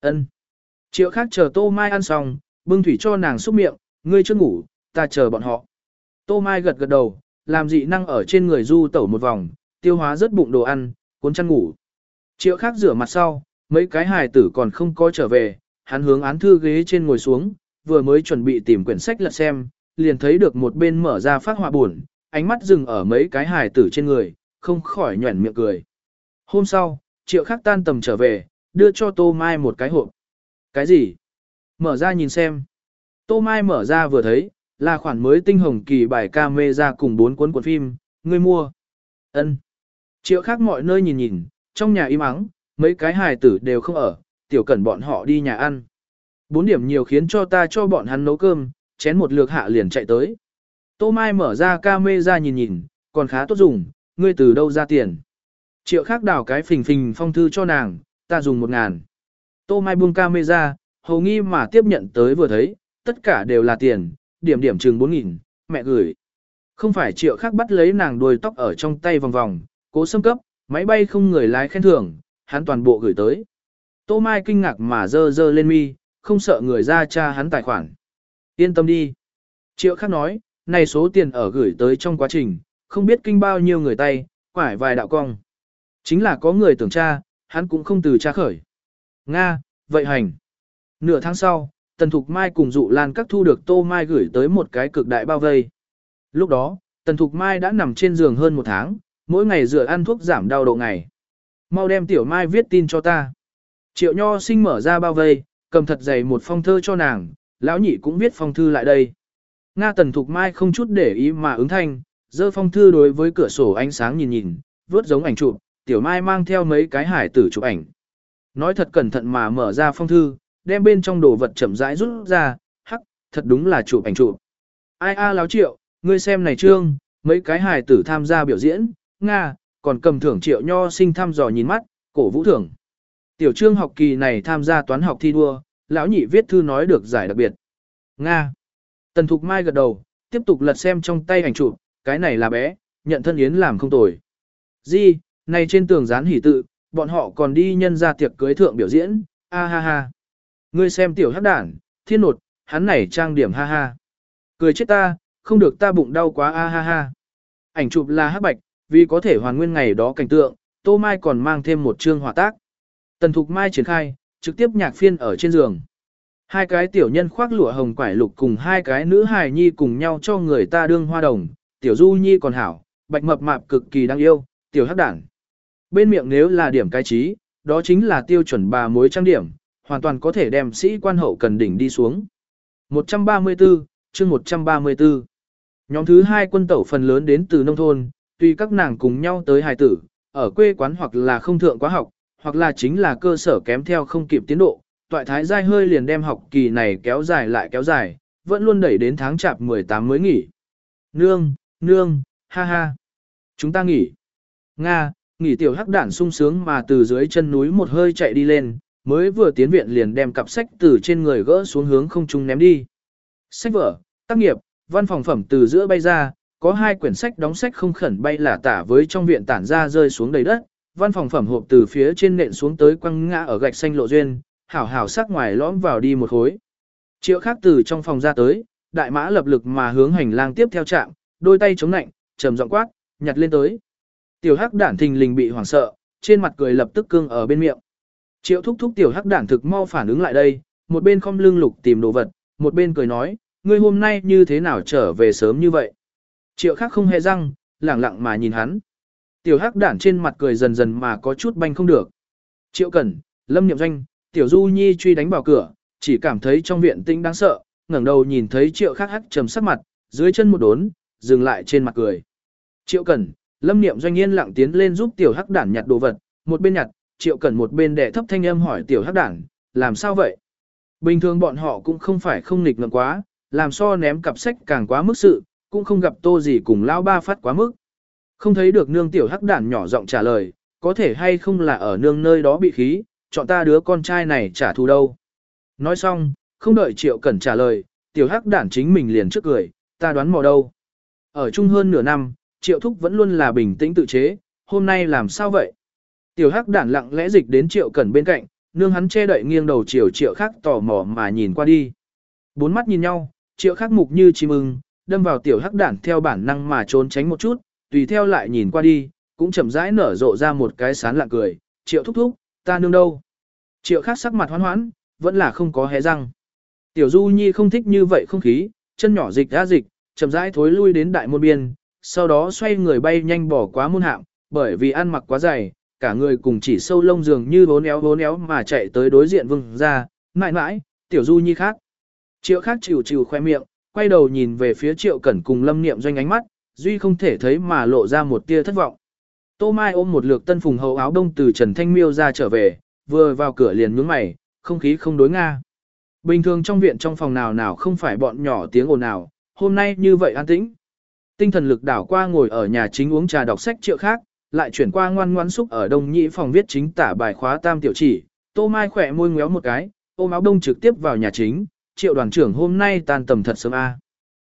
Ân. Triệu khác chờ Tô Mai ăn xong, bưng thủy cho nàng xúc miệng, ngươi chưa ngủ, ta chờ bọn họ. Tô Mai gật gật đầu, làm dị năng ở trên người du tẩu một vòng, tiêu hóa rất bụng đồ ăn, cuốn chăn ngủ. Triệu khác rửa mặt sau, mấy cái hài tử còn không có trở về, hắn hướng án thư ghế trên ngồi xuống, vừa mới chuẩn bị tìm quyển sách lật xem, liền thấy được một bên mở ra phát họa buồn, ánh mắt dừng ở mấy cái hài tử trên người, không khỏi nhuẩn miệng cười. Hôm sau, triệu khắc tan tầm trở về, đưa cho Tô Mai một cái hộp. Cái gì? Mở ra nhìn xem. Tô Mai mở ra vừa thấy, là khoản mới tinh hồng kỳ bài camera cùng bốn cuốn cuộn phim, ngươi mua. ân Triệu khác mọi nơi nhìn nhìn, trong nhà im ắng, mấy cái hài tử đều không ở, tiểu cẩn bọn họ đi nhà ăn. Bốn điểm nhiều khiến cho ta cho bọn hắn nấu cơm, chén một lượt hạ liền chạy tới. Tô Mai mở ra camera nhìn nhìn, còn khá tốt dùng, ngươi từ đâu ra tiền. Triệu khác đào cái phình phình phong thư cho nàng, ta dùng một ngàn. Tô Mai buông camera, hầu nghi mà tiếp nhận tới vừa thấy, tất cả đều là tiền, điểm điểm chừng 4.000, mẹ gửi. Không phải triệu khác bắt lấy nàng đuôi tóc ở trong tay vòng vòng, cố xâm cấp, máy bay không người lái khen thưởng, hắn toàn bộ gửi tới. Tô Mai kinh ngạc mà dơ dơ lên mi, không sợ người ra cha hắn tài khoản. Yên tâm đi. Triệu khác nói, này số tiền ở gửi tới trong quá trình, không biết kinh bao nhiêu người tay, quải vài đạo cong. Chính là có người tưởng cha, hắn cũng không từ cha khởi. Nga, vậy hành. Nửa tháng sau, Tần Thục Mai cùng dụ lan các thu được Tô Mai gửi tới một cái cực đại bao vây. Lúc đó, Tần Thục Mai đã nằm trên giường hơn một tháng, mỗi ngày rửa ăn thuốc giảm đau độ ngày. Mau đem Tiểu Mai viết tin cho ta. Triệu Nho sinh mở ra bao vây, cầm thật dày một phong thơ cho nàng, lão nhị cũng viết phong thư lại đây. Nga Tần Thục Mai không chút để ý mà ứng thanh, dơ phong thư đối với cửa sổ ánh sáng nhìn nhìn, vớt giống ảnh chụp, Tiểu Mai mang theo mấy cái hải tử chụp ảnh. Nói thật cẩn thận mà mở ra phong thư, đem bên trong đồ vật chậm rãi rút ra, hắc, thật đúng là chụp ảnh chụp. Ai a láo triệu, ngươi xem này trương, mấy cái hài tử tham gia biểu diễn, Nga, còn cầm thưởng triệu nho sinh thăm dò nhìn mắt, cổ vũ thưởng. Tiểu trương học kỳ này tham gia toán học thi đua, lão nhị viết thư nói được giải đặc biệt. Nga. Tần Thục Mai gật đầu, tiếp tục lật xem trong tay ảnh chụp, cái này là bé, nhận thân yến làm không tồi. Di, này trên tường dán hỉ tự, bọn họ còn đi nhân ra tiệc cưới thượng biểu diễn, a ha ha. Ngươi xem tiểu hắc đản, thiên nột, hắn này trang điểm ha ha. Cười chết ta, không được ta bụng đau quá a ha ha. Ảnh chụp là hắc bạch, vì có thể hoàn nguyên ngày đó cảnh tượng, Tô Mai còn mang thêm một chương hỏa tác. Tần Thục Mai triển khai, trực tiếp nhạc phiên ở trên giường. Hai cái tiểu nhân khoác lụa hồng quải lục cùng hai cái nữ hài nhi cùng nhau cho người ta đương hoa đồng, tiểu du nhi còn hảo, bạch mập mạp cực kỳ đáng yêu, tiểu hắc đản. Bên miệng nếu là điểm cái trí, đó chính là tiêu chuẩn bà mối trang điểm, hoàn toàn có thể đem sĩ quan hậu cần đỉnh đi xuống. 134, chương 134. Nhóm thứ hai quân tẩu phần lớn đến từ nông thôn, tuy các nàng cùng nhau tới hài tử, ở quê quán hoặc là không thượng quá học, hoặc là chính là cơ sở kém theo không kịp tiến độ, toại thái giai hơi liền đem học kỳ này kéo dài lại kéo dài, vẫn luôn đẩy đến tháng chạp 18 mới nghỉ. Nương, nương, ha ha. Chúng ta nghỉ. Nga, nghỉ tiểu hắc đản sung sướng mà từ dưới chân núi một hơi chạy đi lên, mới vừa tiến viện liền đem cặp sách từ trên người gỡ xuống hướng không trung ném đi. Sách vở, tác nghiệp, văn phòng phẩm từ giữa bay ra, có hai quyển sách đóng sách không khẩn bay là tả với trong viện tản ra rơi xuống đầy đất, văn phòng phẩm hộp từ phía trên nện xuống tới quăng ngã ở gạch xanh lộ duyên, hảo hảo sắc ngoài lõm vào đi một khối. Triệu khác từ trong phòng ra tới, đại mã lập lực mà hướng hành lang tiếp theo chạm, đôi tay chống nạnh, trầm giọng quát, nhặt lên tới. Tiểu hắc đản thình lình bị hoảng sợ, trên mặt cười lập tức cương ở bên miệng. Triệu thúc thúc tiểu hắc đản thực mau phản ứng lại đây, một bên không lưng lục tìm đồ vật, một bên cười nói, ngươi hôm nay như thế nào trở về sớm như vậy. Triệu khác không hề răng, lẳng lặng mà nhìn hắn. Tiểu hắc đản trên mặt cười dần dần mà có chút banh không được. Triệu cẩn, lâm Niệm doanh, tiểu du nhi truy đánh vào cửa, chỉ cảm thấy trong viện tĩnh đáng sợ, ngẩng đầu nhìn thấy triệu khác hắc trầm sắc mặt, dưới chân một đốn, dừng lại trên mặt cười. Triệu cẩn, lâm niệm doanh yên lặng tiến lên giúp tiểu hắc đản nhặt đồ vật, một bên nhặt, triệu cẩn một bên đệ thấp thanh âm hỏi tiểu hắc đản, làm sao vậy? Bình thường bọn họ cũng không phải không nghịch ngợm quá, làm so ném cặp sách càng quá mức sự, cũng không gặp tô gì cùng lao ba phát quá mức. Không thấy được nương tiểu hắc đản nhỏ giọng trả lời, có thể hay không là ở nương nơi đó bị khí, chọn ta đứa con trai này trả thù đâu. Nói xong, không đợi triệu cẩn trả lời, tiểu hắc đản chính mình liền trước cười, ta đoán mò đâu. Ở chung hơn nửa năm, triệu thúc vẫn luôn là bình tĩnh tự chế, hôm nay làm sao vậy? Tiểu hắc đản lặng lẽ dịch đến triệu cẩn bên cạnh, nương hắn che đậy nghiêng đầu triệu triệu khác tò mò mà nhìn qua đi. Bốn mắt nhìn nhau, triệu khác mục như chim ưng, đâm vào tiểu hắc đản theo bản năng mà trốn tránh một chút, tùy theo lại nhìn qua đi, cũng chậm rãi nở rộ ra một cái sán lạ cười, triệu thúc thúc, ta nương đâu. Triệu khác sắc mặt hoán hoãn, vẫn là không có hé răng. Tiểu Du Nhi không thích như vậy không khí, chân nhỏ dịch ra dịch, chậm rãi thối lui đến đại môn biên, sau đó xoay người bay nhanh bỏ quá môn hạm, bởi vì ăn mặc quá dày, cả người cùng chỉ sâu lông dường như vốn éo vốn éo mà chạy tới đối diện vương ra, mãi mãi, tiểu Du Nhi khác. Triệu khác chịu chịu khoe miệng, quay đầu nhìn về phía triệu cẩn cùng lâm niệm doanh ánh mắt, duy không thể thấy mà lộ ra một tia thất vọng. Tô Mai ôm một lược tân phùng hậu áo đông từ Trần Thanh Miêu ra trở về, vừa vào cửa liền nhướng mày, không khí không đối nga. Bình thường trong viện trong phòng nào nào không phải bọn nhỏ tiếng ồn nào, hôm nay như vậy an tĩnh. Tinh thần lực đảo qua ngồi ở nhà chính uống trà đọc sách triệu khác, lại chuyển qua ngoan ngoãn xúc ở đông nhị phòng viết chính tả bài khóa tam tiểu chỉ. Tô Mai khỏe môi ngéo một cái, ôm áo đông trực tiếp vào nhà chính, triệu đoàn trưởng hôm nay tan tầm thật sớm a.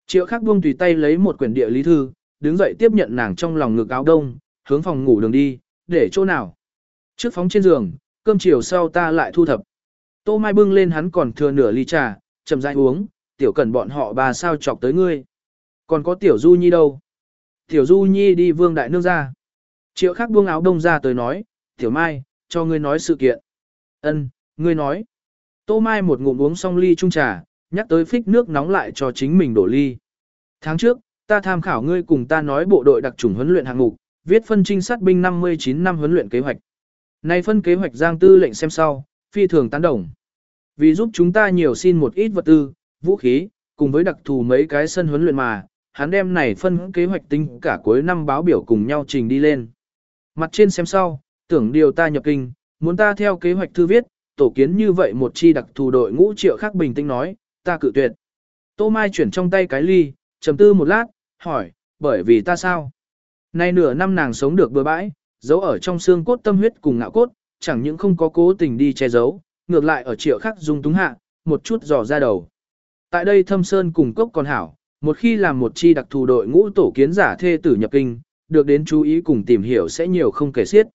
Triệu khác buông tùy tay lấy một quyển địa lý thư, đứng dậy tiếp nhận nàng trong lòng ngực áo đông, hướng phòng ngủ đường đi, để chỗ nào. Trước phóng trên giường, cơm chiều sau ta lại thu thập. Tô Mai bưng lên hắn còn thừa nửa ly trà, chậm rãi uống, tiểu cần bọn họ bà sao chọc tới ngươi. Còn có tiểu du nhi đâu? Tiểu du nhi đi vương đại nương ra. Triệu khắc buông áo đông ra tới nói, tiểu mai, cho ngươi nói sự kiện. Ân, ngươi nói. Tô Mai một ngụm uống xong ly chung trà, nhắc tới phích nước nóng lại cho chính mình đổ ly. Tháng trước, ta tham khảo ngươi cùng ta nói bộ đội đặc trùng huấn luyện hạng mục, viết phân trinh sát binh 59 năm huấn luyện kế hoạch. Nay phân kế hoạch Giang Tư lệnh xem sau, phi thường tán đồng. Vì giúp chúng ta nhiều xin một ít vật tư, vũ khí, cùng với đặc thù mấy cái sân huấn luyện mà, hắn đem này phân kế hoạch tính cả cuối năm báo biểu cùng nhau trình đi lên. Mặt trên xem sau, tưởng điều ta nhập kinh, muốn ta theo kế hoạch thư viết, tổ kiến như vậy một chi đặc thù đội ngũ triệu khác bình tĩnh nói, ta cự tuyệt. Tô Mai chuyển trong tay cái ly, trầm tư một lát, hỏi, bởi vì ta sao? Nay nửa năm nàng sống được bừa bãi, giấu ở trong xương cốt tâm huyết cùng ngạo cốt, chẳng những không có cố tình đi che giấu, ngược lại ở triệu khắc dung túng hạ, một chút dò ra đầu. Tại đây thâm sơn cùng cốc còn hảo, một khi làm một chi đặc thù đội ngũ tổ kiến giả thê tử nhập kinh, được đến chú ý cùng tìm hiểu sẽ nhiều không kể xiết.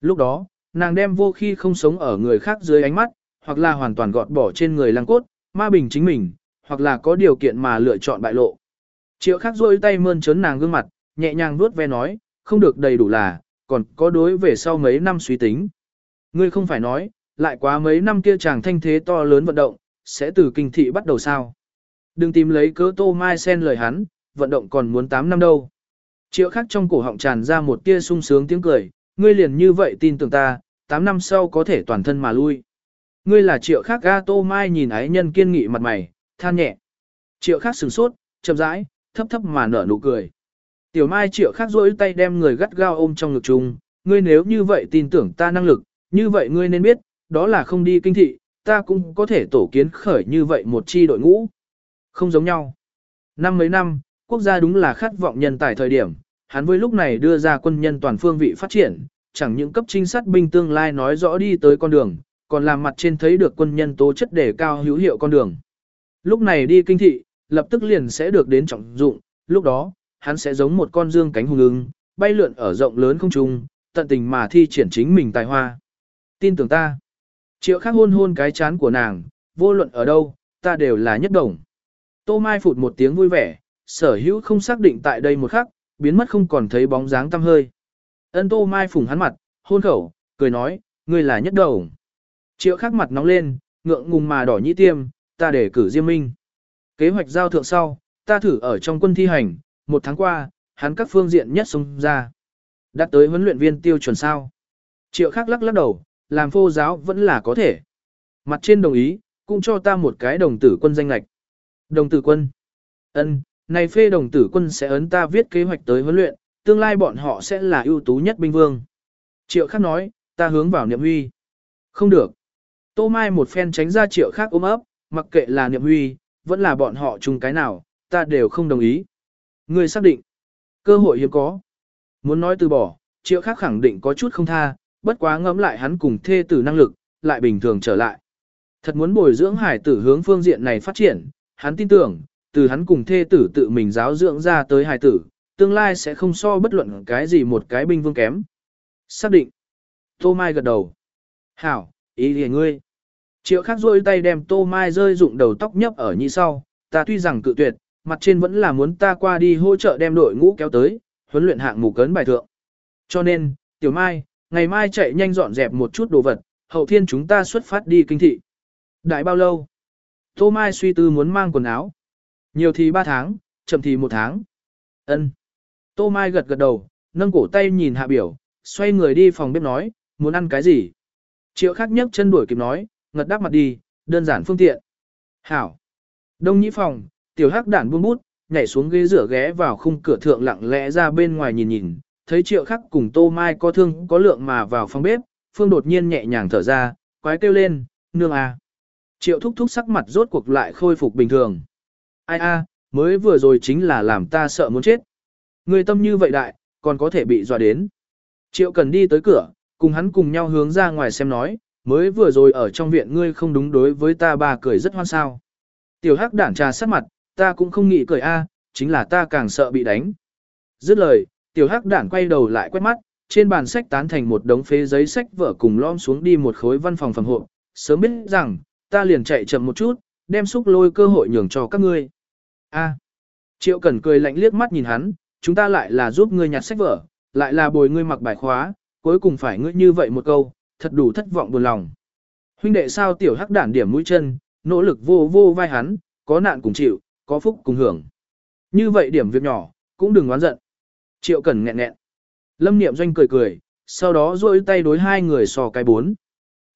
Lúc đó, nàng đem vô khi không sống ở người khác dưới ánh mắt, hoặc là hoàn toàn gọt bỏ trên người lăng cốt, ma bình chính mình, hoặc là có điều kiện mà lựa chọn bại lộ. Triệu khắc rôi tay mơn trớn nàng gương mặt, nhẹ nhàng vuốt ve nói, không được đầy đủ là, còn có đối về sau mấy năm suy tính. Ngươi không phải nói, lại quá mấy năm kia chàng thanh thế to lớn vận động, sẽ từ kinh thị bắt đầu sao. Đừng tìm lấy cớ tô mai sen lời hắn, vận động còn muốn 8 năm đâu. Triệu khắc trong cổ họng tràn ra một tia sung sướng tiếng cười, ngươi liền như vậy tin tưởng ta, 8 năm sau có thể toàn thân mà lui. Ngươi là triệu khắc ga tô mai nhìn ái nhân kiên nghị mặt mày, than nhẹ. Triệu khắc sửng sốt, chậm rãi, thấp thấp mà nở nụ cười. Tiểu mai triệu khắc rỗi tay đem người gắt gao ôm trong ngực chung, ngươi nếu như vậy tin tưởng ta năng lực, như vậy ngươi nên biết, đó là không đi kinh thị, ta cũng có thể tổ kiến khởi như vậy một chi đội ngũ. Không giống nhau. Năm mấy năm, quốc gia đúng là khát vọng nhân tài thời điểm, hắn với lúc này đưa ra quân nhân toàn phương vị phát triển, chẳng những cấp trinh sát binh tương lai nói rõ đi tới con đường, còn làm mặt trên thấy được quân nhân tố chất để cao hữu hiệu con đường. Lúc này đi kinh thị, lập tức liền sẽ được đến trọng dụng, lúc đó, hắn sẽ giống một con dương cánh hùng ứng, bay lượn ở rộng lớn không trung, tận tình mà thi triển chính mình tài hoa. Tin tưởng ta. Triệu khắc hôn hôn cái chán của nàng, vô luận ở đâu, ta đều là nhất đồng. Tô Mai phụt một tiếng vui vẻ, sở hữu không xác định tại đây một khắc, biến mất không còn thấy bóng dáng tăm hơi. Ân Tô Mai phùng hắn mặt, hôn khẩu, cười nói, ngươi là nhất đầu. Triệu khắc mặt nóng lên, ngượng ngùng mà đỏ nhĩ tiêm, ta để cử Diêm Minh. Kế hoạch giao thượng sau, ta thử ở trong quân thi hành, một tháng qua, hắn các phương diện nhất xông ra. Đạt tới huấn luyện viên tiêu chuẩn sao. Triệu khắc lắc lắc đầu, làm phô giáo vẫn là có thể. Mặt trên đồng ý, cũng cho ta một cái đồng tử quân danh lạch. Đồng tử quân. ân, này phê đồng tử quân sẽ ấn ta viết kế hoạch tới huấn luyện, tương lai bọn họ sẽ là ưu tú nhất binh vương. Triệu khắc nói, ta hướng vào niệm huy. Không được. Tô Mai một phen tránh ra triệu Khắc ôm ấp, mặc kệ là niệm huy, vẫn là bọn họ chung cái nào, ta đều không đồng ý. Người xác định. Cơ hội hiếm có. Muốn nói từ bỏ, triệu Khắc khẳng định có chút không tha, bất quá ngẫm lại hắn cùng thê tử năng lực, lại bình thường trở lại. Thật muốn bồi dưỡng hải tử hướng phương diện này phát triển, hắn tin tưởng, từ hắn cùng thê tử tự mình giáo dưỡng ra tới hải tử, tương lai sẽ không so bất luận cái gì một cái binh vương kém. Xác định. Tô Mai gật đầu. Hảo, ý thì ngươi. Triệu Khắc rôi tay đem tô mai rơi dụng đầu tóc nhấp ở như sau, ta tuy rằng cự tuyệt, mặt trên vẫn là muốn ta qua đi hỗ trợ đem đội ngũ kéo tới, huấn luyện hạng mục cấn bài thượng. Cho nên, tiểu mai, ngày mai chạy nhanh dọn dẹp một chút đồ vật, hậu thiên chúng ta xuất phát đi kinh thị. Đại bao lâu? Tô Mai suy tư muốn mang quần áo. Nhiều thì 3 tháng, chậm thì 1 tháng. Ân. Tô Mai gật gật đầu, nâng cổ tay nhìn hạ biểu, xoay người đi phòng bếp nói, muốn ăn cái gì? Triệu khắc nhấc chân đuổi kịp nói, ngật đắp mặt đi, đơn giản phương tiện. Hảo. Đông nhĩ phòng, tiểu hắc đản buông bút, nhảy xuống ghế rửa ghé vào khung cửa thượng lặng lẽ ra bên ngoài nhìn nhìn, thấy triệu khắc cùng tô mai có thương có lượng mà vào phòng bếp, phương đột nhiên nhẹ nhàng thở ra, quái kêu lên, nương à. Triệu thúc thúc sắc mặt rốt cuộc lại khôi phục bình thường. Ai a, mới vừa rồi chính là làm ta sợ muốn chết. Người tâm như vậy đại, còn có thể bị dọa đến. Triệu cần đi tới cửa, cùng hắn cùng nhau hướng ra ngoài xem nói, mới vừa rồi ở trong viện ngươi không đúng đối với ta bà cười rất hoan sao. Tiểu hắc đản trà sát mặt, ta cũng không nghĩ cười a, chính là ta càng sợ bị đánh. Dứt lời, tiểu hắc đản quay đầu lại quét mắt, trên bàn sách tán thành một đống phế giấy sách vở cùng lom xuống đi một khối văn phòng phẩm hộ, sớm biết rằng, ta liền chạy chậm một chút, đem xúc lôi cơ hội nhường cho các ngươi. A. Triệu Cẩn cười lạnh liếc mắt nhìn hắn, chúng ta lại là giúp ngươi nhặt sách vở, lại là bồi ngươi mặc bài khóa, cuối cùng phải ngươi như vậy một câu, thật đủ thất vọng buồn lòng. Huynh đệ sao tiểu hắc đản điểm mũi chân, nỗ lực vô vô vai hắn, có nạn cùng chịu, có phúc cùng hưởng. Như vậy điểm việc nhỏ, cũng đừng oán giận. Triệu Cẩn nghẹn nghẹn. Lâm Niệm Doanh cười cười, sau đó duỗi tay đối hai người sò cái bốn.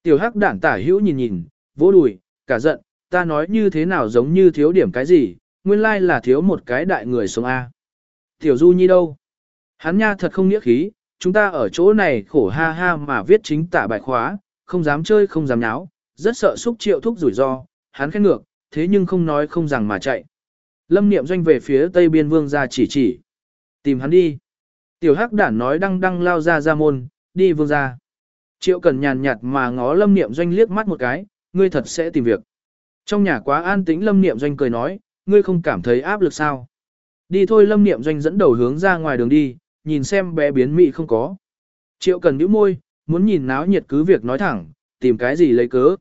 Tiểu hắc đản tả hữu nhìn nhìn, vỗ đùi, cả giận, ta nói như thế nào giống như thiếu điểm cái gì, nguyên lai là thiếu một cái đại người sống A. Tiểu Du Nhi đâu? Hắn nha thật không nghĩa khí, chúng ta ở chỗ này khổ ha ha mà viết chính tả bài khóa, không dám chơi không dám nháo, rất sợ xúc triệu thúc rủi ro, hắn khét ngược, thế nhưng không nói không rằng mà chạy. Lâm niệm doanh về phía tây biên vương ra chỉ chỉ. Tìm hắn đi. Tiểu hắc đản nói đăng đăng lao ra ra môn, đi vương ra. Triệu cần nhàn nhạt mà ngó lâm niệm doanh liếc mắt một cái, ngươi thật sẽ tìm việc. Trong nhà quá an tĩnh lâm niệm doanh cười nói, ngươi không cảm thấy áp lực sao. Đi thôi lâm niệm doanh dẫn đầu hướng ra ngoài đường đi, nhìn xem bé biến mị không có. Triệu cần nhíu môi, muốn nhìn náo nhiệt cứ việc nói thẳng, tìm cái gì lấy cớ.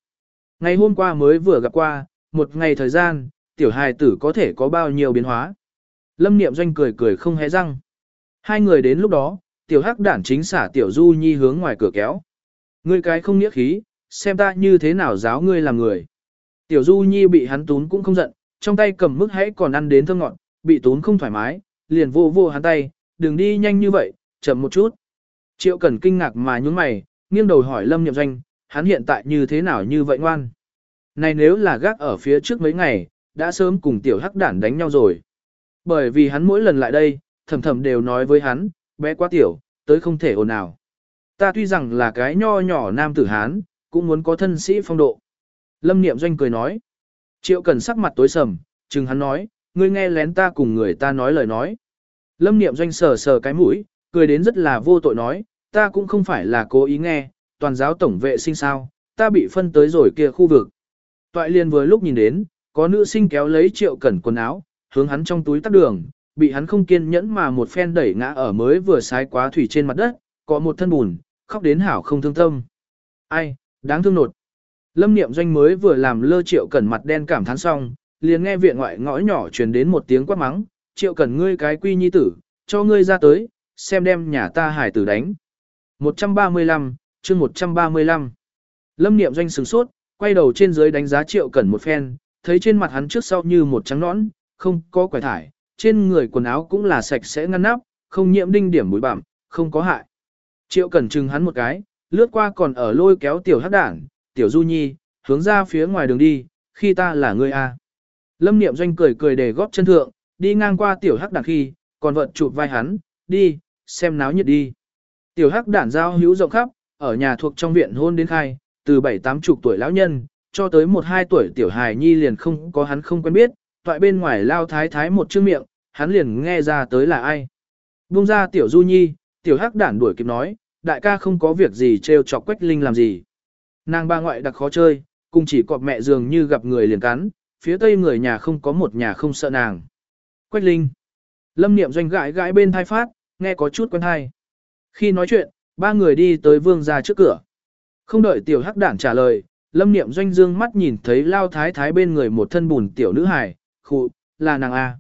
Ngày hôm qua mới vừa gặp qua, một ngày thời gian, tiểu hài tử có thể có bao nhiêu biến hóa. Lâm niệm doanh cười cười không hé răng. Hai người đến lúc đó, tiểu hắc đản chính xả tiểu du nhi hướng ngoài cửa kéo. Ngươi cái không nghĩa khí, xem ta như thế nào giáo ngươi làm người. Tiểu du nhi bị hắn tún cũng không giận, trong tay cầm mức hãy còn ăn đến thơ ngọn, bị tún không thoải mái, liền vô vô hắn tay, đừng đi nhanh như vậy, chậm một chút. Triệu Cẩn kinh ngạc mà nhún mày, nghiêng đầu hỏi Lâm niệm Doanh, hắn hiện tại như thế nào như vậy ngoan. Này nếu là gác ở phía trước mấy ngày, đã sớm cùng tiểu hắc đản đánh nhau rồi. Bởi vì hắn mỗi lần lại đây, thầm thầm đều nói với hắn, bé quá tiểu, tới không thể ồn nào. Ta tuy rằng là cái nho nhỏ nam tử hán, cũng muốn có thân sĩ phong độ. Lâm Niệm Doanh cười nói. Triệu Cần sắc mặt tối sầm, chừng hắn nói, ngươi nghe lén ta cùng người ta nói lời nói. Lâm Niệm Doanh sờ sờ cái mũi, cười đến rất là vô tội nói, ta cũng không phải là cố ý nghe, toàn giáo tổng vệ sinh sao, ta bị phân tới rồi kia khu vực. Toại liền vừa lúc nhìn đến, có nữ sinh kéo lấy Triệu Cẩn quần áo, hướng hắn trong túi tắt đường, bị hắn không kiên nhẫn mà một phen đẩy ngã ở mới vừa sái quá thủy trên mặt đất, có một thân bùn, khóc đến hảo không thương tâm. Ai, đáng thương nột. Lâm Niệm Doanh mới vừa làm lơ Triệu Cẩn mặt đen cảm thán xong, liền nghe viện ngoại ngõ nhỏ truyền đến một tiếng quát mắng, Triệu Cẩn ngươi cái quy nhi tử, cho ngươi ra tới, xem đem nhà ta hải tử đánh. 135, chương 135. Lâm Niệm Doanh sửng sốt, quay đầu trên dưới đánh giá Triệu Cẩn một phen, thấy trên mặt hắn trước sau như một trắng nõn, không có quải thải, trên người quần áo cũng là sạch sẽ ngăn nắp, không nhiễm đinh điểm bụi bặm, không có hại. Triệu Cẩn chừng hắn một cái, lướt qua còn ở lôi kéo tiểu hắc đảng, tiểu du nhi, hướng ra phía ngoài đường đi, khi ta là ngươi a. Lâm Niệm Doanh cười cười để góp chân thượng, đi ngang qua tiểu hắc đảng khi, còn vợt chụp vai hắn, đi, xem náo nhiệt đi. Tiểu hắc đản giao hữu rộng khắp, ở nhà thuộc trong viện hôn đến khai, từ bảy tám chục tuổi lão nhân, cho tới một hai tuổi tiểu hài nhi liền không có hắn không quen biết, toại bên ngoài lao thái thái một chữ miệng, hắn liền nghe ra tới là ai. Bung ra tiểu du nhi, tiểu hắc đản đuổi kịp nói, đại ca không có việc gì trêu chọc quách linh làm gì. Nàng ba ngoại đặc khó chơi, cùng chỉ cọp mẹ dường như gặp người liền cắn, phía tây người nhà không có một nhà không sợ nàng. Quách linh. Lâm niệm doanh gãi gãi bên thai phát, nghe có chút quen thai. Khi nói chuyện, ba người đi tới vương ra trước cửa. Không đợi tiểu hắc đản trả lời, lâm niệm doanh dương mắt nhìn thấy lao thái thái bên người một thân bùn tiểu nữ hài, khụ, là nàng A.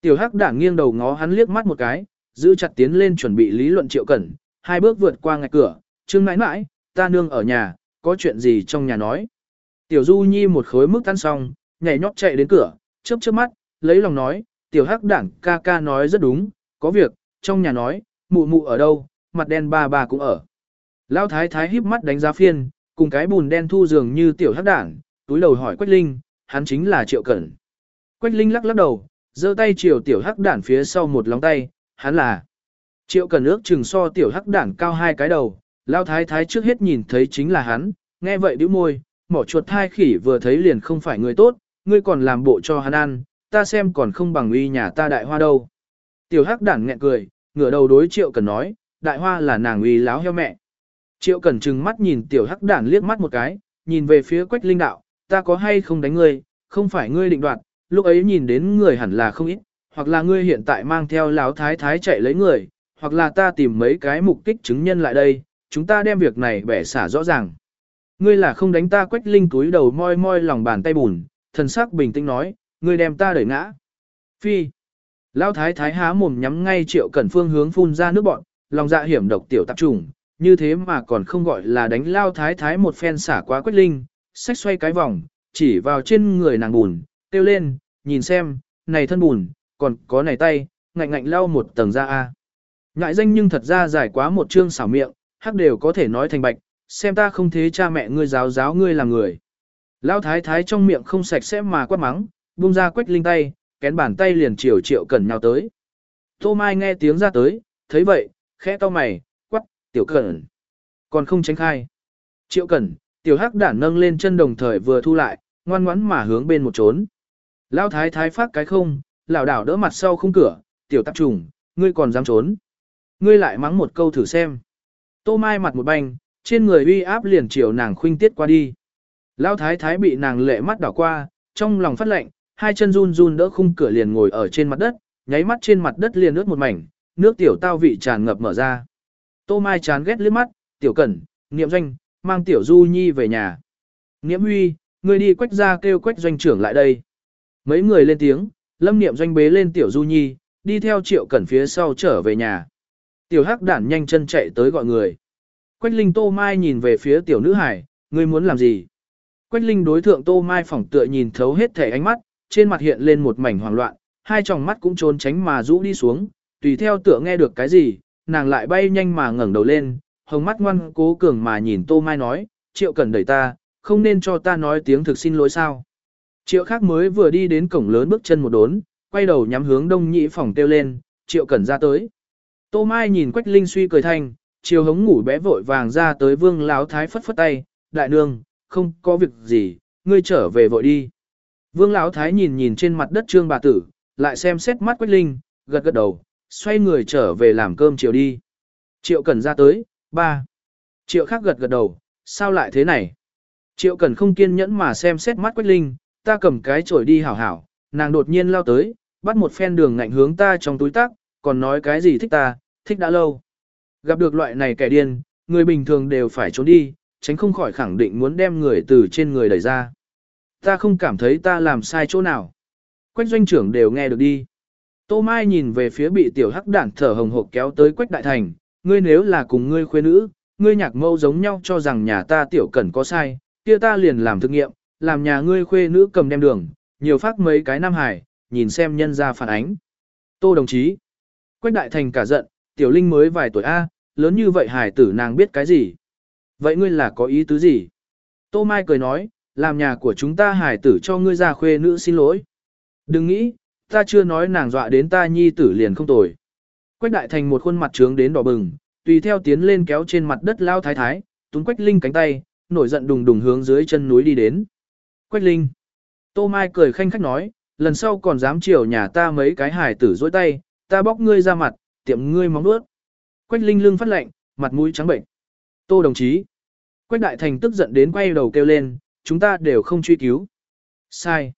Tiểu hắc đản nghiêng đầu ngó hắn liếc mắt một cái, giữ chặt tiến lên chuẩn bị lý luận triệu cẩn, hai bước vượt qua ngạch cửa, trương mãi mãi, ta nương ở nhà, có chuyện gì trong nhà nói. Tiểu du nhi một khối mức tan xong, nhảy nhót chạy đến cửa, chớp chớp mắt, lấy lòng nói, tiểu hắc đảng ca ca nói rất đúng, có việc, trong nhà nói, mụ mụ ở đâu, mặt đen ba ba cũng ở. Lão thái thái híp mắt đánh giá phiên, cùng cái bùn đen thu dường như tiểu hắc đảng, túi đầu hỏi Quách Linh, hắn chính là Triệu Cẩn. Quách Linh lắc lắc đầu, giơ tay chiều tiểu hắc đảng phía sau một lóng tay, hắn là. Triệu Cẩn ước chừng so tiểu hắc đản cao hai cái đầu, Lão thái thái trước hết nhìn thấy chính là hắn, nghe vậy bĩu môi, mỏ chuột thai khỉ vừa thấy liền không phải người tốt, ngươi còn làm bộ cho hắn ăn, ta xem còn không bằng uy nhà ta đại hoa đâu. Tiểu hắc đản nghẹn cười, ngửa đầu đối triệu cần nói, đại hoa là nàng uy láo heo mẹ. Triệu cần trừng mắt nhìn tiểu hắc đản liếc mắt một cái, nhìn về phía quách linh đạo, ta có hay không đánh ngươi, không phải ngươi định đoạt, lúc ấy nhìn đến người hẳn là không ít, hoặc là ngươi hiện tại mang theo láo thái thái chạy lấy người, hoặc là ta tìm mấy cái mục kích chứng nhân lại đây, chúng ta đem việc này bẻ xả rõ ràng. Ngươi là không đánh ta quách linh túi đầu moi moi lòng bàn tay bùn, thần sắc bình tĩnh nói, ngươi đem ta đẩy ngã. Phi. Lão thái thái há mồm nhắm ngay triệu cẩn phương hướng phun ra nước bọn, lòng dạ hiểm độc tiểu tạp trùng, như thế mà còn không gọi là đánh lao thái thái một phen xả quá quách linh, Sách xoay cái vòng, chỉ vào trên người nàng bùn, kêu lên, nhìn xem, này thân bùn, còn có này tay, ngạnh ngạnh lau một tầng ra a. Ngại danh nhưng thật ra giải quá một chương xảo miệng, hắc đều có thể nói thành bạch, xem ta không thế cha mẹ ngươi giáo giáo ngươi là người. Lão thái thái trong miệng không sạch sẽ mà quát mắng, buông ra quách linh tay, kén bàn tay liền chiều triệu cẩn nhào tới. Tô Mai nghe tiếng ra tới, thấy vậy, khẽ to mày, quắc, tiểu cẩn. Còn không tránh khai. Triệu cẩn, tiểu hắc đản nâng lên chân đồng thời vừa thu lại, ngoan ngoãn mà hướng bên một trốn. Lão thái thái phát cái không, lảo đảo đỡ mặt sau không cửa, tiểu tạp trùng, ngươi còn dám trốn. Ngươi lại mắng một câu thử xem. Tô Mai mặt một banh, trên người uy áp liền chiều nàng khuynh tiết qua đi. Lão thái thái bị nàng lệ mắt đảo qua, trong lòng phát lệnh, hai chân run run đỡ khung cửa liền ngồi ở trên mặt đất, nháy mắt trên mặt đất liền ướt một mảnh, nước tiểu tao vị tràn ngập mở ra. Tô Mai chán ghét liếc mắt, tiểu cẩn, niệm doanh, mang tiểu du nhi về nhà. Niệm huy, người đi quách ra kêu quách doanh trưởng lại đây. Mấy người lên tiếng, lâm niệm doanh bế lên tiểu du nhi, đi theo triệu cẩn phía sau trở về nhà. Tiểu hắc đản nhanh chân chạy tới gọi người. Quách linh tô mai nhìn về phía tiểu nữ hải, ngươi muốn làm gì? Quách linh đối thượng tô mai phỏng tựa nhìn thấu hết thể ánh mắt, trên mặt hiện lên một mảnh hoảng loạn, hai tròng mắt cũng trốn tránh mà rũ đi xuống, tùy theo tựa nghe được cái gì, nàng lại bay nhanh mà ngẩng đầu lên, hồng mắt ngoan cố cường mà nhìn tô mai nói, triệu cần đẩy ta, không nên cho ta nói tiếng thực xin lỗi sao. Triệu khác mới vừa đi đến cổng lớn bước chân một đốn, quay đầu nhắm hướng đông nhị phòng kêu lên, triệu cần ra tới. Tô Mai nhìn Quách Linh suy cười thanh, chiều hống ngủ bé vội vàng ra tới vương láo thái phất phất tay, đại nương, không có việc gì, ngươi trở về vội đi. Vương Lão Thái nhìn nhìn trên mặt đất trương bà tử, lại xem xét mắt Quách Linh, gật gật đầu, xoay người trở về làm cơm chiều đi. Triệu Cần ra tới, ba. Triệu khác gật gật đầu, sao lại thế này? Triệu Cần không kiên nhẫn mà xem xét mắt Quách Linh, ta cầm cái chổi đi hảo hảo, nàng đột nhiên lao tới, bắt một phen đường ngạnh hướng ta trong túi tác, còn nói cái gì thích ta, thích đã lâu. Gặp được loại này kẻ điên, người bình thường đều phải trốn đi, tránh không khỏi khẳng định muốn đem người từ trên người đẩy ra. Ta không cảm thấy ta làm sai chỗ nào. Quách doanh trưởng đều nghe được đi. Tô Mai nhìn về phía bị tiểu hắc đản thở hồng hộc kéo tới Quách Đại Thành, ngươi nếu là cùng ngươi khuê nữ, ngươi nhạc mâu giống nhau cho rằng nhà ta tiểu cẩn có sai, kia ta liền làm thực nghiệm, làm nhà ngươi khuê nữ cầm đem đường, nhiều phát mấy cái nam hải, nhìn xem nhân ra phản ánh. Tô đồng chí, Quách Đại Thành cả giận, tiểu linh mới vài tuổi A, lớn như vậy hải tử nàng biết cái gì. Vậy ngươi là có ý tứ gì? Tô Mai cười nói, làm nhà của chúng ta hải tử cho ngươi ra khuê nữ xin lỗi. Đừng nghĩ, ta chưa nói nàng dọa đến ta nhi tử liền không tồi. Quách đại thành một khuôn mặt trướng đến đỏ bừng, tùy theo tiến lên kéo trên mặt đất lao thái thái, túm quách linh cánh tay, nổi giận đùng đùng hướng dưới chân núi đi đến. Quách linh. Tô Mai cười khanh khách nói, lần sau còn dám chiều nhà ta mấy cái hải tử dối tay, ta bóc ngươi ra mặt, tiệm ngươi móng nuốt. Quách linh lương phát lệnh, mặt mũi trắng bệnh. Tô đồng chí. Quách đại thành tức giận đến quay đầu kêu lên, chúng ta đều không truy cứu. Sai.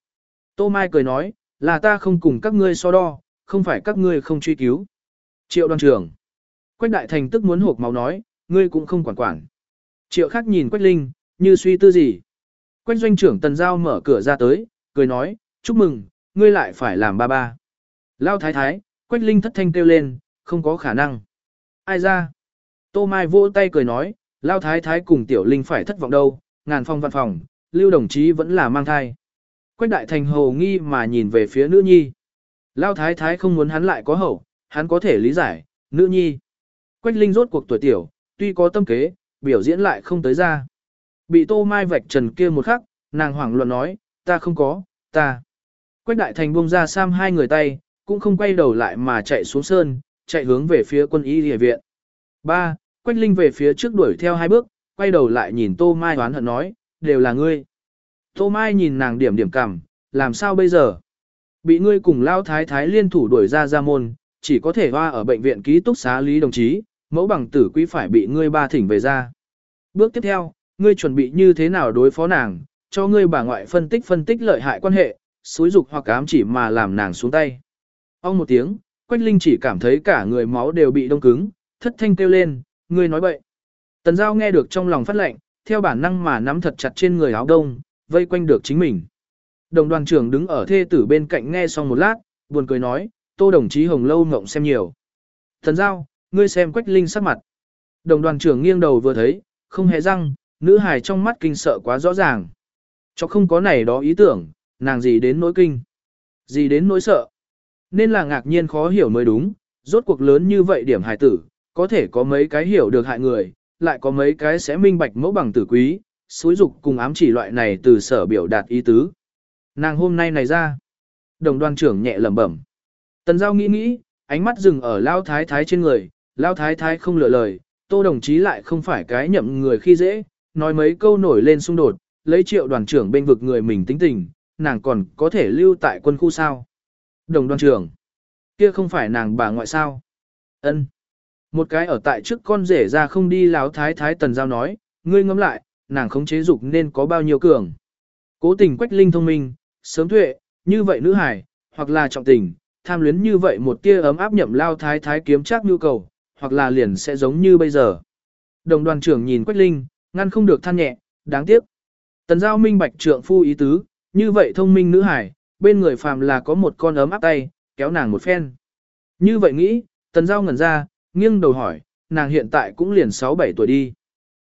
Tô Mai cười nói, là ta không cùng các ngươi so đo, không phải các ngươi không truy cứu. Triệu đoàn trưởng. Quách đại thành tức muốn hộp máu nói, ngươi cũng không quản quản. Triệu khác nhìn Quách Linh, như suy tư gì. Quách doanh trưởng tần giao mở cửa ra tới, cười nói, chúc mừng, ngươi lại phải làm ba ba. Lao thái thái, Quách Linh thất thanh kêu lên, không có khả năng. Ai ra? Tô Mai vỗ tay cười nói, Lao thái thái cùng tiểu Linh phải thất vọng đâu, ngàn phong văn phòng, lưu đồng chí vẫn là mang thai. Quách đại thành hồ nghi mà nhìn về phía nữ nhi. Lao thái thái không muốn hắn lại có hậu, hắn có thể lý giải, nữ nhi. Quách Linh rốt cuộc tuổi tiểu, tuy có tâm kế, biểu diễn lại không tới ra. Bị tô mai vạch trần kia một khắc, nàng hoảng loạn nói, ta không có, ta. Quách đại thành buông ra sam hai người tay, cũng không quay đầu lại mà chạy xuống sơn, chạy hướng về phía quân y địa viện. Ba, Quách Linh về phía trước đuổi theo hai bước, quay đầu lại nhìn Tô Mai đoán hận nói, đều là ngươi. Tô Mai nhìn nàng điểm điểm cảm, làm sao bây giờ? Bị ngươi cùng lao thái thái liên thủ đuổi ra ra môn, chỉ có thể hoa ở bệnh viện ký túc xá lý đồng chí, mẫu bằng tử quý phải bị ngươi ba thỉnh về ra. Bước tiếp theo, ngươi chuẩn bị như thế nào đối phó nàng, cho ngươi bà ngoại phân tích phân tích lợi hại quan hệ, xúi dục hoặc ám chỉ mà làm nàng xuống tay. Ông một tiếng, Quách Linh chỉ cảm thấy cả người máu đều bị đông cứng, thất thanh kêu lên, ngươi nói bậy. Tần Giao nghe được trong lòng phát lệnh, theo bản năng mà nắm thật chặt trên người áo đông, vây quanh được chính mình. Đồng đoàn trưởng đứng ở thê tử bên cạnh nghe xong một lát, buồn cười nói, tô đồng chí hồng lâu ngộng xem nhiều. Tần Giao, ngươi xem Quách Linh sắc mặt. Đồng đoàn trưởng nghiêng đầu vừa thấy, không hề răng, nữ hài trong mắt kinh sợ quá rõ ràng. Cho không có này đó ý tưởng, nàng gì đến nỗi kinh, gì đến nỗi sợ. Nên là ngạc nhiên khó hiểu mới đúng, rốt cuộc lớn như vậy điểm hài tử, có thể có mấy cái hiểu được hại người, lại có mấy cái sẽ minh bạch mẫu bằng tử quý, suối dục cùng ám chỉ loại này từ sở biểu đạt ý tứ. Nàng hôm nay này ra, đồng đoàn trưởng nhẹ lẩm bẩm. Tần giao nghĩ nghĩ, ánh mắt dừng ở lao thái thái trên người, lao thái thái không lựa lời, tô đồng chí lại không phải cái nhậm người khi dễ, nói mấy câu nổi lên xung đột, lấy triệu đoàn trưởng bên vực người mình tính tình, nàng còn có thể lưu tại quân khu sao. Đồng đoàn trưởng, kia không phải nàng bà ngoại sao. ân Một cái ở tại trước con rể ra không đi láo thái thái tần giao nói, ngươi ngẫm lại, nàng không chế dục nên có bao nhiêu cường. Cố tình quách linh thông minh, sớm tuệ, như vậy nữ hải, hoặc là trọng tình, tham luyến như vậy một tia ấm áp nhậm lao thái thái kiếm chắc nhu cầu, hoặc là liền sẽ giống như bây giờ. Đồng đoàn trưởng nhìn quách linh, ngăn không được than nhẹ, đáng tiếc. Tần giao minh bạch trượng phu ý tứ, như vậy thông minh nữ hải, bên người phàm là có một con ấm áp tay, kéo nàng một phen. Như vậy nghĩ, tần giao ngẩn ra, nghiêng đầu hỏi, nàng hiện tại cũng liền 6-7 tuổi đi.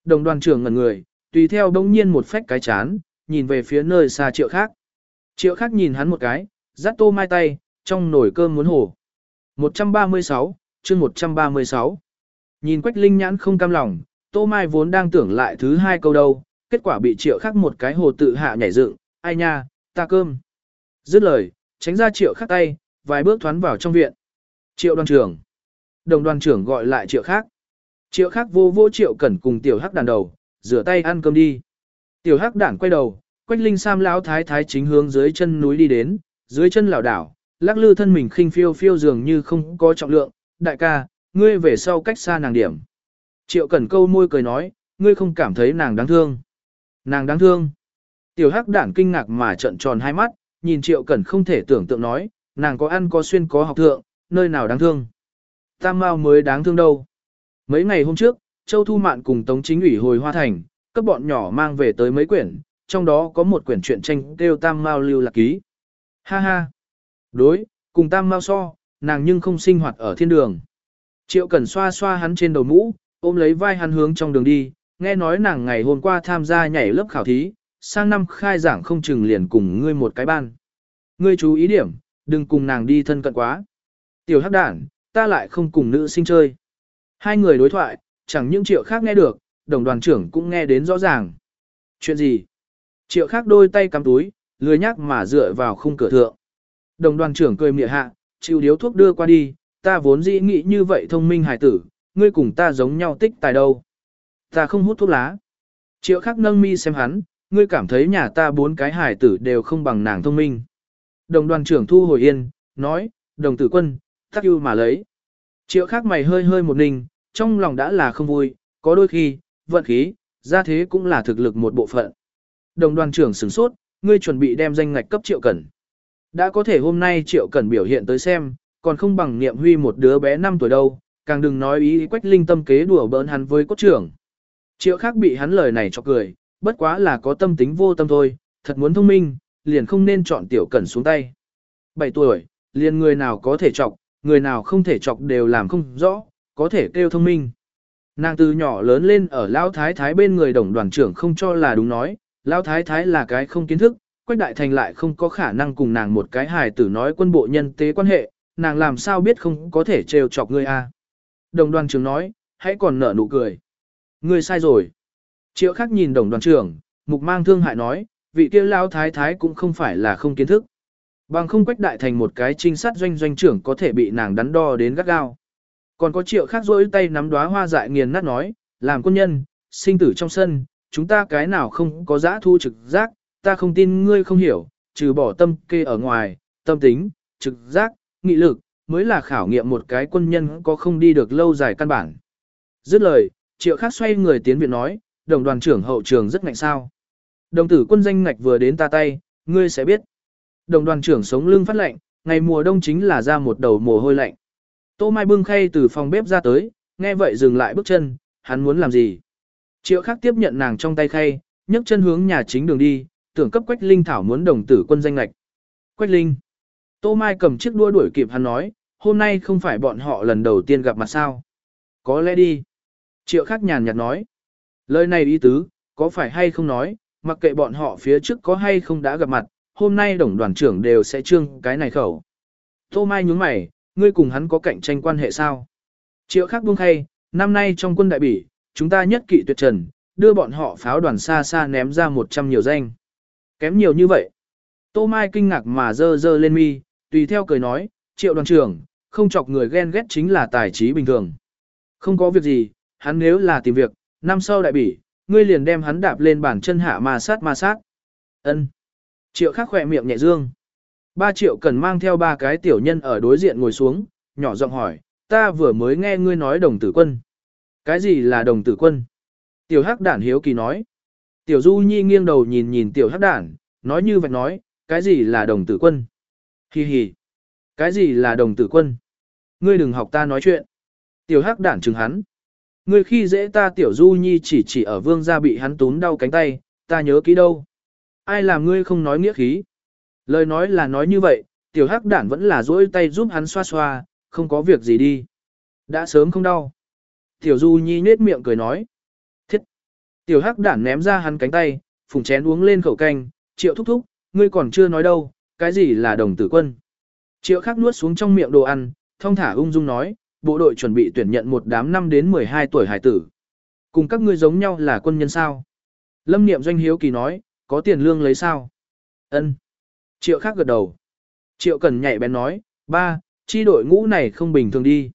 Đồng đoàn trưởng ngẩn người, tùy theo đông nhiên một phách cái chán, nhìn về phía nơi xa triệu khác. Triệu khác nhìn hắn một cái, dắt tô mai tay, trong nồi cơm muốn hổ. 136, chương 136. Nhìn Quách Linh nhãn không cam lòng, Tô Mai vốn đang tưởng lại thứ hai câu đâu, kết quả bị triệu khác một cái hồ tự hạ nhảy dựng, ai nha, ta cơm. Dứt lời, tránh ra triệu khắc tay, vài bước thoán vào trong viện. Triệu đoàn trưởng. Đồng đoàn trưởng gọi lại triệu khắc. Triệu khắc vô vô triệu cẩn cùng tiểu hắc đàn đầu, rửa tay ăn cơm đi. Tiểu hắc đản quay đầu, quách linh sam lão thái thái chính hướng dưới chân núi đi đến, dưới chân lảo đảo, lắc lư thân mình khinh phiêu phiêu dường như không có trọng lượng. Đại ca, ngươi về sau cách xa nàng điểm. Triệu cẩn câu môi cười nói, ngươi không cảm thấy nàng đáng thương. Nàng đáng thương. Tiểu hắc đản kinh ngạc mà trợn tròn hai mắt, nhìn triệu cẩn không thể tưởng tượng nói, nàng có ăn có xuyên có học thượng, nơi nào đáng thương. Tam Mao mới đáng thương đâu. Mấy ngày hôm trước, Châu Thu Mạn cùng Tống Chính ủy hồi Hoa Thành, các bọn nhỏ mang về tới mấy quyển, trong đó có một quyển truyện tranh kêu Tam Mao lưu lạc ký. Ha ha. Đối, cùng Tam Mao so, nàng nhưng không sinh hoạt ở thiên đường. Triệu Cẩn xoa xoa hắn trên đầu mũ, ôm lấy vai hắn hướng trong đường đi, nghe nói nàng ngày hôm qua tham gia nhảy lớp khảo thí, sang năm khai giảng không chừng liền cùng ngươi một cái ban. Ngươi chú ý điểm, đừng cùng nàng đi thân cận quá. Tiểu hắc đản, ta lại không cùng nữ sinh chơi. Hai người đối thoại, chẳng những triệu khác nghe được, đồng đoàn trưởng cũng nghe đến rõ ràng. Chuyện gì? Triệu khác đôi tay cắm túi, lười nhắc mà dựa vào khung cửa thượng. Đồng đoàn trưởng cười mỉa hạ, chịu điếu thuốc đưa qua đi, ta vốn dĩ nghĩ như vậy thông minh hài tử, ngươi cùng ta giống nhau tích tài đâu. Ta không hút thuốc lá. Triệu khắc nâng mi xem hắn, ngươi cảm thấy nhà ta bốn cái hài tử đều không bằng nàng thông minh. Đồng đoàn trưởng thu hồi yên, nói, đồng tử quân, tắc ưu mà lấy. Triệu khắc mày hơi hơi một ninh, trong lòng đã là không vui, có đôi khi, vận khí, ra thế cũng là thực lực một bộ phận. Đồng đoàn trưởng sửng sốt, ngươi chuẩn bị đem danh ngạch cấp triệu cẩn. Đã có thể hôm nay triệu cẩn biểu hiện tới xem, còn không bằng niệm huy một đứa bé 5 tuổi đâu, càng đừng nói ý quách linh tâm kế đùa bỡn hắn với cốt trưởng. Triệu khác bị hắn lời này cho cười, bất quá là có tâm tính vô tâm thôi, thật muốn thông minh, liền không nên chọn tiểu cẩn xuống tay. 7 tuổi, liền người nào có thể chọc, người nào không thể chọc đều làm không rõ, có thể kêu thông minh. Nàng từ nhỏ lớn lên ở Lão Thái Thái bên người đồng đoàn trưởng không cho là đúng nói, Lão Thái Thái là cái không kiến thức, Quách Đại Thành lại không có khả năng cùng nàng một cái hài tử nói quân bộ nhân tế quan hệ, nàng làm sao biết không có thể trêu chọc ngươi a? À. Đồng đoàn trưởng nói, hãy còn nở nụ cười. Ngươi sai rồi. Triệu khắc nhìn đồng đoàn trưởng, mục mang thương hại nói, vị kia Lão Thái Thái cũng không phải là không kiến thức. Bằng không Quách Đại Thành một cái trinh sát doanh doanh trưởng có thể bị nàng đắn đo đến gắt gao. Còn có triệu khác rỗi tay nắm đóa hoa dại nghiền nát nói, làm quân nhân, sinh tử trong sân, chúng ta cái nào không có giã thu trực giác, ta không tin ngươi không hiểu, trừ bỏ tâm kê ở ngoài, tâm tính, trực giác, nghị lực, mới là khảo nghiệm một cái quân nhân có không đi được lâu dài căn bản. Dứt lời, triệu khác xoay người tiến viện nói, đồng đoàn trưởng hậu trường rất ngạnh sao. Đồng tử quân danh ngạch vừa đến ta tay, ngươi sẽ biết. Đồng đoàn trưởng sống lưng phát lạnh, ngày mùa đông chính là ra một đầu mồ hôi lạnh. Tô Mai bưng khay từ phòng bếp ra tới, nghe vậy dừng lại bước chân, hắn muốn làm gì? Triệu khắc tiếp nhận nàng trong tay khay, nhấc chân hướng nhà chính đường đi, tưởng cấp Quách Linh Thảo muốn đồng tử quân danh lạch. Quách Linh. Tô Mai cầm chiếc đua đuổi kịp hắn nói, hôm nay không phải bọn họ lần đầu tiên gặp mặt sao? Có lẽ đi. Triệu khắc nhàn nhạt nói. Lời này ý tứ, có phải hay không nói, mặc kệ bọn họ phía trước có hay không đã gặp mặt, hôm nay đồng đoàn trưởng đều sẽ trương cái này khẩu. Tô Mai nhúng mày, ngươi cùng hắn có cạnh tranh quan hệ sao? Triệu khắc buông khay, năm nay trong quân đại bỉ, chúng ta nhất kỵ tuyệt trần, đưa bọn họ pháo đoàn xa xa ném ra 100 nhiều danh. Kém nhiều như vậy. Tô Mai kinh ngạc mà dơ dơ lên mi, tùy theo cười nói, triệu đoàn trưởng, không chọc người ghen ghét chính là tài trí bình thường. Không có việc gì, hắn nếu là tìm việc, năm sau đại bỉ, ngươi liền đem hắn đạp lên bàn chân hạ ma sát ma sát. Ân. Triệu khắc khỏe miệng nhẹ dương. Ba triệu cần mang theo ba cái tiểu nhân ở đối diện ngồi xuống, nhỏ giọng hỏi, ta vừa mới nghe ngươi nói đồng tử quân. Cái gì là đồng tử quân? Tiểu hắc đản hiếu kỳ nói. Tiểu du nhi nghiêng đầu nhìn nhìn tiểu hắc đản, nói như vậy nói, cái gì là đồng tử quân? Hi hi. Cái gì là đồng tử quân? Ngươi đừng học ta nói chuyện. Tiểu hắc đản chừng hắn. Ngươi khi dễ ta tiểu du nhi chỉ chỉ ở vương gia bị hắn tún đau cánh tay, ta nhớ kỹ đâu. Ai làm ngươi không nói nghĩa khí? Lời nói là nói như vậy, tiểu hắc đản vẫn là duỗi tay giúp hắn xoa xoa, không có việc gì đi. Đã sớm không đau. Tiểu du nhi nết miệng cười nói. Thiết. Tiểu hắc đản ném ra hắn cánh tay, phùng chén uống lên khẩu canh, triệu thúc thúc, ngươi còn chưa nói đâu, cái gì là đồng tử quân. Triệu khắc nuốt xuống trong miệng đồ ăn, thông thả ung dung nói, bộ đội chuẩn bị tuyển nhận một đám năm đến 12 tuổi hải tử. Cùng các ngươi giống nhau là quân nhân sao? Lâm niệm doanh hiếu kỳ nói, có tiền lương lấy sao? Ân. Triệu khác gật đầu. Triệu cần nhạy bén nói, ba, chi đội ngũ này không bình thường đi.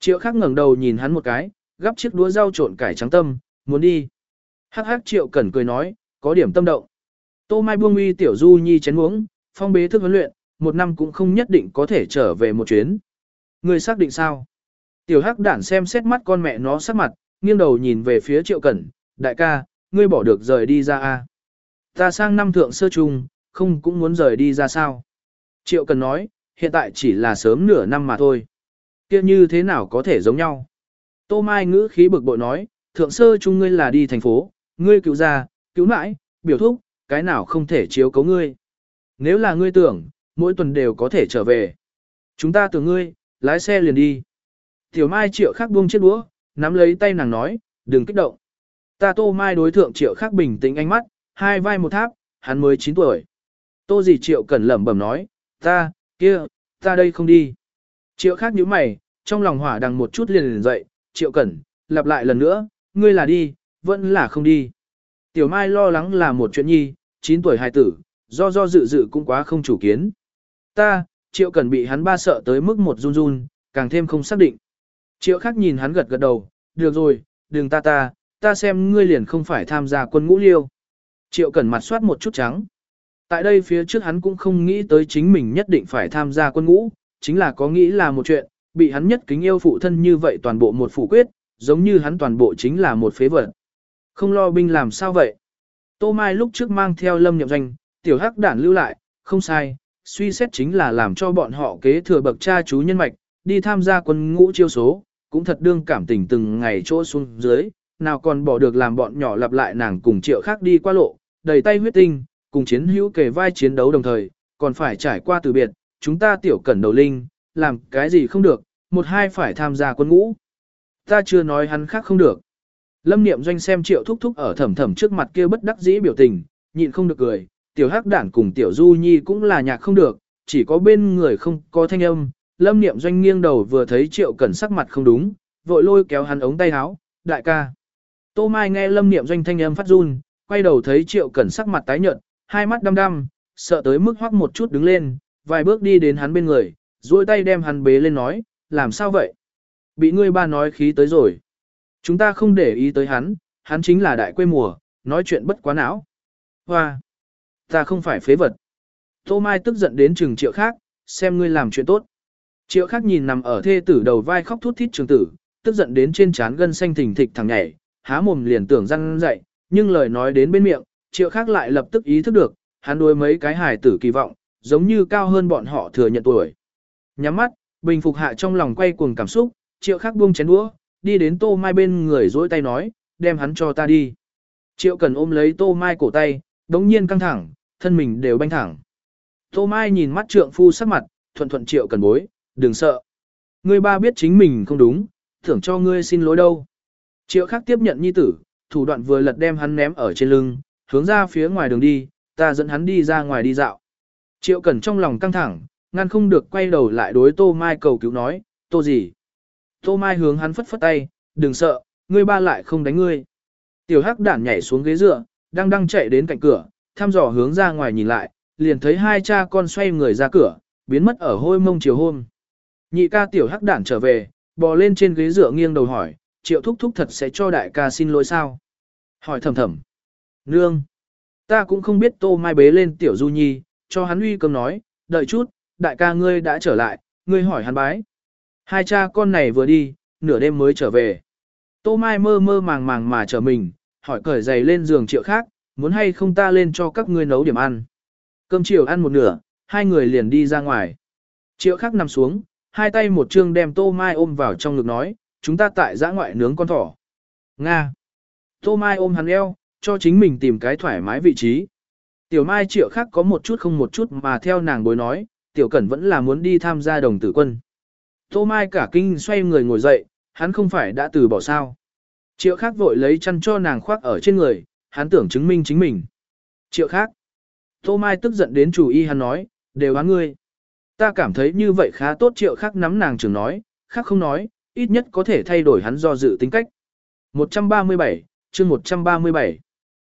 Triệu khác ngẩng đầu nhìn hắn một cái, gắp chiếc đũa rau trộn cải trắng tâm, muốn đi. Hắc hắc triệu cần cười nói, có điểm tâm động. Tô Mai buông uy tiểu du nhi chén uống, phong bế thức huấn luyện, một năm cũng không nhất định có thể trở về một chuyến. Người xác định sao? Tiểu hắc đản xem xét mắt con mẹ nó sắc mặt, nghiêng đầu nhìn về phía triệu cẩn, đại ca, ngươi bỏ được rời đi ra a Ta sang năm thượng sơ trung, không cũng muốn rời đi ra sao. Triệu cần nói, hiện tại chỉ là sớm nửa năm mà thôi. kia như thế nào có thể giống nhau. Tô Mai ngữ khí bực bội nói, thượng sơ Trung ngươi là đi thành phố, ngươi cứu ra, cứu mãi, biểu thúc, cái nào không thể chiếu cấu ngươi. Nếu là ngươi tưởng, mỗi tuần đều có thể trở về. Chúng ta tưởng ngươi, lái xe liền đi. Tiểu Mai triệu khắc buông chiếc đũa, nắm lấy tay nàng nói, đừng kích động. Ta Tô Mai đối thượng triệu khắc bình tĩnh ánh mắt, hai vai một tháp, hắn mới 9 tuổi. Tô gì triệu cẩn lẩm bẩm nói, ta, kia, ta đây không đi. Triệu khắc nhíu mày, trong lòng hỏa đằng một chút liền liền dậy, triệu cẩn, lặp lại lần nữa, ngươi là đi, vẫn là không đi. Tiểu Mai lo lắng là một chuyện nhi, 9 tuổi hài tử, do do dự dự cũng quá không chủ kiến. Ta, triệu cẩn bị hắn ba sợ tới mức một run run, càng thêm không xác định. Triệu khắc nhìn hắn gật gật đầu, được rồi, đừng ta ta, ta xem ngươi liền không phải tham gia quân ngũ liêu. Triệu cẩn mặt soát một chút trắng. Tại đây phía trước hắn cũng không nghĩ tới chính mình nhất định phải tham gia quân ngũ, chính là có nghĩ là một chuyện, bị hắn nhất kính yêu phụ thân như vậy toàn bộ một phủ quyết, giống như hắn toàn bộ chính là một phế vật. Không lo binh làm sao vậy? Tô Mai lúc trước mang theo lâm nhậm danh, tiểu hắc đản lưu lại, không sai, suy xét chính là làm cho bọn họ kế thừa bậc cha chú nhân mạch, đi tham gia quân ngũ chiêu số, cũng thật đương cảm tình từng ngày chỗ xuống dưới, nào còn bỏ được làm bọn nhỏ lặp lại nàng cùng triệu khác đi qua lộ, đầy tay huyết tinh, cùng chiến hữu kề vai chiến đấu đồng thời, còn phải trải qua từ biệt, chúng ta tiểu cẩn đầu linh, làm cái gì không được, một hai phải tham gia quân ngũ. Ta chưa nói hắn khác không được. Lâm niệm doanh xem triệu thúc thúc ở thầm thầm trước mặt kia bất đắc dĩ biểu tình, nhịn không được cười, tiểu hắc đản cùng tiểu du nhi cũng là nhạc không được, chỉ có bên người không có thanh âm. Lâm niệm doanh nghiêng đầu vừa thấy triệu cẩn sắc mặt không đúng, vội lôi kéo hắn ống tay áo, đại ca. Tô Mai nghe lâm niệm doanh thanh âm phát run, quay đầu thấy triệu cẩn sắc mặt tái nhợt, hai mắt đăm đăm, sợ tới mức hoắc một chút đứng lên, vài bước đi đến hắn bên người, duỗi tay đem hắn bế lên nói, làm sao vậy? Bị ngươi ba nói khí tới rồi. Chúng ta không để ý tới hắn, hắn chính là đại quê mùa, nói chuyện bất quá não. Hoa! Ta không phải phế vật. Tô Mai tức giận đến trừng triệu khác, xem ngươi làm chuyện tốt. Triệu Khắc nhìn nằm ở thê tử đầu vai khóc thút thít trường tử, tức giận đến trên trán gân xanh thình thịch thẳng nhảy, há mồm liền tưởng răng dậy, nhưng lời nói đến bên miệng, triệu Khắc lại lập tức ý thức được, hắn đối mấy cái hài tử kỳ vọng, giống như cao hơn bọn họ thừa nhận tuổi. Nhắm mắt, bình phục hạ trong lòng quay cuồng cảm xúc, triệu Khắc buông chén đũa, đi đến tô mai bên người dỗi tay nói, đem hắn cho ta đi. Triệu cần ôm lấy tô mai cổ tay, đống nhiên căng thẳng, thân mình đều banh thẳng. Tô mai nhìn mắt trượng phu sắc mặt, thuận thuận triệu cần bối, đừng sợ. Ngươi ba biết chính mình không đúng, thưởng cho ngươi xin lỗi đâu. Triệu khắc tiếp nhận nhi tử, thủ đoạn vừa lật đem hắn ném ở trên lưng, hướng ra phía ngoài đường đi, ta dẫn hắn đi ra ngoài đi dạo. Triệu Cẩn trong lòng căng thẳng, ngăn không được quay đầu lại đối Tô Mai cầu cứu nói, Tô gì? Tô Mai hướng hắn phất phất tay, đừng sợ, ngươi ba lại không đánh ngươi. Tiểu hắc đản nhảy xuống ghế dựa, đang đang chạy đến cạnh cửa, thăm dò hướng ra ngoài nhìn lại, liền thấy hai cha con xoay người ra cửa, biến mất ở hôi mông chiều hôm. Nhị ca tiểu hắc đản trở về, bò lên trên ghế dựa nghiêng đầu hỏi, triệu thúc thúc thật sẽ cho đại ca xin lỗi sao? Hỏi thầm thầm. Nương. Ta cũng không biết tô mai bế lên tiểu du nhi, cho hắn uy cầm nói, đợi chút, đại ca ngươi đã trở lại, ngươi hỏi hắn bái. Hai cha con này vừa đi, nửa đêm mới trở về. Tô mai mơ mơ màng màng mà trở mình, hỏi cởi giày lên giường triệu khác, muốn hay không ta lên cho các ngươi nấu điểm ăn. Cơm chiều ăn một nửa, hai người liền đi ra ngoài. Triệu khác nằm xuống, hai tay một chương đem tô mai ôm vào trong ngực nói, chúng ta tại giã ngoại nướng con thỏ. Nga. Tô mai ôm hắn eo, cho chính mình tìm cái thoải mái vị trí. Tiểu Mai triệu khác có một chút không một chút mà theo nàng bối nói, Tiểu Cẩn vẫn là muốn đi tham gia đồng tử quân. Tô Mai cả kinh xoay người ngồi dậy, hắn không phải đã từ bỏ sao. Triệu khác vội lấy chăn cho nàng khoác ở trên người, hắn tưởng chứng minh chính mình. Triệu khác. Tô Mai tức giận đến chủ y hắn nói, đều hắn ngươi. Ta cảm thấy như vậy khá tốt triệu khác nắm nàng trường nói, khác không nói, ít nhất có thể thay đổi hắn do dự tính cách. 137, chương 137.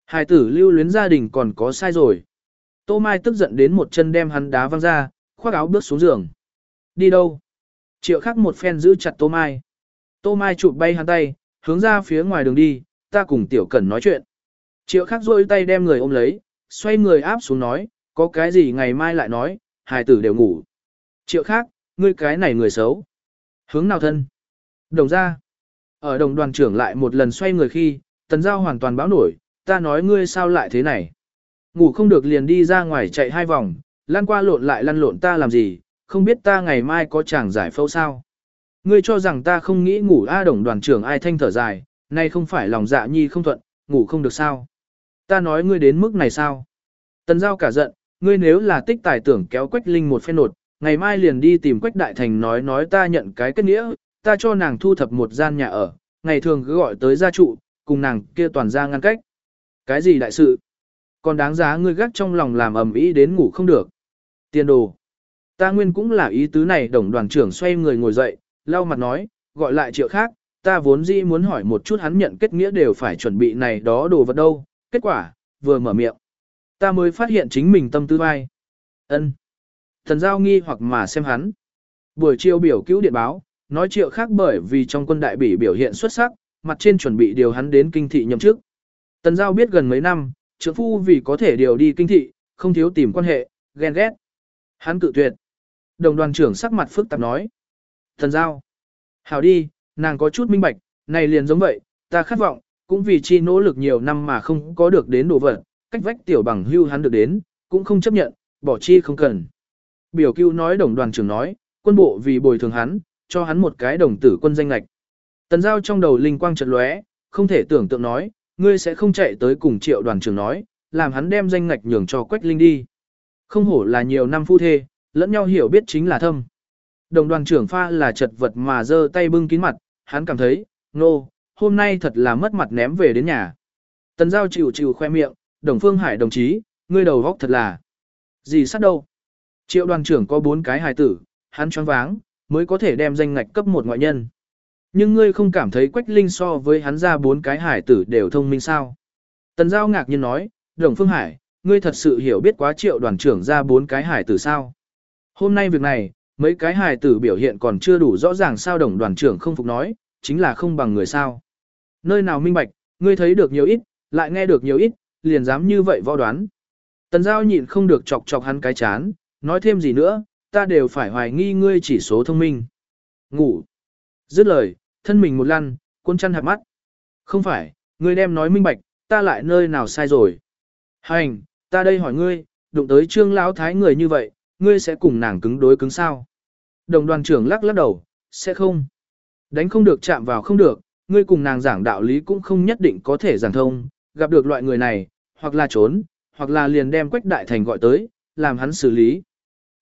Hải tử lưu luyến gia đình còn có sai rồi. Tô Mai tức giận đến một chân đem hắn đá văng ra, khoác áo bước xuống giường. Đi đâu? Triệu khắc một phen giữ chặt Tô Mai. Tô Mai chụp bay hắn tay, hướng ra phía ngoài đường đi, ta cùng Tiểu Cẩn nói chuyện. Triệu khắc rôi tay đem người ôm lấy, xoay người áp xuống nói, có cái gì ngày mai lại nói, hài tử đều ngủ. Triệu khác, ngươi cái này người xấu. Hướng nào thân? Đồng ra. Ở đồng đoàn trưởng lại một lần xoay người khi, tần giao hoàn toàn báo nổi, ta nói ngươi sao lại thế này. Ngủ không được liền đi ra ngoài chạy hai vòng, lăn qua lộn lại lăn lộn ta làm gì, không biết ta ngày mai có chàng giải phẫu sao. Ngươi cho rằng ta không nghĩ ngủ A đồng đoàn trưởng ai thanh thở dài, nay không phải lòng dạ nhi không thuận, ngủ không được sao. Ta nói ngươi đến mức này sao. Tần giao cả giận, ngươi nếu là tích tài tưởng kéo quách linh một phen nột, ngày mai liền đi tìm quách đại thành nói nói ta nhận cái kết nghĩa, ta cho nàng thu thập một gian nhà ở, ngày thường cứ gọi tới gia trụ, cùng nàng kia toàn ra ngăn cách. Cái gì đại sự? Còn đáng giá ngươi gắt trong lòng làm ầm ĩ đến ngủ không được. Tiền đồ. Ta nguyên cũng là ý tứ này đồng đoàn trưởng xoay người ngồi dậy, lau mặt nói, gọi lại triệu khác, ta vốn dĩ muốn hỏi một chút hắn nhận kết nghĩa đều phải chuẩn bị này đó đồ vật đâu, kết quả, vừa mở miệng. Ta mới phát hiện chính mình tâm tư vai. ân Thần giao nghi hoặc mà xem hắn. Buổi chiều biểu cứu điện báo, nói triệu khác bởi vì trong quân đại bỉ biểu hiện xuất sắc, mặt trên chuẩn bị điều hắn đến kinh thị nhậm chức. Tần Giao biết gần mấy năm, trưởng phu vì có thể điều đi kinh thị, không thiếu tìm quan hệ, ghen ghét. Hắn cự tuyệt. Đồng đoàn trưởng sắc mặt phức tạp nói. Tần Giao. Hảo đi, nàng có chút minh bạch, này liền giống vậy, ta khát vọng, cũng vì chi nỗ lực nhiều năm mà không có được đến đồ vật, cách vách tiểu bằng hưu hắn được đến, cũng không chấp nhận, bỏ chi không cần. Biểu cứu nói đồng đoàn trưởng nói, quân bộ vì bồi thường hắn, cho hắn một cái đồng tử quân danh lạch. Tần giao trong đầu linh quang chợt lóe, không thể tưởng tượng nói, ngươi sẽ không chạy tới cùng triệu đoàn trưởng nói, làm hắn đem danh ngạch nhường cho Quách Linh đi. Không hổ là nhiều năm phu thê, lẫn nhau hiểu biết chính là thâm. Đồng đoàn trưởng pha là chật vật mà giơ tay bưng kín mặt, hắn cảm thấy, nô, no, hôm nay thật là mất mặt ném về đến nhà. Tần giao chịu chịu khoe miệng, đồng phương hải đồng chí, ngươi đầu góc thật là. Gì sát đâu? Triệu đoàn trưởng có bốn cái hài tử, hắn choáng váng, mới có thể đem danh ngạch cấp một ngoại nhân. Nhưng ngươi không cảm thấy Quách Linh so với hắn ra bốn cái hải tử đều thông minh sao? Tần Giao ngạc nhiên nói, Đồng Phương Hải, ngươi thật sự hiểu biết quá triệu đoàn trưởng ra bốn cái hải tử sao? Hôm nay việc này, mấy cái hải tử biểu hiện còn chưa đủ rõ ràng sao đồng đoàn trưởng không phục nói, chính là không bằng người sao. Nơi nào minh bạch, ngươi thấy được nhiều ít, lại nghe được nhiều ít, liền dám như vậy võ đoán. Tần Giao nhịn không được chọc chọc hắn cái chán, nói thêm gì nữa, ta đều phải hoài nghi ngươi chỉ số thông minh. Ngủ. Dứt lời, thân mình một lăn, cuốn chăn hạt mắt. Không phải, ngươi đem nói minh bạch, ta lại nơi nào sai rồi. Hành, ta đây hỏi ngươi, đụng tới trương lão thái người như vậy, ngươi sẽ cùng nàng cứng đối cứng sao? Đồng đoàn trưởng lắc lắc đầu, sẽ không. Đánh không được chạm vào không được, ngươi cùng nàng giảng đạo lý cũng không nhất định có thể giảng thông, gặp được loại người này, hoặc là trốn, hoặc là liền đem quách đại thành gọi tới, làm hắn xử lý.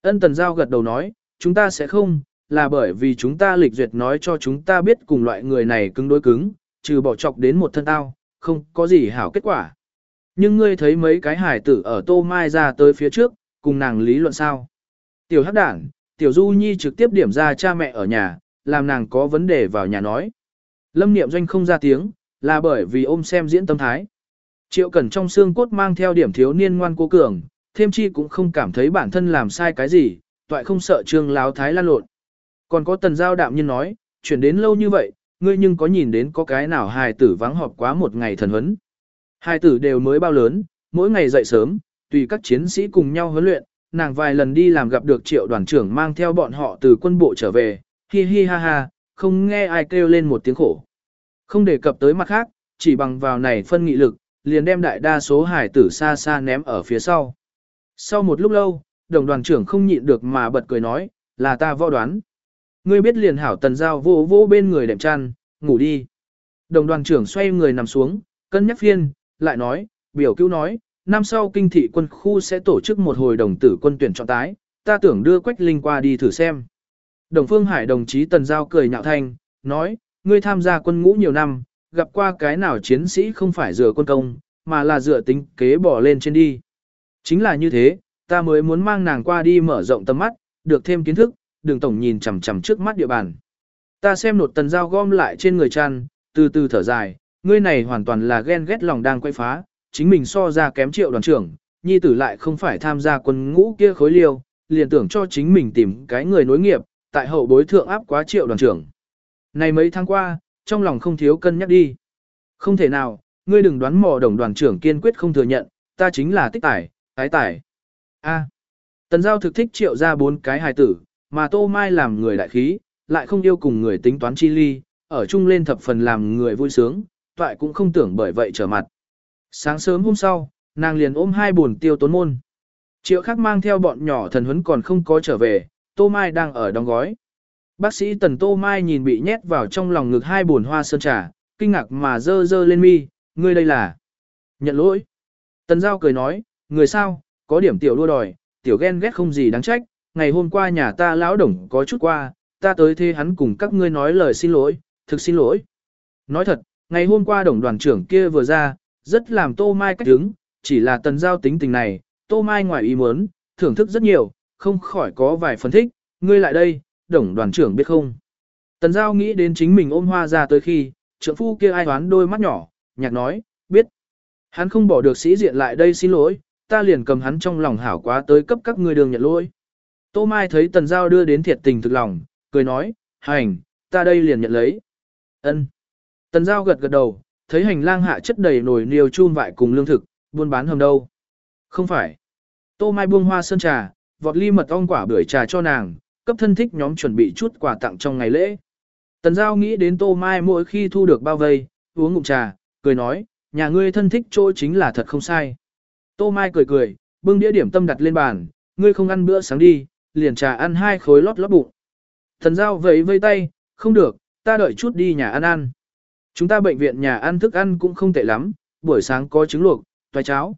Ân tần giao gật đầu nói, chúng ta sẽ không, là bởi vì chúng ta lịch duyệt nói cho chúng ta biết cùng loại người này cứng đối cứng, trừ bỏ chọc đến một thân tao, không có gì hảo kết quả. Nhưng ngươi thấy mấy cái hải tử ở tô mai ra tới phía trước, cùng nàng lý luận sao. Tiểu hắc đảng, tiểu du nhi trực tiếp điểm ra cha mẹ ở nhà, làm nàng có vấn đề vào nhà nói. Lâm niệm doanh không ra tiếng, là bởi vì ôm xem diễn tâm thái. Triệu Cẩn trong xương cốt mang theo điểm thiếu niên ngoan cố cường, thêm chi cũng không cảm thấy bản thân làm sai cái gì, toại không sợ trương láo thái lan lộn. Còn có tần giao đạm nhiên nói, chuyển đến lâu như vậy, ngươi nhưng có nhìn đến có cái nào hài tử vắng họp quá một ngày thần huấn. Hài tử đều mới bao lớn, mỗi ngày dậy sớm, tùy các chiến sĩ cùng nhau huấn luyện, nàng vài lần đi làm gặp được triệu đoàn trưởng mang theo bọn họ từ quân bộ trở về, hi hi ha ha, không nghe ai kêu lên một tiếng khổ. Không đề cập tới mặt khác, chỉ bằng vào này phân nghị lực, liền đem đại đa số hải tử xa xa ném ở phía sau. Sau một lúc lâu, đồng đoàn trưởng không nhịn được mà bật cười nói, là ta võ đoán. Ngươi biết liền hảo tần giao vô vô bên người đệm chăn, ngủ đi. Đồng đoàn trưởng xoay người nằm xuống, cân nhắc phiên, lại nói, biểu cứu nói, năm sau kinh thị quân khu sẽ tổ chức một hồi đồng tử quân tuyển chọn tái, ta tưởng đưa Quách Linh qua đi thử xem. Đồng Phương Hải đồng chí Tần Giao cười nhạo thanh, nói, ngươi tham gia quân ngũ nhiều năm, gặp qua cái nào chiến sĩ không phải dựa quân công, mà là dựa tính kế bỏ lên trên đi. Chính là như thế, ta mới muốn mang nàng qua đi mở rộng tầm mắt, được thêm kiến thức, đường tổng nhìn chằm chằm trước mắt địa bàn. Ta xem nột tần dao gom lại trên người chăn, từ từ thở dài, ngươi này hoàn toàn là ghen ghét lòng đang quay phá, chính mình so ra kém triệu đoàn trưởng, nhi tử lại không phải tham gia quân ngũ kia khối liêu, liền tưởng cho chính mình tìm cái người nối nghiệp, tại hậu bối thượng áp quá triệu đoàn trưởng. Này mấy tháng qua, trong lòng không thiếu cân nhắc đi. Không thể nào, ngươi đừng đoán mò đồng đoàn trưởng kiên quyết không thừa nhận, ta chính là tích tải, ái tải. A. Tần giao thực thích triệu ra bốn cái hài tử, mà Tô Mai làm người đại khí, lại không yêu cùng người tính toán chi ly, ở chung lên thập phần làm người vui sướng, toại cũng không tưởng bởi vậy trở mặt. Sáng sớm hôm sau, nàng liền ôm hai buồn tiêu tốn môn. Triệu khác mang theo bọn nhỏ thần huấn còn không có trở về, Tô Mai đang ở đóng gói. Bác sĩ Tần Tô Mai nhìn bị nhét vào trong lòng ngực hai buồn hoa sơn trà, kinh ngạc mà dơ dơ lên mi, ngươi đây là. Nhận lỗi. Tần Giao cười nói, người sao, có điểm tiểu đua đòi, tiểu ghen ghét không gì đáng trách, ngày hôm qua nhà ta lão đồng có chút qua, ta tới thế hắn cùng các ngươi nói lời xin lỗi, thực xin lỗi. Nói thật, ngày hôm qua đồng đoàn trưởng kia vừa ra, rất làm Tô Mai cách đứng, chỉ là tần giao tính tình này, Tô Mai ngoài ý muốn, thưởng thức rất nhiều, không khỏi có vài phân thích, ngươi lại đây, đồng đoàn trưởng biết không. Tần giao nghĩ đến chính mình ôm hoa ra tới khi, trưởng phu kia ai đoán đôi mắt nhỏ, nhạc nói, biết. Hắn không bỏ được sĩ diện lại đây xin lỗi, ta liền cầm hắn trong lòng hảo quá tới cấp các ngươi đường nhận lỗi. Tô Mai thấy Tần Giao đưa đến thiệt tình thực lòng, cười nói, hành, ta đây liền nhận lấy. Ân. Tần Giao gật gật đầu, thấy hành lang hạ chất đầy nồi niêu chun vại cùng lương thực, buôn bán hầm đâu. Không phải. Tô Mai buông hoa sơn trà, vọt ly mật ong quả bưởi trà cho nàng, cấp thân thích nhóm chuẩn bị chút quà tặng trong ngày lễ. Tần Giao nghĩ đến Tô Mai mỗi khi thu được bao vây, uống ngụm trà, cười nói, nhà ngươi thân thích chỗ chính là thật không sai. Tô Mai cười cười, bưng đĩa điểm tâm đặt lên bàn, ngươi không ăn bữa sáng đi, liền trà ăn hai khối lót lót bụng. Thần giao vẫy vây tay, không được, ta đợi chút đi nhà ăn ăn. Chúng ta bệnh viện nhà ăn thức ăn cũng không tệ lắm, buổi sáng có trứng luộc, toài cháo.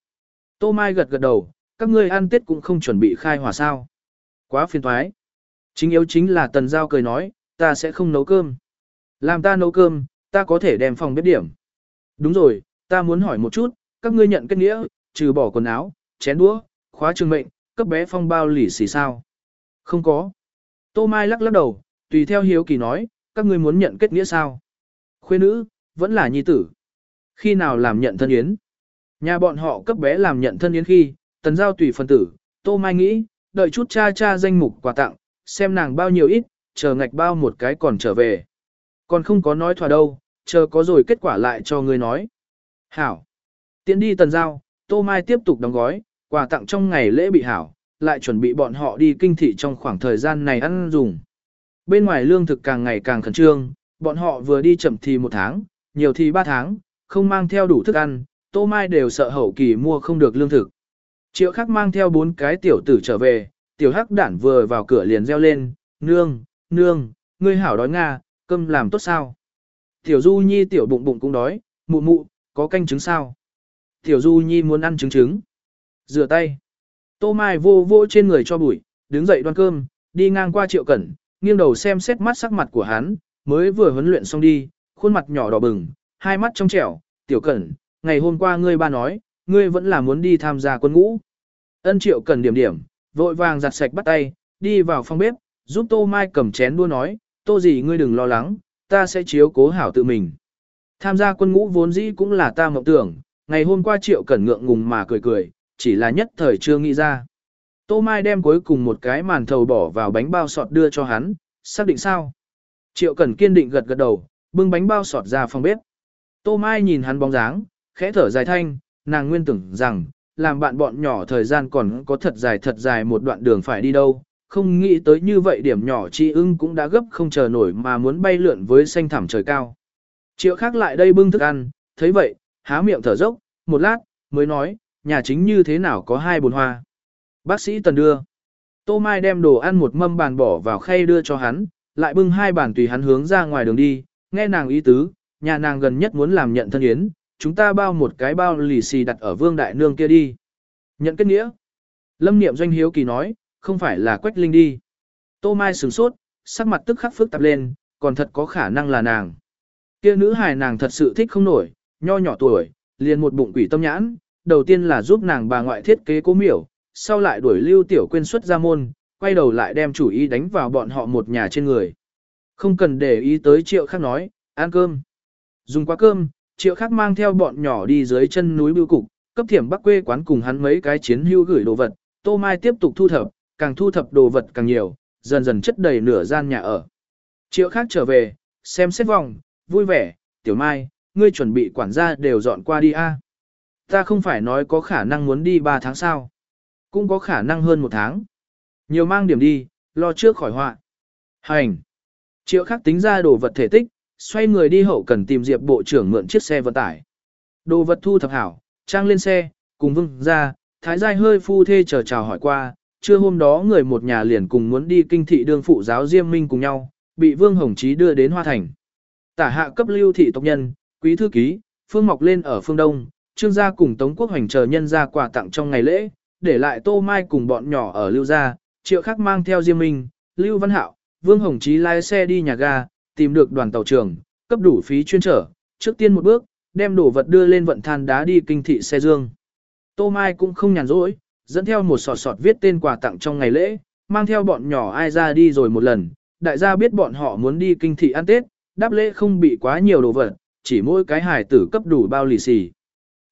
Tô Mai gật gật đầu, các ngươi ăn tết cũng không chuẩn bị khai hỏa sao. Quá phiền thoái. Chính yếu chính là tần giao cười nói, ta sẽ không nấu cơm. Làm ta nấu cơm, ta có thể đem phòng bếp điểm. Đúng rồi, ta muốn hỏi một chút, các ngươi nhận kết nghĩa, trừ bỏ quần áo, chén đũa, khóa trường mệnh, cấp bé phong bao lì xì sao. Không có. Tô Mai lắc lắc đầu, tùy theo hiếu kỳ nói, các ngươi muốn nhận kết nghĩa sao? Khuê nữ, vẫn là nhi tử. Khi nào làm nhận thân yến? Nhà bọn họ cấp bé làm nhận thân yến khi, tần giao tùy phân tử, Tô Mai nghĩ, đợi chút cha cha danh mục quà tặng, xem nàng bao nhiêu ít, chờ ngạch bao một cái còn trở về. Còn không có nói thỏa đâu, chờ có rồi kết quả lại cho người nói. Hảo. Tiến đi tần giao, Tô Mai tiếp tục đóng gói, quà tặng trong ngày lễ bị hảo, lại chuẩn bị bọn họ đi kinh thị trong khoảng thời gian này ăn dùng. Bên ngoài lương thực càng ngày càng khẩn trương, bọn họ vừa đi chậm thì một tháng, nhiều thì ba tháng, không mang theo đủ thức ăn, Tô Mai đều sợ hậu kỳ mua không được lương thực. Triệu khắc mang theo bốn cái tiểu tử trở về, tiểu hắc đản vừa vào cửa liền reo lên, nương, nương, ngươi hảo đói nga, cơm làm tốt sao? Tiểu Du Nhi tiểu bụng bụng cũng đói, mụ mụ, có canh trứng sao? Tiểu Du Nhi muốn ăn trứng trứng. Rửa tay. Tô Mai vô vô trên người cho bụi, đứng dậy đoan cơm, đi ngang qua triệu cẩn, nghiêng đầu xem xét mắt sắc mặt của hắn, mới vừa huấn luyện xong đi, khuôn mặt nhỏ đỏ bừng, hai mắt trong trẻo, tiểu cẩn, ngày hôm qua ngươi ba nói, ngươi vẫn là muốn đi tham gia quân ngũ. Ân triệu cẩn điểm điểm, vội vàng giặt sạch bắt tay, đi vào phòng bếp, giúp Tô Mai cầm chén đua nói, Tô gì ngươi đừng lo lắng, ta sẽ chiếu cố hảo tự mình. Tham gia quân ngũ vốn dĩ cũng là ta mộng tưởng, ngày hôm qua triệu cẩn ngượng ngùng mà cười cười, chỉ là nhất thời chưa nghĩ ra. Tô Mai đem cuối cùng một cái màn thầu bỏ vào bánh bao sọt đưa cho hắn, xác định sao? Triệu Cẩn kiên định gật gật đầu, bưng bánh bao sọt ra phòng bếp. Tô Mai nhìn hắn bóng dáng, khẽ thở dài thanh, nàng nguyên tưởng rằng, làm bạn bọn nhỏ thời gian còn có thật dài thật dài một đoạn đường phải đi đâu, không nghĩ tới như vậy điểm nhỏ chi ưng cũng đã gấp không chờ nổi mà muốn bay lượn với xanh thẳm trời cao. Triệu khác lại đây bưng thức ăn, thấy vậy, há miệng thở dốc, một lát, mới nói, nhà chính như thế nào có hai bồn hoa. Bác sĩ tần đưa. Tô Mai đem đồ ăn một mâm bàn bỏ vào khay đưa cho hắn, lại bưng hai bàn tùy hắn hướng ra ngoài đường đi, nghe nàng ý tứ, nhà nàng gần nhất muốn làm nhận thân yến, chúng ta bao một cái bao lì xì đặt ở vương đại nương kia đi. Nhận kết nghĩa. Lâm niệm doanh hiếu kỳ nói, không phải là quách linh đi. Tô Mai sửng sốt, sắc mặt tức khắc phức tạp lên, còn thật có khả năng là nàng. Kia nữ hài nàng thật sự thích không nổi, nho nhỏ tuổi, liền một bụng quỷ tâm nhãn, đầu tiên là giúp nàng bà ngoại thiết kế cố miểu, sau lại đuổi lưu tiểu quên xuất ra môn, quay đầu lại đem chủ ý đánh vào bọn họ một nhà trên người. Không cần để ý tới triệu khác nói, ăn cơm. Dùng quá cơm, triệu khác mang theo bọn nhỏ đi dưới chân núi bưu cục, cấp thiểm bắc quê quán cùng hắn mấy cái chiến hưu gửi đồ vật, tô mai tiếp tục thu thập, càng thu thập đồ vật càng nhiều, dần dần chất đầy nửa gian nhà ở. Triệu khác trở về, xem xét vòng, vui vẻ, tiểu mai, ngươi chuẩn bị quản gia đều dọn qua đi a. Ta không phải nói có khả năng muốn đi 3 tháng sao. Cũng có khả năng hơn một tháng. Nhiều mang điểm đi, lo trước khỏi họa. Hành. Triệu khắc tính ra đồ vật thể tích, xoay người đi hậu cần tìm Diệp Bộ trưởng mượn chiếc xe vận tải. Đồ vật thu thập hảo, trang lên xe, cùng vưng ra, thái giai hơi phu thê chờ chào hỏi qua, trưa hôm đó người một nhà liền cùng muốn đi kinh thị đương phụ giáo Diêm Minh cùng nhau, bị Vương Hồng Chí đưa đến Hoa Thành. Tả hạ cấp lưu thị tộc nhân, quý thư ký, phương mọc lên ở phương Đông, trương gia cùng Tống Quốc Hoành chờ nhân ra quà tặng trong ngày lễ, để lại Tô Mai cùng bọn nhỏ ở lưu gia, triệu khắc mang theo Diêm Minh, Lưu Văn Hạo, Vương Hồng Chí lái xe đi nhà ga, tìm được đoàn tàu trưởng, cấp đủ phí chuyên trở, trước tiên một bước, đem đồ vật đưa lên vận than đá đi kinh thị xe dương. Tô Mai cũng không nhàn rỗi, dẫn theo một sọt sọt viết tên quà tặng trong ngày lễ, mang theo bọn nhỏ ai ra đi rồi một lần, đại gia biết bọn họ muốn đi kinh thị ăn Tết, đáp lễ không bị quá nhiều đồ vật, chỉ mỗi cái hài tử cấp đủ bao lì xì.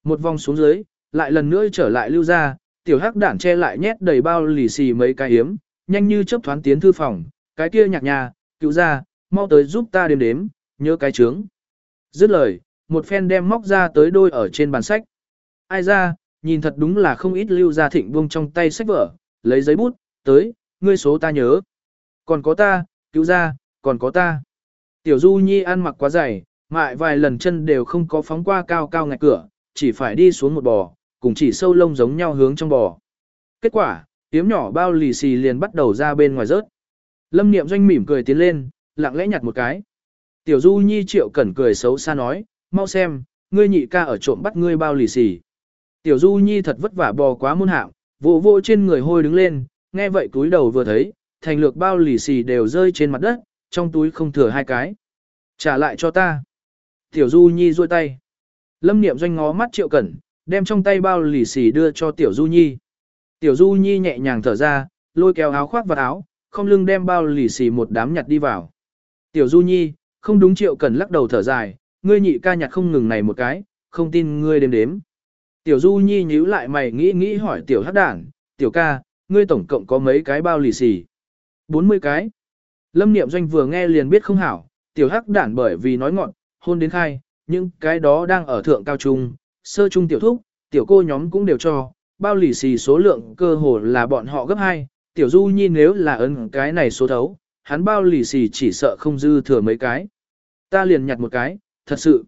Một vòng xuống dưới, lại lần nữa trở lại lưu ra, tiểu hắc đản che lại nhét đầy bao lì xì mấy cái hiếm, nhanh như chớp thoáng tiến thư phòng, cái kia nhạc nhà, cứu ra, mau tới giúp ta đếm đếm, nhớ cái trướng. Dứt lời, một phen đem móc ra tới đôi ở trên bàn sách. Ai ra, nhìn thật đúng là không ít lưu ra thịnh buông trong tay sách vở, lấy giấy bút, tới, ngươi số ta nhớ. Còn có ta, cứu ra, còn có ta. Tiểu Du Nhi ăn mặc quá dày, mại vài lần chân đều không có phóng qua cao cao ngạch cửa, chỉ phải đi xuống một bò, cùng chỉ sâu lông giống nhau hướng trong bò. Kết quả, tiếm nhỏ bao lì xì liền bắt đầu ra bên ngoài rớt. Lâm Niệm Doanh mỉm cười tiến lên, lặng lẽ nhặt một cái. Tiểu Du Nhi triệu cẩn cười xấu xa nói, mau xem, ngươi nhị ca ở trộm bắt ngươi bao lì xì. Tiểu Du Nhi thật vất vả bò quá muôn hạng, vụ vô trên người hôi đứng lên, nghe vậy túi đầu vừa thấy, thành lược bao lì xì đều rơi trên mặt đất, trong túi không thừa hai cái. Trả lại cho ta. Tiểu Du Nhi duỗi tay. Lâm Niệm Doanh ngó mắt Triệu Cẩn, đem trong tay bao lì xì đưa cho Tiểu Du Nhi. Tiểu Du Nhi nhẹ nhàng thở ra, lôi kéo áo khoác vào áo, không lưng đem bao lì xì một đám nhặt đi vào. Tiểu Du Nhi, không đúng Triệu Cẩn lắc đầu thở dài, ngươi nhị ca nhặt không ngừng này một cái, không tin ngươi đếm đếm. Tiểu Du Nhi nhíu lại mày nghĩ nghĩ hỏi Tiểu Hắc Đản, Tiểu ca, ngươi tổng cộng có mấy cái bao lì xì? 40 cái. Lâm Niệm Doanh vừa nghe liền biết không hảo, Tiểu Hắc Đản bởi vì nói ngọn, hôn đến khai, những cái đó đang ở thượng cao trung, sơ trung tiểu thúc, tiểu cô nhóm cũng đều cho, bao lì xì số lượng cơ hồ là bọn họ gấp 2, tiểu du nhi nếu là ấn cái này số thấu, hắn bao lì xì chỉ sợ không dư thừa mấy cái. Ta liền nhặt một cái, thật sự.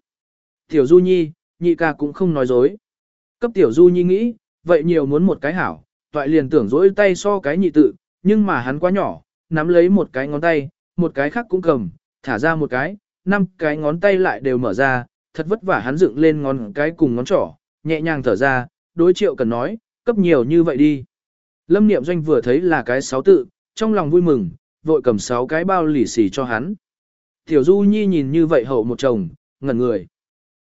Tiểu du nhi, nhị ca cũng không nói dối. Cấp tiểu du nhi nghĩ, vậy nhiều muốn một cái hảo, toại liền tưởng dỗi tay so cái nhị tự, nhưng mà hắn quá nhỏ, nắm lấy một cái ngón tay, một cái khác cũng cầm, thả ra một cái, năm cái ngón tay lại đều mở ra, thật vất vả hắn dựng lên ngón cái cùng ngón trỏ, nhẹ nhàng thở ra, đối triệu cần nói, cấp nhiều như vậy đi. Lâm Niệm Doanh vừa thấy là cái sáu tự, trong lòng vui mừng, vội cầm sáu cái bao lì xì cho hắn. Tiểu Du Nhi nhìn như vậy hậu một chồng, ngẩn người.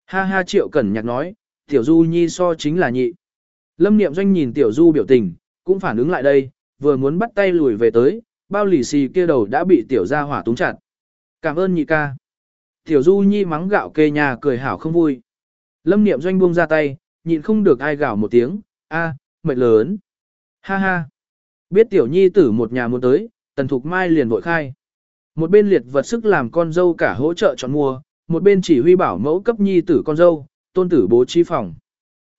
Ha ha triệu cẩn nhạc nói, Tiểu Du Nhi so chính là nhị. Lâm Niệm Doanh nhìn Tiểu Du biểu tình, cũng phản ứng lại đây, vừa muốn bắt tay lùi về tới, bao lì xì kia đầu đã bị Tiểu gia hỏa túng chặt. Cảm ơn nhị ca. Tiểu Du Nhi mắng gạo kê nhà cười hảo không vui. Lâm Niệm Doanh buông ra tay, nhịn không được ai gào một tiếng, a, mệt lớn. Ha ha. Biết Tiểu Nhi tử một nhà muốn tới, Tần Thục Mai liền vội khai. Một bên liệt vật sức làm con dâu cả hỗ trợ chọn mua, một bên chỉ huy bảo mẫu cấp Nhi tử con dâu, tôn tử bố trí phòng.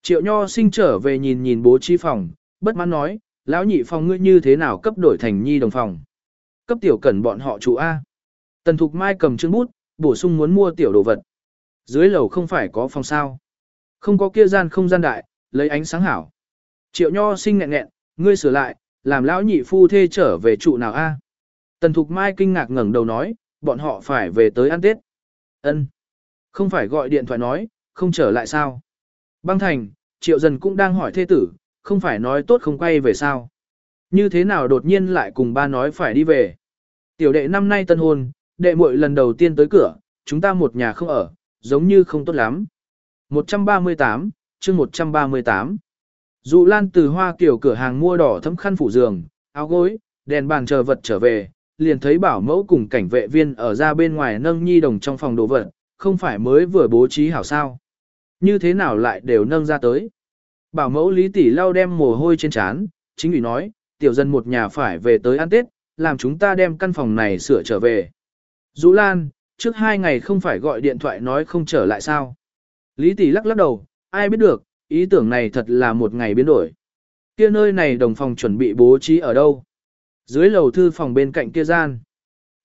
Triệu Nho sinh trở về nhìn nhìn bố trí phòng, bất mãn nói, lão nhị phòng ngươi như thế nào cấp đổi thành Nhi đồng phòng. Cấp Tiểu Cẩn bọn họ chủ A. Tần Thục Mai cầm chương bút, bổ sung muốn mua tiểu đồ vật. Dưới lầu không phải có phòng sao. Không có kia gian không gian đại, lấy ánh sáng hảo. Triệu Nho sinh nghẹn nghẹn, ngươi sửa lại, làm lão nhị phu thê trở về trụ nào a? Tần Thục Mai kinh ngạc ngẩng đầu nói, bọn họ phải về tới ăn Tết. Ân, Không phải gọi điện thoại nói, không trở lại sao? Băng thành, Triệu Dần cũng đang hỏi thê tử, không phải nói tốt không quay về sao? Như thế nào đột nhiên lại cùng ba nói phải đi về? Tiểu đệ năm nay tân hôn, đệ muội lần đầu tiên tới cửa, chúng ta một nhà không ở, giống như không tốt lắm. 138, chương 138. Dụ Lan từ hoa kiểu cửa hàng mua đỏ thấm khăn phủ giường, áo gối, đèn bàn chờ vật trở về, liền thấy bảo mẫu cùng cảnh vệ viên ở ra bên ngoài nâng nhi đồng trong phòng đồ vật, không phải mới vừa bố trí hảo sao. Như thế nào lại đều nâng ra tới. Bảo mẫu lý tỷ lau đem mồ hôi trên trán, chính ủy nói, tiểu dân một nhà phải về tới ăn Tết, làm chúng ta đem căn phòng này sửa trở về. Dũ Lan, trước hai ngày không phải gọi điện thoại nói không trở lại sao. Lý tỷ lắc lắc đầu, ai biết được, ý tưởng này thật là một ngày biến đổi. Kia nơi này đồng phòng chuẩn bị bố trí ở đâu? Dưới lầu thư phòng bên cạnh kia gian.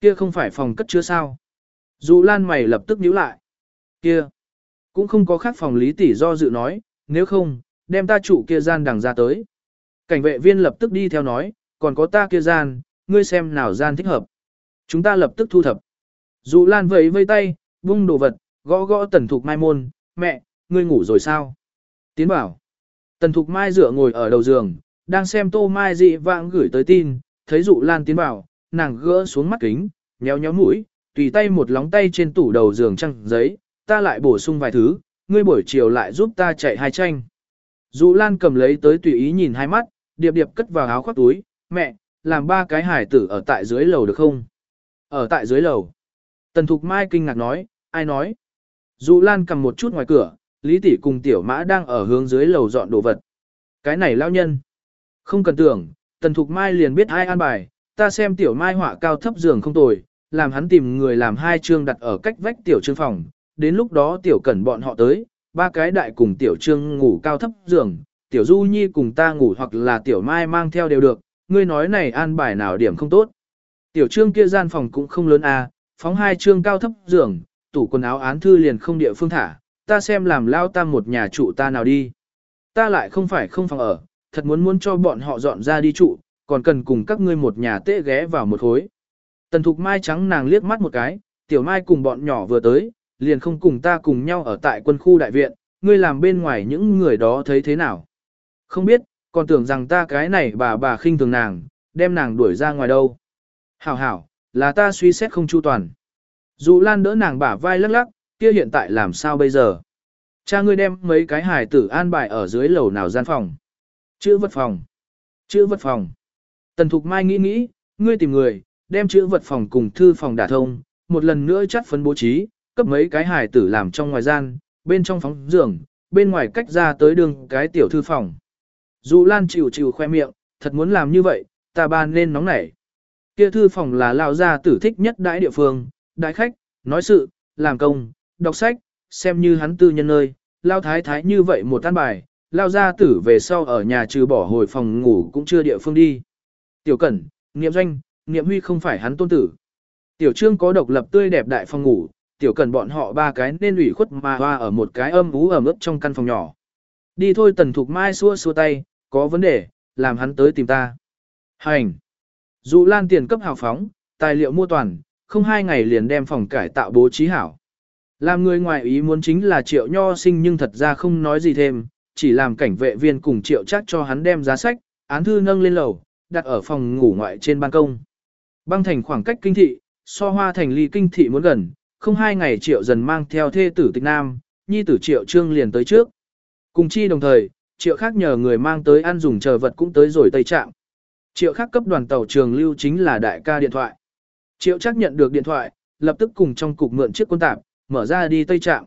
Kia không phải phòng cất chứa sao? Dụ Lan mày lập tức nhíu lại. Kia, cũng không có khác phòng lý tỷ do dự nói, nếu không, đem ta trụ kia gian đằng ra tới. Cảnh vệ viên lập tức đi theo nói, còn có ta kia gian, ngươi xem nào gian thích hợp. Chúng ta lập tức thu thập. Dụ Lan vẫy vây tay, vung đồ vật, gõ gõ tần thục mai môn, mẹ, ngươi ngủ rồi sao? Tiến bảo. Tần thục mai dựa ngồi ở đầu giường, đang xem tô mai dị vãng gửi tới tin, thấy dụ Lan tiến bảo, nàng gỡ xuống mắt kính, nhéo nhéo mũi, tùy tay một lóng tay trên tủ đầu giường trăng giấy, ta lại bổ sung vài thứ, ngươi buổi chiều lại giúp ta chạy hai tranh. Dụ Lan cầm lấy tới tùy ý nhìn hai mắt, điệp điệp cất vào áo khoác túi, mẹ, làm ba cái hải tử ở tại dưới lầu được không? Ở tại dưới lầu. Tần Thục Mai kinh ngạc nói, ai nói? Dụ Lan cầm một chút ngoài cửa, Lý Tỷ cùng Tiểu Mã đang ở hướng dưới lầu dọn đồ vật. Cái này lao nhân. Không cần tưởng, Tần Thục Mai liền biết ai an bài, ta xem Tiểu Mai họa cao thấp giường không tồi, làm hắn tìm người làm hai chương đặt ở cách vách Tiểu Trương phòng. Đến lúc đó Tiểu Cẩn bọn họ tới, ba cái đại cùng Tiểu Trương ngủ cao thấp giường, Tiểu Du Nhi cùng ta ngủ hoặc là Tiểu Mai mang theo đều được, ngươi nói này an bài nào điểm không tốt. Tiểu Trương kia gian phòng cũng không lớn à, phóng hai trương cao thấp giường, tủ quần áo án thư liền không địa phương thả, ta xem làm lao tam một nhà trụ ta nào đi. Ta lại không phải không phòng ở, thật muốn muốn cho bọn họ dọn ra đi trụ, còn cần cùng các ngươi một nhà tệ ghé vào một khối. Tần Thục Mai trắng nàng liếc mắt một cái, tiểu mai cùng bọn nhỏ vừa tới, liền không cùng ta cùng nhau ở tại quân khu đại viện, ngươi làm bên ngoài những người đó thấy thế nào. Không biết, còn tưởng rằng ta cái này bà bà khinh thường nàng, đem nàng đuổi ra ngoài đâu. Hảo hảo, là ta suy xét không chu toàn. Dụ Lan đỡ nàng bả vai lắc lắc, kia hiện tại làm sao bây giờ? Cha ngươi đem mấy cái hài tử an bài ở dưới lầu nào gian phòng. Chữ vật phòng. Chữ vật phòng. Tần Thục Mai nghĩ nghĩ, ngươi tìm người, đem chữ vật phòng cùng thư phòng đả thông, một lần nữa chắt phấn bố trí, cấp mấy cái hài tử làm trong ngoài gian, bên trong phóng giường, bên ngoài cách ra tới đường cái tiểu thư phòng. Dụ Lan chịu chịu khoe miệng, thật muốn làm như vậy, ta ba nên nóng nảy. Kia thư phòng là lao gia tử thích nhất đãi địa phương, đại khách, nói sự, làm công, đọc sách, xem như hắn tư nhân nơi, lao thái thái như vậy một tan bài, lao gia tử về sau ở nhà trừ bỏ hồi phòng ngủ cũng chưa địa phương đi. Tiểu Cẩn, Niệm Doanh, Niệm Huy không phải hắn tôn tử. Tiểu Trương có độc lập tươi đẹp đại phòng ngủ, Tiểu Cẩn bọn họ ba cái nên ủy khuất mà hoa ở một cái âm ú ẩm ướt trong căn phòng nhỏ. Đi thôi Tần Thục Mai xua xua tay, có vấn đề, làm hắn tới tìm ta. Hành. Dụ lan tiền cấp hào phóng, tài liệu mua toàn, không hai ngày liền đem phòng cải tạo bố trí hảo. Làm người ngoài ý muốn chính là triệu nho sinh nhưng thật ra không nói gì thêm, chỉ làm cảnh vệ viên cùng triệu chắc cho hắn đem giá sách, án thư nâng lên lầu, đặt ở phòng ngủ ngoại trên ban công. Băng thành khoảng cách kinh thị, so hoa thành ly kinh thị muốn gần, không hai ngày triệu dần mang theo thê tử tịch nam, nhi tử triệu trương liền tới trước. Cùng chi đồng thời, triệu khác nhờ người mang tới ăn dùng chờ vật cũng tới rồi tây trạm. Triệu khác cấp đoàn tàu trường lưu chính là đại ca điện thoại. Triệu chắc nhận được điện thoại, lập tức cùng trong cục mượn chiếc quân tạp, mở ra đi tây trạm.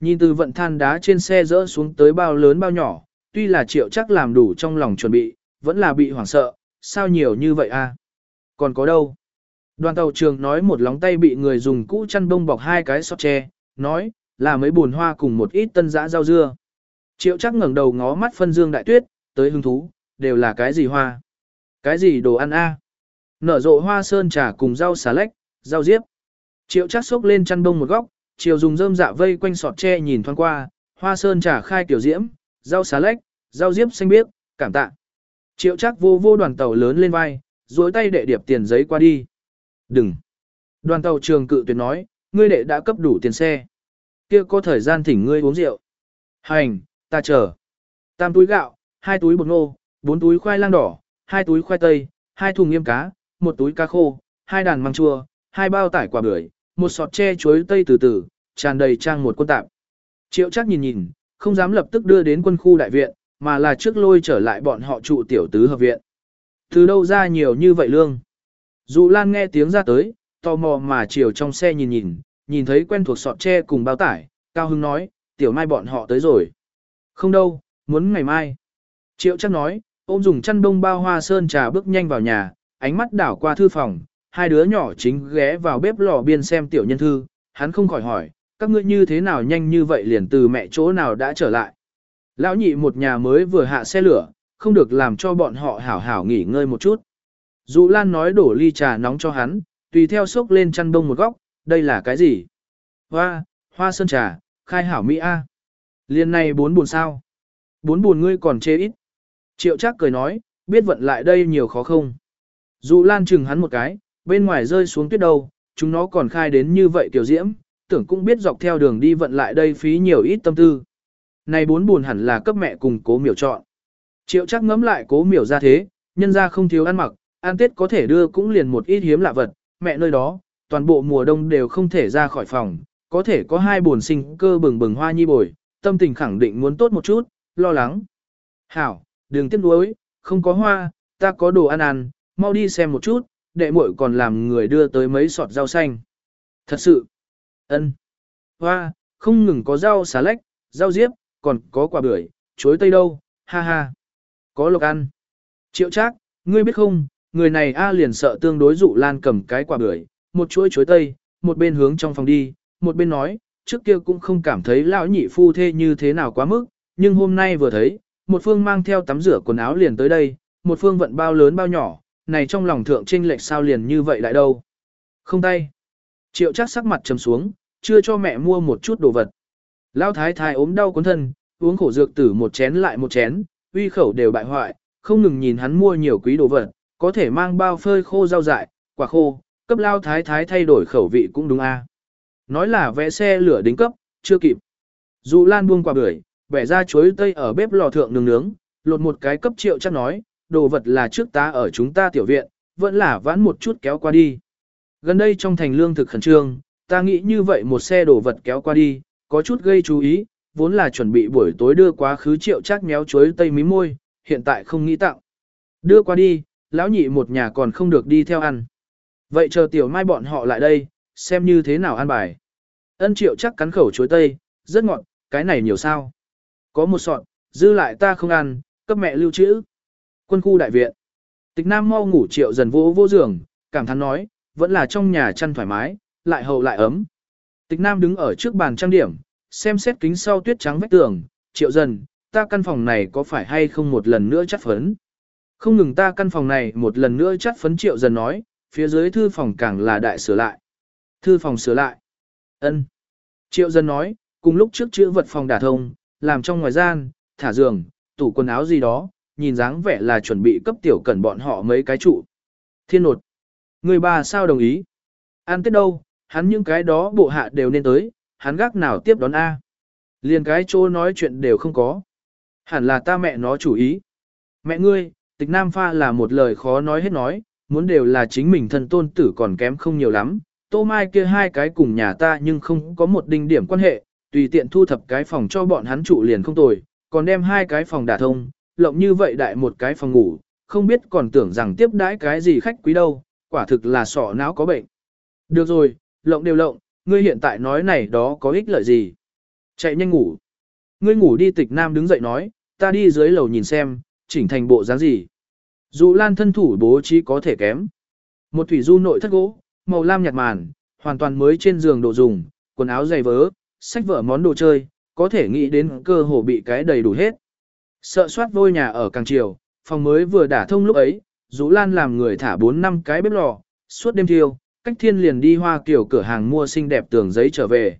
Nhìn từ vận than đá trên xe rỡ xuống tới bao lớn bao nhỏ, tuy là triệu chắc làm đủ trong lòng chuẩn bị, vẫn là bị hoảng sợ, sao nhiều như vậy a? Còn có đâu? Đoàn tàu trường nói một lóng tay bị người dùng cũ chăn bông bọc hai cái xót tre, nói, là mấy bùn hoa cùng một ít tân dã rau dưa. Triệu chắc ngẩng đầu ngó mắt phân dương đại tuyết, tới hứng thú, đều là cái gì hoa? Cái gì đồ ăn a? Nở rộ hoa sơn trà cùng rau xà lách, rau diếp. Triệu chắc xốc lên chăn đông một góc, chiều dùng rơm dạ vây quanh sọt tre nhìn thoáng qua, hoa sơn trà khai tiểu diễm, rau xà lách, rau diếp xanh biếc, cảm tạ. Triệu chắc vô vô đoàn tàu lớn lên vai, duỗi tay đệ điệp tiền giấy qua đi. Đừng. Đoàn tàu trường cự tuyệt nói, ngươi đệ đã cấp đủ tiền xe. kia có thời gian thỉnh ngươi uống rượu. Hành, ta chờ. Tam túi gạo, hai túi bột ngô, bốn túi khoai lang đỏ, hai túi khoai tây, hai thùng nghiêm cá, một túi cá khô, hai đàn măng chua, hai bao tải quả bưởi, một sọt tre chuối tây từ từ, tràn đầy trang một quân tạp. Triệu chắc nhìn nhìn, không dám lập tức đưa đến quân khu đại viện, mà là trước lôi trở lại bọn họ trụ tiểu tứ hợp viện. Từ đâu ra nhiều như vậy lương? Dụ Lan nghe tiếng ra tới, tò mò mà chiều trong xe nhìn nhìn, nhìn thấy quen thuộc sọt tre cùng bao tải, Cao Hưng nói, tiểu mai bọn họ tới rồi. Không đâu, muốn ngày mai. Triệu chắc nói, ôm dùng chăn đông bao hoa sơn trà bước nhanh vào nhà, ánh mắt đảo qua thư phòng, hai đứa nhỏ chính ghé vào bếp lò biên xem tiểu nhân thư, hắn không khỏi hỏi, các ngươi như thế nào nhanh như vậy liền từ mẹ chỗ nào đã trở lại. Lão nhị một nhà mới vừa hạ xe lửa, không được làm cho bọn họ hảo hảo nghỉ ngơi một chút. Dụ Lan nói đổ ly trà nóng cho hắn, tùy theo xốc lên chăn đông một góc, đây là cái gì? Hoa, hoa sơn trà, khai hảo Mỹ A. Liên này bốn buồn sao? Bốn buồn ngươi còn chê ít. Triệu chắc cười nói, biết vận lại đây nhiều khó không? Dụ Lan chừng hắn một cái, bên ngoài rơi xuống tuyết đâu, chúng nó còn khai đến như vậy tiểu diễm, tưởng cũng biết dọc theo đường đi vận lại đây phí nhiều ít tâm tư. Này bốn buồn hẳn là cấp mẹ cùng cố miểu chọn. Triệu chắc ngẫm lại cố miểu ra thế, nhân ra không thiếu ăn mặc, ăn tết có thể đưa cũng liền một ít hiếm lạ vật, mẹ nơi đó, toàn bộ mùa đông đều không thể ra khỏi phòng, có thể có hai buồn sinh cơ bừng bừng hoa nhi bồi, tâm tình khẳng định muốn tốt một chút, lo lắng. Hảo, đừng tiếc nuối, không có hoa, ta có đồ ăn ăn, mau đi xem một chút, đệ muội còn làm người đưa tới mấy sọt rau xanh. Thật sự, ân, hoa, không ngừng có rau xà lách, rau diếp, còn có quả bưởi, chuối tây đâu, ha ha, có lộc ăn. Triệu trác, ngươi biết không, người này A liền sợ tương đối dụ lan cầm cái quả bưởi, một chuỗi chuối tây, một bên hướng trong phòng đi, một bên nói, trước kia cũng không cảm thấy lão nhị phu thê như thế nào quá mức, nhưng hôm nay vừa thấy, một phương mang theo tắm rửa quần áo liền tới đây, một phương vận bao lớn bao nhỏ, này trong lòng thượng trinh lệch sao liền như vậy lại đâu. Không tay. Triệu chắc sắc mặt trầm xuống, chưa cho mẹ mua một chút đồ vật. Lão thái thái ốm đau cuốn thân, uống khổ dược tử một chén lại một chén, uy khẩu đều bại hoại, không ngừng nhìn hắn mua nhiều quý đồ vật, có thể mang bao phơi khô rau dại, quả khô, cấp lao thái thái thay đổi khẩu vị cũng đúng a. Nói là vẽ xe lửa đính cấp, chưa kịp. Dụ Lan buông quả bưởi, bẻ ra chuối tây ở bếp lò thượng nướng nướng, lột một cái cấp triệu chắc nói, đồ vật là trước ta ở chúng ta tiểu viện, vẫn là vãn một chút kéo qua đi. Gần đây trong thành lương thực khẩn trương, ta nghĩ như vậy một xe đồ vật kéo qua đi, có chút gây chú ý, vốn là chuẩn bị buổi tối đưa quá khứ triệu chắc méo chuối tây mí môi, hiện tại không nghĩ tặng. Đưa qua đi, lão nhị một nhà còn không được đi theo ăn. Vậy chờ tiểu mai bọn họ lại đây, xem như thế nào ăn bài. Ân triệu chắc cắn khẩu chuối tây, rất ngọt, cái này nhiều sao. Có một sọt, dư lại ta không ăn, cấp mẹ lưu trữ. Quân khu đại viện. Tịch Nam mau ngủ triệu dần vô vô giường, cảm thán nói, vẫn là trong nhà chăn thoải mái, lại hậu lại ấm. Tịch Nam đứng ở trước bàn trang điểm, xem xét kính sau tuyết trắng vách tường, triệu dần, ta căn phòng này có phải hay không một lần nữa chắt phấn. Không ngừng ta căn phòng này một lần nữa chắt phấn triệu dần nói, phía dưới thư phòng càng là đại sửa lại. Thư phòng sửa lại. ân Triệu dần nói, cùng lúc trước chữ vật phòng đả thông, làm trong ngoài gian, thả giường, tủ quần áo gì đó, nhìn dáng vẻ là chuẩn bị cấp tiểu cẩn bọn họ mấy cái trụ. Thiên nột. Người bà sao đồng ý? Ăn tết đâu, hắn những cái đó bộ hạ đều nên tới, hắn gác nào tiếp đón A. Liền cái chỗ nói chuyện đều không có. Hẳn là ta mẹ nó chủ ý. Mẹ ngươi, tịch nam pha là một lời khó nói hết nói, muốn đều là chính mình thân tôn tử còn kém không nhiều lắm. Tô Mai kia hai cái cùng nhà ta nhưng không có một đinh điểm quan hệ, tùy tiện thu thập cái phòng cho bọn hắn trụ liền không tồi, còn đem hai cái phòng đả thông, lộng như vậy đại một cái phòng ngủ, không biết còn tưởng rằng tiếp đãi cái gì khách quý đâu, quả thực là sọ não có bệnh. Được rồi, lộng đều lộng, ngươi hiện tại nói này đó có ích lợi gì. Chạy nhanh ngủ. Ngươi ngủ đi tịch nam đứng dậy nói, ta đi dưới lầu nhìn xem, chỉnh thành bộ dáng gì. Dù lan thân thủ bố trí có thể kém. Một thủy du nội thất gỗ, màu lam nhạt màn, hoàn toàn mới trên giường đồ dùng, quần áo dày vớ, sách vở món đồ chơi, có thể nghĩ đến cơ hồ bị cái đầy đủ hết. Sợ soát vôi nhà ở càng chiều, phòng mới vừa đả thông lúc ấy, Dũ Lan làm người thả 4 năm cái bếp lò, suốt đêm thiêu, cách thiên liền đi hoa kiểu cửa hàng mua xinh đẹp tường giấy trở về.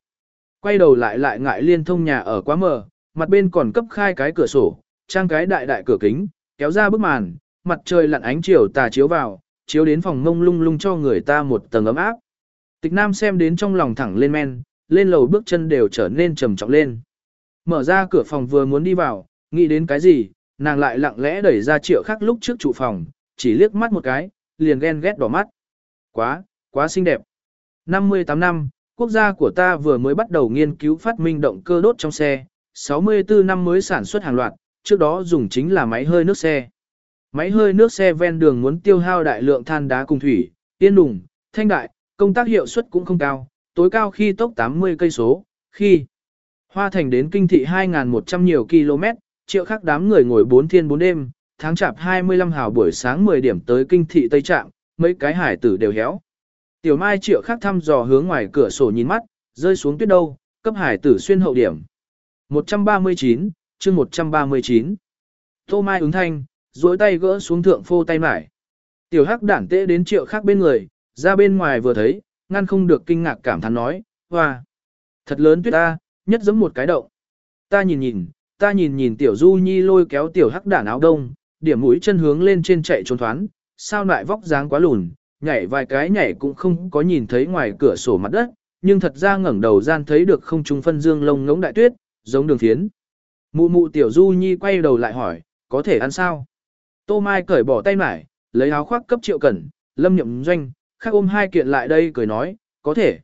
Quay đầu lại lại ngại liên thông nhà ở quá mờ, mặt bên còn cấp khai cái cửa sổ, trang cái đại đại cửa kính, kéo ra bức màn, mặt trời lặn ánh chiều tà chiếu vào, chiếu đến phòng mông lung lung cho người ta một tầng ấm áp. Tịch Nam xem đến trong lòng thẳng lên men, lên lầu bước chân đều trở nên trầm trọng lên. Mở ra cửa phòng vừa muốn đi vào, nghĩ đến cái gì, nàng lại lặng lẽ đẩy ra triệu khắc lúc trước trụ phòng, chỉ liếc mắt một cái, liền ghen ghét đỏ mắt. Quá, quá xinh đẹp. 58 năm, quốc gia của ta vừa mới bắt đầu nghiên cứu phát minh động cơ đốt trong xe, 64 năm mới sản xuất hàng loạt, trước đó dùng chính là máy hơi nước xe. Máy hơi nước xe ven đường muốn tiêu hao đại lượng than đá cùng thủy, tiên đùng, thanh đại, công tác hiệu suất cũng không cao, tối cao khi tốc 80 cây số, khi Hoa thành đến kinh thị 2.100 nhiều km, triệu khắc đám người ngồi 4 thiên 4 đêm, tháng chạp 25 hào buổi sáng 10 điểm tới kinh thị Tây Trạm, mấy cái hải tử đều héo. Tiểu Mai triệu khắc thăm dò hướng ngoài cửa sổ nhìn mắt, rơi xuống tuyết đâu, cấp hải tử xuyên hậu điểm. 139, chương 139. Tô Mai ứng thanh, duỗi tay gỡ xuống thượng phô tay mải. Tiểu hắc đản tễ đến triệu khắc bên người, ra bên ngoài vừa thấy, ngăn không được kinh ngạc cảm thán nói, hoa, thật lớn tuyết ta, nhất giống một cái động. Ta nhìn nhìn, ta nhìn nhìn tiểu du nhi lôi kéo tiểu hắc đản áo đông, điểm mũi chân hướng lên trên chạy trốn thoán, sao lại vóc dáng quá lùn, nhảy vài cái nhảy cũng không có nhìn thấy ngoài cửa sổ mặt đất, nhưng thật ra ngẩng đầu gian thấy được không trung phân dương lông ngỗng đại tuyết, giống đường thiến. Mụ mụ tiểu du nhi quay đầu lại hỏi, có thể ăn sao? Tô Mai cởi bỏ tay mải, lấy áo khoác cấp triệu cẩn, lâm nhậm doanh, khác ôm hai kiện lại đây cười nói, có thể.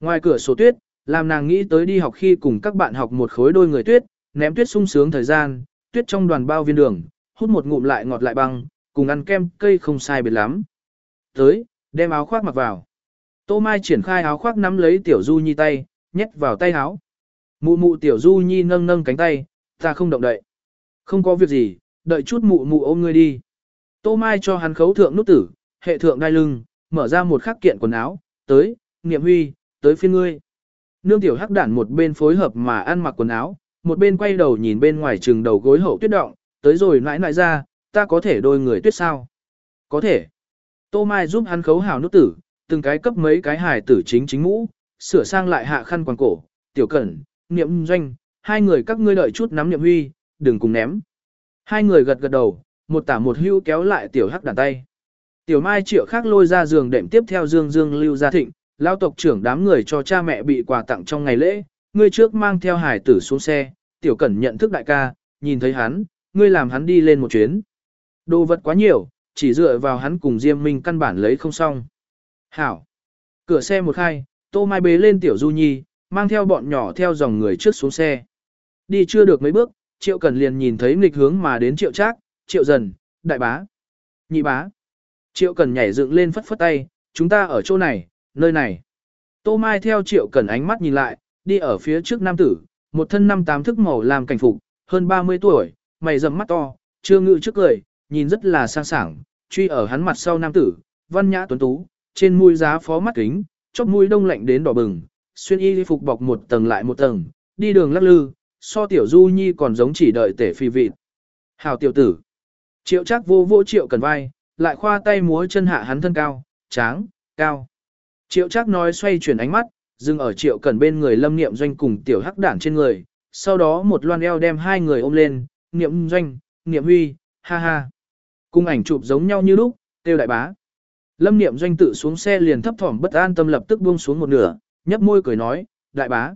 Ngoài cửa sổ tuyết, làm nàng nghĩ tới đi học khi cùng các bạn học một khối đôi người tuyết, ném tuyết sung sướng thời gian, tuyết trong đoàn bao viên đường, hút một ngụm lại ngọt lại băng, cùng ăn kem cây không sai biệt lắm. Tới, đem áo khoác mặc vào. Tô Mai triển khai áo khoác nắm lấy Tiểu Du Nhi tay, nhét vào tay áo. Mụ mụ Tiểu Du Nhi nâng nâng cánh tay, ta không động đậy. Không có việc gì, đợi chút mụ mụ ôm ngươi đi. Tô Mai cho hắn khấu thượng nút tử, hệ thượng đai lưng, mở ra một khắc kiện quần áo, tới, niệm huy, tới phiên ngươi. Nương tiểu hắc đản một bên phối hợp mà ăn mặc quần áo, một bên quay đầu nhìn bên ngoài trường đầu gối hậu tuyết động, tới rồi nãi nãi ra, ta có thể đôi người tuyết sao? Có thể. Tô Mai giúp hắn khấu hào nút tử, từng cái cấp mấy cái hài tử chính chính mũ, sửa sang lại hạ khăn quàng cổ, tiểu cẩn, niệm doanh, hai người các ngươi đợi chút nắm niệm huy, đừng cùng ném. Hai người gật gật đầu, một tả một hưu kéo lại tiểu hắc đàn tay. Tiểu Mai triệu khác lôi ra giường đệm tiếp theo Dương Dương lưu gia thịnh, lao tộc trưởng đám người cho cha mẹ bị quà tặng trong ngày lễ, ngươi trước mang theo hải tử xuống xe, tiểu cẩn nhận thức đại ca, nhìn thấy hắn, ngươi làm hắn đi lên một chuyến. Đồ vật quá nhiều, chỉ dựa vào hắn cùng Diêm Minh căn bản lấy không xong. Hảo. Cửa xe một khai, Tô Mai bế lên tiểu Du Nhi, mang theo bọn nhỏ theo dòng người trước xuống xe. Đi chưa được mấy bước, Triệu Cẩn liền nhìn thấy nghịch hướng mà đến Triệu Trác, Triệu Dần, Đại Bá, Nhị Bá. Triệu Cần nhảy dựng lên phất phất tay, chúng ta ở chỗ này, nơi này. Tô Mai theo Triệu Cần ánh mắt nhìn lại, đi ở phía trước nam tử, một thân năm tám thức màu làm cảnh phục, hơn 30 tuổi, mày rậm mắt to, chưa ngự trước cười, nhìn rất là sang sảng, truy ở hắn mặt sau nam tử, văn nhã tuấn tú, trên mũi giá phó mắt kính, chóp mũi đông lạnh đến đỏ bừng, xuyên y phục bọc một tầng lại một tầng, đi đường lắc lư, so tiểu du nhi còn giống chỉ đợi tể phi vị. Hào tiểu tử. Triệu chắc vô vô triệu cần vai, lại khoa tay múa chân hạ hắn thân cao, tráng, cao. Triệu chắc nói xoay chuyển ánh mắt, dừng ở triệu cần bên người lâm niệm doanh cùng tiểu hắc đảng trên người, sau đó một loan eo đem hai người ôm lên, niệm doanh, niệm huy, ha ha. Cung ảnh chụp giống nhau như lúc, tiêu đại bá. Lâm niệm doanh tự xuống xe liền thấp thỏm bất an tâm lập tức buông xuống một nửa, nhấp môi cười nói, đại bá.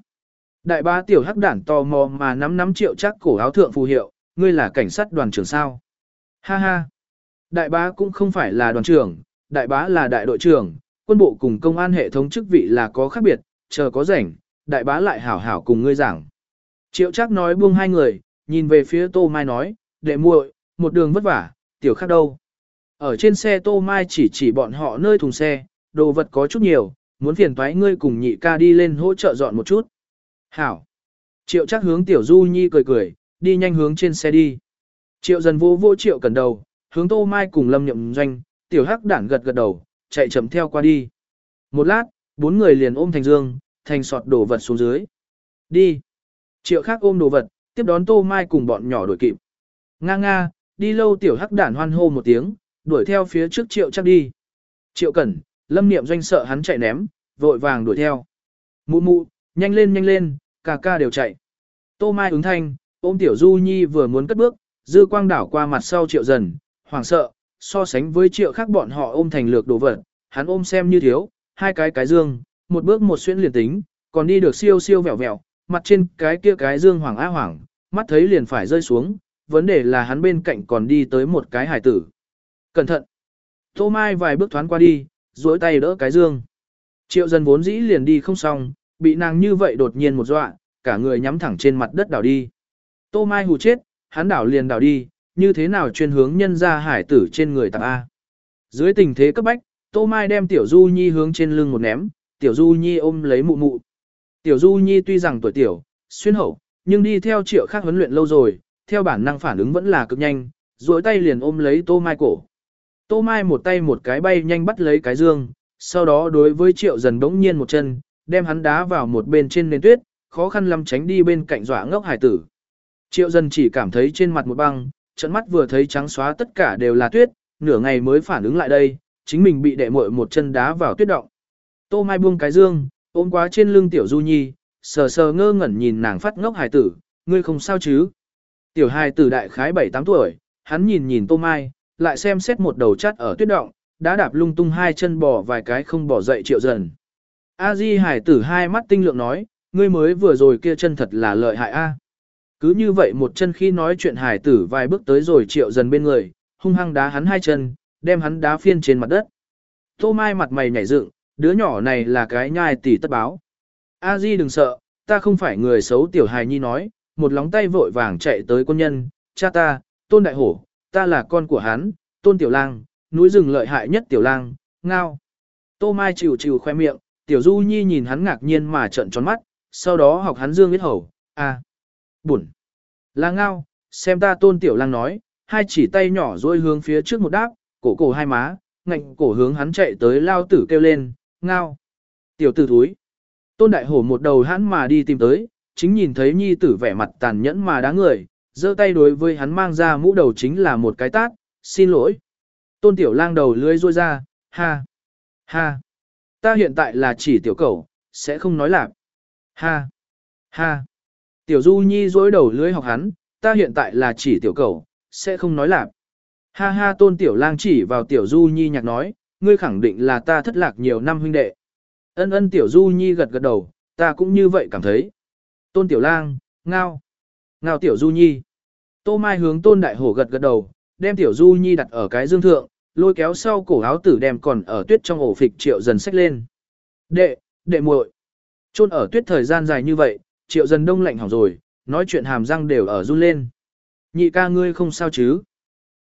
Đại bá tiểu hắc đản tò mò mà nắm nắm triệu chắc cổ áo thượng phù hiệu, ngươi là cảnh sát đoàn trưởng sao. Ha ha. Đại bá cũng không phải là đoàn trưởng, đại bá là đại đội trưởng, quân bộ cùng công an hệ thống chức vị là có khác biệt, chờ có rảnh, đại bá lại hảo hảo cùng ngươi giảng. Triệu chắc nói buông hai người, nhìn về phía Tô Mai nói, đệ muội, một đường vất vả, tiểu khác đâu. Ở trên xe Tô Mai chỉ chỉ bọn họ nơi thùng xe, đồ vật có chút nhiều, muốn phiền thoái ngươi cùng nhị ca đi lên hỗ trợ dọn một chút. Hảo. Triệu chắc hướng tiểu du nhi cười cười, đi nhanh hướng trên xe đi. Triệu dần vô vô triệu cần đầu, hướng Tô Mai cùng lâm nhậm doanh, tiểu hắc đản gật gật đầu, chạy chậm theo qua đi. Một lát, bốn người liền ôm thành dương, thành sọt đổ vật xuống dưới. Đi. Triệu khác ôm đồ vật, tiếp đón Tô Mai cùng bọn nhỏ đuổi kịp. Nga nga, đi lâu tiểu hắc đản hoan hô một tiếng, đuổi theo phía trước triệu chắc đi. Triệu cẩn, lâm niệm doanh sợ hắn chạy ném, vội vàng đuổi theo. Mụ mụ, nhanh lên nhanh lên, ca ca đều chạy. Tô Mai ứng thanh, ôm tiểu du nhi vừa muốn cất bước, dư quang đảo qua mặt sau triệu dần, hoảng sợ, so sánh với triệu khác bọn họ ôm thành lược đồ vật, hắn ôm xem như thiếu, hai cái cái dương, một bước một xuyên liền tính, còn đi được siêu siêu vẹo vẹo, mặt trên cái kia cái dương hoàng á hoàng, mắt thấy liền phải rơi xuống, vấn đề là hắn bên cạnh còn đi tới một cái hải tử. Cẩn thận! Tô Mai vài bước thoáng qua đi, duỗi tay đỡ cái dương. Triệu dân vốn dĩ liền đi không xong, bị nàng như vậy đột nhiên một dọa, cả người nhắm thẳng trên mặt đất đảo đi. Tô Mai hù chết, hắn đảo liền đảo đi, như thế nào chuyên hướng nhân ra hải tử trên người tặng A. Dưới tình thế cấp bách, Tô Mai đem Tiểu Du Nhi hướng trên lưng một ném, Tiểu Du Nhi ôm lấy mụ mụ. Tiểu Du Nhi tuy rằng tuổi tiểu, xuyên hậu, nhưng đi theo triệu khác huấn luyện lâu rồi, theo bản năng phản ứng vẫn là cực nhanh, duỗi tay liền ôm lấy Tô Mai cổ. Tô Mai một tay một cái bay nhanh bắt lấy cái dương, sau đó đối với triệu dần bỗng nhiên một chân, đem hắn đá vào một bên trên nền tuyết, khó khăn lắm tránh đi bên cạnh dọa ngốc hải tử. Triệu dần chỉ cảm thấy trên mặt một băng, trận mắt vừa thấy trắng xóa tất cả đều là tuyết, nửa ngày mới phản ứng lại đây, chính mình bị đệ muội một chân đá vào tuyết động. Tô Mai buông cái dương, ôm quá trên lưng tiểu Du Nhi, sờ sờ ngơ ngẩn nhìn nàng phát ngốc hải tử, ngươi không sao chứ? Tiểu hài tử đại khái 7-8 tuổi, hắn nhìn nhìn Tô Mai, lại xem xét một đầu chắt ở tuyết động, đã đạp lung tung hai chân bò vài cái không bỏ dậy triệu dần. A Di hải tử hai mắt tinh lượng nói, ngươi mới vừa rồi kia chân thật là lợi hại a. Cứ như vậy một chân khi nói chuyện hải tử vài bước tới rồi triệu dần bên người, hung hăng đá hắn hai chân, đem hắn đá phiên trên mặt đất. Tô Mai mặt mày nhảy dựng, đứa nhỏ này là cái nhai tỷ tất báo. A Di đừng sợ, ta không phải người xấu tiểu hài nhi nói, một lóng tay vội vàng chạy tới quân nhân, cha ta, tôn đại hổ, ta là con của hắn, tôn tiểu lang, núi rừng lợi hại nhất tiểu lang, ngao. Tô Mai chịu chịu khoe miệng, tiểu du nhi nhìn hắn ngạc nhiên mà trợn tròn mắt, sau đó học hắn dương biết hầu, à, bụn. Là ngao, xem ta tôn tiểu lang nói, hai chỉ tay nhỏ dôi hướng phía trước một đáp, cổ cổ hai má, ngạnh cổ hướng hắn chạy tới lao tử kêu lên, ngao. Tiểu tử thúi. Tôn đại hổ một đầu hắn mà đi tìm tới, chính nhìn thấy nhi tử vẻ mặt tàn nhẫn mà đáng người, giơ tay đối với hắn mang ra mũ đầu chính là một cái tát, xin lỗi. Tôn tiểu lang đầu lưới rôi ra, ha, ha, ta hiện tại là chỉ tiểu cầu, sẽ không nói lạc. Ha, ha, tiểu du nhi dối đầu lưới học hắn, ta hiện tại là chỉ tiểu cầu, sẽ không nói lạc. Ha ha tôn tiểu lang chỉ vào tiểu du nhi nhạc nói, ngươi khẳng định là ta thất lạc nhiều năm huynh đệ. Ân ân tiểu du nhi gật gật đầu, ta cũng như vậy cảm thấy. Tôn tiểu lang, ngao, ngao tiểu du nhi. Tô Mai hướng tôn đại hổ gật gật đầu, đem tiểu du nhi đặt ở cái dương thượng, lôi kéo sau cổ áo tử đem còn ở tuyết trong ổ phịch triệu dần sách lên. Đệ, đệ muội, trôn ở tuyết thời gian dài như vậy, triệu dần đông lạnh hỏng rồi, nói chuyện hàm răng đều ở run lên. Nhị ca ngươi không sao chứ?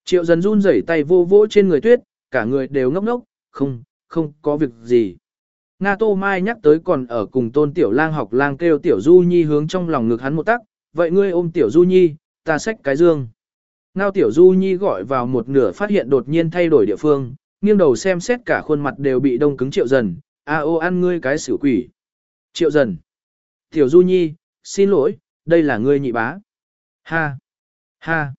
Triệu dần run rẩy tay vô vỗ trên người tuyết, cả người đều ngốc ngốc, không, không có việc gì. Nga Tô Mai nhắc tới còn ở cùng tôn tiểu lang học lang kêu tiểu du nhi hướng trong lòng ngực hắn một tắc, vậy ngươi ôm tiểu du nhi, ta xách cái dương. Ngao tiểu du nhi gọi vào một nửa phát hiện đột nhiên thay đổi địa phương, nghiêng đầu xem xét cả khuôn mặt đều bị đông cứng triệu dần, a ô ăn ngươi cái xỉu quỷ. Triệu dần. Tiểu du nhi, xin lỗi, đây là ngươi nhị bá. Ha. Ha.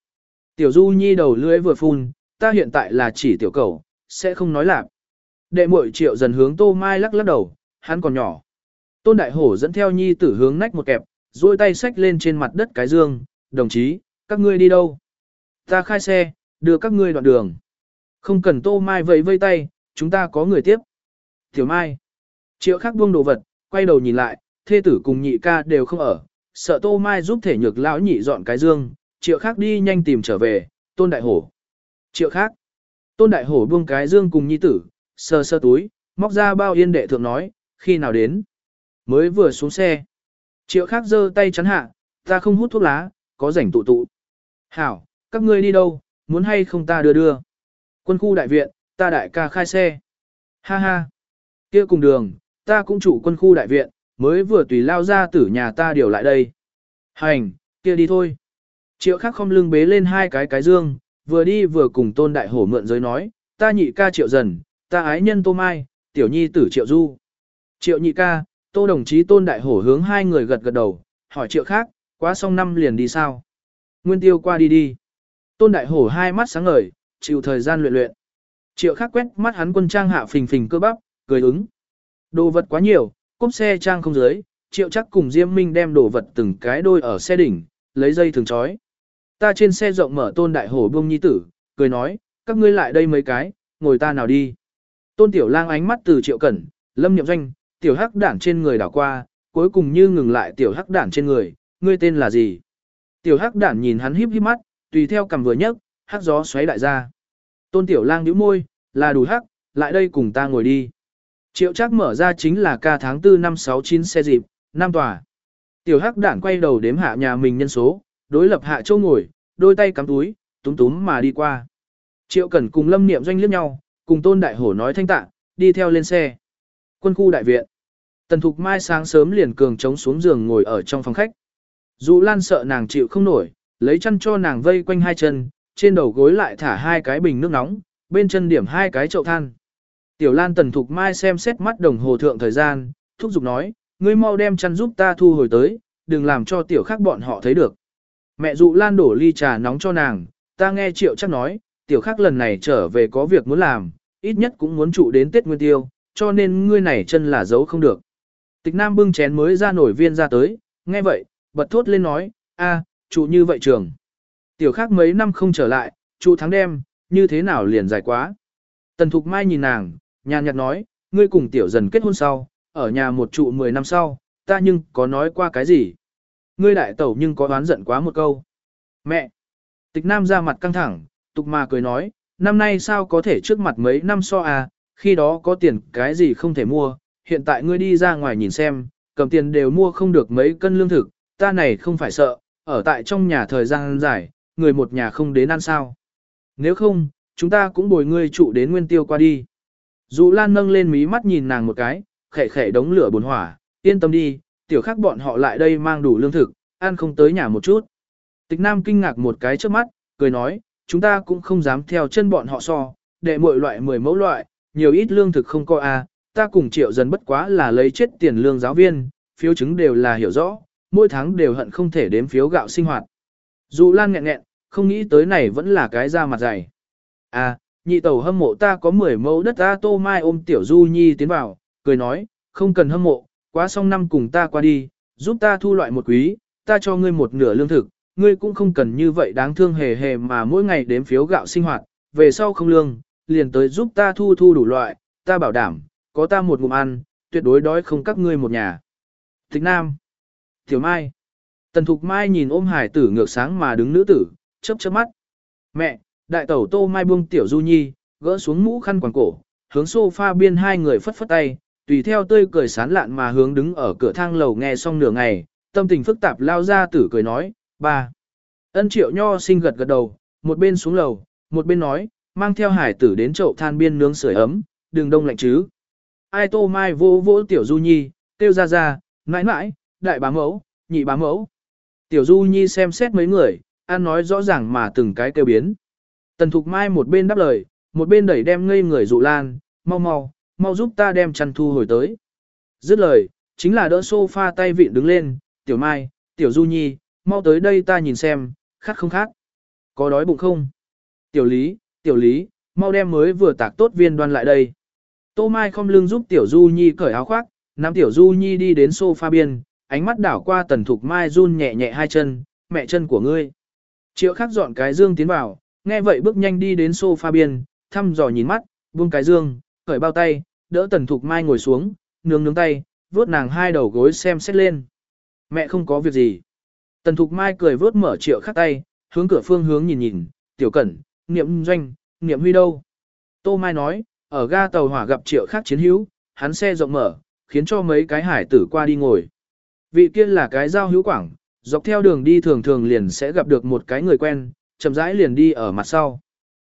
Tiểu du nhi đầu lưỡi vừa phun, ta hiện tại là chỉ tiểu cầu, sẽ không nói lạc. Đệ muội triệu dần hướng tô mai lắc lắc đầu, hắn còn nhỏ. Tôn đại hổ dẫn theo nhi tử hướng nách một kẹp, duỗi tay xách lên trên mặt đất cái dương, đồng chí, các ngươi đi đâu? Ta khai xe, đưa các ngươi đoạn đường. Không cần tô mai vẫy vây tay, chúng ta có người tiếp. Tiểu mai. Triệu khắc buông đồ vật, quay đầu nhìn lại, thê tử cùng nhị ca đều không ở, sợ tô mai giúp thể nhược lão nhị dọn cái dương, triệu khác đi nhanh tìm trở về, tôn đại hổ. Triệu khác. Tôn đại hổ buông cái dương cùng nhi tử, sơ sơ túi, móc ra bao yên đệ thượng nói, khi nào đến. Mới vừa xuống xe. Triệu khác giơ tay chắn hạ, ta không hút thuốc lá, có rảnh tụ tụ. Hảo, các ngươi đi đâu, muốn hay không ta đưa đưa. Quân khu đại viện, ta đại ca khai xe. Ha ha. kia cùng đường, ta cũng chủ quân khu đại viện, mới vừa tùy lao ra tử nhà ta điều lại đây. Hành, kia đi thôi. Triệu khắc không lưng bế lên hai cái cái dương, vừa đi vừa cùng tôn đại hổ mượn giới nói, ta nhị ca triệu dần, ta ái nhân tô mai, tiểu nhi tử triệu du. Triệu nhị ca, tô đồng chí tôn đại hổ hướng hai người gật gật đầu, hỏi triệu khác, quá xong năm liền đi sao? Nguyên tiêu qua đi đi. Tôn đại hổ hai mắt sáng ngời, chịu thời gian luyện luyện. Triệu khác quét mắt hắn quân trang hạ phình phình cơ bắp, cười ứng. Đồ vật quá nhiều, cốp xe trang không dưới, triệu chắc cùng Diêm Minh đem đồ vật từng cái đôi ở xe đỉnh, lấy dây thường chói. Ta trên xe rộng mở tôn đại hổ bông nhi tử, cười nói, các ngươi lại đây mấy cái, ngồi ta nào đi. Tôn tiểu lang ánh mắt từ triệu cẩn, lâm nhậm doanh, tiểu hắc đản trên người đảo qua, cuối cùng như ngừng lại tiểu hắc đản trên người, ngươi tên là gì? Tiểu hắc đản nhìn hắn híp híp mắt, tùy theo cầm vừa nhấc, hắc gió xoáy đại ra. Tôn tiểu lang nhíu môi, là đủ hắc, lại đây cùng ta ngồi đi. Triệu chắc mở ra chính là ca tháng 4 năm 69 xe dịp, năm tòa. Tiểu hắc đản quay đầu đếm hạ nhà mình nhân số, đối lập hạ châu ngồi, đôi tay cắm túi, túm túm mà đi qua. Triệu Cẩn cùng Lâm Niệm doanh liếc nhau, cùng Tôn Đại Hổ nói thanh tạ, đi theo lên xe. Quân khu đại viện. Tần Thục Mai sáng sớm liền cường trống xuống giường ngồi ở trong phòng khách. Dụ Lan sợ nàng chịu không nổi, lấy chăn cho nàng vây quanh hai chân, trên đầu gối lại thả hai cái bình nước nóng, bên chân điểm hai cái chậu than. Tiểu Lan Tần Thục Mai xem xét mắt đồng hồ thượng thời gian, thúc giục nói, ngươi mau đem chăn giúp ta thu hồi tới, đừng làm cho tiểu khác bọn họ thấy được. Mẹ dụ Lan đổ ly trà nóng cho nàng, ta nghe triệu chắc nói, tiểu khác lần này trở về có việc muốn làm, ít nhất cũng muốn trụ đến Tết Nguyên Tiêu, cho nên ngươi này chân là giấu không được. Tịch Nam bưng chén mới ra nổi viên ra tới, nghe vậy, bật thốt lên nói, a, trụ như vậy trường. Tiểu khác mấy năm không trở lại, trụ tháng đêm, như thế nào liền dài quá. Tần Thục Mai nhìn nàng, nhàn nhạt nói, ngươi cùng tiểu dần kết hôn sau, ở nhà một trụ 10 năm sau, ta nhưng có nói qua cái gì. Ngươi đại tẩu nhưng có đoán giận quá một câu. Mẹ! Tịch Nam ra mặt căng thẳng, tục mà cười nói, năm nay sao có thể trước mặt mấy năm so à, khi đó có tiền cái gì không thể mua, hiện tại ngươi đi ra ngoài nhìn xem, cầm tiền đều mua không được mấy cân lương thực, ta này không phải sợ, ở tại trong nhà thời gian dài, người một nhà không đến ăn sao. Nếu không, chúng ta cũng bồi ngươi trụ đến nguyên tiêu qua đi. Dụ Lan nâng lên mí mắt nhìn nàng một cái, khẽ khẽ đống lửa bồn hỏa, yên tâm đi, tiểu khắc bọn họ lại đây mang đủ lương thực, ăn không tới nhà một chút. Tịch Nam kinh ngạc một cái trước mắt, cười nói, chúng ta cũng không dám theo chân bọn họ so, đệ mỗi loại 10 mẫu loại, nhiều ít lương thực không coi a, à, ta cùng triệu dần bất quá là lấy chết tiền lương giáo viên, phiếu chứng đều là hiểu rõ, mỗi tháng đều hận không thể đếm phiếu gạo sinh hoạt. Dù Lan nghẹn nghẹn, không nghĩ tới này vẫn là cái da mặt dày. À, nhị tẩu hâm mộ ta có 10 mẫu đất ta tô mai ôm tiểu du nhi tiến vào, cười nói, không cần hâm mộ, quá xong năm cùng ta qua đi, giúp ta thu loại một quý, ta cho ngươi một nửa lương thực, ngươi cũng không cần như vậy đáng thương hề hề mà mỗi ngày đếm phiếu gạo sinh hoạt, về sau không lương, liền tới giúp ta thu thu đủ loại, ta bảo đảm, có ta một ngụm ăn, tuyệt đối đói không các ngươi một nhà. Thích Nam. Tiểu Mai. Tần Thục Mai nhìn ôm hải tử ngược sáng mà đứng nữ tử, chớp chớp mắt. Mẹ, đại tẩu Tô Mai buông Tiểu Du Nhi, gỡ xuống mũ khăn quàng cổ, hướng sofa biên hai người phất phất tay, tùy theo tươi cười sán lạn mà hướng đứng ở cửa thang lầu nghe xong nửa ngày, tâm tình phức tạp lao ra tử cười nói, ba. Ân triệu nho sinh gật gật đầu, một bên xuống lầu, một bên nói, mang theo hải tử đến chậu than biên nướng sưởi ấm, đừng đông lạnh chứ. Ai tô mai vô vỗ tiểu du nhi, tiêu ra ra, mãi mãi, đại bá mẫu, nhị bá mẫu. Tiểu du nhi xem xét mấy người, ăn nói rõ ràng mà từng cái kêu biến. Tần thục mai một bên đáp lời, một bên đẩy đem ngây người dụ lan, mau mau, mau giúp ta đem chăn thu hồi tới. Dứt lời, chính là đỡ sofa tay vịn đứng lên, tiểu mai, tiểu du nhi, mau tới đây ta nhìn xem, khát không khát. Có đói bụng không? Tiểu lý, tiểu lý, mau đem mới vừa tạc tốt viên đoan lại đây. Tô Mai không lưng giúp tiểu du nhi cởi áo khoác, nắm tiểu du nhi đi đến sofa biên, ánh mắt đảo qua tần thục mai run nhẹ nhẹ hai chân, mẹ chân của ngươi. Triệu khắc dọn cái dương tiến vào, nghe vậy bước nhanh đi đến sofa biên, thăm dò nhìn mắt, buông cái dương, cởi bao tay, đỡ tần thục mai ngồi xuống, nướng nướng tay, vuốt nàng hai đầu gối xem xét lên. Mẹ không có việc gì. Tần thục mai cười vuốt mở triệu khắc tay, hướng cửa phương hướng nhìn nhìn, tiểu cẩn, niệm doanh, niệm huy đâu. Tô Mai nói, ở ga tàu hỏa gặp triệu khắc chiến hữu, hắn xe rộng mở, khiến cho mấy cái hải tử qua đi ngồi. Vị kia là cái giao hữu quảng, dọc theo đường đi thường thường liền sẽ gặp được một cái người quen, chậm rãi liền đi ở mặt sau.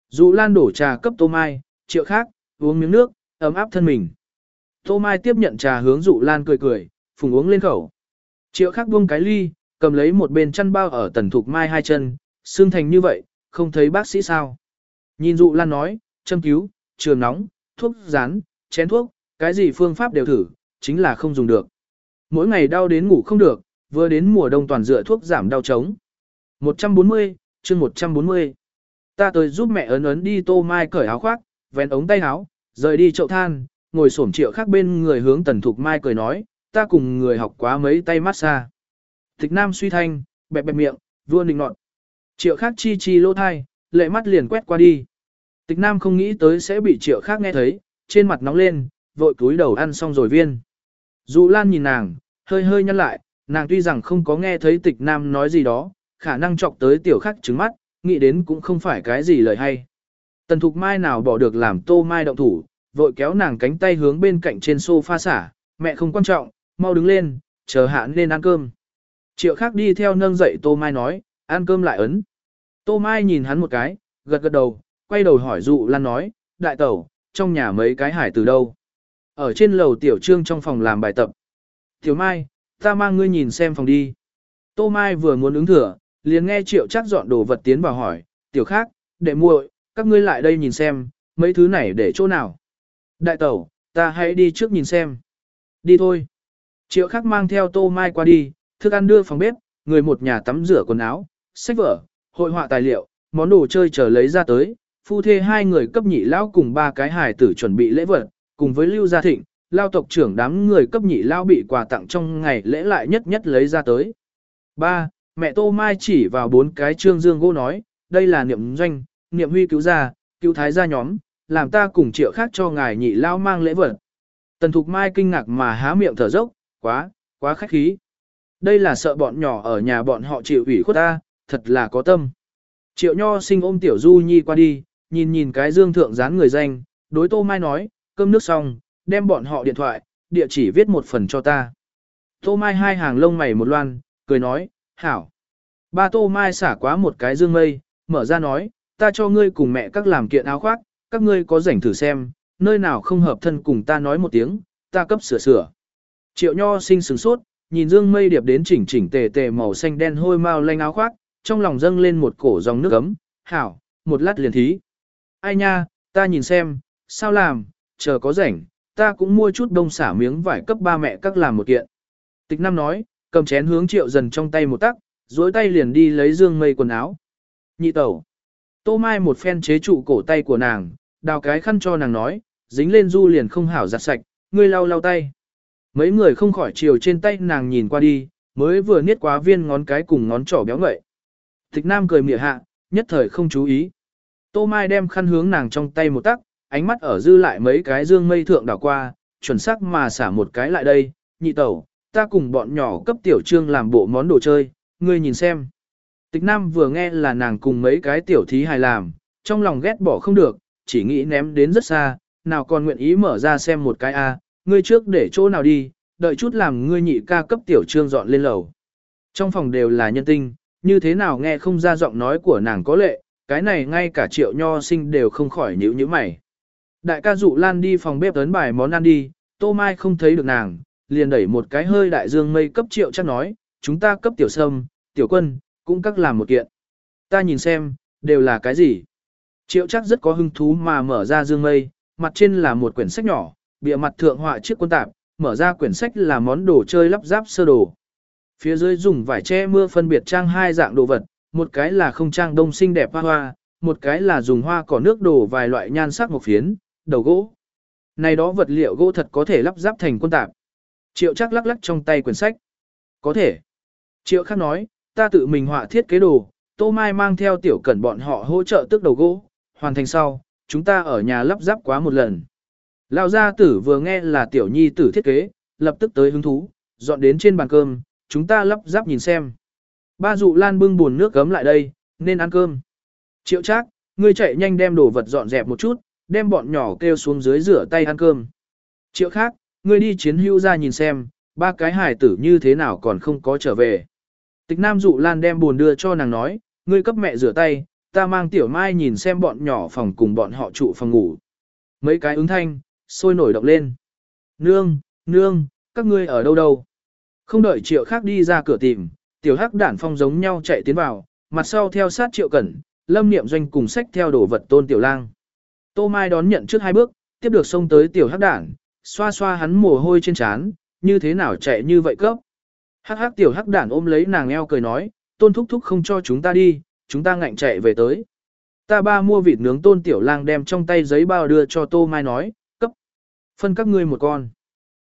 Dụ Lan đổ trà cấp Tô Mai, triệu khác, uống miếng nước, ấm áp thân mình. Tô Mai tiếp nhận trà hướng Dụ Lan cười cười, phùng uống lên khẩu. Triệu khác buông cái ly, cầm lấy một bên chăn bao ở tần thục mai hai chân, xương thành như vậy, không thấy bác sĩ sao. Nhìn Dụ Lan nói, châm cứu, trường nóng, thuốc rán, chén thuốc, cái gì phương pháp đều thử, chính là không dùng được. Mỗi ngày đau đến ngủ không được, vừa đến mùa đông toàn dựa thuốc giảm đau chống. 140, chương 140. Ta tới giúp mẹ ấn ấn đi tô mai cởi áo khoác, vén ống tay áo, rời đi chậu than, ngồi xổm triệu khác bên người hướng tần thục mai cười nói, ta cùng người học quá mấy tay massage. Tịch nam suy thanh, bẹp bẹp miệng, vua nịnh nọt. Triệu khác chi chi lô thai, lệ mắt liền quét qua đi. Tịch nam không nghĩ tới sẽ bị triệu khác nghe thấy, trên mặt nóng lên, vội cúi đầu ăn xong rồi viên. Dụ lan nhìn nàng, hơi hơi nhăn lại, nàng tuy rằng không có nghe thấy tịch nam nói gì đó, khả năng chọc tới tiểu khắc trứng mắt, nghĩ đến cũng không phải cái gì lời hay. Tần thục mai nào bỏ được làm tô mai động thủ, vội kéo nàng cánh tay hướng bên cạnh trên sofa xả, mẹ không quan trọng, mau đứng lên, chờ hạ nên ăn cơm. Triệu khác đi theo nâng dậy tô mai nói, ăn cơm lại ấn. Tô mai nhìn hắn một cái, gật gật đầu, quay đầu hỏi dụ lan nói, đại tẩu, trong nhà mấy cái hải từ đâu? Ở trên lầu tiểu trương trong phòng làm bài tập. Tiểu mai, ta mang ngươi nhìn xem phòng đi. Tô mai vừa muốn ứng thừa, liền nghe triệu chắc dọn đồ vật tiến vào hỏi, tiểu khác, đệ muội, các ngươi lại đây nhìn xem, mấy thứ này để chỗ nào. Đại tẩu, ta hãy đi trước nhìn xem. Đi thôi. Triệu khác mang theo tô mai qua đi, thức ăn đưa phòng bếp, người một nhà tắm rửa quần áo, sách vở, hội họa tài liệu, món đồ chơi chờ lấy ra tới. Phu thê hai người cấp nhị lão cùng ba cái hài tử chuẩn bị lễ vật, cùng với Lưu Gia Thịnh, lao tộc trưởng đám người cấp nhị lao bị quà tặng trong ngày lễ lại nhất nhất lấy ra tới. Ba, Mẹ Tô Mai chỉ vào bốn cái trương dương gỗ nói, đây là niệm doanh, niệm huy cứu gia, cứu thái gia nhóm, làm ta cùng triệu khác cho ngài nhị lao mang lễ vật. Tần Thục Mai kinh ngạc mà há miệng thở dốc, quá, quá khách khí. Đây là sợ bọn nhỏ ở nhà bọn họ chịu ủy khuất ta, thật là có tâm. Triệu Nho sinh ôm Tiểu Du Nhi qua đi, nhìn nhìn cái dương thượng dán người danh, đối Tô Mai nói, cơm nước xong, đem bọn họ điện thoại, địa chỉ viết một phần cho ta. Tô Mai hai hàng lông mày một loan, cười nói, hảo. Ba Tô Mai xả quá một cái dương mây, mở ra nói, ta cho ngươi cùng mẹ các làm kiện áo khoác, các ngươi có rảnh thử xem, nơi nào không hợp thân cùng ta nói một tiếng, ta cấp sửa sửa. Triệu Nho sinh sừng sốt, nhìn dương mây điệp đến chỉnh chỉnh tề tề màu xanh đen hôi mau lanh áo khoác, trong lòng dâng lên một cổ dòng nước ấm, hảo, một lát liền thí. Ai nha, ta nhìn xem, sao làm, chờ có rảnh, ta cũng mua chút đông xả miếng vải cấp ba mẹ các làm một kiện. Tịch Nam nói, cầm chén hướng triệu dần trong tay một tắc, dối tay liền đi lấy dương mây quần áo. Nhị tẩu. Tô Mai một phen chế trụ cổ tay của nàng, đào cái khăn cho nàng nói, dính lên du liền không hảo giặt sạch, ngươi lau lau tay. Mấy người không khỏi chiều trên tay nàng nhìn qua đi, mới vừa niết quá viên ngón cái cùng ngón trỏ béo ngậy. Tịch Nam cười mỉa hạ, nhất thời không chú ý. Tô Mai đem khăn hướng nàng trong tay một tắc, ánh mắt ở dư lại mấy cái dương mây thượng đảo qua, chuẩn xác mà xả một cái lại đây, nhị tẩu, ta cùng bọn nhỏ cấp tiểu trương làm bộ món đồ chơi, ngươi nhìn xem. Tịch Nam vừa nghe là nàng cùng mấy cái tiểu thí hài làm, trong lòng ghét bỏ không được, chỉ nghĩ ném đến rất xa, nào còn nguyện ý mở ra xem một cái a, ngươi trước để chỗ nào đi, đợi chút làm ngươi nhị ca cấp tiểu trương dọn lên lầu. Trong phòng đều là nhân tinh, như thế nào nghe không ra giọng nói của nàng có lệ, cái này ngay cả triệu nho sinh đều không khỏi nhíu nhíu mày. Đại ca dụ lan đi phòng bếp ấn bài món ăn đi, tô mai không thấy được nàng, liền đẩy một cái hơi đại dương mây cấp triệu chắc nói, chúng ta cấp tiểu sâm, tiểu quân, cũng các làm một kiện. Ta nhìn xem, đều là cái gì? Triệu chắc rất có hứng thú mà mở ra dương mây, mặt trên là một quyển sách nhỏ, bìa mặt thượng họa chiếc quân tạp, mở ra quyển sách là món đồ chơi lắp ráp sơ đồ. Phía dưới dùng vải che mưa phân biệt trang hai dạng đồ vật, một cái là không trang đông xinh đẹp hoa hoa, một cái là dùng hoa cỏ nước đổ vài loại nhan sắc một phiến, đầu gỗ. Này đó vật liệu gỗ thật có thể lắp ráp thành quân tạp. Triệu chắc lắc lắc trong tay quyển sách. Có thể. Triệu Khắc nói, ta tự mình họa thiết kế đồ, Tô Mai mang theo tiểu cẩn bọn họ hỗ trợ tức đầu gỗ, hoàn thành sau, chúng ta ở nhà lắp ráp quá một lần. Lão gia tử vừa nghe là tiểu nhi tử thiết kế, lập tức tới hứng thú, dọn đến trên bàn cơm, chúng ta lắp ráp nhìn xem. Ba dụ lan bưng buồn nước gấm lại đây, nên ăn cơm. Triệu trác, ngươi chạy nhanh đem đồ vật dọn dẹp một chút, đem bọn nhỏ kêu xuống dưới rửa tay ăn cơm. Triệu khác, ngươi đi chiến hưu ra nhìn xem, ba cái hải tử như thế nào còn không có trở về. Tịch Nam dụ lan đem buồn đưa cho nàng nói, ngươi cấp mẹ rửa tay, ta mang tiểu mai nhìn xem bọn nhỏ phòng cùng bọn họ trụ phòng ngủ. Mấy cái ứng thanh, sôi nổi động lên. Nương, nương, các ngươi ở đâu đâu? Không đợi triệu khác đi ra cửa tìm, tiểu hắc đản phong giống nhau chạy tiến vào, mặt sau theo sát triệu cẩn, lâm niệm doanh cùng sách theo đồ vật tôn tiểu lang. Tô Mai đón nhận trước hai bước, tiếp được xông tới tiểu hắc đản, xoa xoa hắn mồ hôi trên trán, như thế nào chạy như vậy cấp. Hắc hắc tiểu hắc đản ôm lấy nàng eo cười nói, tôn thúc thúc không cho chúng ta đi, chúng ta ngạnh chạy về tới. Ta ba mua vịt nướng tôn tiểu lang đem trong tay giấy bao đưa cho Tô Mai nói, cấp. Phân các ngươi một con.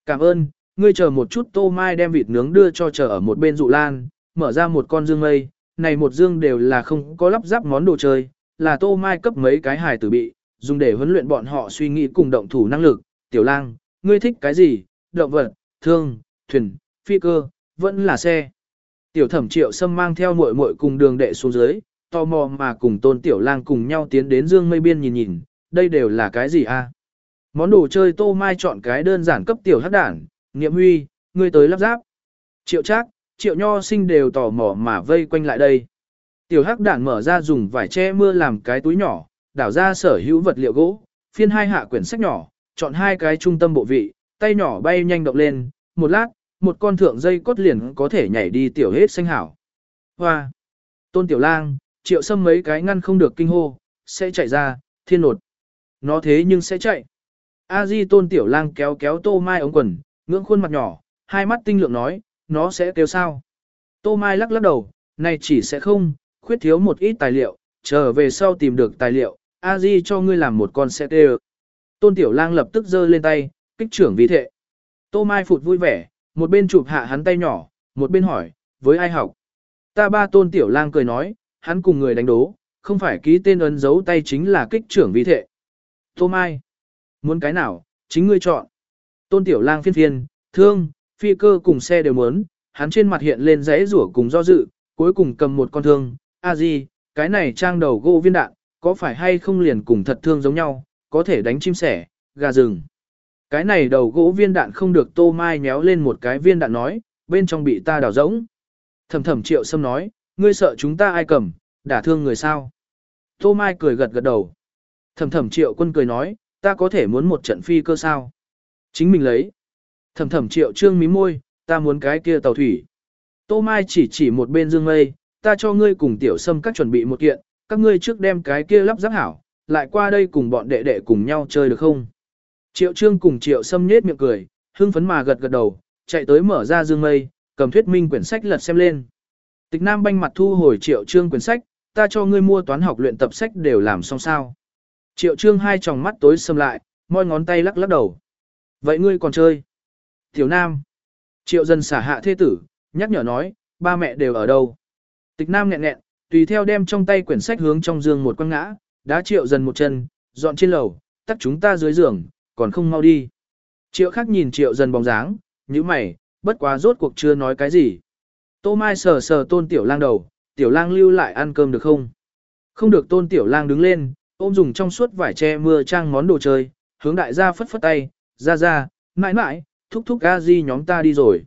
Cảm ơn, ngươi chờ một chút Tô Mai đem vịt nướng đưa cho chờ ở một bên dụ lan, mở ra một con dương mây, này một dương đều là không có lắp ráp món đồ chơi, là Tô Mai cấp mấy cái hài tử bị, dùng để huấn luyện bọn họ suy nghĩ cùng động thủ năng lực. Tiểu lang, ngươi thích cái gì? Động vật, thương, thuyền, phi cơ, vẫn là xe. Tiểu thẩm triệu sâm mang theo muội muội cùng đường đệ xuống dưới, tò mò mà cùng tôn tiểu lang cùng nhau tiến đến dương mây biên nhìn nhìn, đây đều là cái gì a? Món đồ chơi tô mai chọn cái đơn giản cấp tiểu hắc đản, niệm huy, ngươi tới lắp ráp. Triệu trác, triệu nho sinh đều tò mò mà vây quanh lại đây. Tiểu hắc đản mở ra dùng vải che mưa làm cái túi nhỏ, đảo ra sở hữu vật liệu gỗ, phiên hai hạ quyển sách nhỏ, chọn hai cái trung tâm bộ vị, tay nhỏ bay nhanh động lên, một lát, một con thượng dây cốt liền có thể nhảy đi tiểu hết xanh hảo. Hoa! Tôn tiểu lang, triệu sâm mấy cái ngăn không được kinh hô, sẽ chạy ra, thiên nột. Nó thế nhưng sẽ chạy. A di tôn tiểu lang kéo kéo tô mai ống quần, ngưỡng khuôn mặt nhỏ, hai mắt tinh lượng nói, nó sẽ kêu sao. Tô mai lắc lắc đầu, này chỉ sẽ không, khuyết thiếu một ít tài liệu, trở về sau tìm được tài liệu, A di cho ngươi làm một con sẽ kêu. Tôn tiểu lang lập tức giơ lên tay, kích trưởng vi thệ. Tô mai phụt vui vẻ, một bên chụp hạ hắn tay nhỏ, một bên hỏi, với ai học? Ta ba tôn tiểu lang cười nói, hắn cùng người đánh đố, không phải ký tên ấn dấu tay chính là kích trưởng vi thệ. Tô Mai, muốn cái nào, chính ngươi chọn. Tôn tiểu lang phiên phiên, thương, phi cơ cùng xe đều muốn, hắn trên mặt hiện lên rẽ rủa cùng do dự, cuối cùng cầm một con thương, a di, cái này trang đầu gỗ viên đạn, có phải hay không liền cùng thật thương giống nhau, có thể đánh chim sẻ, gà rừng. Cái này đầu gỗ viên đạn không được tô mai méo lên một cái viên đạn nói, bên trong bị ta đào rỗng. Thầm thầm triệu sâm nói, ngươi sợ chúng ta ai cầm, đả thương người sao. Tô mai cười gật gật đầu. Thầm thầm triệu quân cười nói, ta có thể muốn một trận phi cơ sao. Chính mình lấy. Thầm thầm triệu trương mí môi, ta muốn cái kia tàu thủy. Tô mai chỉ chỉ một bên dương mây, ta cho ngươi cùng tiểu sâm các chuẩn bị một kiện, các ngươi trước đem cái kia lắp ráp hảo, lại qua đây cùng bọn đệ đệ cùng nhau chơi được không? Triệu Trương cùng Triệu Sâm nhết miệng cười, hưng phấn mà gật gật đầu, chạy tới mở ra dương mây, cầm thuyết minh quyển sách lật xem lên. Tịch Nam banh mặt thu hồi Triệu Trương quyển sách, ta cho ngươi mua toán học luyện tập sách đều làm xong sao. Triệu Trương hai tròng mắt tối sầm lại, môi ngón tay lắc lắc đầu. Vậy ngươi còn chơi? Tiểu Nam. Triệu dân xả hạ thế tử, nhắc nhở nói, ba mẹ đều ở đâu? Tịch Nam nghẹn nghẹn, tùy theo đem trong tay quyển sách hướng trong dương một quăng ngã, đã triệu dần một chân, dọn trên lầu, tắt chúng ta dưới giường, còn không mau đi. Triệu khác nhìn triệu dần bóng dáng, như mày, bất quá rốt cuộc chưa nói cái gì. Tô Mai sờ sờ tôn tiểu lang đầu, tiểu lang lưu lại ăn cơm được không? Không được tôn tiểu lang đứng lên, ôm dùng trong suốt vải che mưa trang món đồ chơi, hướng đại gia phất phất tay, ra ra, mãi mãi, thúc thúc a di nhóm ta đi rồi.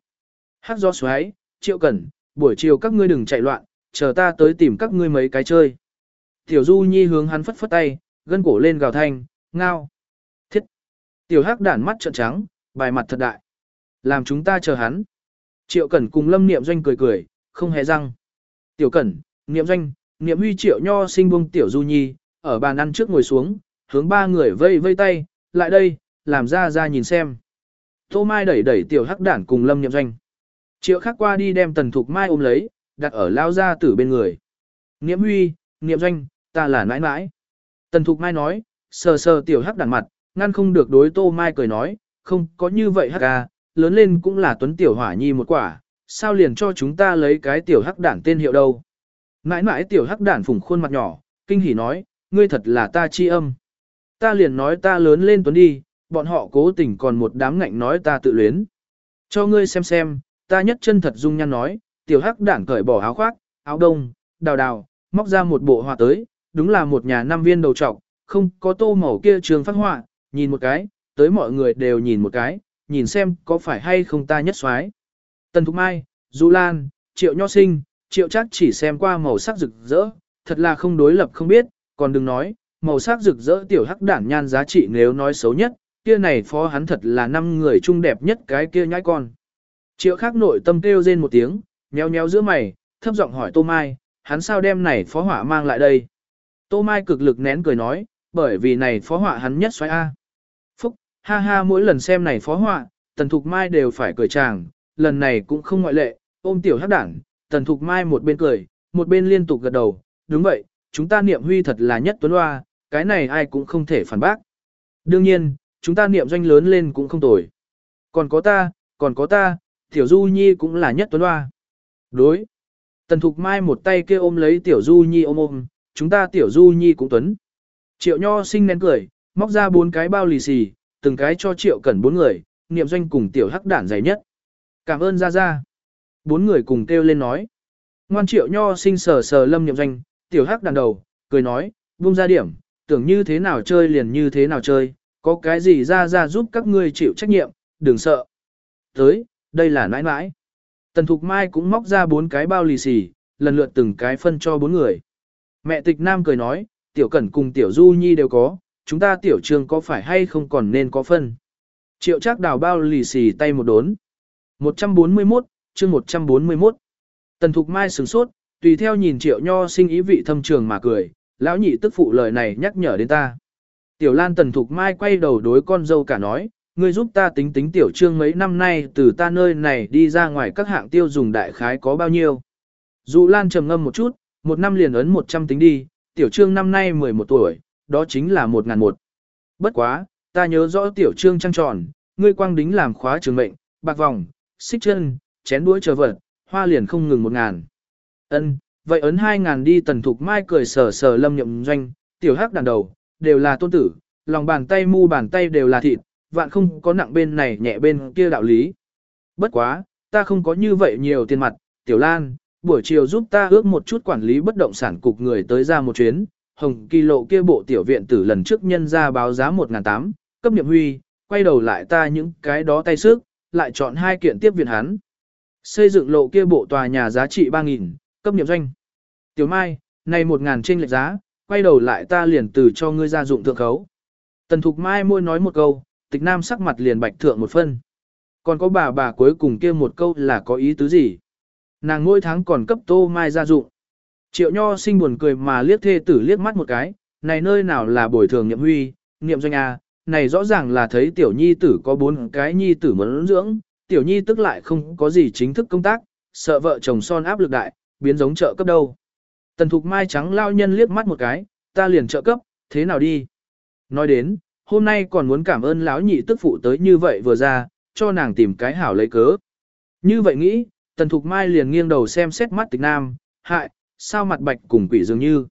Hát gió xoáy, triệu cẩn, buổi chiều các ngươi đừng chạy loạn, chờ ta tới tìm các ngươi mấy cái chơi. Tiểu Du Nhi hướng hắn phất phất tay, gân cổ lên gào thanh, ngao. Thiết. Tiểu Hắc đản mắt trợn trắng, bài mặt thật đại. Làm chúng ta chờ hắn. Triệu Cẩn cùng Lâm Niệm Doanh cười cười, không hề răng. Tiểu Cẩn, Niệm Doanh, Niệm Huy Triệu Nho sinh buông Tiểu Du Nhi, ở bàn ăn trước ngồi xuống, hướng ba người vây vây tay, lại đây, làm ra ra nhìn xem. Tô Mai đẩy đẩy Tiểu Hắc đản cùng Lâm Niệm Doanh. Triệu khắc qua đi đem Tần Thục Mai ôm lấy, đặt ở lao ra tử bên người. Niệm Huy, Niệm Doanh, ta là nãi nãi. Tần Thục Mai nói, sờ sờ Tiểu Hắc đản mặt, ngăn không được đối Tô Mai cười nói, không có như vậy Hắc ca, lớn lên cũng là tuấn Tiểu Hỏa Nhi một quả, sao liền cho chúng ta lấy cái Tiểu Hắc đản tên hiệu đâu. Nãi nãi Tiểu Hắc đản phùng khuôn mặt nhỏ, kinh hỉ nói, ngươi thật là ta chi âm. Ta liền nói ta lớn lên tuấn đi, bọn họ cố tình còn một đám ngạnh nói ta tự luyến. Cho ngươi xem xem, ta nhất chân thật dung nhan nói, tiểu hắc đản cởi bỏ áo khoác, áo đông, đào đào, móc ra một bộ hòa tới, đúng là một nhà năm viên đầu trọc, không có tô màu kia trường phát họa, nhìn một cái, tới mọi người đều nhìn một cái, nhìn xem có phải hay không ta nhất xoái. Tần Thục Mai, Du Lan, Triệu Nho Sinh, Triệu chắc chỉ xem qua màu sắc rực rỡ, thật là không đối lập không biết, còn đừng nói, màu sắc rực rỡ tiểu hắc đản nhan giá trị nếu nói xấu nhất, kia này phó hắn thật là năm người trung đẹp nhất cái kia nhãi con. Triệu khác nội tâm kêu rên một tiếng, nheo nheo giữa mày, thấp giọng hỏi Tô Mai, hắn sao đem này phó hỏa mang lại đây? Tô Mai cực lực nén cười nói, bởi vì này phó họa hắn nhất xoay A. Phúc, ha ha mỗi lần xem này phó họa, Tần Thục Mai đều phải cười chàng, lần này cũng không ngoại lệ, ôm tiểu hắc đảng, Tần Thục Mai một bên cười, một bên liên tục gật đầu, đúng vậy, chúng ta niệm huy thật là nhất tuấn hoa, cái này ai cũng không thể phản bác. Đương nhiên, chúng ta niệm doanh lớn lên cũng không tồi. Còn có ta, còn có ta, Tiểu Du Nhi cũng là nhất tuấn hoa. Đối. Tần Thục Mai một tay kia ôm lấy Tiểu Du Nhi ôm ôm, chúng ta Tiểu Du Nhi cũng tuấn. Triệu Nho sinh nén cười, móc ra bốn cái bao lì xì, từng cái cho Triệu Cẩn bốn người, niệm doanh cùng Tiểu Hắc đản dày nhất. Cảm ơn ra ra. Bốn người cùng kêu lên nói. Ngoan Triệu Nho sinh sờ sờ lâm niệm doanh, Tiểu Hắc đàn đầu, cười nói, buông ra điểm, tưởng như thế nào chơi liền như thế nào chơi, có cái gì ra ra giúp các ngươi chịu trách nhiệm, đừng sợ. Tới, đây là nãi nãi. Tần Thục Mai cũng móc ra bốn cái bao lì xì, lần lượt từng cái phân cho bốn người. Mẹ tịch nam cười nói, tiểu cẩn cùng tiểu du nhi đều có, chúng ta tiểu trường có phải hay không còn nên có phân. Triệu chắc đào bao lì xì tay một đốn. 141, chương 141. Tần Thục Mai sửng sốt, tùy theo nhìn triệu nho sinh ý vị thâm trường mà cười, lão nhị tức phụ lời này nhắc nhở đến ta. Tiểu Lan Tần Thục Mai quay đầu đối con dâu cả nói, ngươi giúp ta tính tính tiểu trương mấy năm nay từ ta nơi này đi ra ngoài các hạng tiêu dùng đại khái có bao nhiêu. Dụ Lan trầm ngâm một chút, một năm liền ấn 100 tính đi, tiểu trương năm nay 11 tuổi, đó chính là 1 ngàn một. Bất quá, ta nhớ rõ tiểu trương trăng tròn, ngươi quang đính làm khóa trường mệnh, bạc vòng, xích chân, chén đuôi chờ vật, hoa liền không ngừng 1 ngàn. Ân, vậy ấn 2 ngàn đi tần thục mai cười sờ sờ lâm nhậm doanh, tiểu hắc đàn đầu, đều là tôn tử, lòng bàn tay mu bàn tay đều là thịt, vạn không có nặng bên này nhẹ bên kia đạo lý. Bất quá, ta không có như vậy nhiều tiền mặt, Tiểu Lan, buổi chiều giúp ta ước một chút quản lý bất động sản cục người tới ra một chuyến, hồng kỳ lộ kia bộ tiểu viện tử lần trước nhân ra báo giá 1.800, cấp niệm huy, quay đầu lại ta những cái đó tay sức, lại chọn hai kiện tiếp viện hắn. Xây dựng lộ kia bộ tòa nhà giá trị 3.000, cấp niệm doanh. Tiểu Mai, này 1.000 trên lệch giá, quay đầu lại ta liền từ cho ngươi ra dụng thượng khấu. Tần Thục Mai môi nói một câu, tịch nam sắc mặt liền bạch thượng một phân. Còn có bà bà cuối cùng kia một câu là có ý tứ gì? Nàng mỗi tháng còn cấp tô mai gia dụng. Triệu nho sinh buồn cười mà liếc thê tử liếc mắt một cái, này nơi nào là bồi thường nhậm huy, niệm doanh A, này rõ ràng là thấy tiểu nhi tử có bốn cái nhi tử muốn dưỡng, tiểu nhi tức lại không có gì chính thức công tác, sợ vợ chồng son áp lực đại, biến giống trợ cấp đâu. Tần thục mai trắng lao nhân liếc mắt một cái, ta liền trợ cấp, thế nào đi? Nói đến, hôm nay còn muốn cảm ơn lão nhị tức phụ tới như vậy vừa ra, cho nàng tìm cái hảo lấy cớ. Như vậy nghĩ, Tần Thục Mai liền nghiêng đầu xem xét mắt tịch nam, hại, sao mặt bạch cùng quỷ dường như.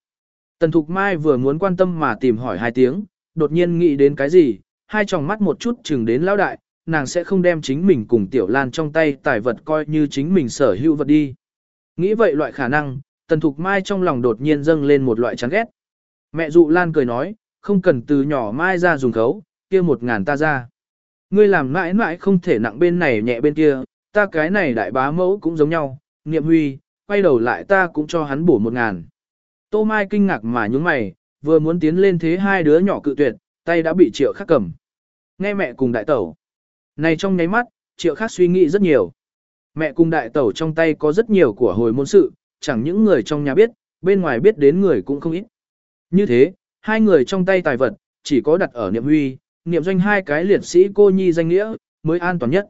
Tần Thục Mai vừa muốn quan tâm mà tìm hỏi hai tiếng, đột nhiên nghĩ đến cái gì, hai tròng mắt một chút chừng đến lão đại, nàng sẽ không đem chính mình cùng Tiểu Lan trong tay tài vật coi như chính mình sở hữu vật đi. Nghĩ vậy loại khả năng, Tần Thục Mai trong lòng đột nhiên dâng lên một loại chán ghét. Mẹ dụ Lan cười nói, không cần từ nhỏ Mai ra dùng khấu, kia một ngàn ta ra. Ngươi làm mãi mãi không thể nặng bên này nhẹ bên kia, ta cái này đại bá mẫu cũng giống nhau, niệm huy, quay đầu lại ta cũng cho hắn bổ một ngàn. Tô Mai kinh ngạc mà nhúng mày, vừa muốn tiến lên thế hai đứa nhỏ cự tuyệt, tay đã bị triệu khắc cầm. Nghe mẹ cùng đại tẩu. Này trong nháy mắt, triệu khắc suy nghĩ rất nhiều. Mẹ cùng đại tẩu trong tay có rất nhiều của hồi môn sự, chẳng những người trong nhà biết, bên ngoài biết đến người cũng không ít. Như thế, hai người trong tay tài vật, chỉ có đặt ở niệm huy, niệm doanh hai cái liệt sĩ cô nhi danh nghĩa, mới an toàn nhất.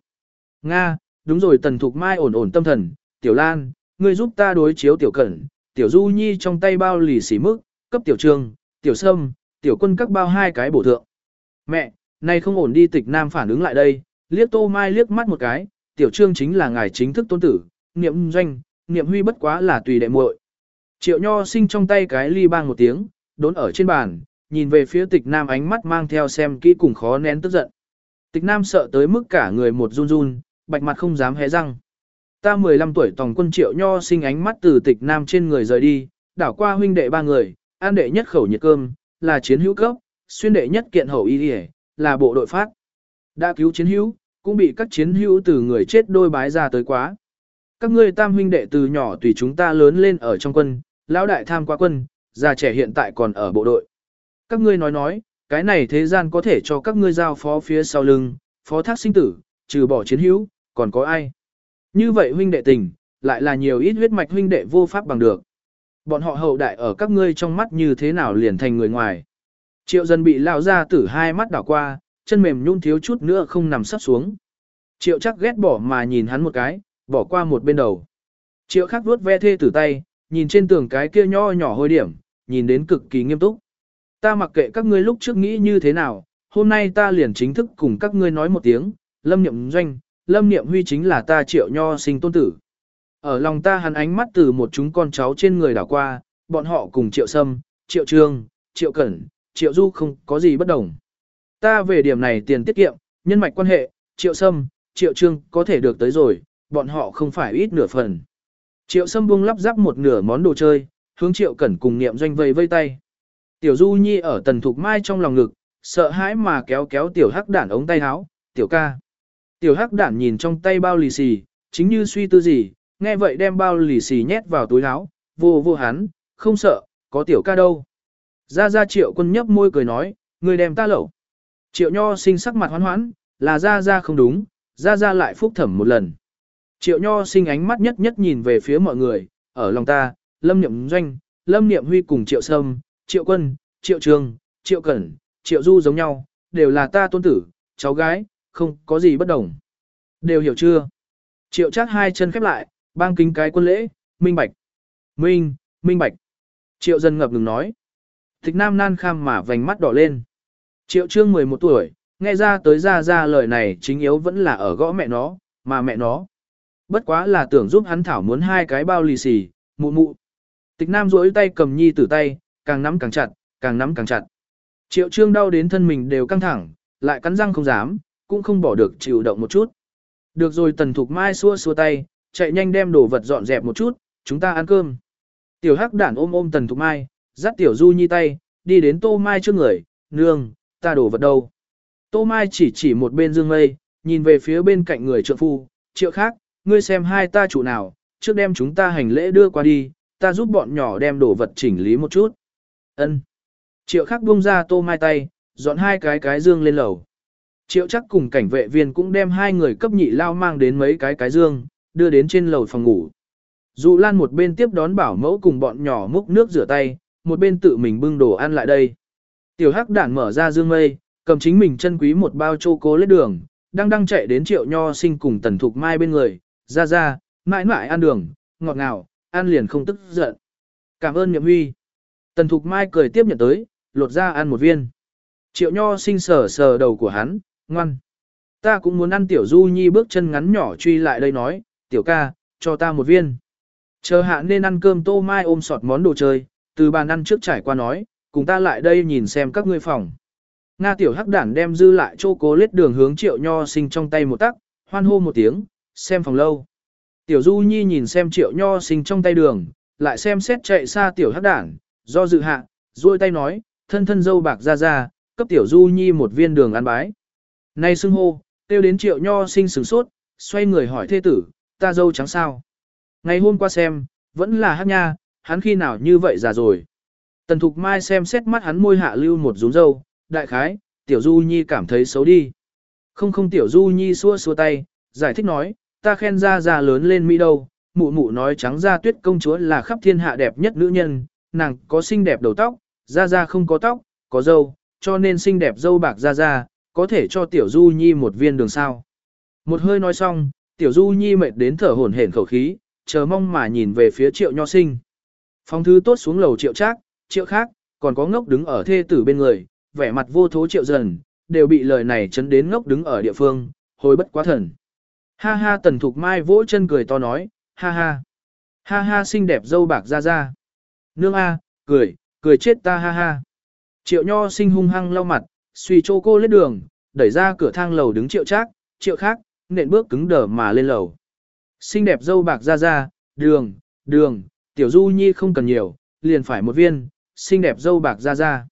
Nga, đúng rồi tần thục mai ổn ổn tâm thần, tiểu lan, ngươi giúp ta đối chiếu tiểu cẩn, tiểu du nhi trong tay bao lì xỉ mức, cấp tiểu trương, tiểu sâm, tiểu quân các bao hai cái bổ thượng. Mẹ, nay không ổn đi tịch nam phản ứng lại đây, liếc tô mai liếc mắt một cái, tiểu trương chính là ngài chính thức tôn tử, niệm doanh, niệm huy bất quá là tùy đệ muội. Triệu nho sinh trong tay cái ly bang một tiếng, đốn ở trên bàn, nhìn về phía tịch nam ánh mắt mang theo xem kỹ cùng khó nén tức giận. Tịch nam sợ tới mức cả người một run run, bạch mặt không dám hé răng. Ta 15 tuổi tòng quân triệu nho sinh ánh mắt từ tịch nam trên người rời đi, đảo qua huynh đệ ba người, an đệ nhất khẩu nhiệt cơm, là chiến hữu cấp, xuyên đệ nhất kiện hậu y hề, là bộ đội phát. Đã cứu chiến hữu, cũng bị các chiến hữu từ người chết đôi bái ra tới quá. Các ngươi tam huynh đệ từ nhỏ tùy chúng ta lớn lên ở trong quân, lão đại tham qua quân, già trẻ hiện tại còn ở bộ đội. Các ngươi nói nói, cái này thế gian có thể cho các ngươi giao phó phía sau lưng, phó thác sinh tử, trừ bỏ chiến hữu, còn có ai? Như vậy huynh đệ tình, lại là nhiều ít huyết mạch huynh đệ vô pháp bằng được. Bọn họ hậu đại ở các ngươi trong mắt như thế nào liền thành người ngoài. Triệu dân bị lao ra tử hai mắt đảo qua, chân mềm nhung thiếu chút nữa không nằm sắp xuống. Triệu chắc ghét bỏ mà nhìn hắn một cái, bỏ qua một bên đầu. Triệu khắc vuốt ve thê tử tay, nhìn trên tường cái kia nho nhỏ hôi điểm, nhìn đến cực kỳ nghiêm túc. Ta mặc kệ các ngươi lúc trước nghĩ như thế nào, hôm nay ta liền chính thức cùng các ngươi nói một tiếng, lâm niệm doanh, lâm niệm huy chính là ta triệu nho sinh tôn tử. Ở lòng ta hắn ánh mắt từ một chúng con cháu trên người đảo qua, bọn họ cùng triệu sâm, triệu trương, triệu cẩn, triệu du không có gì bất đồng. Ta về điểm này tiền tiết kiệm, nhân mạch quan hệ, triệu sâm, triệu trương có thể được tới rồi, bọn họ không phải ít nửa phần. Triệu sâm buông lắp ráp một nửa món đồ chơi, hướng triệu cẩn cùng niệm doanh vây vây tay. Tiểu du nhi ở tần thục mai trong lòng ngực, sợ hãi mà kéo kéo tiểu hắc đản ống tay áo, tiểu ca. Tiểu hắc đản nhìn trong tay bao lì xì, chính như suy tư gì, nghe vậy đem bao lì xì nhét vào túi áo, vô vô hắn, không sợ, có tiểu ca đâu. Ra ra triệu quân nhấp môi cười nói, người đem ta lẩu. Triệu nho sinh sắc mặt hoán hoãn, là ra ra không đúng, ra ra lại phúc thẩm một lần. Triệu nho sinh ánh mắt nhất nhất nhìn về phía mọi người, ở lòng ta, lâm niệm doanh, lâm niệm huy cùng triệu sâm, triệu quân, triệu trường, triệu cẩn, triệu du giống nhau, đều là ta tôn tử, cháu gái, không có gì bất đồng. Đều hiểu chưa? Triệu chắc hai chân khép lại, bang kính cái quân lễ, minh bạch. Minh, minh bạch. Triệu dân ngập ngừng nói. Thích nam nan kham mà vành mắt đỏ lên. Triệu trương 11 tuổi, nghe ra tới ra ra lời này chính yếu vẫn là ở gõ mẹ nó, mà mẹ nó. Bất quá là tưởng giúp hắn thảo muốn hai cái bao lì xì, mụ mụ. Tịch nam duỗi tay cầm nhi tử tay, càng nắm càng chặt, càng nắm càng chặt. Triệu trương đau đến thân mình đều căng thẳng, lại cắn răng không dám, cũng không bỏ được chịu động một chút. Được rồi tần thục mai xua xua tay, chạy nhanh đem đồ vật dọn dẹp một chút, chúng ta ăn cơm. Tiểu hắc đản ôm ôm tần thục mai, dắt tiểu du nhi tay, đi đến tô mai trước người, nương, ta đồ vật đâu. Tô mai chỉ chỉ một bên dương mây, nhìn về phía bên cạnh người trượng phu, triệu khác, ngươi xem hai ta chủ nào, trước đem chúng ta hành lễ đưa qua đi, ta giúp bọn nhỏ đem đồ vật chỉnh lý một chút. Ân. Triệu khắc buông ra tô mai tay, dọn hai cái cái dương lên lầu. Triệu chắc cùng cảnh vệ viên cũng đem hai người cấp nhị lao mang đến mấy cái cái dương, đưa đến trên lầu phòng ngủ. Dụ Lan một bên tiếp đón bảo mẫu cùng bọn nhỏ múc nước rửa tay, một bên tự mình bưng đồ ăn lại đây. Tiểu hắc đản mở ra dương mây, cầm chính mình chân quý một bao chô cố lết đường, đang đang chạy đến triệu nho sinh cùng tần thục mai bên người, ra ra, mãi mãi ăn đường, ngọt ngào, ăn liền không tức giận. Cảm ơn nhậm huy. Tần thục mai cười tiếp nhận tới, lột ra ăn một viên. Triệu nho sinh sờ sờ đầu của hắn, ngoan. Ta cũng muốn ăn tiểu du nhi bước chân ngắn nhỏ truy lại đây nói, tiểu ca, cho ta một viên. Chờ hạ nên ăn cơm tô mai ôm sọt món đồ chơi, từ bàn ăn trước trải qua nói, cùng ta lại đây nhìn xem các ngươi phòng. Nga tiểu hắc đản đem dư lại chô cố lết đường hướng triệu nho sinh trong tay một tắc, hoan hô một tiếng, xem phòng lâu. Tiểu du nhi nhìn xem triệu nho sinh trong tay đường, lại xem xét chạy xa tiểu hắc đản, do dự hạ, duỗi tay nói, thân thân dâu bạc ra ra, cấp tiểu du nhi một viên đường ăn bái. Nay xưng hô, tiêu đến triệu nho sinh sửng sốt, xoay người hỏi thê tử, ta dâu trắng sao. Ngày hôm qua xem, vẫn là hát nha, hắn khi nào như vậy già rồi. Tần Thục Mai xem xét mắt hắn môi hạ lưu một rúm dâu, đại khái, tiểu du nhi cảm thấy xấu đi. Không không tiểu du nhi xua xua tay, giải thích nói, ta khen ra già lớn lên Mỹ đâu, mụ mụ nói trắng ra tuyết công chúa là khắp thiên hạ đẹp nhất nữ nhân, nàng có xinh đẹp đầu tóc, ra ra không có tóc, có dâu, cho nên xinh đẹp dâu bạc ra ra, có thể cho tiểu du nhi một viên đường sao. Một hơi nói xong, tiểu du nhi mệt đến thở hổn hển khẩu khí, chờ mong mà nhìn về phía triệu nho sinh. Phong thứ tốt xuống lầu triệu trác, triệu khác, còn có ngốc đứng ở thê tử bên người, vẻ mặt vô thố triệu dần, đều bị lời này chấn đến ngốc đứng ở địa phương, hồi bất quá thần. Ha ha tần thục mai vỗ chân cười to nói, ha ha. Ha ha xinh đẹp dâu bạc ra ra. Nương a, cười, cười chết ta ha ha. Triệu nho sinh hung hăng lau mặt, suy chô cô lên đường, đẩy ra cửa thang lầu đứng triệu trác, triệu khác, nện bước cứng đờ mà lên lầu. Xinh đẹp dâu bạc ra ra, đường, đường, tiểu du nhi không cần nhiều, liền phải một viên, xinh đẹp dâu bạc ra ra.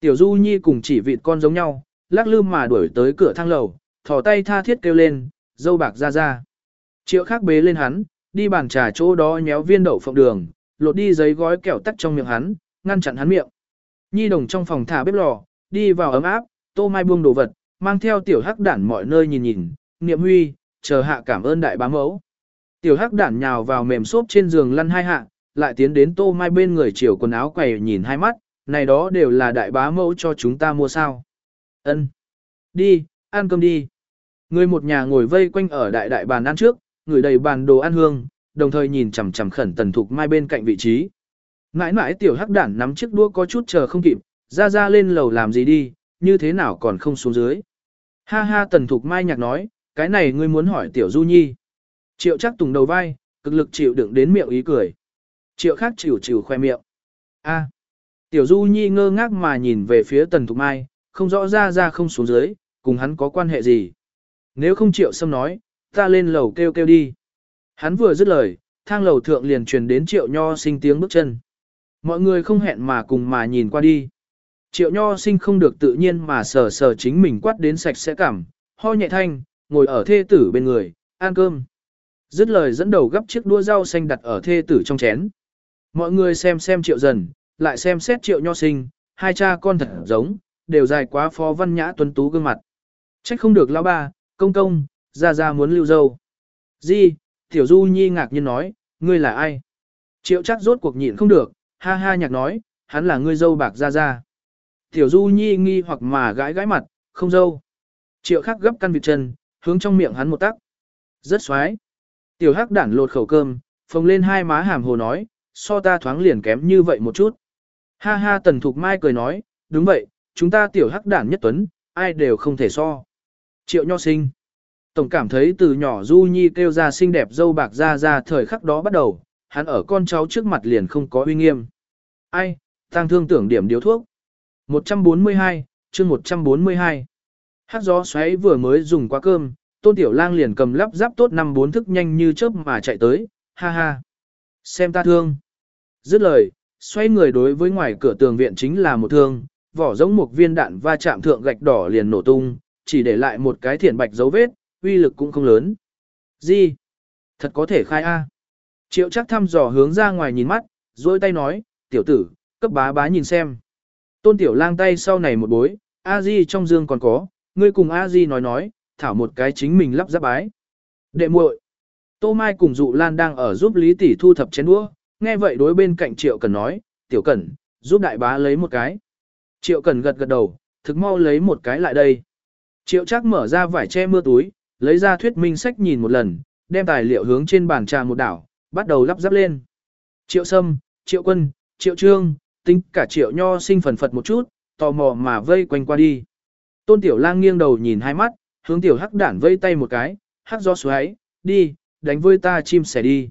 Tiểu du nhi cùng chỉ vịt con giống nhau, lắc lư mà đuổi tới cửa thang lầu, thò tay tha thiết kêu lên, dâu bạc ra ra. Triệu khác bế lên hắn, đi bàn trà chỗ đó nhéo viên đậu phộng đường, lột đi giấy gói kẹo tắt trong miệng hắn, ngăn chặn hắn miệng. Nhi đồng trong phòng thả bếp lò, đi vào ấm áp, tô mai buông đồ vật, mang theo tiểu hắc đản mọi nơi nhìn nhìn, niệm huy, chờ hạ cảm ơn đại bá mẫu. Tiểu hắc đản nhào vào mềm xốp trên giường lăn hai hạ, lại tiến đến tô mai bên người chiều quần áo quầy nhìn hai mắt, này đó đều là đại bá mẫu cho chúng ta mua sao. Ân, Đi, ăn cơm đi. Người một nhà ngồi vây quanh ở đại đại bàn ăn trước, người đầy bàn đồ ăn hương, đồng thời nhìn chằm chằm khẩn tần thục mai bên cạnh vị trí. Mãi mãi tiểu hắc đản nắm chiếc đũa có chút chờ không kịp, ra ra lên lầu làm gì đi, như thế nào còn không xuống dưới. Ha ha tần thục mai nhạc nói, cái này ngươi muốn hỏi tiểu du nhi. Triệu chắc tùng đầu vai, cực lực chịu đựng đến miệng ý cười. Triệu khác chịu chịu khoe miệng. A. Tiểu du nhi ngơ ngác mà nhìn về phía tần thục mai, không rõ ra ra không xuống dưới, cùng hắn có quan hệ gì. Nếu không triệu xâm nói, ta lên lầu kêu kêu đi. Hắn vừa dứt lời, thang lầu thượng liền truyền đến triệu nho sinh tiếng bước chân. Mọi người không hẹn mà cùng mà nhìn qua đi. Triệu nho sinh không được tự nhiên mà sờ sờ chính mình quát đến sạch sẽ cảm, ho nhẹ thanh, ngồi ở thê tử bên người, ăn cơm. Dứt lời dẫn đầu gấp chiếc đua rau xanh đặt ở thê tử trong chén. Mọi người xem xem triệu dần, lại xem xét triệu nho sinh, hai cha con thật giống, đều dài quá phó văn nhã tuấn tú gương mặt. Trách không được lão ba, công công, ra ra muốn lưu dâu. Di, tiểu du nhi ngạc nhiên nói, ngươi là ai? Triệu chắc rốt cuộc nhịn không được, ha ha nhạc nói, hắn là ngươi dâu bạc ra ra. Tiểu du nhi nghi hoặc mà gãi gãi mặt, không dâu. Triệu khắc gấp căn vịt chân, hướng trong miệng hắn một tắc. Rất xoái. Tiểu hắc đản lột khẩu cơm, phồng lên hai má hàm hồ nói, so ta thoáng liền kém như vậy một chút. Ha ha tần thục mai cười nói, đúng vậy, chúng ta tiểu hắc đản nhất tuấn, ai đều không thể so. Triệu nho sinh. Tổng cảm thấy từ nhỏ Du Nhi kêu ra xinh đẹp dâu bạc ra ra thời khắc đó bắt đầu, hắn ở con cháu trước mặt liền không có uy nghiêm. Ai, tăng thương tưởng điểm điếu thuốc. 142, chương 142. Hát gió xoáy vừa mới dùng qua cơm, tôn tiểu lang liền cầm lắp ráp tốt năm bốn thức nhanh như chớp mà chạy tới, ha ha. Xem ta thương. Dứt lời, xoay người đối với ngoài cửa tường viện chính là một thương, vỏ giống một viên đạn va chạm thượng gạch đỏ liền nổ tung, chỉ để lại một cái thiển bạch dấu vết, uy lực cũng không lớn. Gì? Thật có thể khai A. Triệu chắc thăm dò hướng ra ngoài nhìn mắt, dôi tay nói, tiểu tử, cấp bá bá nhìn xem. Tôn tiểu lang tay sau này một bối, a di trong dương còn có, ngươi cùng a di nói nói, thảo một cái chính mình lắp ráp bái. Đệ muội, Tô Mai cùng dụ lan đang ở giúp Lý Tỷ thu thập chén đũa, nghe vậy đối bên cạnh Triệu Cần nói, tiểu Cần, giúp đại bá lấy một cái. Triệu Cần gật gật đầu, thực mau lấy một cái lại đây. Triệu Trác mở ra vải che mưa túi, lấy ra thuyết minh sách nhìn một lần, đem tài liệu hướng trên bàn trà một đảo, bắt đầu lắp ráp lên. Triệu Sâm, Triệu Quân, Triệu Trương, tính cả Triệu Nho sinh phần phật một chút, tò mò mà vây quanh qua đi. Tôn Tiểu Lang nghiêng đầu nhìn hai mắt, hướng Tiểu Hắc đản vây tay một cái, hắc gió xoáy, đi, đánh với ta chim sẻ đi.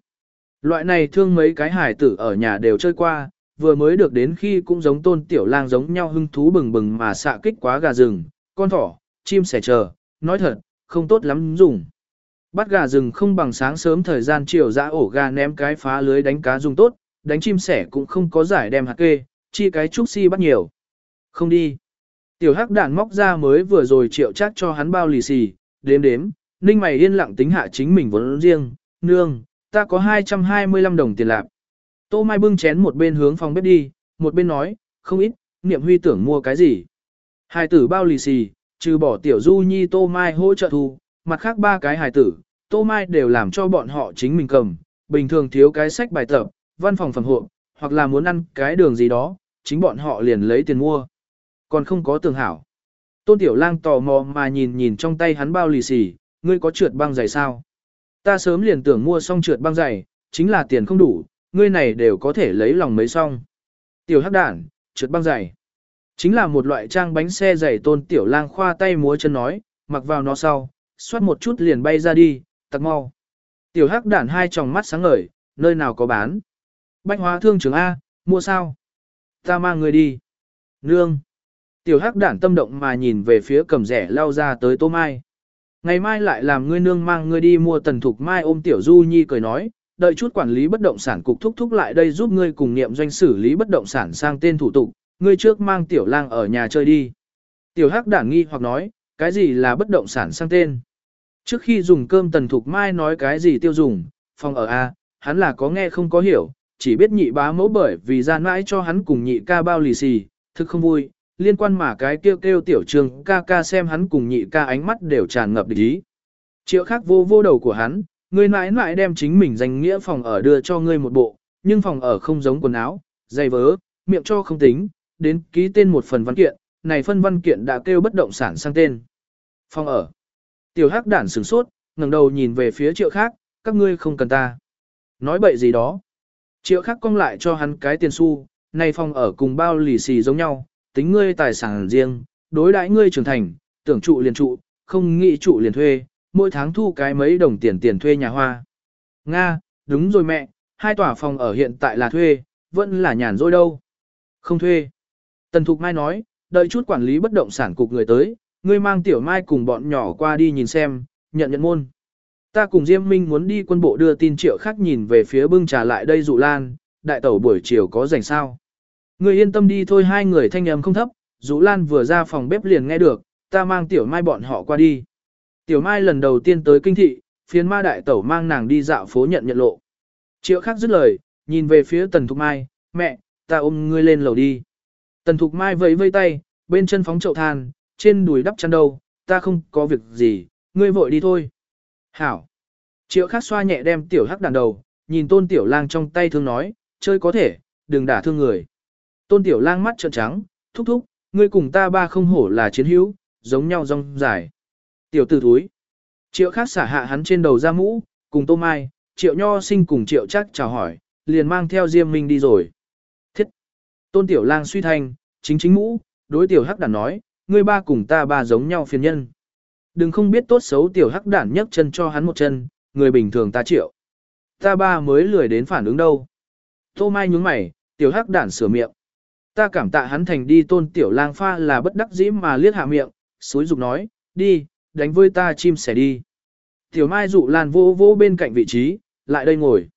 Loại này thương mấy cái hải tử ở nhà đều chơi qua, vừa mới được đến khi cũng giống tôn tiểu lang giống nhau hưng thú bừng bừng mà xạ kích quá gà rừng, con thỏ, chim sẻ chờ, nói thật, không tốt lắm dùng. Bắt gà rừng không bằng sáng sớm thời gian chiều dã ổ gà ném cái phá lưới đánh cá dùng tốt, đánh chim sẻ cũng không có giải đem hạt kê, chi cái trúc si bắt nhiều. Không đi. Tiểu hắc đạn móc ra mới vừa rồi triệu chắc cho hắn bao lì xì, đếm đếm, ninh mày yên lặng tính hạ chính mình vốn riêng, nương, ta có 225 đồng tiền lạp. Tô Mai bưng chén một bên hướng phòng bếp đi, một bên nói, không ít, niệm huy tưởng mua cái gì. Hai tử bao lì xì, trừ bỏ tiểu du nhi Tô Mai hỗ trợ thu, mặt khác ba cái hài tử, Tô Mai đều làm cho bọn họ chính mình cầm, bình thường thiếu cái sách bài tập, văn phòng phẩm hộ, hoặc là muốn ăn cái đường gì đó, chính bọn họ liền lấy tiền mua. Còn không có tường hảo. Tôn Tiểu Lang tò mò mà nhìn nhìn trong tay hắn bao lì xì, ngươi có trượt băng giày sao? Ta sớm liền tưởng mua xong trượt băng giày, chính là tiền không đủ, ngươi này đều có thể lấy lòng mấy xong. Tiểu hắc đản, trượt băng giày. Chính là một loại trang bánh xe giày tôn tiểu lang khoa tay múa chân nói, mặc vào nó sau, xoát một chút liền bay ra đi, tặc mau. Tiểu hắc đản hai tròng mắt sáng ngời, nơi nào có bán. Bách hóa thương trường A, mua sao? Ta mang người đi. Nương. Tiểu hắc đản tâm động mà nhìn về phía cầm rẻ lao ra tới tô mai. Ngày mai lại làm ngươi nương mang ngươi đi mua tần thục mai ôm tiểu du nhi cười nói, đợi chút quản lý bất động sản cục thúc thúc lại đây giúp ngươi cùng niệm doanh xử lý bất động sản sang tên thủ tục, ngươi trước mang tiểu lang ở nhà chơi đi. Tiểu hắc đản nghi hoặc nói, cái gì là bất động sản sang tên? Trước khi dùng cơm tần thục mai nói cái gì tiêu dùng, phòng ở A, hắn là có nghe không có hiểu, chỉ biết nhị bá mẫu bởi vì gian mãi cho hắn cùng nhị ca bao lì xì, thực không vui, liên quan mà cái kêu kêu tiểu trường ca ca xem hắn cùng nhị ca ánh mắt đều tràn ngập địch ý. Triệu khác vô vô đầu của hắn, người mãi mãi đem chính mình danh nghĩa phòng ở đưa cho ngươi một bộ, nhưng phòng ở không giống quần áo, giày vớ, miệng cho không tính, đến ký tên một phần văn kiện, này phân văn kiện đã kêu bất động sản sang tên. Phòng ở. Tiểu hắc đản sửng sốt, ngẩng đầu nhìn về phía triệu khác, các ngươi không cần ta. Nói bậy gì đó. Triệu khắc cong lại cho hắn cái tiền xu, này phòng ở cùng bao lì xì giống nhau, tính ngươi tài sản riêng, đối đãi ngươi trưởng thành, tưởng trụ liền trụ, không nghĩ trụ liền thuê, mỗi tháng thu cái mấy đồng tiền tiền thuê nhà hoa. Nga, đúng rồi mẹ, hai tòa phòng ở hiện tại là thuê, vẫn là nhàn rỗi đâu. Không thuê. Tần Thục Mai nói, đợi chút quản lý bất động sản cục người tới, ngươi mang Tiểu Mai cùng bọn nhỏ qua đi nhìn xem, nhận nhận môn. Ta cùng Diêm Minh muốn đi quân bộ đưa tin triệu khác nhìn về phía bưng trà lại đây dụ lan, đại tẩu buổi chiều có rảnh sao. người yên tâm đi thôi hai người thanh âm không thấp, dụ lan vừa ra phòng bếp liền nghe được, ta mang Tiểu Mai bọn họ qua đi. Tiểu Mai lần đầu tiên tới kinh thị, phiến ma đại tẩu mang nàng đi dạo phố nhận nhận lộ. Triệu khác dứt lời, nhìn về phía Tần Thục Mai, mẹ, ta ôm ngươi lên lầu đi. Tần Thục Mai vẫy vây tay, bên chân phóng chậu than, trên đùi đắp chăn đầu ta không có việc gì, ngươi vội đi thôi. Hảo. Triệu Khắc xoa nhẹ đem tiểu hắc đàn đầu, nhìn tôn tiểu lang trong tay thương nói, chơi có thể, đừng đả thương người. Tôn tiểu lang mắt trợn trắng, thúc thúc, ngươi cùng ta ba không hổ là chiến hữu, giống nhau rong dài. Tiểu tử thúi. Triệu Khắc xả hạ hắn trên đầu ra mũ, cùng tô mai, triệu nho sinh cùng triệu chắc chào hỏi, liền mang theo Diêm Minh đi rồi. Thiết. Tôn tiểu lang suy thanh, chính chính mũ, đối tiểu hắc đản nói, ngươi ba cùng ta ba giống nhau phiền nhân. Đừng không biết tốt xấu tiểu hắc đản nhấc chân cho hắn một chân, người bình thường ta chịu Ta ba mới lười đến phản ứng đâu. Tô Mai nhướng mày, tiểu hắc đản sửa miệng. Ta cảm tạ hắn thành đi tôn tiểu lang pha là bất đắc dĩ mà liếc hạ miệng, suối dục nói, đi, đánh với ta chim sẻ đi. Tiểu Mai dụ lan vô vô bên cạnh vị trí, lại đây ngồi.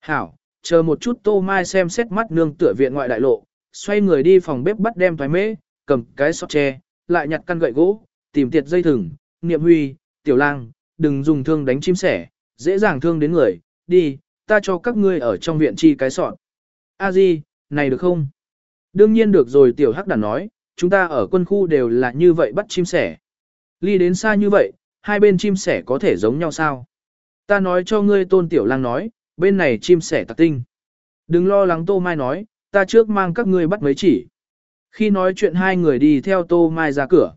Hảo, chờ một chút Tô Mai xem xét mắt nương tựa viện ngoại đại lộ, xoay người đi phòng bếp bắt đem thoái mễ, cầm cái sọt tre, lại nhặt căn gậy gỗ, tìm tiệt dây thừng, niệm huy, tiểu lang, đừng dùng thương đánh chim sẻ, dễ dàng thương đến người, đi, ta cho các ngươi ở trong viện chi cái sọt. A di, này được không? Đương nhiên được rồi tiểu hắc đàn nói, chúng ta ở quân khu đều là như vậy bắt chim sẻ. Ly đến xa như vậy, hai bên chim sẻ có thể giống nhau sao? Ta nói cho ngươi tôn tiểu lang nói, bên này chim sẻ tạc tinh. Đừng lo lắng tô mai nói, ta trước mang các ngươi bắt mấy chỉ. Khi nói chuyện hai người đi theo tô mai ra cửa.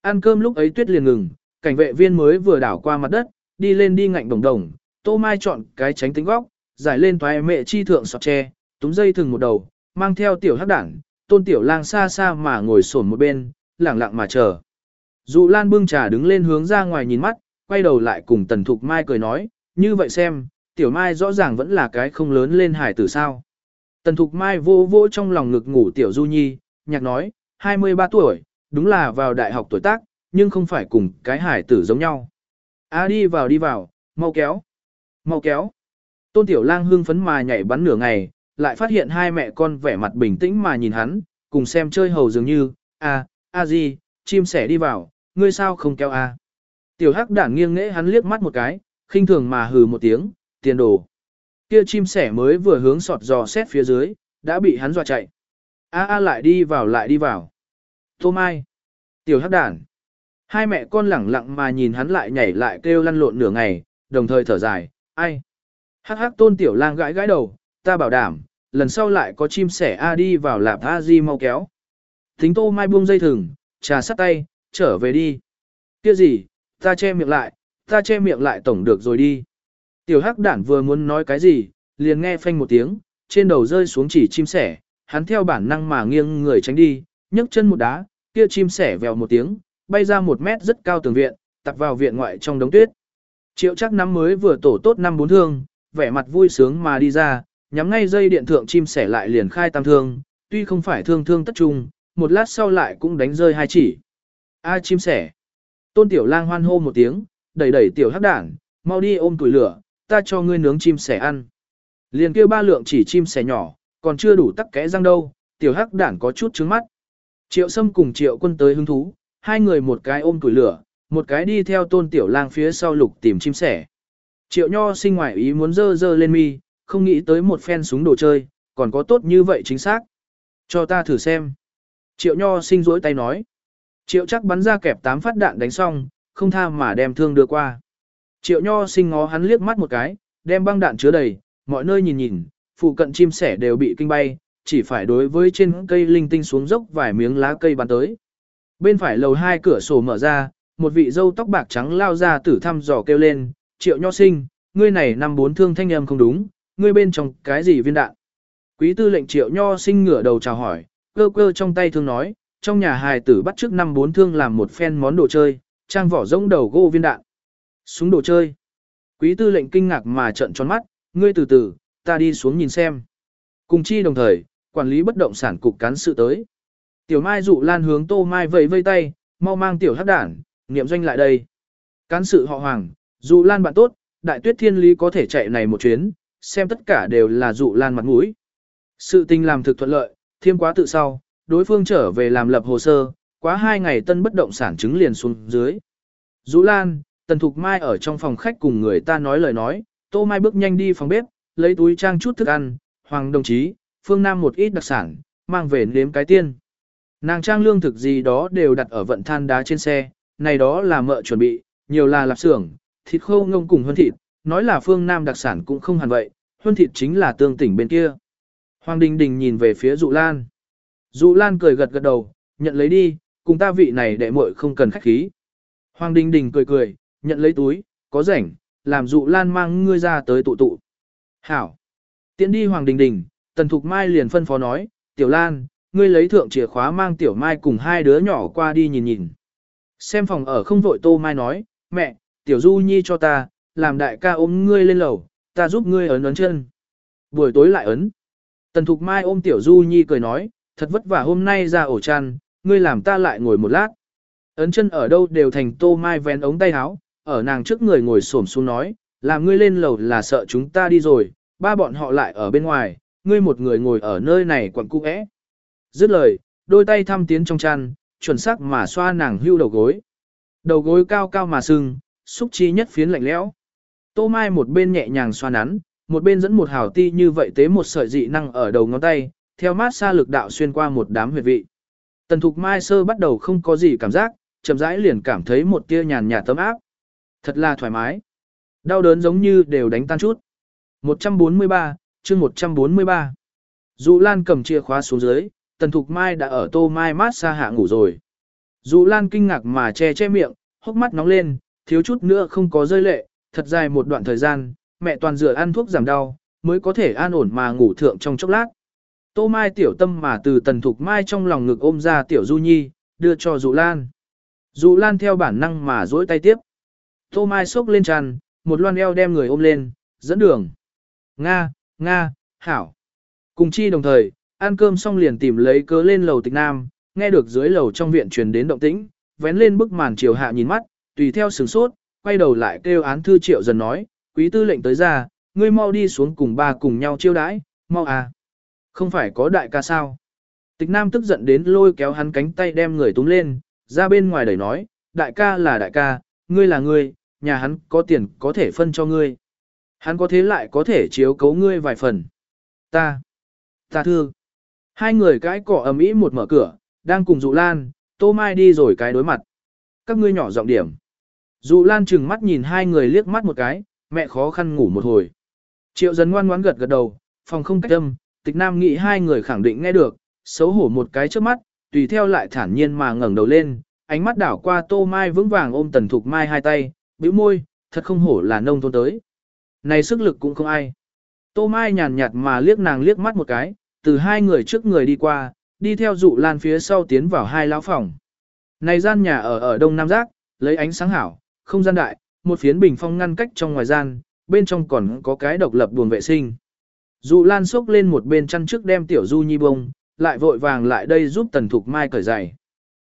Ăn cơm lúc ấy tuyết liền ngừng, cảnh vệ viên mới vừa đảo qua mặt đất, đi lên đi ngạnh đồng đồng, tô mai chọn cái tránh tính góc, giải lên toái mẹ chi thượng sọt tre, túm dây thừng một đầu, mang theo tiểu hắc đảng, tôn tiểu lang xa xa mà ngồi sổn một bên, lẳng lặng mà chờ. Dụ Lan bưng trà đứng lên hướng ra ngoài nhìn mắt, quay đầu lại cùng Tần Thục Mai cười nói, như vậy xem, tiểu Mai rõ ràng vẫn là cái không lớn lên hải tử sao. Tần Thục Mai vô vô trong lòng ngực ngủ tiểu Du Nhi, nhạc nói, 23 tuổi, đúng là vào đại học tuổi tác, nhưng không phải cùng cái hải tử giống nhau. A đi vào đi vào, mau kéo, mau kéo. Tôn Tiểu Lang hưng phấn mà nhảy bắn nửa ngày, lại phát hiện hai mẹ con vẻ mặt bình tĩnh mà nhìn hắn, cùng xem chơi hầu dường như, a, a gì, chim sẻ đi vào, ngươi sao không kéo a? Tiểu Hắc đản nghiêng nghễ hắn liếc mắt một cái, khinh thường mà hừ một tiếng, tiền đồ. Kia chim sẻ mới vừa hướng sọt dò xét phía dưới, đã bị hắn dọa chạy. A a lại đi vào lại đi vào. Tô Mai. Tiểu Hắc đản. Hai mẹ con lẳng lặng mà nhìn hắn lại nhảy lại kêu lăn lộn nửa ngày, đồng thời thở dài, ai? Hắc hắc tôn tiểu lang gãi gãi đầu, ta bảo đảm, lần sau lại có chim sẻ A đi vào lạp A di mau kéo. Thính tô mai buông dây thừng, trà sắt tay, trở về đi. Kia gì, ta che miệng lại, ta che miệng lại tổng được rồi đi. Tiểu hắc đản vừa muốn nói cái gì, liền nghe phanh một tiếng, trên đầu rơi xuống chỉ chim sẻ, hắn theo bản năng mà nghiêng người tránh đi, nhấc chân một đá, kia chim sẻ vèo một tiếng, bay ra một mét rất cao tường viện, tập vào viện ngoại trong đống tuyết. Triệu chắc năm mới vừa tổ tốt năm bốn thương, vẻ mặt vui sướng mà đi ra, nhắm ngay dây điện thượng chim sẻ lại liền khai tam thương, tuy không phải thương thương tất trung, một lát sau lại cũng đánh rơi hai chỉ. A chim sẻ. Tôn tiểu lang hoan hô một tiếng, đẩy đẩy tiểu hắc đảng, mau đi ôm tuổi lửa, ta cho ngươi nướng chim sẻ ăn. Liền kêu ba lượng chỉ chim sẻ nhỏ, còn chưa đủ tắc kẽ răng đâu, tiểu hắc đảng có chút trứng mắt. Triệu sâm cùng triệu quân tới hứng thú, hai người một cái ôm tuổi lửa, một cái đi theo tôn tiểu lang phía sau lục tìm chim sẻ. Triệu nho sinh ngoại ý muốn dơ dơ lên mi, không nghĩ tới một phen súng đồ chơi, còn có tốt như vậy chính xác. Cho ta thử xem. Triệu nho sinh rỗi tay nói. Triệu chắc bắn ra kẹp tám phát đạn đánh xong, không tha mà đem thương đưa qua. Triệu nho sinh ngó hắn liếc mắt một cái, đem băng đạn chứa đầy, mọi nơi nhìn nhìn, phụ cận chim sẻ đều bị kinh bay, chỉ phải đối với trên cây linh tinh xuống dốc vài miếng lá cây bắn tới. Bên phải lầu hai cửa sổ mở ra, một vị dâu tóc bạc trắng lao ra tử thăm dò kêu lên, triệu nho sinh, ngươi này năm bốn thương thanh âm không đúng, ngươi bên trong cái gì viên đạn. Quý tư lệnh triệu nho sinh ngửa đầu chào hỏi, cơ cơ trong tay thương nói, trong nhà hài tử bắt trước năm bốn thương làm một phen món đồ chơi, trang vỏ rỗng đầu gỗ viên đạn. Súng đồ chơi. Quý tư lệnh kinh ngạc mà trợn tròn mắt, ngươi từ từ, ta đi xuống nhìn xem. Cùng chi đồng thời, quản lý bất động sản cục cán sự tới. Tiểu Mai dụ lan hướng Tô Mai vẫy vây tay, mau mang tiểu hắc đản, niệm doanh lại đây. Cán sự họ Hoàng, dụ lan bạn tốt, đại tuyết thiên lý có thể chạy này một chuyến, xem tất cả đều là dụ lan mặt mũi. Sự tình làm thực thuận lợi, thêm quá tự sau, đối phương trở về làm lập hồ sơ, quá hai ngày tân bất động sản chứng liền xuống dưới. Dụ lan, tần thục mai ở trong phòng khách cùng người ta nói lời nói, tô mai bước nhanh đi phòng bếp, lấy túi trang chút thức ăn, hoàng đồng chí, phương nam một ít đặc sản, mang về nếm cái tiên. Nàng trang lương thực gì đó đều đặt ở vận than đá trên xe, này đó là mợ chuẩn bị, nhiều là lạp xưởng, thịt khô ngông cùng hơn thịt, nói là phương Nam đặc sản cũng không hẳn vậy, hơn thịt chính là tương tỉnh bên kia. Hoàng Đình Đình nhìn về phía Dụ Lan. Dụ Lan cười gật gật đầu, nhận lấy đi, cùng ta vị này đệ muội không cần khách khí. Hoàng Đình Đình cười cười, nhận lấy túi, có rảnh, làm Dụ Lan mang ngươi ra tới tụ tụ. Hảo. Tiến đi Hoàng Đình Đình, Tần Thục Mai liền phân phó nói, Tiểu Lan, ngươi lấy thượng chìa khóa mang Tiểu Mai cùng hai đứa nhỏ qua đi nhìn nhìn. Xem phòng ở không vội Tô Mai nói, mẹ, Tiểu Du Nhi cho ta, làm đại ca ôm ngươi lên lầu, ta giúp ngươi ấn ấn chân. Buổi tối lại ấn. Tần Thục Mai ôm Tiểu Du Nhi cười nói, thật vất vả hôm nay ra ổ chăn, ngươi làm ta lại ngồi một lát. Ấn chân ở đâu đều thành Tô Mai vén ống tay áo, ở nàng trước người ngồi xổm xuống nói, làm ngươi lên lầu là sợ chúng ta đi rồi, ba bọn họ lại ở bên ngoài, ngươi một người ngồi ở nơi này quặn cung ẽ. Dứt lời, đôi tay thăm tiến trong chăn, chuẩn xác mà xoa nàng hưu đầu gối. Đầu gối cao cao mà sưng, xúc chi nhất phiến lạnh lẽo. Tô Mai một bên nhẹ nhàng xoa nắn, một bên dẫn một hào ti như vậy tế một sợi dị năng ở đầu ngón tay, theo mát xa lực đạo xuyên qua một đám huyệt vị. Tần Thục Mai sơ bắt đầu không có gì cảm giác, chậm rãi liền cảm thấy một tia nhàn nhạt tấm áp. Thật là thoải mái. Đau đớn giống như đều đánh tan chút. 143, chương 143. Dụ Lan cầm chìa khóa xuống dưới, Tần Thục Mai đã ở Tô Mai mát xa hạ ngủ rồi. Dụ Lan kinh ngạc mà che che miệng, hốc mắt nóng lên, thiếu chút nữa không có rơi lệ, thật dài một đoạn thời gian, mẹ toàn dựa ăn thuốc giảm đau, mới có thể an ổn mà ngủ thượng trong chốc lát. Tô Mai tiểu tâm mà từ tần thục mai trong lòng ngực ôm ra tiểu Du Nhi, đưa cho Dụ Lan. Dụ Lan theo bản năng mà dỗi tay tiếp. Tô Mai xốc lên tràn, một loan eo đem người ôm lên, dẫn đường. Nga, Nga, Hảo. Cùng chi đồng thời, ăn cơm xong liền tìm lấy cớ lên lầu tịch nam, nghe được dưới lầu trong viện truyền đến động tĩnh, vén lên bức màn chiều hạ nhìn mắt, tùy theo sửng sốt, quay đầu lại kêu án thư triệu dần nói, quý tư lệnh tới ra, ngươi mau đi xuống cùng ba cùng nhau chiêu đãi, mau à. Không phải có đại ca sao. Tịch nam tức giận đến lôi kéo hắn cánh tay đem người túm lên, ra bên ngoài đẩy nói, đại ca là đại ca, ngươi là ngươi, nhà hắn có tiền có thể phân cho ngươi. Hắn có thế lại có thể chiếu cấu ngươi vài phần. Ta, ta thương. Hai người cái cỏ ầm ĩ một mở cửa, đang cùng dụ lan, tô mai đi rồi cái đối mặt. Các ngươi nhỏ giọng điểm. Dụ lan chừng mắt nhìn hai người liếc mắt một cái, mẹ khó khăn ngủ một hồi. Triệu dần ngoan ngoãn gật gật đầu, phòng không cách âm, tịch nam nghĩ hai người khẳng định nghe được, xấu hổ một cái trước mắt, tùy theo lại thản nhiên mà ngẩng đầu lên, ánh mắt đảo qua tô mai vững vàng ôm tần thục mai hai tay, bĩu môi, thật không hổ là nông thôn tới. Này sức lực cũng không ai. Tô mai nhàn nhạt mà liếc nàng liếc mắt một cái, từ hai người trước người đi qua, đi theo dụ lan phía sau tiến vào hai lão phòng. Này gian nhà ở ở đông nam giác, lấy ánh sáng hảo, không gian đại, một phiến bình phong ngăn cách trong ngoài gian, bên trong còn có cái độc lập buồng vệ sinh. Dụ lan xốc lên một bên chăn trước đem tiểu du nhi bông, lại vội vàng lại đây giúp tần thục mai cởi giày.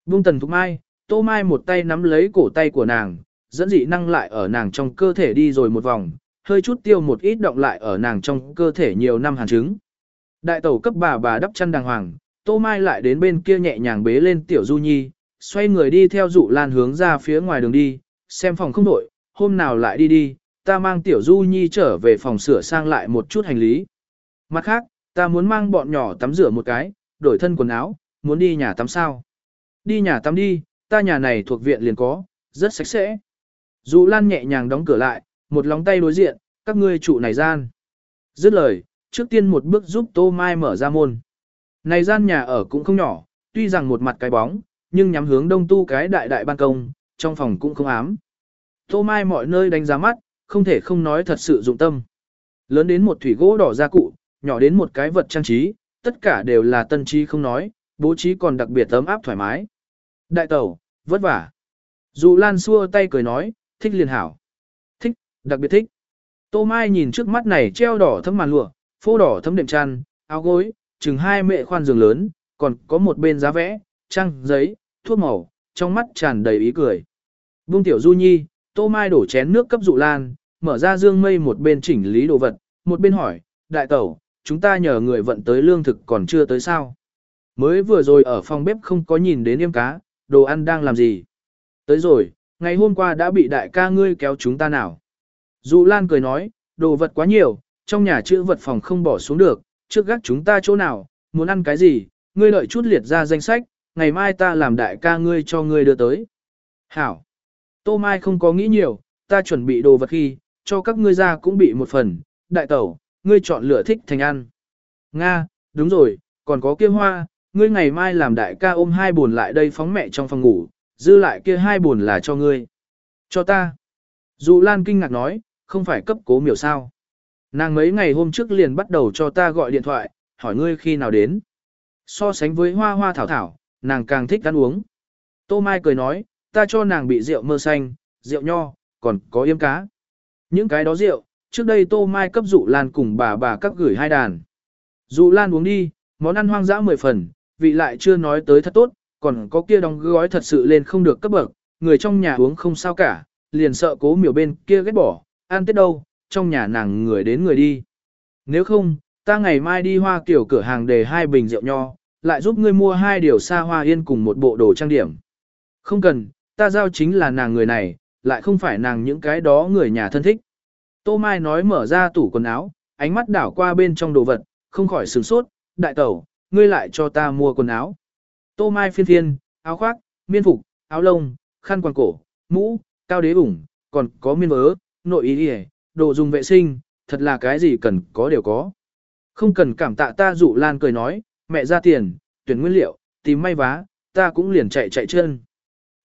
Bung tần thục mai, tô mai một tay nắm lấy cổ tay của nàng, dẫn dị năng lại ở nàng trong cơ thể đi rồi một vòng, hơi chút tiêu một ít động lại ở nàng trong cơ thể nhiều năm hàn chứng. Đại tẩu cấp bà bà đắp chăn đàng hoàng, tô mai lại đến bên kia nhẹ nhàng bế lên tiểu du nhi, xoay người đi theo dụ lan hướng ra phía ngoài đường đi, xem phòng không đổi, hôm nào lại đi đi, ta mang tiểu du nhi trở về phòng sửa sang lại một chút hành lý. Mặt khác, ta muốn mang bọn nhỏ tắm rửa một cái, đổi thân quần áo, muốn đi nhà tắm sao. Đi nhà tắm đi, ta nhà này thuộc viện liền có, rất sạch sẽ. Dụ Lan nhẹ nhàng đóng cửa lại, một lóng tay đối diện, các ngươi trụ này gian. Dứt lời, trước tiên một bước giúp Tô Mai mở ra môn. Này gian nhà ở cũng không nhỏ, tuy rằng một mặt cái bóng, nhưng nhắm hướng đông tu cái đại đại ban công, trong phòng cũng không ám. Tô Mai mọi nơi đánh giá mắt, không thể không nói thật sự dụng tâm. Lớn đến một thủy gỗ đỏ gia cụ, nhỏ đến một cái vật trang trí, tất cả đều là tân trí không nói, bố trí còn đặc biệt ấm áp thoải mái. Đại tẩu, vất vả. Dù Lan xua tay cười nói, thích liền hảo. Thích, đặc biệt thích. Tô Mai nhìn trước mắt này treo đỏ thấm màn lụa, phô đỏ thấm đệm chăn, áo gối, chừng hai mẹ khoan giường lớn, còn có một bên giá vẽ, trang, giấy, thuốc màu, trong mắt tràn đầy ý cười. Vương tiểu du nhi, Tô Mai đổ chén nước cấp dụ lan, mở ra dương mây một bên chỉnh lý đồ vật, một bên hỏi, đại tẩu, chúng ta nhờ người vận tới lương thực còn chưa tới sao. Mới vừa rồi ở phòng bếp không có nhìn đến yêm cá, đồ ăn đang làm gì. Tới rồi, ngày hôm qua đã bị đại ca ngươi kéo chúng ta nào. Dụ Lan cười nói, đồ vật quá nhiều, trong nhà chữ vật phòng không bỏ xuống được, trước gác chúng ta chỗ nào, muốn ăn cái gì, ngươi đợi chút liệt ra danh sách, ngày mai ta làm đại ca ngươi cho ngươi đưa tới. Hảo! Tô Mai không có nghĩ nhiều, ta chuẩn bị đồ vật khi, cho các ngươi ra cũng bị một phần, đại tẩu, ngươi chọn lựa thích thành ăn. Nga, đúng rồi, còn có kia hoa, ngươi ngày mai làm đại ca ôm hai buồn lại đây phóng mẹ trong phòng ngủ, dư lại kia hai buồn là cho ngươi. Cho ta. Dụ Lan kinh ngạc nói, không phải cấp cố miểu sao. Nàng mấy ngày hôm trước liền bắt đầu cho ta gọi điện thoại, hỏi ngươi khi nào đến. So sánh với hoa hoa thảo thảo, nàng càng thích ăn uống. Tô Mai cười nói, ta cho nàng bị rượu mơ xanh, rượu nho, còn có yếm cá. Những cái đó rượu, trước đây Tô Mai cấp dụ Lan cùng bà bà các gửi hai đàn. Dụ Lan uống đi, món ăn hoang dã mười phần, vị lại chưa nói tới thật tốt, còn có kia đóng gói thật sự lên không được cấp bậc, người trong nhà uống không sao cả, liền sợ cố miểu bên kia ghét bỏ, ăn tết đâu, trong nhà nàng người đến người đi. Nếu không, ta ngày mai đi hoa kiểu cửa hàng để hai bình rượu nho, lại giúp ngươi mua hai điều xa hoa yên cùng một bộ đồ trang điểm. Không cần, ta giao chính là nàng người này, lại không phải nàng những cái đó người nhà thân thích. Tô Mai nói mở ra tủ quần áo, ánh mắt đảo qua bên trong đồ vật, không khỏi sửng sốt, đại tẩu, ngươi lại cho ta mua quần áo. Tô Mai phiên thiên, áo khoác, miên phục, áo lông, khăn quàng cổ, mũ, cao đế ủng, còn có miên vớ, nội y y, đồ dùng vệ sinh, thật là cái gì cần có đều có. Không cần cảm tạ ta dụ lan cười nói, mẹ ra tiền, tuyển nguyên liệu, tìm may vá, ta cũng liền chạy chạy chân.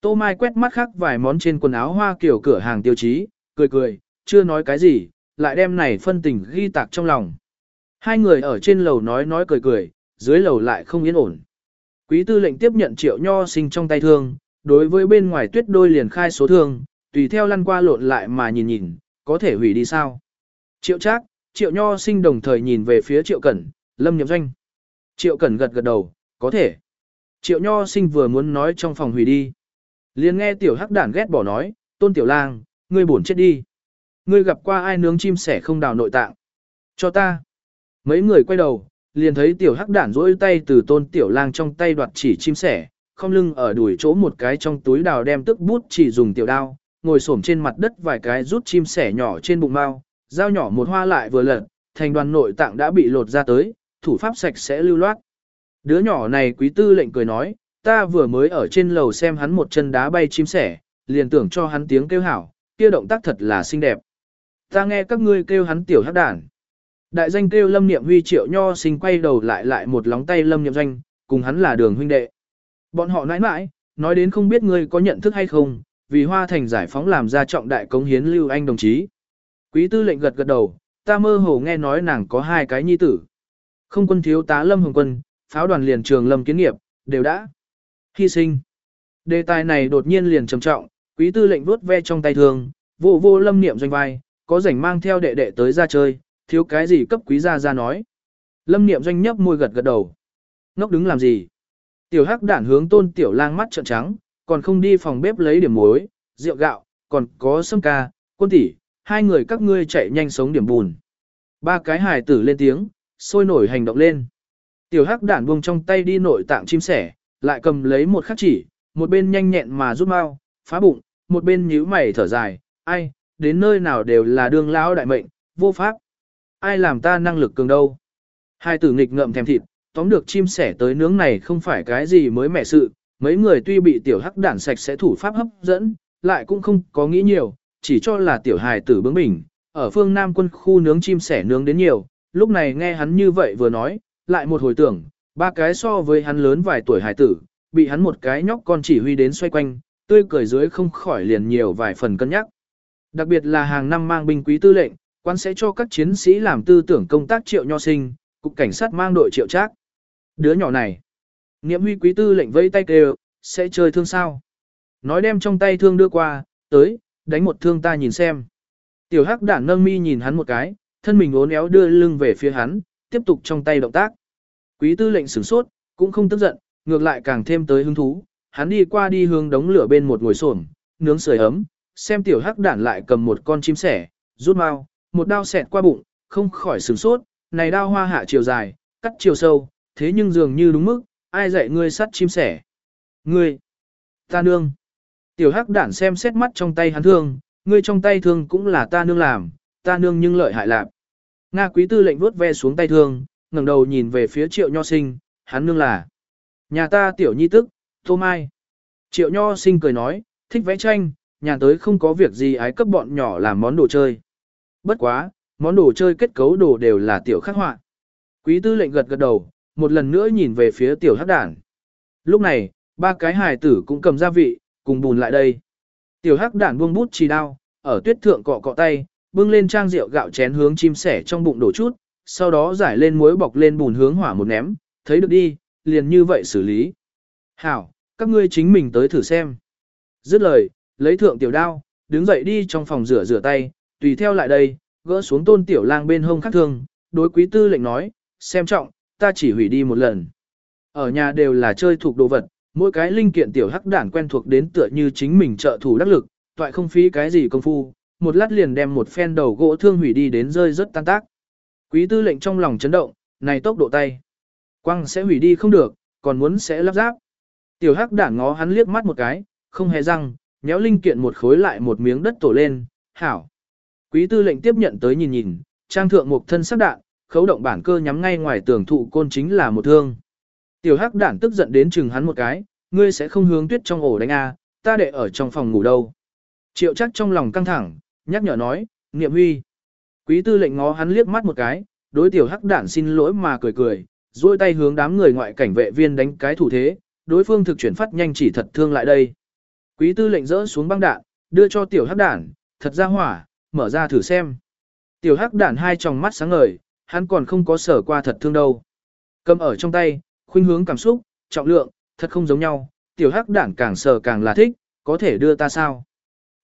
Tô Mai quét mắt khác vài món trên quần áo hoa kiểu cửa hàng tiêu chí, cười cười, chưa nói cái gì, lại đem này phân tình ghi tạc trong lòng. Hai người ở trên lầu nói nói cười cười, dưới lầu lại không yên ổn. Quý tư lệnh tiếp nhận triệu nho sinh trong tay thương, đối với bên ngoài tuyết đôi liền khai số thương, tùy theo lăn qua lộn lại mà nhìn nhìn, có thể hủy đi sao. Triệu trác, triệu nho sinh đồng thời nhìn về phía triệu cẩn, Lâm Nhậm Doanh. Triệu Cẩn gật gật đầu, có thể. Triệu Nho sinh vừa muốn nói trong phòng hủy đi. liền nghe tiểu hắc đản ghét bỏ nói, tôn tiểu lang, ngươi buồn chết đi. Ngươi gặp qua ai nướng chim sẻ không đào nội tạng. Cho ta. Mấy người quay đầu, liền thấy tiểu hắc đản rỗi tay từ tôn tiểu lang trong tay đoạt chỉ chim sẻ, không lưng ở đuổi chỗ một cái trong túi đào đem tức bút chỉ dùng tiểu đao, ngồi xổm trên mặt đất vài cái rút chim sẻ nhỏ trên bụng mao, dao nhỏ một hoa lại vừa lật, thành đoàn nội tạng đã bị lột ra tới, thủ pháp sạch sẽ lưu loát. Đứa nhỏ này quý tư lệnh cười nói, ta vừa mới ở trên lầu xem hắn một chân đá bay chim sẻ, liền tưởng cho hắn tiếng kêu hảo, kia động tác thật là xinh đẹp. Ta nghe các ngươi kêu hắn tiểu hắc đản. Đại danh kêu Lâm Niệm Huy triệu nho sinh quay đầu lại lại một lóng tay Lâm Niệm Doanh, cùng hắn là đường huynh đệ. Bọn họ nãi nãi, nói đến không biết ngươi có nhận thức hay không, vì Hoa Thành giải phóng làm ra trọng đại cống hiến Lưu Anh đồng chí. Quý tư lệnh gật gật đầu, ta mơ hồ nghe nói nàng có hai cái nhi tử. Không quân thiếu tá Lâm Hồng Quân, pháo đoàn liền trường Lâm Kiến Nghiệp, đều đã hy sinh. Đề tài này đột nhiên liền trầm trọng, quý tư lệnh vuốt ve trong tay thường, vô vô Lâm Niệm doanh vai, có rảnh mang theo đệ đệ tới ra chơi, thiếu cái gì cấp quý gia ra nói. Lâm Niệm doanh nhấp môi gật gật đầu. Ngốc đứng làm gì? Tiểu hắc đản hướng tôn tiểu lang mắt trợn trắng, còn không đi phòng bếp lấy điểm muối, rượu gạo, còn có sâm ca, quân tỷ, hai người các ngươi chạy nhanh sống điểm bùn. Ba cái hài tử lên tiếng, sôi nổi hành động lên. Tiểu hắc đản buông trong tay đi nội tạng chim sẻ, lại cầm lấy một khắc chỉ, một bên nhanh nhẹn mà rút mau, phá bụng, một bên nhíu mày thở dài, ai, đến nơi nào đều là đương lão đại mệnh, vô pháp. Ai làm ta năng lực cường đâu. Hai tử nghịch ngợm thèm thịt, tóm được chim sẻ tới nướng này không phải cái gì mới mẻ sự, mấy người tuy bị tiểu hắc đản sạch sẽ thủ pháp hấp dẫn, lại cũng không có nghĩ nhiều, chỉ cho là tiểu hài tử bướng bỉnh, ở phương Nam quân khu nướng chim sẻ nướng đến nhiều, lúc này nghe hắn như vậy vừa nói, lại một hồi tưởng, ba cái so với hắn lớn vài tuổi hài tử, bị hắn một cái nhóc con chỉ huy đến xoay quanh, tươi cười dưới không khỏi liền nhiều vài phần cân nhắc. Đặc biệt là hàng năm mang binh quý tư lệnh, quan sẽ cho các chiến sĩ làm tư tưởng công tác triệu nho sinh, cục cảnh sát mang đội triệu trác. Đứa nhỏ này, niệm huy quý tư lệnh vẫy tay kêu, sẽ chơi thương sao. Nói đem trong tay thương đưa qua, tới, đánh một thương ta nhìn xem. Tiểu hắc đản nâng mi nhìn hắn một cái, thân mình ốn éo đưa lưng về phía hắn, tiếp tục trong tay động tác. Quý tư lệnh sửng sốt, cũng không tức giận, ngược lại càng thêm tới hứng thú. Hắn đi qua đi hướng đống lửa bên một ngồi xổm, nướng sưởi ấm, xem tiểu hắc đản lại cầm một con chim sẻ, rút mau, một đao xẹt qua bụng, không khỏi sửng sốt, này đao hoa hạ chiều dài, cắt chiều sâu, thế nhưng dường như đúng mức, ai dạy ngươi sắt chim sẻ. Ngươi, ta nương. Tiểu hắc đản xem xét mắt trong tay hắn thương, ngươi trong tay thương cũng là ta nương làm, ta nương nhưng lợi hại lạc. Nga quý tư lệnh vuốt ve xuống tay thương, ngẩng đầu nhìn về phía triệu nho sinh, hắn nương là. Nhà ta tiểu nhi tức, tô mai. Triệu nho sinh cười nói, thích vẽ tranh, nhà tới không có việc gì ái cấp bọn nhỏ làm món đồ chơi. Bất quá, món đồ chơi kết cấu đồ đều là tiểu khắc họa. Quý tư lệnh gật gật đầu, một lần nữa nhìn về phía tiểu hắc đản. Lúc này, ba cái hài tử cũng cầm gia vị, cùng bùn lại đây. Tiểu hắc đản buông bút chỉ đao, ở tuyết thượng cọ cọ tay, bưng lên trang rượu gạo chén hướng chim sẻ trong bụng đổ chút, sau đó giải lên muối bọc lên bùn hướng hỏa một ném, thấy được đi, liền như vậy xử lý. Hảo, các ngươi chính mình tới thử xem. Dứt lời, lấy thượng tiểu đao, đứng dậy đi trong phòng rửa rửa tay, tùy theo lại đây, gỡ xuống tôn tiểu lang bên hông khắc thương, đối quý tư lệnh nói, xem trọng, ta chỉ hủy đi một lần. Ở nhà đều là chơi thuộc đồ vật, mỗi cái linh kiện tiểu hắc đản quen thuộc đến tựa như chính mình trợ thủ đắc lực, toại không phí cái gì công phu, một lát liền đem một phen đầu gỗ thương hủy đi đến rơi rất tan tác. Quý tư lệnh trong lòng chấn động, này tốc độ tay. Quăng sẽ hủy đi không được, còn muốn sẽ lắp ráp. Tiểu hắc đản ngó hắn liếc mắt một cái, không hề răng, nhéo linh kiện một khối lại một miếng đất tổ lên, hảo. Quý tư lệnh tiếp nhận tới nhìn nhìn, trang thượng một thân sắc đạn, khấu động bản cơ nhắm ngay ngoài tường thụ côn chính là một thương. Tiểu hắc đản tức giận đến chừng hắn một cái, ngươi sẽ không hướng tuyết trong ổ đánh a, ta để ở trong phòng ngủ đâu. Triệu chắc trong lòng căng thẳng, nhắc nhở nói, niệm huy. Quý tư lệnh ngó hắn liếc mắt một cái, đối tiểu hắc đản xin lỗi mà cười cười, duỗi tay hướng đám người ngoại cảnh vệ viên đánh cái thủ thế, đối phương thực chuyển phát nhanh chỉ thật thương lại đây. Quý tư lệnh rỡ xuống băng đạn, đưa cho tiểu hắc đản, thật ra hỏa, mở ra thử xem. Tiểu hắc đản hai tròng mắt sáng ngời, hắn còn không có sở qua thật thương đâu. Cầm ở trong tay, khuynh hướng cảm xúc, trọng lượng, thật không giống nhau, tiểu hắc đản càng sở càng là thích, có thể đưa ta sao.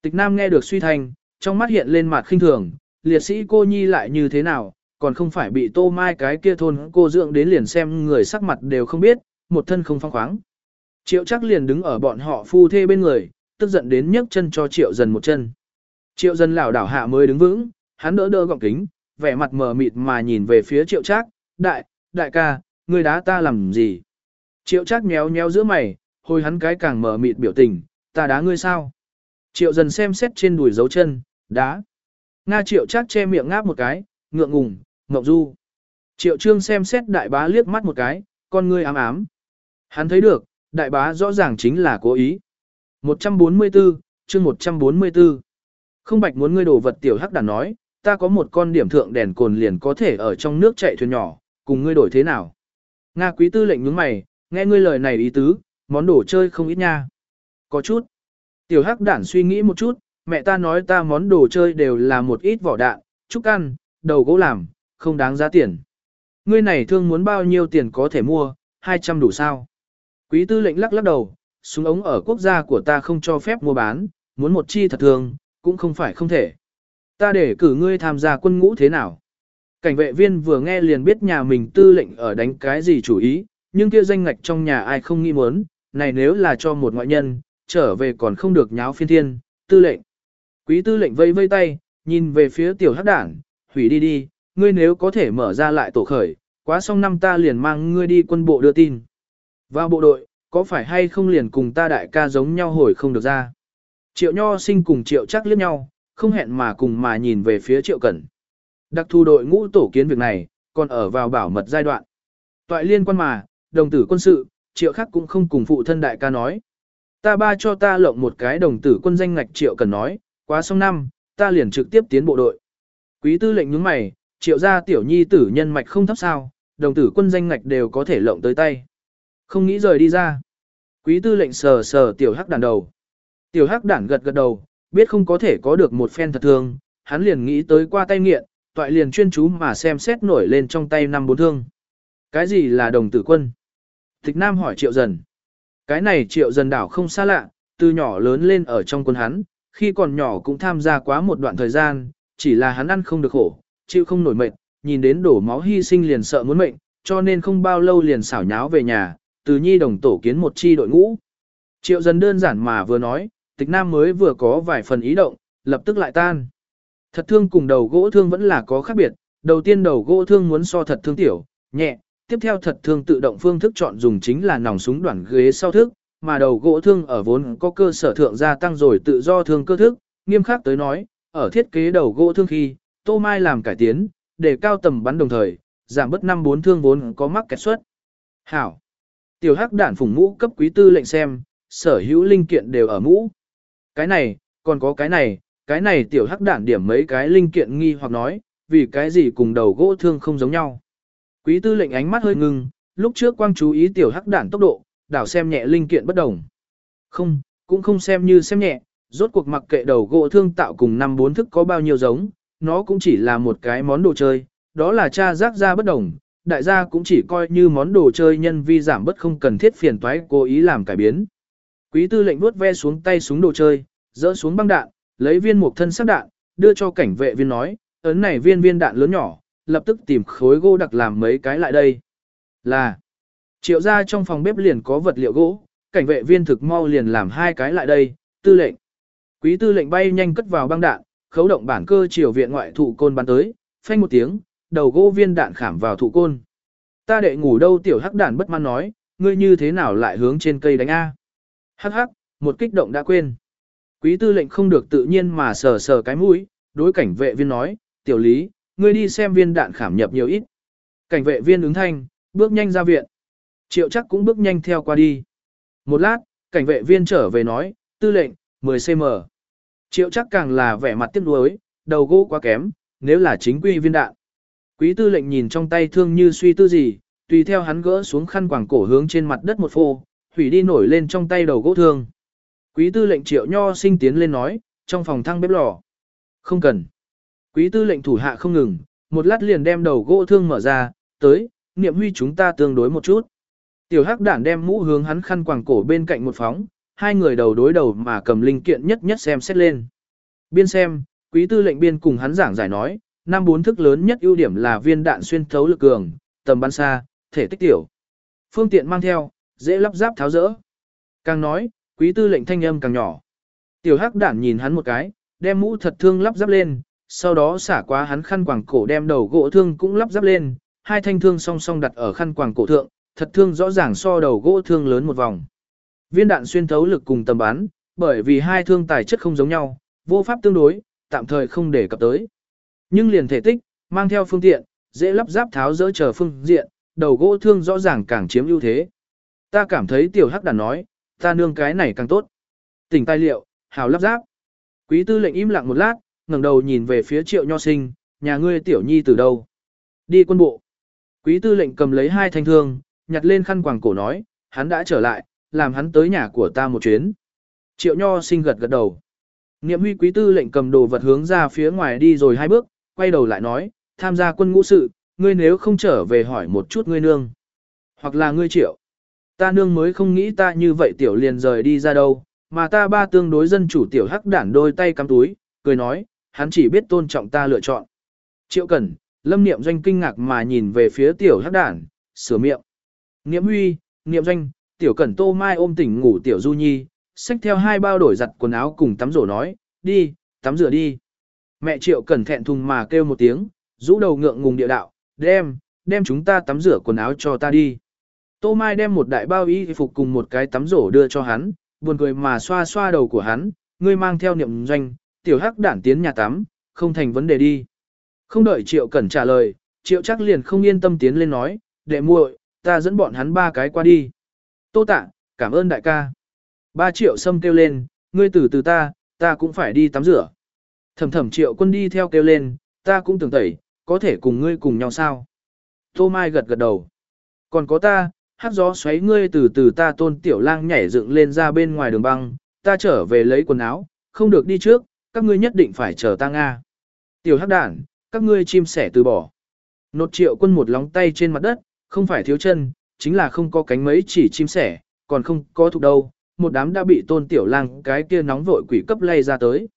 Tịch nam nghe được suy thành trong mắt hiện lên mặt khinh thường, liệt sĩ cô nhi lại như thế nào, còn không phải bị tô mai cái kia thôn cô dưỡng đến liền xem người sắc mặt đều không biết, một thân không phong khoáng. Triệu chắc liền đứng ở bọn họ phu thê bên người, tức giận đến nhấc chân cho triệu dần một chân. Triệu dần lảo đảo hạ mới đứng vững, hắn đỡ đỡ gọng kính, vẻ mặt mờ mịt mà nhìn về phía triệu trác, đại, đại ca, người đá ta làm gì? Triệu trác méo méo giữa mày, hồi hắn cái càng mờ mịt biểu tình, ta đá ngươi sao? Triệu dần xem xét trên đùi dấu chân, đá. Nga triệu trác che miệng ngáp một cái, ngượng ngùng, ngọc du. Triệu trương xem xét đại bá liếc mắt một cái, con ngươi ám ám. Hắn thấy được, đại bá rõ ràng chính là cố ý. 144, chương 144. Không bạch muốn ngươi đổ vật tiểu hắc đàn nói, ta có một con điểm thượng đèn cồn liền có thể ở trong nước chạy thuyền nhỏ, cùng ngươi đổi thế nào? Nga quý tư lệnh nhướng mày, nghe ngươi lời này ý tứ, món đồ chơi không ít nha. Có chút. Tiểu hắc đản suy nghĩ một chút, mẹ ta nói ta món đồ chơi đều là một ít vỏ đạn, trúc ăn, đầu gỗ làm, không đáng giá tiền. Ngươi này thương muốn bao nhiêu tiền có thể mua, 200 đủ sao? Quý tư lệnh lắc lắc đầu, súng ống ở quốc gia của ta không cho phép mua bán, muốn một chi thật thường, cũng không phải không thể. Ta để cử ngươi tham gia quân ngũ thế nào? Cảnh vệ viên vừa nghe liền biết nhà mình tư lệnh ở đánh cái gì chủ ý, nhưng kia danh ngạch trong nhà ai không nghĩ muốn, này nếu là cho một ngoại nhân, trở về còn không được nháo phiên thiên, tư lệnh. Quý tư lệnh vây vây tay, nhìn về phía tiểu hắc đảng, hủy đi đi, ngươi nếu có thể mở ra lại tổ khởi, quá xong năm ta liền mang ngươi đi quân bộ đưa tin. Vào bộ đội, có phải hay không liền cùng ta đại ca giống nhau hồi không được ra. Triệu Nho sinh cùng Triệu chắc liếc nhau, không hẹn mà cùng mà nhìn về phía Triệu Cẩn. Đặc thù đội ngũ tổ kiến việc này, còn ở vào bảo mật giai đoạn. Toại liên quan mà, đồng tử quân sự, Triệu khắc cũng không cùng phụ thân đại ca nói. Ta ba cho ta lộng một cái đồng tử quân danh ngạch Triệu Cẩn nói, quá xong năm, ta liền trực tiếp tiến bộ đội. Quý tư lệnh nhướng mày, Triệu gia tiểu nhi tử nhân mạch không thấp sao, đồng tử quân danh ngạch đều có thể lộng tới tay. Không nghĩ rời đi ra. Quý tư lệnh sờ sờ tiểu hắc đàn đầu. Tiểu hắc đản gật gật đầu, biết không có thể có được một phen thật thương, hắn liền nghĩ tới qua tay nghiện, toại liền chuyên chú mà xem xét nổi lên trong tay năm bốn thương. Cái gì là đồng tử quân? Thích Nam hỏi triệu dần. Cái này triệu dần đảo không xa lạ, từ nhỏ lớn lên ở trong quân hắn, khi còn nhỏ cũng tham gia quá một đoạn thời gian, chỉ là hắn ăn không được khổ, chịu không nổi mệt, nhìn đến đổ máu hy sinh liền sợ muốn mệnh, cho nên không bao lâu liền xảo nháo về nhà, từ nhi đồng tổ kiến một chi đội ngũ. Triệu dần đơn giản mà vừa nói, tịch nam mới vừa có vài phần ý động, lập tức lại tan. Thật thương cùng đầu gỗ thương vẫn là có khác biệt, đầu tiên đầu gỗ thương muốn so thật thương tiểu, nhẹ, tiếp theo thật thương tự động phương thức chọn dùng chính là nòng súng đoạn ghế sau thức, mà đầu gỗ thương ở vốn có cơ sở thượng gia tăng rồi tự do thương cơ thức, nghiêm khắc tới nói, ở thiết kế đầu gỗ thương khi, Tô Mai làm cải tiến, để cao tầm bắn đồng thời, giảm bớt năm bốn thương vốn có mắc kẹt suất. Hảo. Tiểu hắc đạn phủng mũ cấp quý tư lệnh xem, sở hữu linh kiện đều ở mũ. Cái này, còn có cái này, cái này tiểu hắc đản điểm mấy cái linh kiện nghi hoặc nói, vì cái gì cùng đầu gỗ thương không giống nhau. Quý tư lệnh ánh mắt hơi ngưng, lúc trước quang chú ý tiểu hắc đản tốc độ, đảo xem nhẹ linh kiện bất đồng. Không, cũng không xem như xem nhẹ, rốt cuộc mặc kệ đầu gỗ thương tạo cùng năm bốn thức có bao nhiêu giống, nó cũng chỉ là một cái món đồ chơi, đó là cha rác ra bất đồng, đại gia cũng chỉ coi như món đồ chơi nhân vi giảm bất không cần thiết phiền toái cố ý làm cải biến. Quý tư lệnh vuốt ve xuống tay súng đồ chơi, dỡ xuống băng đạn, lấy viên mục thân sắc đạn, đưa cho cảnh vệ viên nói, ấn này viên viên đạn lớn nhỏ, lập tức tìm khối gỗ đặc làm mấy cái lại đây. Là, triệu ra trong phòng bếp liền có vật liệu gỗ, cảnh vệ viên thực mau liền làm hai cái lại đây, tư lệnh. Quý tư lệnh bay nhanh cất vào băng đạn, khấu động bản cơ chiều viện ngoại thụ côn bắn tới, phanh một tiếng, đầu gỗ viên đạn khảm vào thụ côn. Ta đệ ngủ đâu tiểu hắc đạn bất mãn nói, ngươi như thế nào lại hướng trên cây đánh A. Hắc hắc, một kích động đã quên. Quý tư lệnh không được tự nhiên mà sờ sờ cái mũi, đối cảnh vệ viên nói, tiểu lý, ngươi đi xem viên đạn khảm nhập nhiều ít. Cảnh vệ viên ứng thanh, bước nhanh ra viện. Triệu chắc cũng bước nhanh theo qua đi. Một lát, cảnh vệ viên trở về nói, tư lệnh, 10cm. Triệu chắc càng là vẻ mặt tiếc nuối, đầu gỗ quá kém, nếu là chính quy viên đạn. Quý tư lệnh nhìn trong tay thương như suy tư gì, tùy theo hắn gỡ xuống khăn quàng cổ hướng trên mặt đất một phô, hủy đi nổi lên trong tay đầu gỗ thương. Quý tư lệnh triệu nho sinh tiến lên nói, trong phòng thăng bếp lò. Không cần. Quý tư lệnh thủ hạ không ngừng, một lát liền đem đầu gỗ thương mở ra, tới, niệm huy chúng ta tương đối một chút. Tiểu hắc đản đem mũ hướng hắn khăn quàng cổ bên cạnh một phóng, hai người đầu đối đầu mà cầm linh kiện nhất nhất xem xét lên. Biên xem, quý tư lệnh biên cùng hắn giảng giải nói, năm bốn thức lớn nhất ưu điểm là viên đạn xuyên thấu lực cường, tầm bắn xa, thể tích tiểu. Phương tiện mang theo, dễ lắp ráp tháo rỡ. Càng nói, quý tư lệnh thanh âm càng nhỏ. Tiểu hắc đản nhìn hắn một cái, đem mũ thật thương lắp ráp lên, sau đó xả qua hắn khăn quàng cổ đem đầu gỗ thương cũng lắp ráp lên, hai thanh thương song song đặt ở khăn quàng cổ thượng, thật thương rõ ràng so đầu gỗ thương lớn một vòng. Viên đạn xuyên thấu lực cùng tầm bắn, bởi vì hai thương tài chất không giống nhau, vô pháp tương đối, tạm thời không để cập tới. Nhưng liền thể tích, mang theo phương tiện, dễ lắp ráp tháo dỡ chờ phương diện, đầu gỗ thương rõ ràng càng chiếm ưu thế. Ta cảm thấy tiểu hắc đàn nói, ta nương cái này càng tốt. Tỉnh tài liệu, hào lắp ráp. Quý tư lệnh im lặng một lát, ngẩng đầu nhìn về phía triệu nho sinh, nhà ngươi tiểu nhi từ đâu? Đi quân bộ. Quý tư lệnh cầm lấy hai thanh thương, nhặt lên khăn quàng cổ nói, hắn đã trở lại, làm hắn tới nhà của ta một chuyến. Triệu nho sinh gật gật đầu. Niệm huy quý tư lệnh cầm đồ vật hướng ra phía ngoài đi rồi hai bước, quay đầu lại nói, tham gia quân ngũ sự, ngươi nếu không trở về hỏi một chút ngươi nương. Hoặc là ngươi triệu. Ta nương mới không nghĩ ta như vậy tiểu liền rời đi ra đâu, mà ta ba tương đối dân chủ tiểu hắc đản đôi tay cắm túi, cười nói, hắn chỉ biết tôn trọng ta lựa chọn. Triệu Cẩn, Lâm Niệm Doanh kinh ngạc mà nhìn về phía tiểu hắc đản, sửa miệng. Niệm Huy, Niệm Doanh, tiểu Cẩn Tô Mai ôm tỉnh ngủ tiểu Du Nhi, xách theo hai bao đổi giặt quần áo cùng tắm rổ nói, đi, tắm rửa đi. Mẹ Triệu Cẩn thẹn thùng mà kêu một tiếng, rũ đầu ngượng ngùng địa đạo, đem, đem chúng ta tắm rửa quần áo cho ta đi. Tô Mai đem một đại bao y phục cùng một cái tắm rổ đưa cho hắn, buồn cười mà xoa xoa đầu của hắn, ngươi mang theo niệm doanh, tiểu hắc đản tiến nhà tắm, không thành vấn đề đi. Không đợi Triệu Cẩn trả lời, Triệu chắc liền không yên tâm tiến lên nói, đệ muội, ta dẫn bọn hắn ba cái qua đi. Tô tạ, cảm ơn đại ca. Ba Triệu Sâm kêu lên, ngươi từ từ ta, ta cũng phải đi tắm rửa. Thầm thầm Triệu quân đi theo kêu lên, ta cũng tưởng tẩy, có thể cùng ngươi cùng nhau sao? Tô Mai gật gật đầu. Còn có ta, hát gió xoáy ngươi từ từ ta tôn tiểu lang nhảy dựng lên ra bên ngoài đường băng, ta trở về lấy quần áo, không được đi trước, các ngươi nhất định phải chờ ta Nga. Tiểu hắc đản, các ngươi chim sẻ từ bỏ. Nột triệu quân một lóng tay trên mặt đất, không phải thiếu chân, chính là không có cánh mấy chỉ chim sẻ, còn không có thuộc đâu, một đám đã bị tôn tiểu lang cái kia nóng vội quỷ cấp lay ra tới.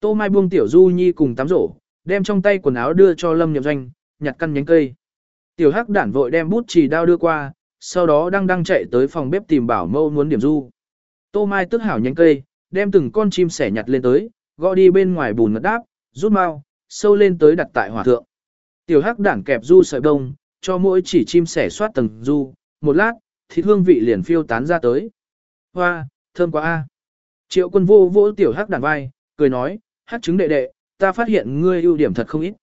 Tô Mai buông tiểu du nhi cùng tắm rổ, đem trong tay quần áo đưa cho lâm nhậm doanh, nhặt căn nhánh cây. Tiểu hắc đản vội đem bút chì đao đưa qua, sau đó đang đang chạy tới phòng bếp tìm bảo mâu muốn điểm du. Tô Mai tức hảo nhánh cây, đem từng con chim sẻ nhặt lên tới, gõ đi bên ngoài bùn ngất đáp, rút mau, sâu lên tới đặt tại hỏa thượng. Tiểu hắc đản kẹp du sợi đông, cho mỗi chỉ chim sẻ soát tầng du, một lát, thịt hương vị liền phiêu tán ra tới. Hoa, thơm quá a. Triệu quân vô vỗ tiểu hắc đản vai, cười nói, hắc trứng đệ đệ, ta phát hiện ngươi ưu điểm thật không ít.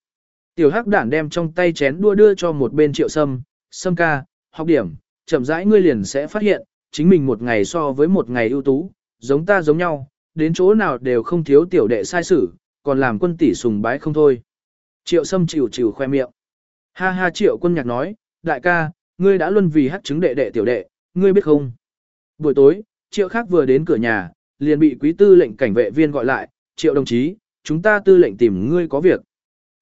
Tiểu hắc đản đem trong tay chén đua đưa cho một bên triệu sâm, sâm ca, học điểm, chậm rãi ngươi liền sẽ phát hiện, chính mình một ngày so với một ngày ưu tú, giống ta giống nhau, đến chỗ nào đều không thiếu tiểu đệ sai sử, còn làm quân tỷ sùng bái không thôi. Triệu sâm chịu chịu khoe miệng. Ha ha triệu quân nhạc nói, đại ca, ngươi đã luôn vì hát chứng đệ đệ tiểu đệ, ngươi biết không? Buổi tối, triệu khác vừa đến cửa nhà, liền bị quý tư lệnh cảnh vệ viên gọi lại, triệu đồng chí, chúng ta tư lệnh tìm ngươi có việc.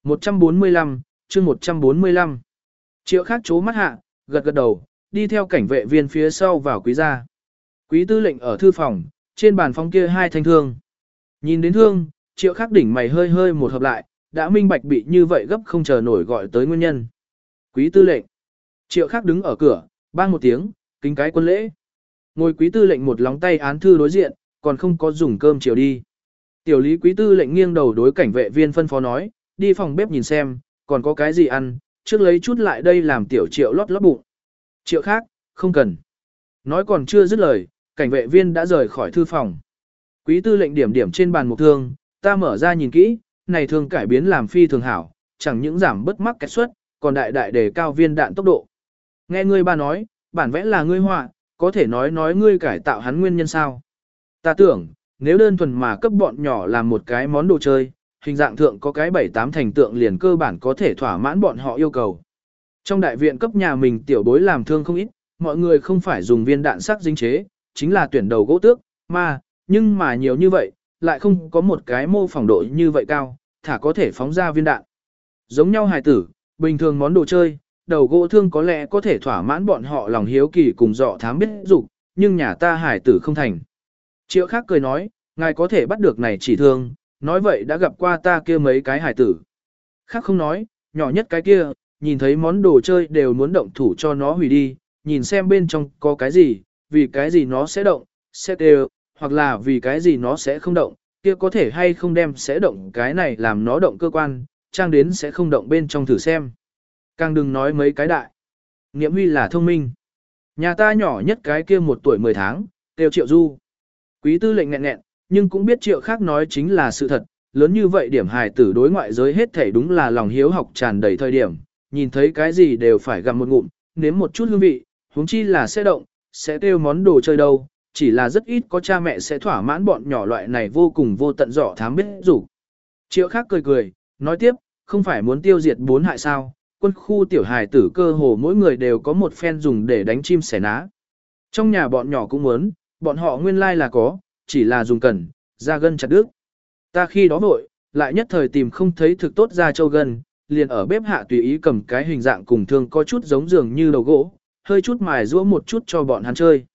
145, chương 145. Triệu khác chố mắt hạ, gật gật đầu, đi theo cảnh vệ viên phía sau vào quý gia. Quý tư lệnh ở thư phòng, trên bàn phong kia hai thanh thương. Nhìn đến thương, triệu khắc đỉnh mày hơi hơi một hợp lại, đã minh bạch bị như vậy gấp không chờ nổi gọi tới nguyên nhân. Quý tư lệnh. Triệu khắc đứng ở cửa, bang một tiếng, kính cái quân lễ. Ngồi quý tư lệnh một lóng tay án thư đối diện, còn không có dùng cơm chiều đi. Tiểu lý quý tư lệnh nghiêng đầu đối cảnh vệ viên phân phó nói, đi phòng bếp nhìn xem, còn có cái gì ăn, trước lấy chút lại đây làm tiểu triệu lót lót bụng. Triệu khác, không cần. Nói còn chưa dứt lời, cảnh vệ viên đã rời khỏi thư phòng. Quý tư lệnh điểm điểm trên bàn một thương, ta mở ra nhìn kỹ, này thương cải biến làm phi thường hảo, chẳng những giảm bất mắc kẹt suất, còn đại đại đề cao viên đạn tốc độ. Nghe ngươi ba nói, bản vẽ là ngươi họa, có thể nói nói ngươi cải tạo hắn nguyên nhân sao. Ta tưởng, nếu đơn thuần mà cấp bọn nhỏ làm một cái món đồ chơi, hình dạng thượng có cái bảy tám thành tượng liền cơ bản có thể thỏa mãn bọn họ yêu cầu. Trong đại viện cấp nhà mình tiểu bối làm thương không ít, mọi người không phải dùng viên đạn sắc dính chế, chính là tuyển đầu gỗ tước, mà, nhưng mà nhiều như vậy, lại không có một cái mô phỏng độ như vậy cao, thả có thể phóng ra viên đạn. Giống nhau hài tử, bình thường món đồ chơi, đầu gỗ thương có lẽ có thể thỏa mãn bọn họ lòng hiếu kỳ cùng dọ thám biết dục nhưng nhà ta hài tử không thành. Triệu khác cười nói, ngài có thể bắt được này chỉ thương, nói vậy đã gặp qua ta kia mấy cái hài tử. khác không nói, nhỏ nhất cái kia, nhìn thấy món đồ chơi đều muốn động thủ cho nó hủy đi, nhìn xem bên trong có cái gì, vì cái gì nó sẽ động, sẽ đều, hoặc là vì cái gì nó sẽ không động, kia có thể hay không đem sẽ động cái này làm nó động cơ quan, trang đến sẽ không động bên trong thử xem. Càng đừng nói mấy cái đại. Niệm huy là thông minh. Nhà ta nhỏ nhất cái kia một tuổi 10 tháng, đều triệu du. Quý tư lệnh nghẹn nghẹn, nhưng cũng biết triệu khác nói chính là sự thật, lớn như vậy điểm hài tử đối ngoại giới hết thể đúng là lòng hiếu học tràn đầy thời điểm, nhìn thấy cái gì đều phải gặm một ngụm, nếm một chút hương vị, huống chi là sẽ động, sẽ kêu món đồ chơi đâu, chỉ là rất ít có cha mẹ sẽ thỏa mãn bọn nhỏ loại này vô cùng vô tận dọ thám biết rủ. Triệu khác cười cười, nói tiếp, không phải muốn tiêu diệt bốn hại sao, quân khu tiểu hài tử cơ hồ mỗi người đều có một phen dùng để đánh chim sẻ ná. Trong nhà bọn nhỏ cũng muốn, bọn họ nguyên lai là có, chỉ là dùng cần, ra gân chặt đứt. Ta khi đó vội, lại nhất thời tìm không thấy thực tốt ra châu gân, liền ở bếp hạ tùy ý cầm cái hình dạng cùng thương có chút giống dường như đầu gỗ, hơi chút mài rũa một chút cho bọn hắn chơi.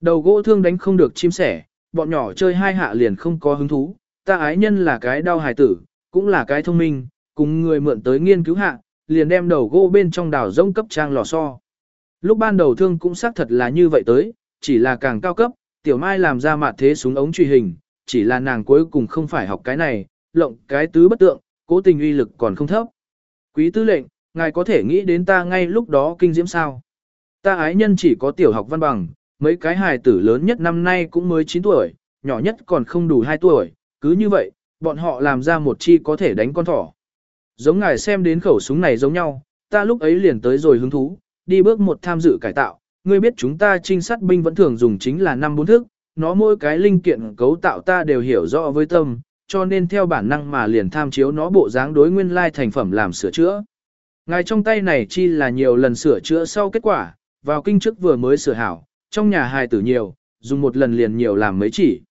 Đầu gỗ thương đánh không được chim sẻ, bọn nhỏ chơi hai hạ liền không có hứng thú, ta ái nhân là cái đau hài tử, cũng là cái thông minh, cùng người mượn tới nghiên cứu hạ, liền đem đầu gỗ bên trong đảo rông cấp trang lò xo. Lúc ban đầu thương cũng xác thật là như vậy tới, chỉ là càng cao cấp, tiểu mai làm ra mặt thế súng ống truy hình, chỉ là nàng cuối cùng không phải học cái này, lộng cái tứ bất tượng, cố tình uy lực còn không thấp. Quý tư lệnh, ngài có thể nghĩ đến ta ngay lúc đó kinh diễm sao. Ta ái nhân chỉ có tiểu học văn bằng, mấy cái hài tử lớn nhất năm nay cũng mới 9 tuổi, nhỏ nhất còn không đủ 2 tuổi, cứ như vậy, bọn họ làm ra một chi có thể đánh con thỏ. Giống ngài xem đến khẩu súng này giống nhau, ta lúc ấy liền tới rồi hứng thú, đi bước một tham dự cải tạo, ngươi biết chúng ta trinh sát binh vẫn thường dùng chính là năm bốn thức, nó mỗi cái linh kiện cấu tạo ta đều hiểu rõ với tâm, cho nên theo bản năng mà liền tham chiếu nó bộ dáng đối nguyên lai thành phẩm làm sửa chữa. Ngài trong tay này chi là nhiều lần sửa chữa sau kết quả, vào kinh trước vừa mới sửa hảo, trong nhà hài tử nhiều, dùng một lần liền nhiều làm mấy chỉ.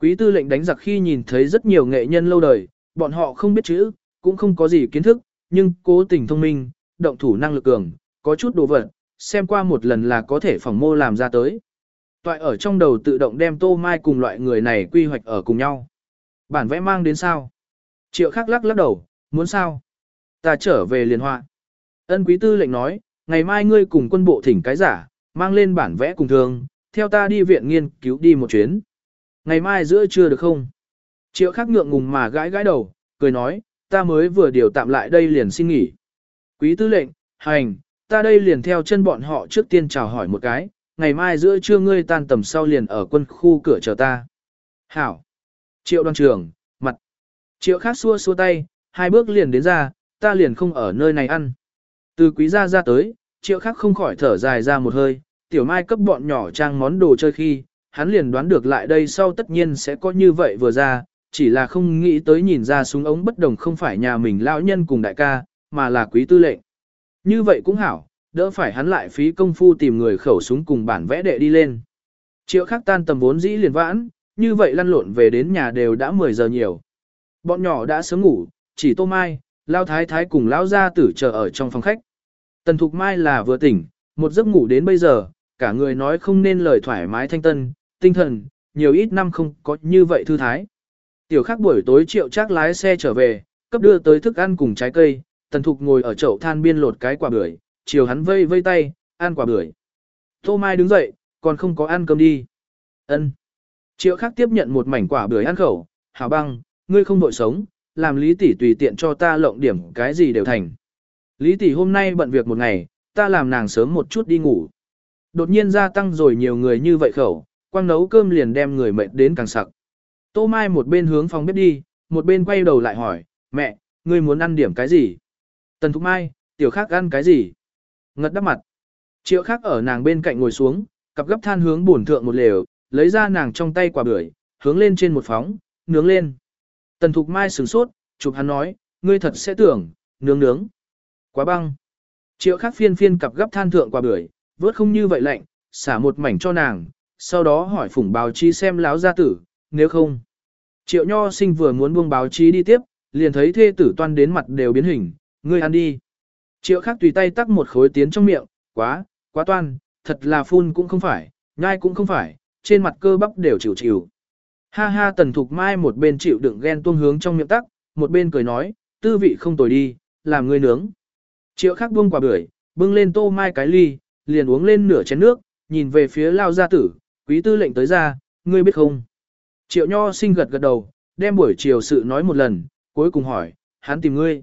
Quý tư lệnh đánh giặc khi nhìn thấy rất nhiều nghệ nhân lâu đời, bọn họ không biết chữ, cũng không có gì kiến thức, nhưng cố tình thông minh, động thủ năng lực cường, có chút đồ vật, xem qua một lần là có thể phỏng mô làm ra tới. Toại ở trong đầu tự động đem tô mai cùng loại người này quy hoạch ở cùng nhau. Bản vẽ mang đến sao? Triệu khắc lắc lắc đầu, muốn sao? Ta trở về liền họa. Ân quý tư lệnh nói, ngày mai ngươi cùng quân bộ thỉnh cái giả, mang lên bản vẽ cùng thường, theo ta đi viện nghiên cứu đi một chuyến. Ngày mai giữa trưa được không? Triệu khắc ngượng ngùng mà gãi gãi đầu, cười nói, ta mới vừa điều tạm lại đây liền xin nghỉ. Quý tư lệnh, hành, ta đây liền theo chân bọn họ trước tiên chào hỏi một cái, ngày mai giữa trưa ngươi tan tầm sau liền ở quân khu cửa chờ ta. Hảo. Triệu đoàn trưởng, mặt. Triệu khác xua xua tay, hai bước liền đến ra, ta liền không ở nơi này ăn. Từ quý gia ra tới, triệu khác không khỏi thở dài ra một hơi, tiểu mai cấp bọn nhỏ trang món đồ chơi khi, hắn liền đoán được lại đây sau tất nhiên sẽ có như vậy vừa ra, chỉ là không nghĩ tới nhìn ra súng ống bất đồng không phải nhà mình lão nhân cùng đại ca, mà là quý tư lệnh. Như vậy cũng hảo, đỡ phải hắn lại phí công phu tìm người khẩu súng cùng bản vẽ đệ đi lên. Triệu khắc tan tầm vốn dĩ liền vãn, như vậy lăn lộn về đến nhà đều đã 10 giờ nhiều. Bọn nhỏ đã sớm ngủ, chỉ tô mai, lao thái thái cùng lao gia tử chờ ở trong phòng khách. Tần Thục Mai là vừa tỉnh, một giấc ngủ đến bây giờ, cả người nói không nên lời thoải mái thanh tân, tinh thần, nhiều ít năm không có như vậy thư thái. Tiểu khắc buổi tối triệu chắc lái xe trở về, cấp đưa tới thức ăn cùng trái cây, tần thục ngồi ở chậu than biên lột cái quả bưởi, chiều hắn vây vây tay, ăn quả bưởi. Tô Mai đứng dậy, còn không có ăn cơm đi. Ân. Triệu khắc tiếp nhận một mảnh quả bưởi ăn khẩu, Hào băng, ngươi không nội sống, làm lý tỷ tùy tiện cho ta lộng điểm cái gì đều thành. Lý tỷ hôm nay bận việc một ngày, ta làm nàng sớm một chút đi ngủ. Đột nhiên gia tăng rồi nhiều người như vậy khẩu, quang nấu cơm liền đem người mệt đến càng sặc. Tô Mai một bên hướng phòng bếp đi, một bên quay đầu lại hỏi, mẹ, ngươi muốn ăn điểm cái gì? Tần Thục Mai, tiểu khác ăn cái gì? Ngật đắp mặt. Triệu khác ở nàng bên cạnh ngồi xuống, cặp gấp than hướng buồn thượng một lều, lấy ra nàng trong tay quả bưởi, hướng lên trên một phóng, nướng lên. Tần Thục Mai sửng sốt, chụp hắn nói, ngươi thật sẽ tưởng, nướng nướng. Quá băng. Triệu khắc phiên phiên cặp gấp than thượng quả bưởi, vớt không như vậy lạnh, xả một mảnh cho nàng, sau đó hỏi phủng báo chi xem láo gia tử, nếu không. Triệu nho sinh vừa muốn buông báo chí đi tiếp, liền thấy thê tử toan đến mặt đều biến hình, ngươi ăn đi. Triệu khắc tùy tay tắc một khối tiến trong miệng, quá, quá toan, thật là phun cũng không phải, nhai cũng không phải, trên mặt cơ bắp đều chịu chịu. Ha ha tần thục mai một bên chịu đựng ghen tuông hướng trong miệng tắc, một bên cười nói, tư vị không tồi đi, làm ngươi nướng. Triệu khắc buông quả bưởi, bưng lên tô mai cái ly, liền uống lên nửa chén nước, nhìn về phía lao gia tử, quý tư lệnh tới ra, ngươi biết không? Triệu nho sinh gật gật đầu, đem buổi chiều sự nói một lần, cuối cùng hỏi, hắn tìm ngươi.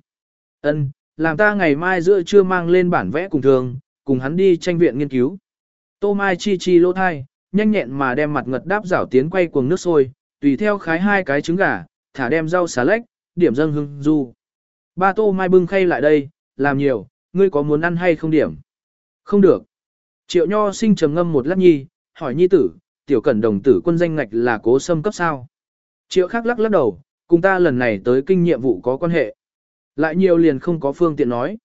Ân, làm ta ngày mai giữa trưa mang lên bản vẽ cùng thường, cùng hắn đi tranh viện nghiên cứu. Tô Mai chi chi lỗ thai, nhanh nhẹn mà đem mặt ngật đáp rảo tiến quay cuồng nước sôi, tùy theo khái hai cái trứng gà, thả đem rau xà lách, điểm dâng hưng du. Ba Tô Mai bưng khay lại đây, làm nhiều, ngươi có muốn ăn hay không điểm? Không được. Triệu Nho sinh trầm ngâm một lát nhi, hỏi nhi tử, tiểu cẩn đồng tử quân danh ngạch là cố xâm cấp sao? Triệu khắc lắc lắc đầu, cùng ta lần này tới kinh nhiệm vụ có quan hệ. Lại nhiều liền không có phương tiện nói.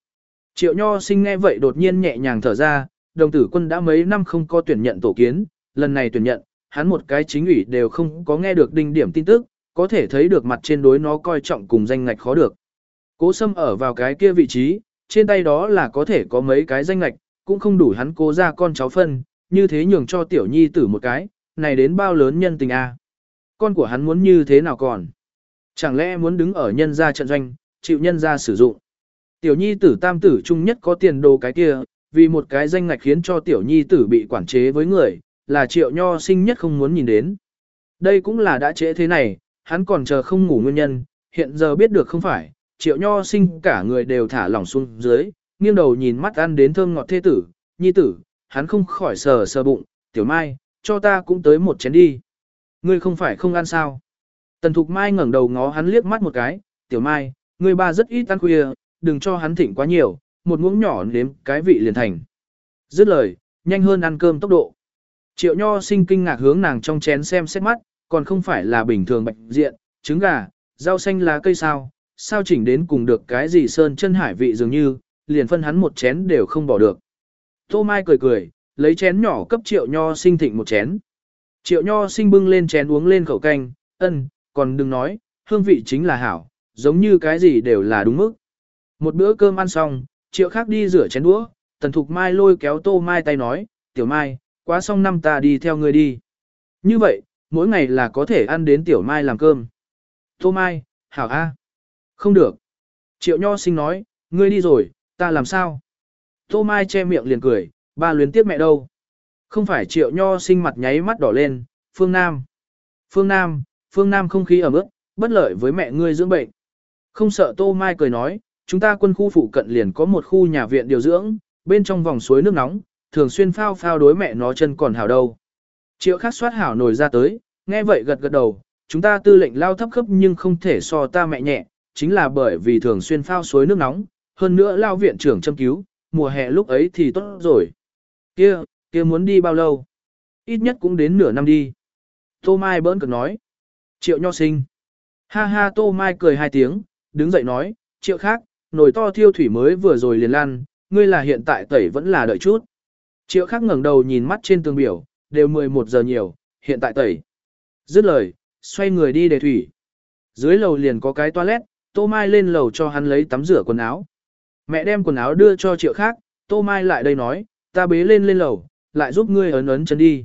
Triệu Nho sinh nghe vậy đột nhiên nhẹ nhàng thở ra, đồng tử quân đã mấy năm không có tuyển nhận tổ kiến, lần này tuyển nhận, hắn một cái chính ủy đều không có nghe được đinh điểm tin tức, có thể thấy được mặt trên đối nó coi trọng cùng danh ngạch khó được. Cố Sâm ở vào cái kia vị trí, trên tay đó là có thể có mấy cái danh ngạch, cũng không đủ hắn cố ra con cháu phân, như thế nhường cho tiểu nhi tử một cái, này đến bao lớn nhân tình a. Con của hắn muốn như thế nào còn? Chẳng lẽ muốn đứng ở nhân gia trận doanh, chịu nhân gia sử dụng? Tiểu nhi tử tam tử chung nhất có tiền đồ cái kia, vì một cái danh ngạch khiến cho tiểu nhi tử bị quản chế với người, là triệu nho sinh nhất không muốn nhìn đến. Đây cũng là đã trễ thế này, hắn còn chờ không ngủ nguyên nhân, hiện giờ biết được không phải, triệu nho sinh cả người đều thả lỏng xuống dưới, nghiêng đầu nhìn mắt ăn đến thơm ngọt thê tử, nhi tử, hắn không khỏi sờ sờ bụng, tiểu mai, cho ta cũng tới một chén đi. Ngươi không phải không ăn sao. Tần Thục Mai ngẩng đầu ngó hắn liếc mắt một cái, tiểu mai, ngươi ba rất ít ăn khuya, đừng cho hắn thịnh quá nhiều, một muỗng nhỏ nếm cái vị liền thành. Dứt lời, nhanh hơn ăn cơm tốc độ. Triệu Nho sinh kinh ngạc hướng nàng trong chén xem xét mắt, còn không phải là bình thường bạch diện, trứng gà, rau xanh lá cây sao, sao chỉnh đến cùng được cái gì sơn chân hải vị dường như, liền phân hắn một chén đều không bỏ được. Tô Mai cười cười, lấy chén nhỏ cấp Triệu Nho sinh thịnh một chén. Triệu Nho sinh bưng lên chén uống lên khẩu canh, ân, còn đừng nói, hương vị chính là hảo, giống như cái gì đều là đúng mức. Một bữa cơm ăn xong, Triệu khác đi rửa chén đũa, Tần Thục Mai lôi kéo Tô Mai tay nói, Tiểu Mai, quá xong năm ta đi theo ngươi đi. Như vậy, mỗi ngày là có thể ăn đến Tiểu Mai làm cơm. Tô Mai, hảo a. Không được. Triệu Nho sinh nói, ngươi đi rồi, ta làm sao? Tô Mai che miệng liền cười, ba luyến tiếp mẹ đâu? Không phải Triệu Nho sinh mặt nháy mắt đỏ lên, Phương Nam. Phương Nam, Phương Nam không khí ở mức, bất lợi với mẹ ngươi dưỡng bệnh. Không sợ Tô Mai cười nói, chúng ta quân khu phụ cận liền có một khu nhà viện điều dưỡng, bên trong vòng suối nước nóng, thường xuyên phao phao đối mẹ nó chân còn hảo đâu. Triệu khắc soát hảo nổi ra tới, nghe vậy gật gật đầu, chúng ta tư lệnh lao thấp khớp nhưng không thể so ta mẹ nhẹ, chính là bởi vì thường xuyên phao suối nước nóng, hơn nữa lao viện trưởng châm cứu, mùa hè lúc ấy thì tốt rồi. Kia, kia muốn đi bao lâu? Ít nhất cũng đến nửa năm đi. Tô Mai bỡn cực nói. Triệu nho sinh. Ha ha Tô Mai cười hai tiếng, đứng dậy nói, triệu khác, nồi to thiêu thủy mới vừa rồi liền lan, ngươi là hiện tại tẩy vẫn là đợi chút. Triệu Khắc ngẩng đầu nhìn mắt trên tường biểu, đều 11 giờ nhiều, hiện tại tẩy. Dứt lời, xoay người đi để thủy. Dưới lầu liền có cái toilet, Tô Mai lên lầu cho hắn lấy tắm rửa quần áo. Mẹ đem quần áo đưa cho triệu khác, Tô Mai lại đây nói, ta bế lên lên lầu, lại giúp ngươi ấn ấn chân đi.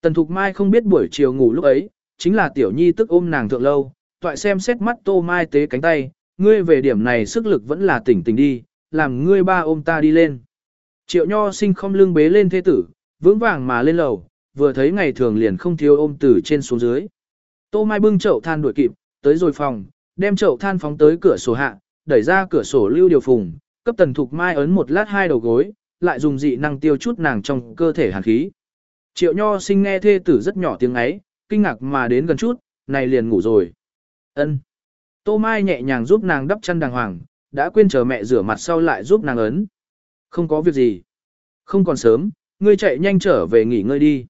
Tần Thục Mai không biết buổi chiều ngủ lúc ấy, chính là tiểu nhi tức ôm nàng thượng lâu, toại xem xét mắt Tô Mai tế cánh tay, ngươi về điểm này sức lực vẫn là tỉnh tỉnh đi, làm ngươi ba ôm ta đi lên. Triệu Nho sinh không lưng bế lên thế tử, vững vàng mà lên lầu, vừa thấy ngày thường liền không thiếu ôm từ trên xuống dưới. Tô Mai bưng chậu than đuổi kịp, tới rồi phòng, đem chậu than phóng tới cửa sổ hạ, đẩy ra cửa sổ lưu điều phùng, cấp tần thục mai ấn một lát hai đầu gối, lại dùng dị năng tiêu chút nàng trong cơ thể hàn khí. Triệu Nho sinh nghe thê tử rất nhỏ tiếng ấy, kinh ngạc mà đến gần chút, này liền ngủ rồi. Ân. Tô Mai nhẹ nhàng giúp nàng đắp chăn đàng hoàng, đã quên chờ mẹ rửa mặt sau lại giúp nàng ấn. Không có việc gì. Không còn sớm, ngươi chạy nhanh trở về nghỉ ngơi đi.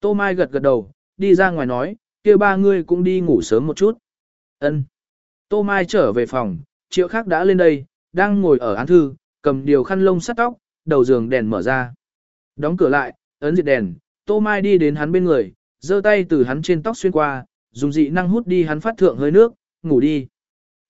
Tô Mai gật gật đầu, đi ra ngoài nói, kia ba ngươi cũng đi ngủ sớm một chút. Ân. Tô Mai trở về phòng, triệu khác đã lên đây, đang ngồi ở án thư, cầm điều khăn lông sắt tóc, đầu giường đèn mở ra. Đóng cửa lại, ấn diệt đèn, Tô Mai đi đến hắn bên người, giơ tay từ hắn trên tóc xuyên qua, dùng dị năng hút đi hắn phát thượng hơi nước, ngủ đi.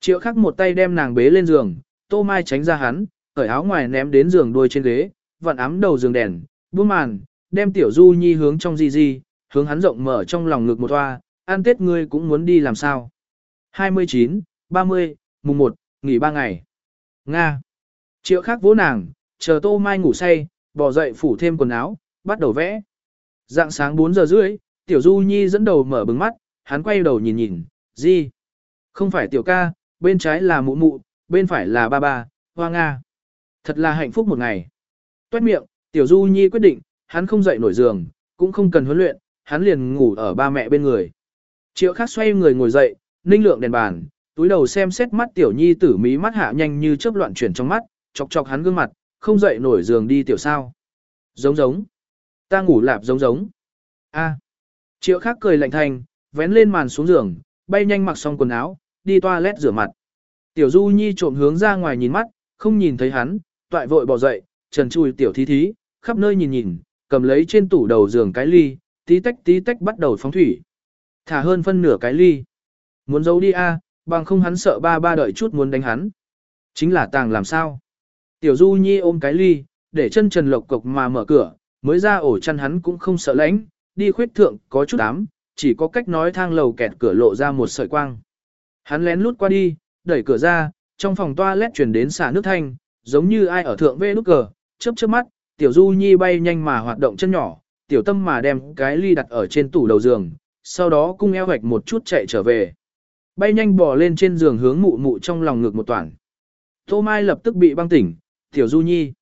Triệu khắc một tay đem nàng bế lên giường, Tô Mai tránh ra hắn, cởi áo ngoài ném đến giường đuôi trên ghế, vặn ám đầu giường đèn, buông màn, đem tiểu du nhi hướng trong di di, hướng hắn rộng mở trong lòng ngực một toa, ăn tết ngươi cũng muốn đi làm sao. 29, 30, mùng 1, nghỉ 3 ngày. Nga. Triệu khác vỗ nàng, chờ tô mai ngủ say, bỏ dậy phủ thêm quần áo, bắt đầu vẽ. Dạng sáng 4 giờ rưỡi, tiểu du nhi dẫn đầu mở bừng mắt, hắn quay đầu nhìn nhìn, gì? Không phải tiểu ca, bên trái là mụ mụ, bên phải là ba ba, hoa Nga. Thật là hạnh phúc một ngày. Tuét miệng, tiểu du nhi quyết định, hắn không dậy nổi giường, cũng không cần huấn luyện, hắn liền ngủ ở ba mẹ bên người. Triệu Khắc xoay người ngồi dậy, ninh lượng đèn bàn, túi đầu xem xét mắt tiểu nhi tử mí mắt hạ nhanh như chớp loạn chuyển trong mắt, chọc chọc hắn gương mặt, không dậy nổi giường đi tiểu sao. Giống giống. Ta ngủ lạp giống giống. A. Triệu Khắc cười lạnh thành, vén lên màn xuống giường, bay nhanh mặc xong quần áo, đi toilet rửa mặt. Tiểu Du Nhi trộm hướng ra ngoài nhìn mắt, không nhìn thấy hắn, toại vội bỏ dậy, trần chui tiểu thí thí, khắp nơi nhìn nhìn, cầm lấy trên tủ đầu giường cái ly, tí tách tí tách bắt đầu phóng thủy. Thả hơn phân nửa cái ly. Muốn giấu đi a, bằng không hắn sợ ba ba đợi chút muốn đánh hắn. Chính là tàng làm sao. Tiểu Du Nhi ôm cái ly, để chân trần lộc cộc mà mở cửa, mới ra ổ chăn hắn cũng không sợ lãnh, đi khuyết thượng có chút ám, chỉ có cách nói thang lầu kẹt cửa lộ ra một sợi quang. Hắn lén lút qua đi, đẩy cửa ra, trong phòng toilet chuyển đến xả nước thanh, giống như ai ở thượng vê nút cờ, chớp chớp mắt, tiểu du nhi bay nhanh mà hoạt động chân nhỏ, tiểu tâm mà đem cái ly đặt ở trên tủ đầu giường, sau đó cung eo hoạch một chút chạy trở về. Bay nhanh bò lên trên giường hướng mụ mụ trong lòng ngực một toàn. Tô Mai lập tức bị băng tỉnh, tiểu du nhi.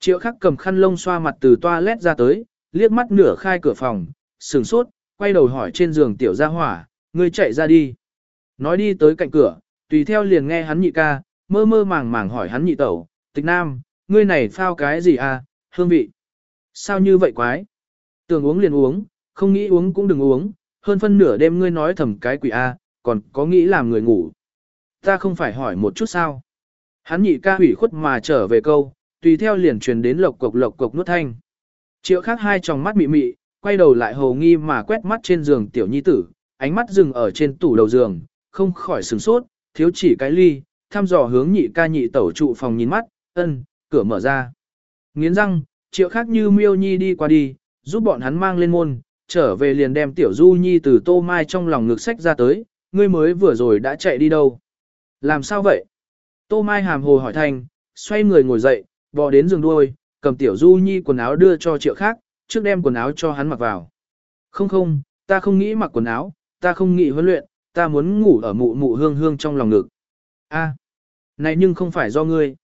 Triệu khắc cầm khăn lông xoa mặt từ toilet ra tới, liếc mắt nửa khai cửa phòng, sửng sốt, quay đầu hỏi trên giường tiểu gia hỏa, ngươi chạy ra đi. Nói đi tới cạnh cửa, tùy theo liền nghe hắn nhị ca, mơ mơ màng màng hỏi hắn nhị tẩu, tịch nam, ngươi này phao cái gì à, hương vị. Sao như vậy quái? Tưởng uống liền uống, không nghĩ uống cũng đừng uống, hơn phân nửa đêm ngươi nói thầm cái quỷ a, còn có nghĩ làm người ngủ. Ta không phải hỏi một chút sao. Hắn nhị ca hủy khuất mà trở về câu, tùy theo liền truyền đến lộc cục lộc cục nuốt thanh. Triệu khác hai tròng mắt mị mị, quay đầu lại hồ nghi mà quét mắt trên giường tiểu nhi tử, ánh mắt dừng ở trên tủ đầu giường, không khỏi sửng sốt, thiếu chỉ cái ly, thăm dò hướng nhị ca nhị tẩu trụ phòng nhìn mắt, ân, cửa mở ra. Nghiến răng, triệu khác như miêu nhi đi qua đi, giúp bọn hắn mang lên môn, trở về liền đem tiểu du nhi từ tô mai trong lòng ngực sách ra tới, ngươi mới vừa rồi đã chạy đi đâu. Làm sao vậy? Tô mai hàm hồ hỏi thành xoay người ngồi dậy, bò đến giường đuôi, cầm tiểu du nhi quần áo đưa cho triệu khác, trước đem quần áo cho hắn mặc vào. Không không, ta không nghĩ mặc quần áo, ta không nghĩ huấn luyện, ta muốn ngủ ở mụ mụ hương hương trong lòng ngực. A, này nhưng không phải do ngươi.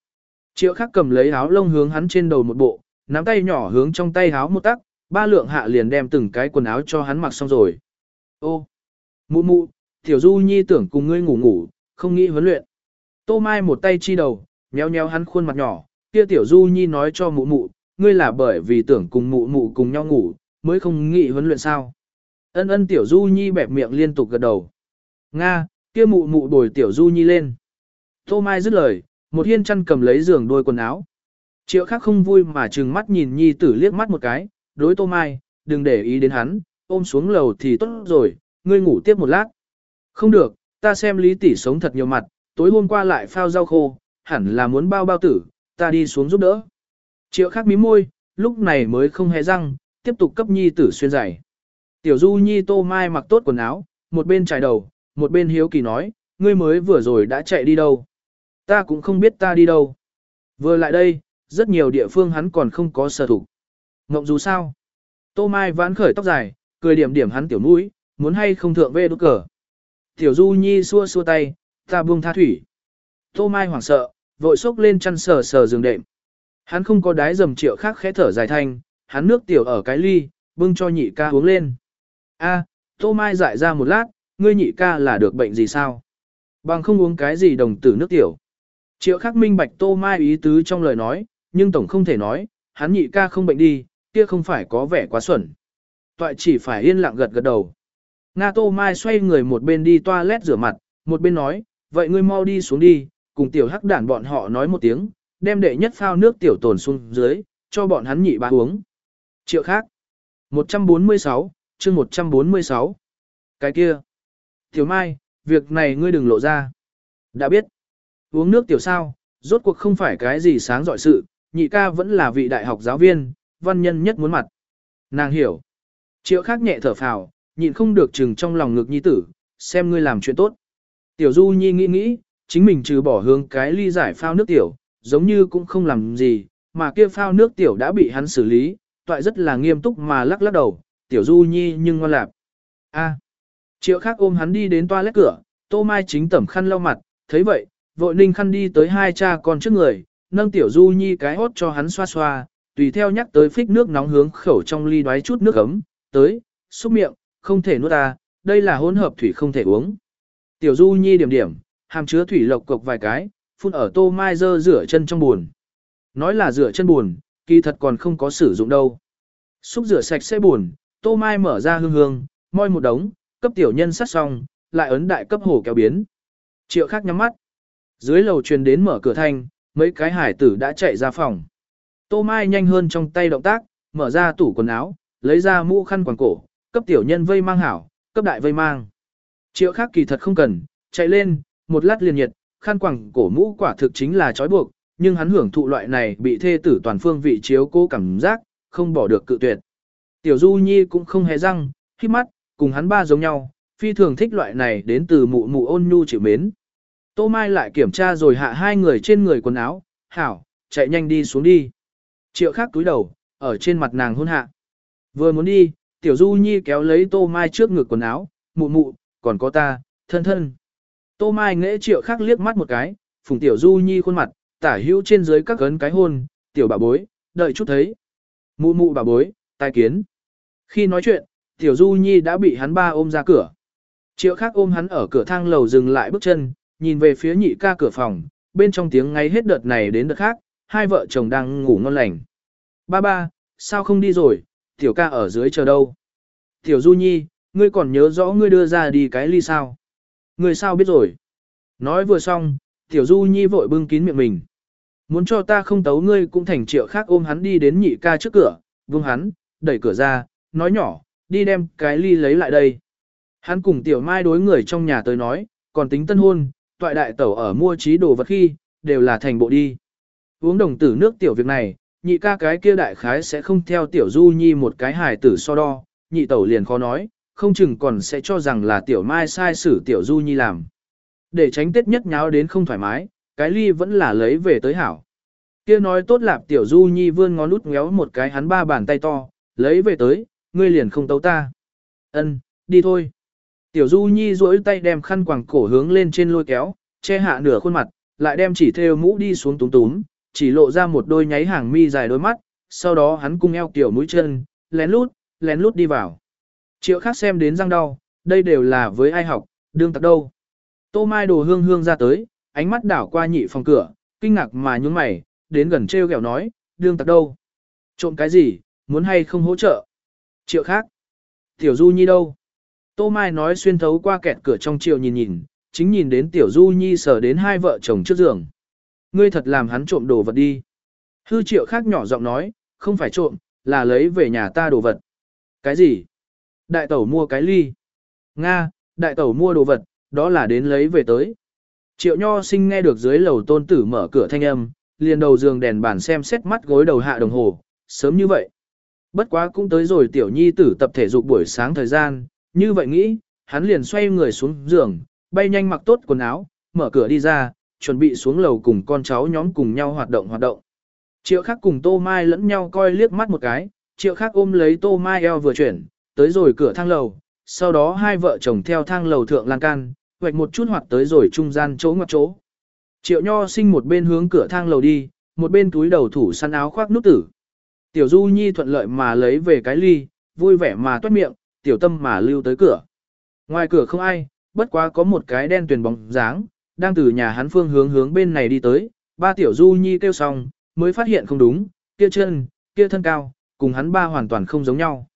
Triệu khắc cầm lấy áo lông hướng hắn trên đầu một bộ, nắm tay nhỏ hướng trong tay áo một tắc, ba lượng hạ liền đem từng cái quần áo cho hắn mặc xong rồi. Ô, mụ mụ, tiểu du nhi tưởng cùng ngươi ngủ ngủ, không nghĩ huấn luyện. Tô Mai một tay chi đầu, nhéo nhéo hắn khuôn mặt nhỏ, kia tiểu du nhi nói cho mụ mụ, ngươi là bởi vì tưởng cùng mụ mụ cùng nhau ngủ, mới không nghĩ huấn luyện sao. Ân ân tiểu du nhi bẹp miệng liên tục gật đầu. Nga, kia mụ mụ đổi tiểu du nhi lên. Tô Mai dứt lời, một hiên chăn cầm lấy giường đôi quần áo. Triệu khác không vui mà trừng mắt nhìn nhi tử liếc mắt một cái, đối Tô Mai, đừng để ý đến hắn, ôm xuống lầu thì tốt rồi, ngươi ngủ tiếp một lát. Không được, ta xem lý tỷ sống thật nhiều mặt, tối hôm qua lại phao rau khô, hẳn là muốn bao bao tử, ta đi xuống giúp đỡ. Triệu khác mí môi, lúc này mới không hề răng, tiếp tục cấp nhi tử xuyên giày. Tiểu du nhi tô mai mặc tốt quần áo, một bên trải đầu, một bên hiếu kỳ nói, ngươi mới vừa rồi đã chạy đi đâu. Ta cũng không biết ta đi đâu. Vừa lại đây, rất nhiều địa phương hắn còn không có sở thủ. Ngộng dù sao. Tô Mai vãn khởi tóc dài, cười điểm điểm hắn tiểu mũi, muốn hay không thượng về đốt cờ. Tiểu Du Nhi xua xua tay, ta buông tha thủy. Tô Mai hoảng sợ, vội xốc lên chăn sờ sờ giường đệm. Hắn không có đái dầm triệu khác khẽ thở dài thanh, hắn nước tiểu ở cái ly, bưng cho nhị ca uống lên. A, Tô Mai dại ra một lát, ngươi nhị ca là được bệnh gì sao? Bằng không uống cái gì đồng tử nước tiểu. Triệu khắc minh bạch Tô Mai ý tứ trong lời nói, nhưng tổng không thể nói, hắn nhị ca không bệnh đi, kia không phải có vẻ quá xuẩn. Toại chỉ phải yên lặng gật gật đầu. Nga Tô Mai xoay người một bên đi toilet rửa mặt, một bên nói, vậy ngươi mau đi xuống đi, cùng tiểu hắc đản bọn họ nói một tiếng, đem đệ nhất phao nước tiểu tồn xuống dưới, cho bọn hắn nhị bá uống. Triệu khác. 146, chương 146. Cái kia. Tiểu Mai, việc này ngươi đừng lộ ra. Đã biết. Uống nước tiểu sao, rốt cuộc không phải cái gì sáng dọi sự, nhị ca vẫn là vị đại học giáo viên, văn nhân nhất muốn mặt. Nàng hiểu. Triệu khác nhẹ thở phào, nhịn không được chừng trong lòng ngực nhi tử, xem ngươi làm chuyện tốt. Tiểu Du Nhi nghĩ nghĩ, chính mình trừ bỏ hướng cái ly giải phao nước tiểu, giống như cũng không làm gì, mà kia phao nước tiểu đã bị hắn xử lý, toại rất là nghiêm túc mà lắc lắc đầu, tiểu du nhi nhưng ngon lạp. A. Triệu khác ôm hắn đi đến toilet cửa, tô mai chính tẩm khăn lau mặt, thấy vậy, vội ninh khăn đi tới hai cha con trước người, nâng tiểu du nhi cái hốt cho hắn xoa xoa, tùy theo nhắc tới phích nước nóng hướng khẩu trong ly đoái chút nước ấm, tới, xúc miệng, không thể nuốt ta, đây là hỗn hợp thủy không thể uống. Tiểu du nhi điểm điểm, hàm chứa thủy lộc cục vài cái, phun ở tô mai dơ rửa chân trong buồn. Nói là rửa chân buồn, kỳ thật còn không có sử dụng đâu. Xúc rửa sạch sẽ buồn, tô mai mở ra hương hương, moi một đống, cấp tiểu nhân sát xong, lại ấn đại cấp hồ kéo biến. Triệu khác nhắm mắt. Dưới lầu truyền đến mở cửa thanh, mấy cái hải tử đã chạy ra phòng. Tô Mai nhanh hơn trong tay động tác, mở ra tủ quần áo, lấy ra mũ khăn quàng cổ, cấp tiểu nhân vây mang hảo, cấp đại vây mang. Triệu khác kỳ thật không cần, chạy lên, một lát liền nhiệt, khăn quàng cổ mũ quả thực chính là trói buộc, nhưng hắn hưởng thụ loại này bị thê tử toàn phương vị chiếu cố cảm giác, không bỏ được cự tuyệt. Tiểu Du Nhi cũng không hề răng, khi mắt, cùng hắn ba giống nhau, phi thường thích loại này đến từ mụ mụ ôn nhu chịu mến. Tô Mai lại kiểm tra rồi hạ hai người trên người quần áo, hảo, chạy nhanh đi xuống đi. Triệu khác túi đầu, ở trên mặt nàng hôn hạ. Vừa muốn đi, Tiểu Du Nhi kéo lấy Tô Mai trước ngực quần áo, mụ mụ, còn có ta, thân thân. Tô Mai nghễ triệu khác liếc mắt một cái, phùng Tiểu Du Nhi khuôn mặt, tả hữu trên dưới các cấn cái hôn, Tiểu bà bối, đợi chút thấy. Mụ mụ bà bối, tai kiến. Khi nói chuyện, Tiểu Du Nhi đã bị hắn ba ôm ra cửa. Triệu khác ôm hắn ở cửa thang lầu dừng lại bước chân, nhìn về phía nhị ca cửa phòng, bên trong tiếng ngay hết đợt này đến đợt khác, hai vợ chồng đang ngủ ngon lành. Ba ba, sao không đi rồi, tiểu ca ở dưới chờ đâu. Tiểu Du Nhi, ngươi còn nhớ rõ ngươi đưa ra đi cái ly sao. Ngươi sao biết rồi. Nói vừa xong, Tiểu Du Nhi vội bưng kín miệng mình. Muốn cho ta không tấu ngươi cũng thành triệu khác ôm hắn đi đến nhị ca trước cửa, vung hắn, đẩy cửa ra, nói nhỏ, đi đem cái ly lấy lại đây. Hắn cùng Tiểu Mai đối người trong nhà tới nói, còn tính tân hôn, toại đại tẩu ở mua trí đồ vật khi, đều là thành bộ đi. Uống đồng tử nước tiểu việc này, nhị ca cái kia đại khái sẽ không theo tiểu du nhi một cái hài tử so đo, nhị tẩu liền khó nói, không chừng còn sẽ cho rằng là tiểu mai sai xử tiểu du nhi làm. Để tránh tết nhất nháo đến không thoải mái, cái ly vẫn là lấy về tới hảo. Kia nói tốt lạp tiểu du nhi vươn ngón út ngéo một cái hắn ba bàn tay to, lấy về tới, ngươi liền không tấu ta. Ân, đi thôi. Tiểu du nhi duỗi tay đem khăn quàng cổ hướng lên trên lôi kéo, che hạ nửa khuôn mặt, lại đem chỉ theo mũ đi xuống túm túm, chỉ lộ ra một đôi nháy hàng mi dài đôi mắt, sau đó hắn cung eo tiểu mũi chân, lén lút, lén lút đi vào. Triệu khác xem đến răng đau, đây đều là với ai học, đương tặc đâu. Tô Mai đồ hương hương ra tới, ánh mắt đảo qua nhị phòng cửa, kinh ngạc mà nhún mày, đến gần treo kẹo nói, đương tặc đâu. Trộm cái gì, muốn hay không hỗ trợ. Triệu khác. Tiểu Du Nhi đâu? Tô Mai nói xuyên thấu qua kẹt cửa trong chiều nhìn nhìn, chính nhìn đến Tiểu Du Nhi sờ đến hai vợ chồng trước giường. Ngươi thật làm hắn trộm đồ vật đi. Hư triệu khác nhỏ giọng nói, không phải trộm, là lấy về nhà ta đồ vật. Cái gì? Đại tẩu mua cái ly. Nga, đại tẩu mua đồ vật, đó là đến lấy về tới. Triệu nho sinh nghe được dưới lầu tôn tử mở cửa thanh âm, liền đầu giường đèn bàn xem xét mắt gối đầu hạ đồng hồ, sớm như vậy. Bất quá cũng tới rồi tiểu nhi tử tập thể dục buổi sáng thời gian, như vậy nghĩ, hắn liền xoay người xuống giường, bay nhanh mặc tốt quần áo, mở cửa đi ra, chuẩn bị xuống lầu cùng con cháu nhóm cùng nhau hoạt động hoạt động. Triệu khắc cùng Tô Mai lẫn nhau coi liếc mắt một cái, triệu khắc ôm lấy Tô Mai eo vừa chuyển, tới rồi cửa thang lầu, sau đó hai vợ chồng theo thang lầu thượng lan can, vạch một chút hoạt tới rồi trung gian chỗ ngoặt chỗ. Triệu nho sinh một bên hướng cửa thang lầu đi, một bên túi đầu thủ săn áo khoác nút tử. Tiểu Du Nhi thuận lợi mà lấy về cái ly, vui vẻ mà toát miệng, tiểu tâm mà lưu tới cửa. Ngoài cửa không ai, bất quá có một cái đen tuyền bóng dáng, đang từ nhà hắn phương hướng hướng bên này đi tới, ba tiểu Du Nhi kêu xong, mới phát hiện không đúng, kia chân, kia thân cao, cùng hắn ba hoàn toàn không giống nhau.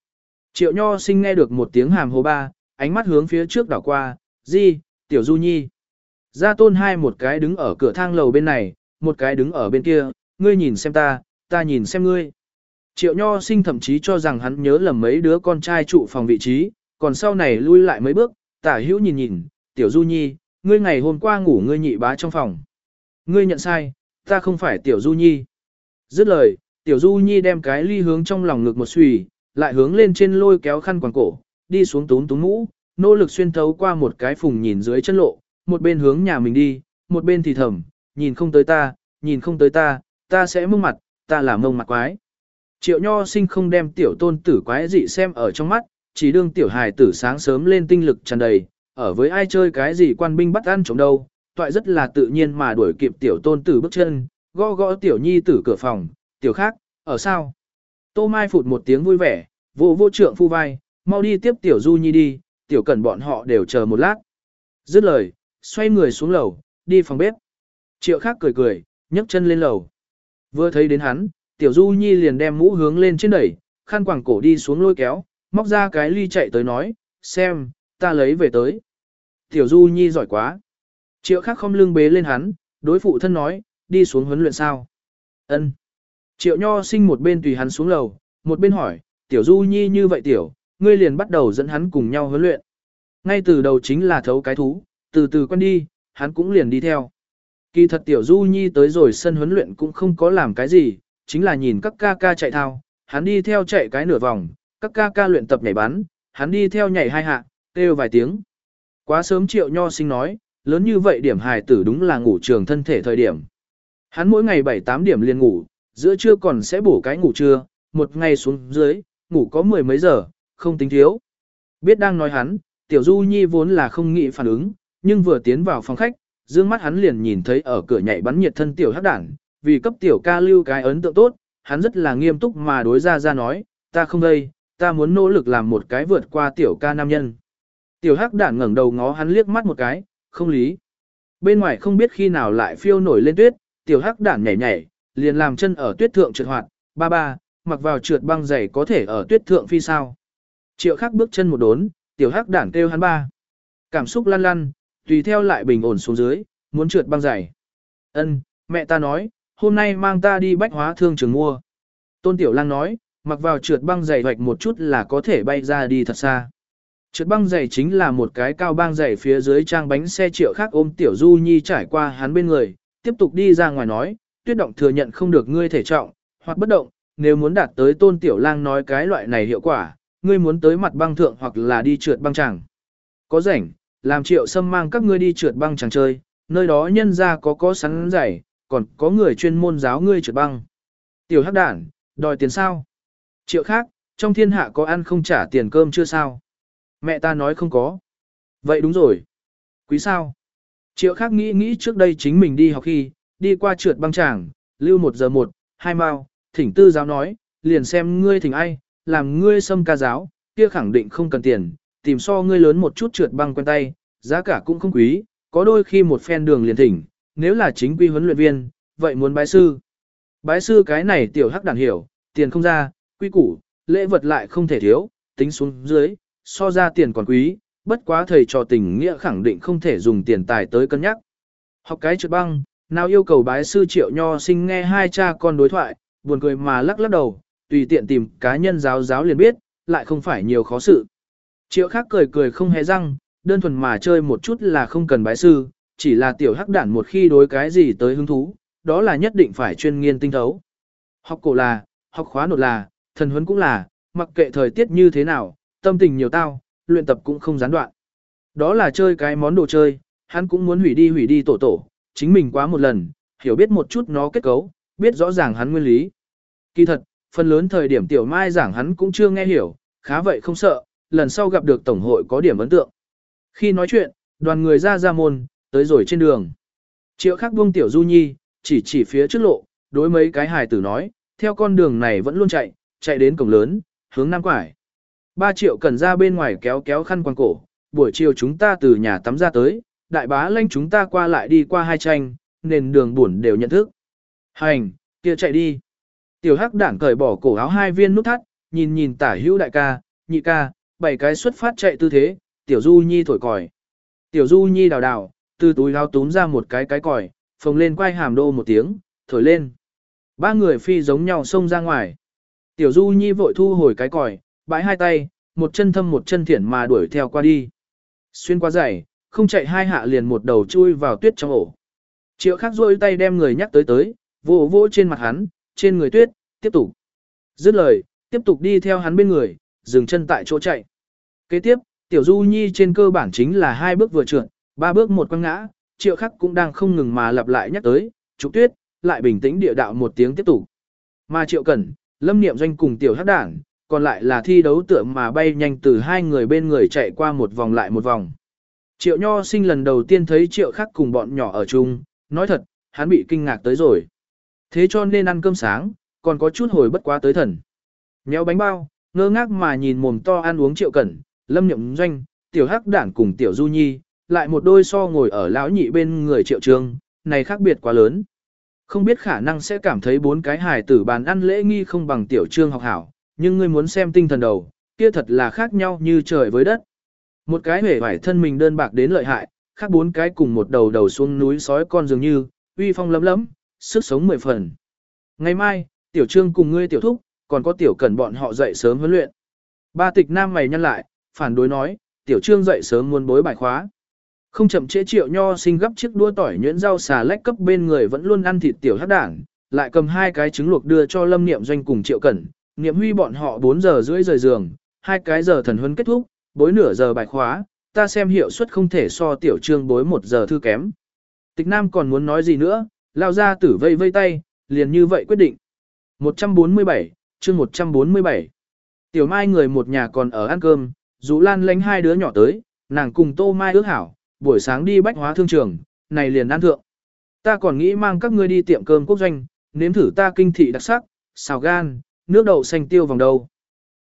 Triệu Nho sinh nghe được một tiếng hàm hồ ba, ánh mắt hướng phía trước đảo qua, di, tiểu Du Nhi. Gia tôn hai một cái đứng ở cửa thang lầu bên này, một cái đứng ở bên kia, ngươi nhìn xem ta, ta nhìn xem ngươi. Triệu Nho sinh thậm chí cho rằng hắn nhớ lầm mấy đứa con trai trụ phòng vị trí, còn sau này lui lại mấy bước, tả hữu nhìn nhìn, tiểu Du Nhi, ngươi ngày hôm qua ngủ ngươi nhị bá trong phòng. Ngươi nhận sai, ta không phải tiểu Du Nhi. Dứt lời, tiểu Du Nhi đem cái ly hướng trong lòng ngực một xùy, lại hướng lên trên lôi kéo khăn quàng cổ, đi xuống túm túm mũ, nỗ lực xuyên thấu qua một cái phùng nhìn dưới chân lộ, một bên hướng nhà mình đi, một bên thì thầm, nhìn không tới ta, nhìn không tới ta, ta sẽ mông mặt, ta là mông mặt quái. Triệu nho sinh không đem tiểu tôn tử quái dị xem ở trong mắt, chỉ đương tiểu hài tử sáng sớm lên tinh lực tràn đầy, ở với ai chơi cái gì quan binh bắt ăn chống đâu, toại rất là tự nhiên mà đuổi kịp tiểu tôn tử bước chân, gõ gõ tiểu nhi tử cửa phòng, tiểu khác, ở sao? Tô Mai phụt một tiếng vui vẻ, vô vô trượng phu vai, mau đi tiếp tiểu du nhi đi, tiểu cần bọn họ đều chờ một lát. Dứt lời, xoay người xuống lầu, đi phòng bếp. Triệu khác cười cười, nhấc chân lên lầu. Vừa thấy đến hắn, tiểu du nhi liền đem mũ hướng lên trên đẩy, khăn quàng cổ đi xuống lôi kéo, móc ra cái ly chạy tới nói, xem, ta lấy về tới. Tiểu du nhi giỏi quá. Triệu Khắc không lưng bế lên hắn, đối phụ thân nói, đi xuống huấn luyện sao. ân Triệu nho sinh một bên tùy hắn xuống lầu, một bên hỏi, tiểu du nhi như vậy tiểu, ngươi liền bắt đầu dẫn hắn cùng nhau huấn luyện. Ngay từ đầu chính là thấu cái thú, từ từ quen đi, hắn cũng liền đi theo. Kỳ thật tiểu du nhi tới rồi sân huấn luyện cũng không có làm cái gì, chính là nhìn các ca ca chạy thao, hắn đi theo chạy cái nửa vòng, các ca ca luyện tập nhảy bắn, hắn đi theo nhảy hai hạ, kêu vài tiếng. Quá sớm triệu nho sinh nói, lớn như vậy điểm hài tử đúng là ngủ trường thân thể thời điểm. Hắn mỗi ngày 7-8 điểm liền ngủ, giữa trưa còn sẽ bổ cái ngủ trưa, một ngày xuống dưới, ngủ có mười mấy giờ, không tính thiếu. Biết đang nói hắn, tiểu du nhi vốn là không nghĩ phản ứng, nhưng vừa tiến vào phòng khách, dương mắt hắn liền nhìn thấy ở cửa nhảy bắn nhiệt thân tiểu hắc đảng, vì cấp tiểu ca lưu cái ấn tượng tốt, hắn rất là nghiêm túc mà đối ra ra nói, ta không đây, ta muốn nỗ lực làm một cái vượt qua tiểu ca nam nhân. Tiểu hắc đản ngẩng đầu ngó hắn liếc mắt một cái, không lý. Bên ngoài không biết khi nào lại phiêu nổi lên tuyết, tiểu hắc đản nhảy nhảy, liền làm chân ở tuyết thượng trượt hoạt, ba ba, mặc vào trượt băng giày có thể ở tuyết thượng phi sao. Triệu khắc bước chân một đốn, tiểu hắc đản kêu hắn ba. Cảm xúc lăn lăn, tùy theo lại bình ổn xuống dưới, muốn trượt băng giày. Ân, mẹ ta nói, hôm nay mang ta đi bách hóa thương trường mua. Tôn tiểu lang nói, mặc vào trượt băng giày hoạch một chút là có thể bay ra đi thật xa. Trượt băng giày chính là một cái cao băng giày phía dưới trang bánh xe triệu khác ôm tiểu du nhi trải qua hắn bên người, tiếp tục đi ra ngoài nói, tuyết động thừa nhận không được ngươi thể trọng, hoặc bất động, nếu muốn đạt tới tôn tiểu lang nói cái loại này hiệu quả, ngươi muốn tới mặt băng thượng hoặc là đi trượt băng chẳng. Có rảnh, làm triệu sâm mang các ngươi đi trượt băng chẳng chơi, nơi đó nhân ra có có sắn giày, còn có người chuyên môn giáo ngươi trượt băng. Tiểu hắc đản, đòi tiền sao? Triệu khác, trong thiên hạ có ăn không trả tiền cơm chưa sao? Mẹ ta nói không có. Vậy đúng rồi. Quý sao? Triệu khác nghĩ nghĩ trước đây chính mình đi học khi, đi qua trượt băng tràng, lưu một giờ một, hai mao, thỉnh tư giáo nói, liền xem ngươi thỉnh ai, làm ngươi xâm ca giáo, kia khẳng định không cần tiền, tìm so ngươi lớn một chút trượt băng quen tay, giá cả cũng không quý, có đôi khi một phen đường liền thỉnh, nếu là chính quy huấn luyện viên, vậy muốn bái sư. Bái sư cái này tiểu hắc đản hiểu, tiền không ra, quy củ, lễ vật lại không thể thiếu, tính xuống dưới, so ra tiền còn quý, bất quá thầy trò tình nghĩa khẳng định không thể dùng tiền tài tới cân nhắc. Học cái trượt băng, nào yêu cầu bái sư triệu nho sinh nghe hai cha con đối thoại, buồn cười mà lắc lắc đầu, tùy tiện tìm cá nhân giáo giáo liền biết, lại không phải nhiều khó sự. Triệu khác cười cười không hề răng, đơn thuần mà chơi một chút là không cần bái sư, chỉ là tiểu hắc đản một khi đối cái gì tới hứng thú, đó là nhất định phải chuyên nghiên tinh thấu. Học cổ là, học khóa nột là, thần huấn cũng là, mặc kệ thời tiết như thế nào, tâm tình nhiều tao, luyện tập cũng không gián đoạn. Đó là chơi cái món đồ chơi, hắn cũng muốn hủy đi hủy đi tổ tổ, chính mình quá một lần, hiểu biết một chút nó kết cấu, biết rõ ràng hắn nguyên lý. Kỳ thật, phần lớn thời điểm tiểu mai giảng hắn cũng chưa nghe hiểu, khá vậy không sợ, lần sau gặp được tổng hội có điểm ấn tượng. Khi nói chuyện, đoàn người ra ra môn, tới rồi trên đường. Triệu khắc buông tiểu du nhi, chỉ chỉ phía trước lộ, đối mấy cái hài tử nói, theo con đường này vẫn luôn chạy, chạy đến cổng lớn, hướng nam quải. Ba triệu cần ra bên ngoài kéo kéo khăn quàng cổ, buổi chiều chúng ta từ nhà tắm ra tới, đại bá lanh chúng ta qua lại đi qua hai tranh, nền đường buồn đều nhận thức. Hành, kia chạy đi. Tiểu hắc đảng cởi bỏ cổ áo hai viên nút thắt, nhìn nhìn tả hữu đại ca, nhị ca, bảy cái xuất phát chạy tư thế, tiểu du nhi thổi còi. Tiểu du nhi đào đào, từ túi áo túm ra một cái cái còi, phồng lên quay hàm đô một tiếng, thổi lên. Ba người phi giống nhau xông ra ngoài. Tiểu du nhi vội thu hồi cái còi, bãi hai tay, một chân thâm một chân thiển mà đuổi theo qua đi. Xuyên qua dày, không chạy hai hạ liền một đầu chui vào tuyết trong ổ. Triệu khắc rôi tay đem người nhắc tới tới, vỗ vỗ trên mặt hắn, trên người tuyết, tiếp tục. Dứt lời, tiếp tục đi theo hắn bên người, dừng chân tại chỗ chạy. Kế tiếp, tiểu du nhi trên cơ bản chính là hai bước vừa trượt, ba bước một quăng ngã, triệu khắc cũng đang không ngừng mà lặp lại nhắc tới, trục tuyết, lại bình tĩnh địa đạo một tiếng tiếp tục. Mà Triệu Cẩn, Lâm Niệm Doanh cùng Tiểu Hắc Đảng, còn lại là thi đấu tượng mà bay nhanh từ hai người bên người chạy qua một vòng lại một vòng. Triệu Nho sinh lần đầu tiên thấy Triệu Khắc cùng bọn nhỏ ở chung, nói thật, hắn bị kinh ngạc tới rồi. Thế cho nên ăn cơm sáng, còn có chút hồi bất quá tới thần. Nhéo bánh bao, ngơ ngác mà nhìn mồm to ăn uống Triệu Cẩn, Lâm Niệm Doanh, Tiểu Hắc Đảng cùng Tiểu Du Nhi, lại một đôi so ngồi ở lão nhị bên người Triệu Trương, này khác biệt quá lớn. Không biết khả năng sẽ cảm thấy bốn cái hài tử bàn ăn lễ nghi không bằng Tiểu Trương học hảo, nhưng ngươi muốn xem tinh thần đầu, kia thật là khác nhau như trời với đất. Một cái hề vải thân mình đơn bạc đến lợi hại, khác bốn cái cùng một đầu đầu xuống núi sói con dường như, uy phong lấm lấm, sức sống mười phần. Ngày mai, tiểu trương cùng ngươi tiểu thúc, còn có tiểu cần bọn họ dậy sớm huấn luyện. Ba tịch nam mày nhăn lại, phản đối nói, tiểu trương dậy sớm muốn bối bài khóa. Không chậm trễ triệu nho sinh gấp chiếc đua tỏi nhuyễn rau xà lách cấp bên người vẫn luôn ăn thịt tiểu hắc đảng, lại cầm hai cái trứng luộc đưa cho lâm niệm doanh cùng triệu cẩn, niệm huy bọn họ 4 giờ rưỡi rời giường, hai cái giờ thần huấn kết thúc, bối nửa giờ bài khóa, ta xem hiệu suất không thể so tiểu trương bối một giờ thư kém. Tịch Nam còn muốn nói gì nữa, lao ra tử vây vây tay, liền như vậy quyết định. 147, chương 147. Tiểu Mai người một nhà còn ở ăn cơm, Dũ Lan lánh hai đứa nhỏ tới, nàng cùng Tô Mai ước hảo, buổi sáng đi bách hóa thương trường, này liền ăn thượng. Ta còn nghĩ mang các ngươi đi tiệm cơm quốc doanh, nếm thử ta kinh thị đặc sắc, xào gan, nước đậu xanh tiêu vòng đầu.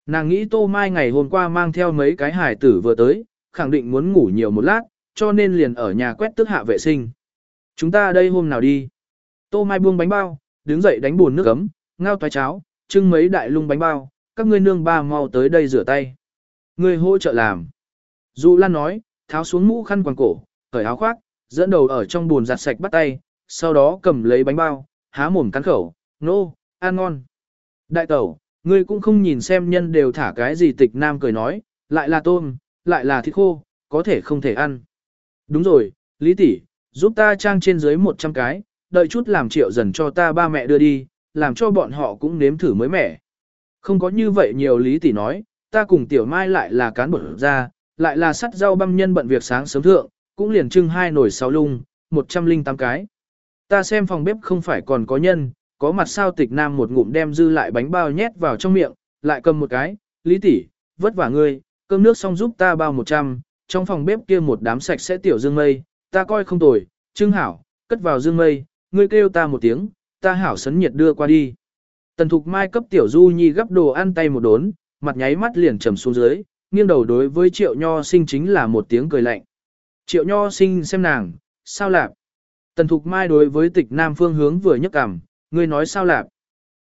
Nàng nghĩ Tô Mai ngày hôm qua mang theo mấy cái hải tử vừa tới, khẳng định muốn ngủ nhiều một lát, cho nên liền ở nhà quét tước hạ vệ sinh. Chúng ta đây hôm nào đi? Tô Mai buông bánh bao, đứng dậy đánh buồn nước ấm, ngao toái cháo, trưng mấy đại lung bánh bao, các ngươi nương ba mau tới đây rửa tay. Ngươi hỗ trợ làm. Dụ Lan nói, tháo xuống mũ khăn quàng cổ, cởi áo khoác, dẫn đầu ở trong buồn giặt sạch bắt tay, sau đó cầm lấy bánh bao, há mồm cắn khẩu, nô, ăn ngon. Đại tẩu, ngươi cũng không nhìn xem nhân đều thả cái gì tịch nam cười nói, lại là tôm, lại là thịt khô, có thể không thể ăn. Đúng rồi, Lý tỷ, giúp ta trang trên dưới 100 cái, đợi chút làm triệu dần cho ta ba mẹ đưa đi, làm cho bọn họ cũng nếm thử mới mẻ. Không có như vậy nhiều Lý tỷ nói, ta cùng tiểu mai lại là cán bột ra, lại là sắt rau băm nhân bận việc sáng sớm thượng, cũng liền trưng hai nồi sáu lung, 108 cái. Ta xem phòng bếp không phải còn có nhân, có mặt sao tịch nam một ngụm đem dư lại bánh bao nhét vào trong miệng, lại cầm một cái, lý tỷ, vất vả ngươi, cơm nước xong giúp ta bao 100, trong phòng bếp kia một đám sạch sẽ tiểu dương mây, ta coi không tồi, trưng hảo, cất vào dương mây, ngươi kêu ta một tiếng, ta hảo sấn nhiệt đưa qua đi. Tần thục mai cấp tiểu du nhi gấp đồ ăn tay một đốn, mặt nháy mắt liền trầm xuống dưới, nghiêng đầu đối với triệu nho sinh chính là một tiếng cười lạnh. Triệu nho sinh xem nàng, sao lạp? Tần thục mai đối với tịch nam phương hướng vừa nhấc cằm, ngươi nói sao lạp?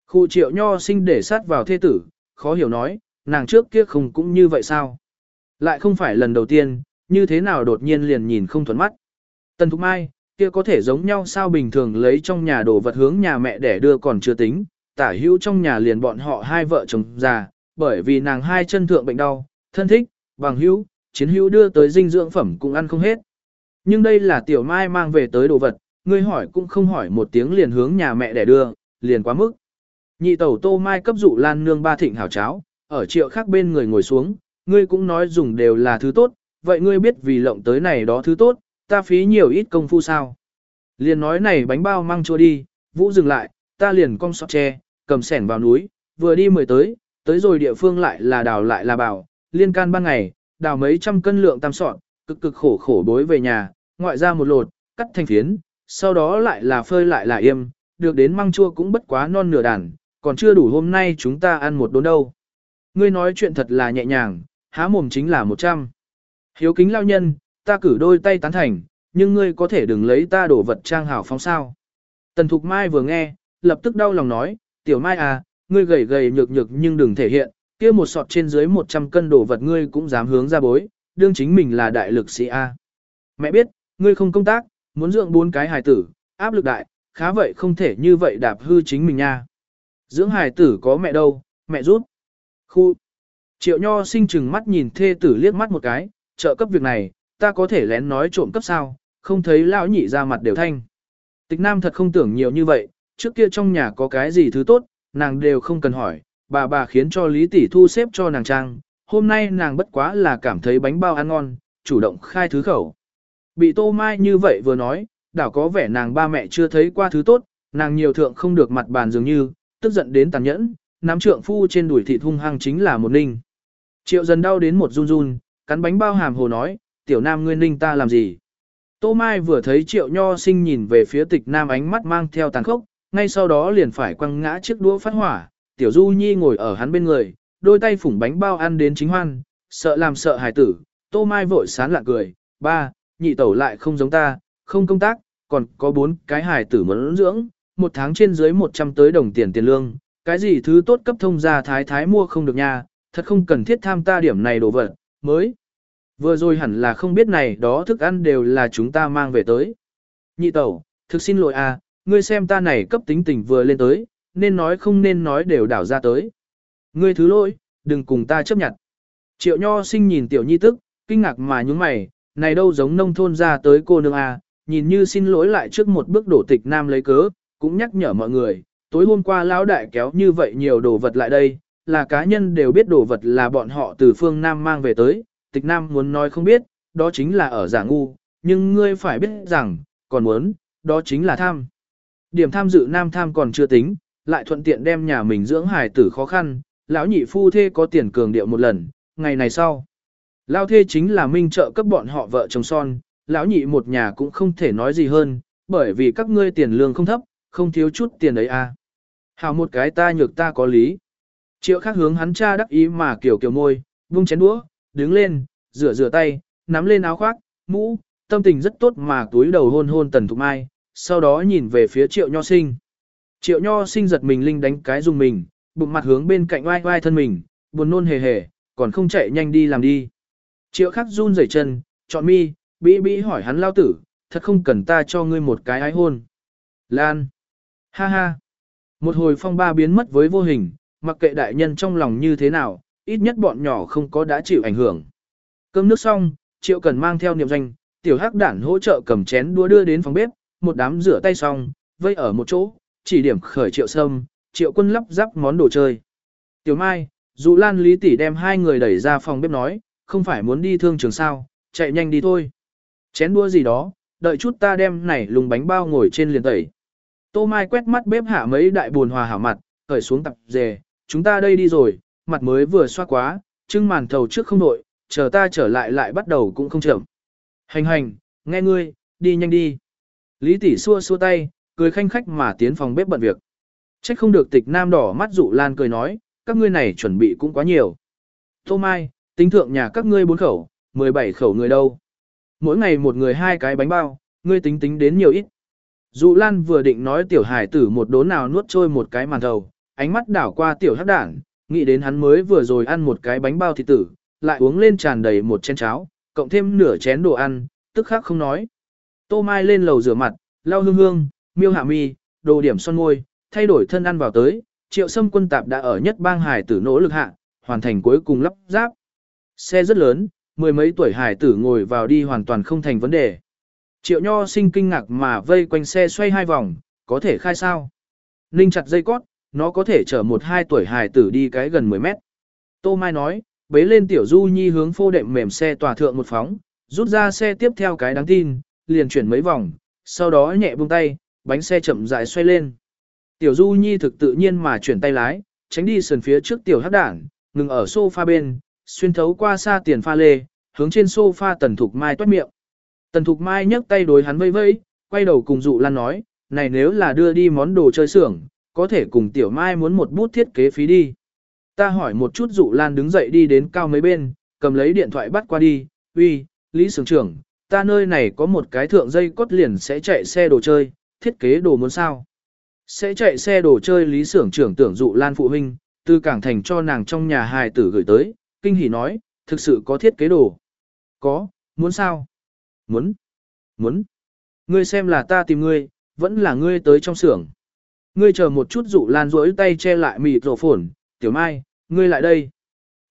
Khu triệu nho sinh để sát vào thê tử, khó hiểu nói, nàng trước kia không cũng như vậy sao? Lại không phải lần đầu tiên, như thế nào đột nhiên liền nhìn không thuận mắt. Tần Thục Mai, kia có thể giống nhau sao bình thường lấy trong nhà đồ vật hướng nhà mẹ để đưa còn chưa tính, tả hữu trong nhà liền bọn họ hai vợ chồng già, bởi vì nàng hai chân thượng bệnh đau, thân thích, bằng hữu, chiến hữu đưa tới dinh dưỡng phẩm cũng ăn không hết. Nhưng đây là tiểu mai mang về tới đồ vật, ngươi hỏi cũng không hỏi một tiếng liền hướng nhà mẹ để đưa, liền quá mức. Nhị tẩu tô mai cấp dụ lan nương ba thịnh hảo cháo, ở triệu khác bên người ngồi xuống, ngươi cũng nói dùng đều là thứ tốt, vậy ngươi biết vì lộng tới này đó thứ tốt, ta phí nhiều ít công phu sao. Liền nói này bánh bao mang chua đi, vũ dừng lại, ta liền cong sọt tre, cầm sẻn vào núi, vừa đi mười tới, tới rồi địa phương lại là đào lại là bảo, liên can ban ngày, đào mấy trăm cân lượng tam sọt, cực cực khổ khổ bối về nhà, ngoại ra một lột, cắt thành phiến, sau đó lại là phơi lại là yêm, được đến măng chua cũng bất quá non nửa đàn, còn chưa đủ hôm nay chúng ta ăn một đốn đâu. Ngươi nói chuyện thật là nhẹ nhàng, há mồm chính là một trăm. Hiếu kính lao nhân, ta cử đôi tay tán thành, nhưng ngươi có thể đừng lấy ta đổ vật trang hảo phóng sao. Tần Thục Mai vừa nghe, lập tức đau lòng nói, tiểu Mai à, ngươi gầy gầy nhược nhược nhưng đừng thể hiện, kia một sọt trên dưới 100 cân đồ vật ngươi cũng dám hướng ra bối, đương chính mình là đại lực sĩ A. Mẹ biết, ngươi không công tác, muốn dưỡng bốn cái hài tử, áp lực đại, khá vậy không thể như vậy đạp hư chính mình nha. Dưỡng hài tử có mẹ đâu, mẹ rút. Khu. Triệu Nho sinh chừng mắt nhìn thê tử liếc mắt một cái, trợ cấp việc này, ta có thể lén nói trộm cấp sao, không thấy lão nhị ra mặt đều thanh. Tịch Nam thật không tưởng nhiều như vậy, trước kia trong nhà có cái gì thứ tốt, nàng đều không cần hỏi, bà bà khiến cho Lý Tỷ thu xếp cho nàng trang, hôm nay nàng bất quá là cảm thấy bánh bao ăn ngon, chủ động khai thứ khẩu. Bị Tô Mai như vậy vừa nói, đảo có vẻ nàng ba mẹ chưa thấy qua thứ tốt, nàng nhiều thượng không được mặt bàn dường như, tức giận đến tàn nhẫn, nắm trượng phu trên đuổi thịt hung hăng chính là một ninh. Triệu dần đau đến một run run, cắn bánh bao hàm hồ nói, tiểu nam ngươi ninh ta làm gì? Tô Mai vừa thấy triệu nho sinh nhìn về phía tịch nam ánh mắt mang theo tàn khốc, ngay sau đó liền phải quăng ngã chiếc đũa phát hỏa, tiểu du nhi ngồi ở hắn bên người, đôi tay phủng bánh bao ăn đến chính hoan, sợ làm sợ hài tử, Tô Mai vội sán lạ cười, ba, nhị tẩu lại không giống ta, không công tác, còn có bốn cái hài tử muốn dưỡng, một tháng trên dưới 100 tới đồng tiền tiền lương, cái gì thứ tốt cấp thông gia thái thái mua không được nha, thật không cần thiết tham ta điểm này đồ vật, mới. Vừa rồi hẳn là không biết này đó thức ăn đều là chúng ta mang về tới. Nhị tẩu, thực xin lỗi à, ngươi xem ta này cấp tính tình vừa lên tới, nên nói không nên nói đều đảo ra tới. Ngươi thứ lỗi, đừng cùng ta chấp nhận. Triệu nho sinh nhìn tiểu nhi tức, kinh ngạc mà nhúng mày, này đâu giống nông thôn ra tới cô nương à, nhìn như xin lỗi lại trước một bước đổ tịch nam lấy cớ, cũng nhắc nhở mọi người, tối hôm qua lão đại kéo như vậy nhiều đồ vật lại đây, là cá nhân đều biết đồ vật là bọn họ từ phương Nam mang về tới, tịch Nam muốn nói không biết, đó chính là ở giả ngu, nhưng ngươi phải biết rằng, còn muốn, đó chính là tham. Điểm tham dự Nam tham còn chưa tính, lại thuận tiện đem nhà mình dưỡng hài tử khó khăn, lão nhị phu thê có tiền cường điệu một lần, ngày này sau. Lão thê chính là minh trợ cấp bọn họ vợ chồng son, lão nhị một nhà cũng không thể nói gì hơn, bởi vì các ngươi tiền lương không thấp, không thiếu chút tiền đấy à. Hảo một cái ta nhược ta có lý. Triệu khác hướng hắn cha đắc ý mà kiểu kiểu môi, vung chén đũa, đứng lên, rửa rửa tay, nắm lên áo khoác, mũ, tâm tình rất tốt mà túi đầu hôn hôn tần thục mai, sau đó nhìn về phía triệu nho sinh. Triệu nho sinh giật mình linh đánh cái dùng mình, bụng mặt hướng bên cạnh oai oai thân mình, buồn nôn hề hề, còn không chạy nhanh đi làm đi. Triệu khắc run rẩy chân, chọn mi, bĩ bĩ hỏi hắn lao tử, thật không cần ta cho ngươi một cái ái hôn. Lan. Ha ha. Một hồi phong ba biến mất với vô hình, mặc kệ đại nhân trong lòng như thế nào, ít nhất bọn nhỏ không có đã chịu ảnh hưởng. Cơm nước xong, Triệu Cần mang theo niệm danh, tiểu hắc đản hỗ trợ cầm chén đũa đưa đến phòng bếp, một đám rửa tay xong, vây ở một chỗ, chỉ điểm khởi Triệu Sâm, Triệu Quân lắp ráp món đồ chơi. Tiểu Mai, Dụ Lan Lý tỷ đem hai người đẩy ra phòng bếp nói, không phải muốn đi thương trường sao, chạy nhanh đi thôi. Chén đua gì đó, đợi chút ta đem này lùng bánh bao ngồi trên liền tẩy. Tô Mai quét mắt bếp hạ mấy đại buồn hòa hảo mặt, khởi xuống tập dề, chúng ta đây đi rồi, mặt mới vừa xoa quá, trưng màn thầu trước không nội, chờ ta trở lại lại bắt đầu cũng không chậm. Hành hành, nghe ngươi, đi nhanh đi. Lý tỷ xua xua tay, cười khanh khách mà tiến phòng bếp bận việc. Trách không được tịch nam đỏ mắt dụ lan cười nói, các ngươi này chuẩn bị cũng quá nhiều. Tô Mai, tính thượng nhà các ngươi bốn khẩu, 17 khẩu người đâu. Mỗi ngày một người hai cái bánh bao, ngươi tính tính đến nhiều ít. Dụ Lan vừa định nói tiểu hải tử một đốn nào nuốt trôi một cái màn thầu, ánh mắt đảo qua tiểu hắc đảng, nghĩ đến hắn mới vừa rồi ăn một cái bánh bao thịt tử, lại uống lên tràn đầy một chén cháo, cộng thêm nửa chén đồ ăn, tức khắc không nói. Tô Mai lên lầu rửa mặt, lau hương hương, miêu hạ mi, đồ điểm son môi, thay đổi thân ăn vào tới, triệu sâm quân tạp đã ở nhất bang hải tử nỗ lực hạ, hoàn thành cuối cùng lắp ráp. Xe rất lớn, mười mấy tuổi hải tử ngồi vào đi hoàn toàn không thành vấn đề. Triệu Nho sinh kinh ngạc mà vây quanh xe xoay hai vòng, có thể khai sao? Ninh chặt dây cót, nó có thể chở một hai tuổi Hải tử đi cái gần 10 mét. Tô Mai nói, bế lên tiểu du nhi hướng phô đệm mềm xe tòa thượng một phóng, rút ra xe tiếp theo cái đáng tin, liền chuyển mấy vòng, sau đó nhẹ buông tay, bánh xe chậm rãi xoay lên. Tiểu du nhi thực tự nhiên mà chuyển tay lái, tránh đi sườn phía trước tiểu hắc đảng, ngừng ở sofa bên, xuyên thấu qua xa tiền pha lê, hướng trên sofa tần thục mai toát miệng. Tần Thục Mai nhấc tay đối hắn vây vây, quay đầu cùng dụ lan nói, này nếu là đưa đi món đồ chơi xưởng, có thể cùng Tiểu Mai muốn một bút thiết kế phí đi. Ta hỏi một chút dụ lan đứng dậy đi đến cao mấy bên, cầm lấy điện thoại bắt qua đi, uy, Lý Sưởng trưởng, ta nơi này có một cái thượng dây cốt liền sẽ chạy xe đồ chơi, thiết kế đồ muốn sao. Sẽ chạy xe đồ chơi Lý Sưởng trưởng tưởng dụ lan phụ huynh, từ cảng thành cho nàng trong nhà hài tử gửi tới, kinh hỉ nói, thực sự có thiết kế đồ. Có, muốn sao? Muốn. Muốn. Ngươi xem là ta tìm ngươi, vẫn là ngươi tới trong xưởng. Ngươi chờ một chút dụ lan rỗi tay che lại mịt rổ phổn, Tiểu Mai, ngươi lại đây.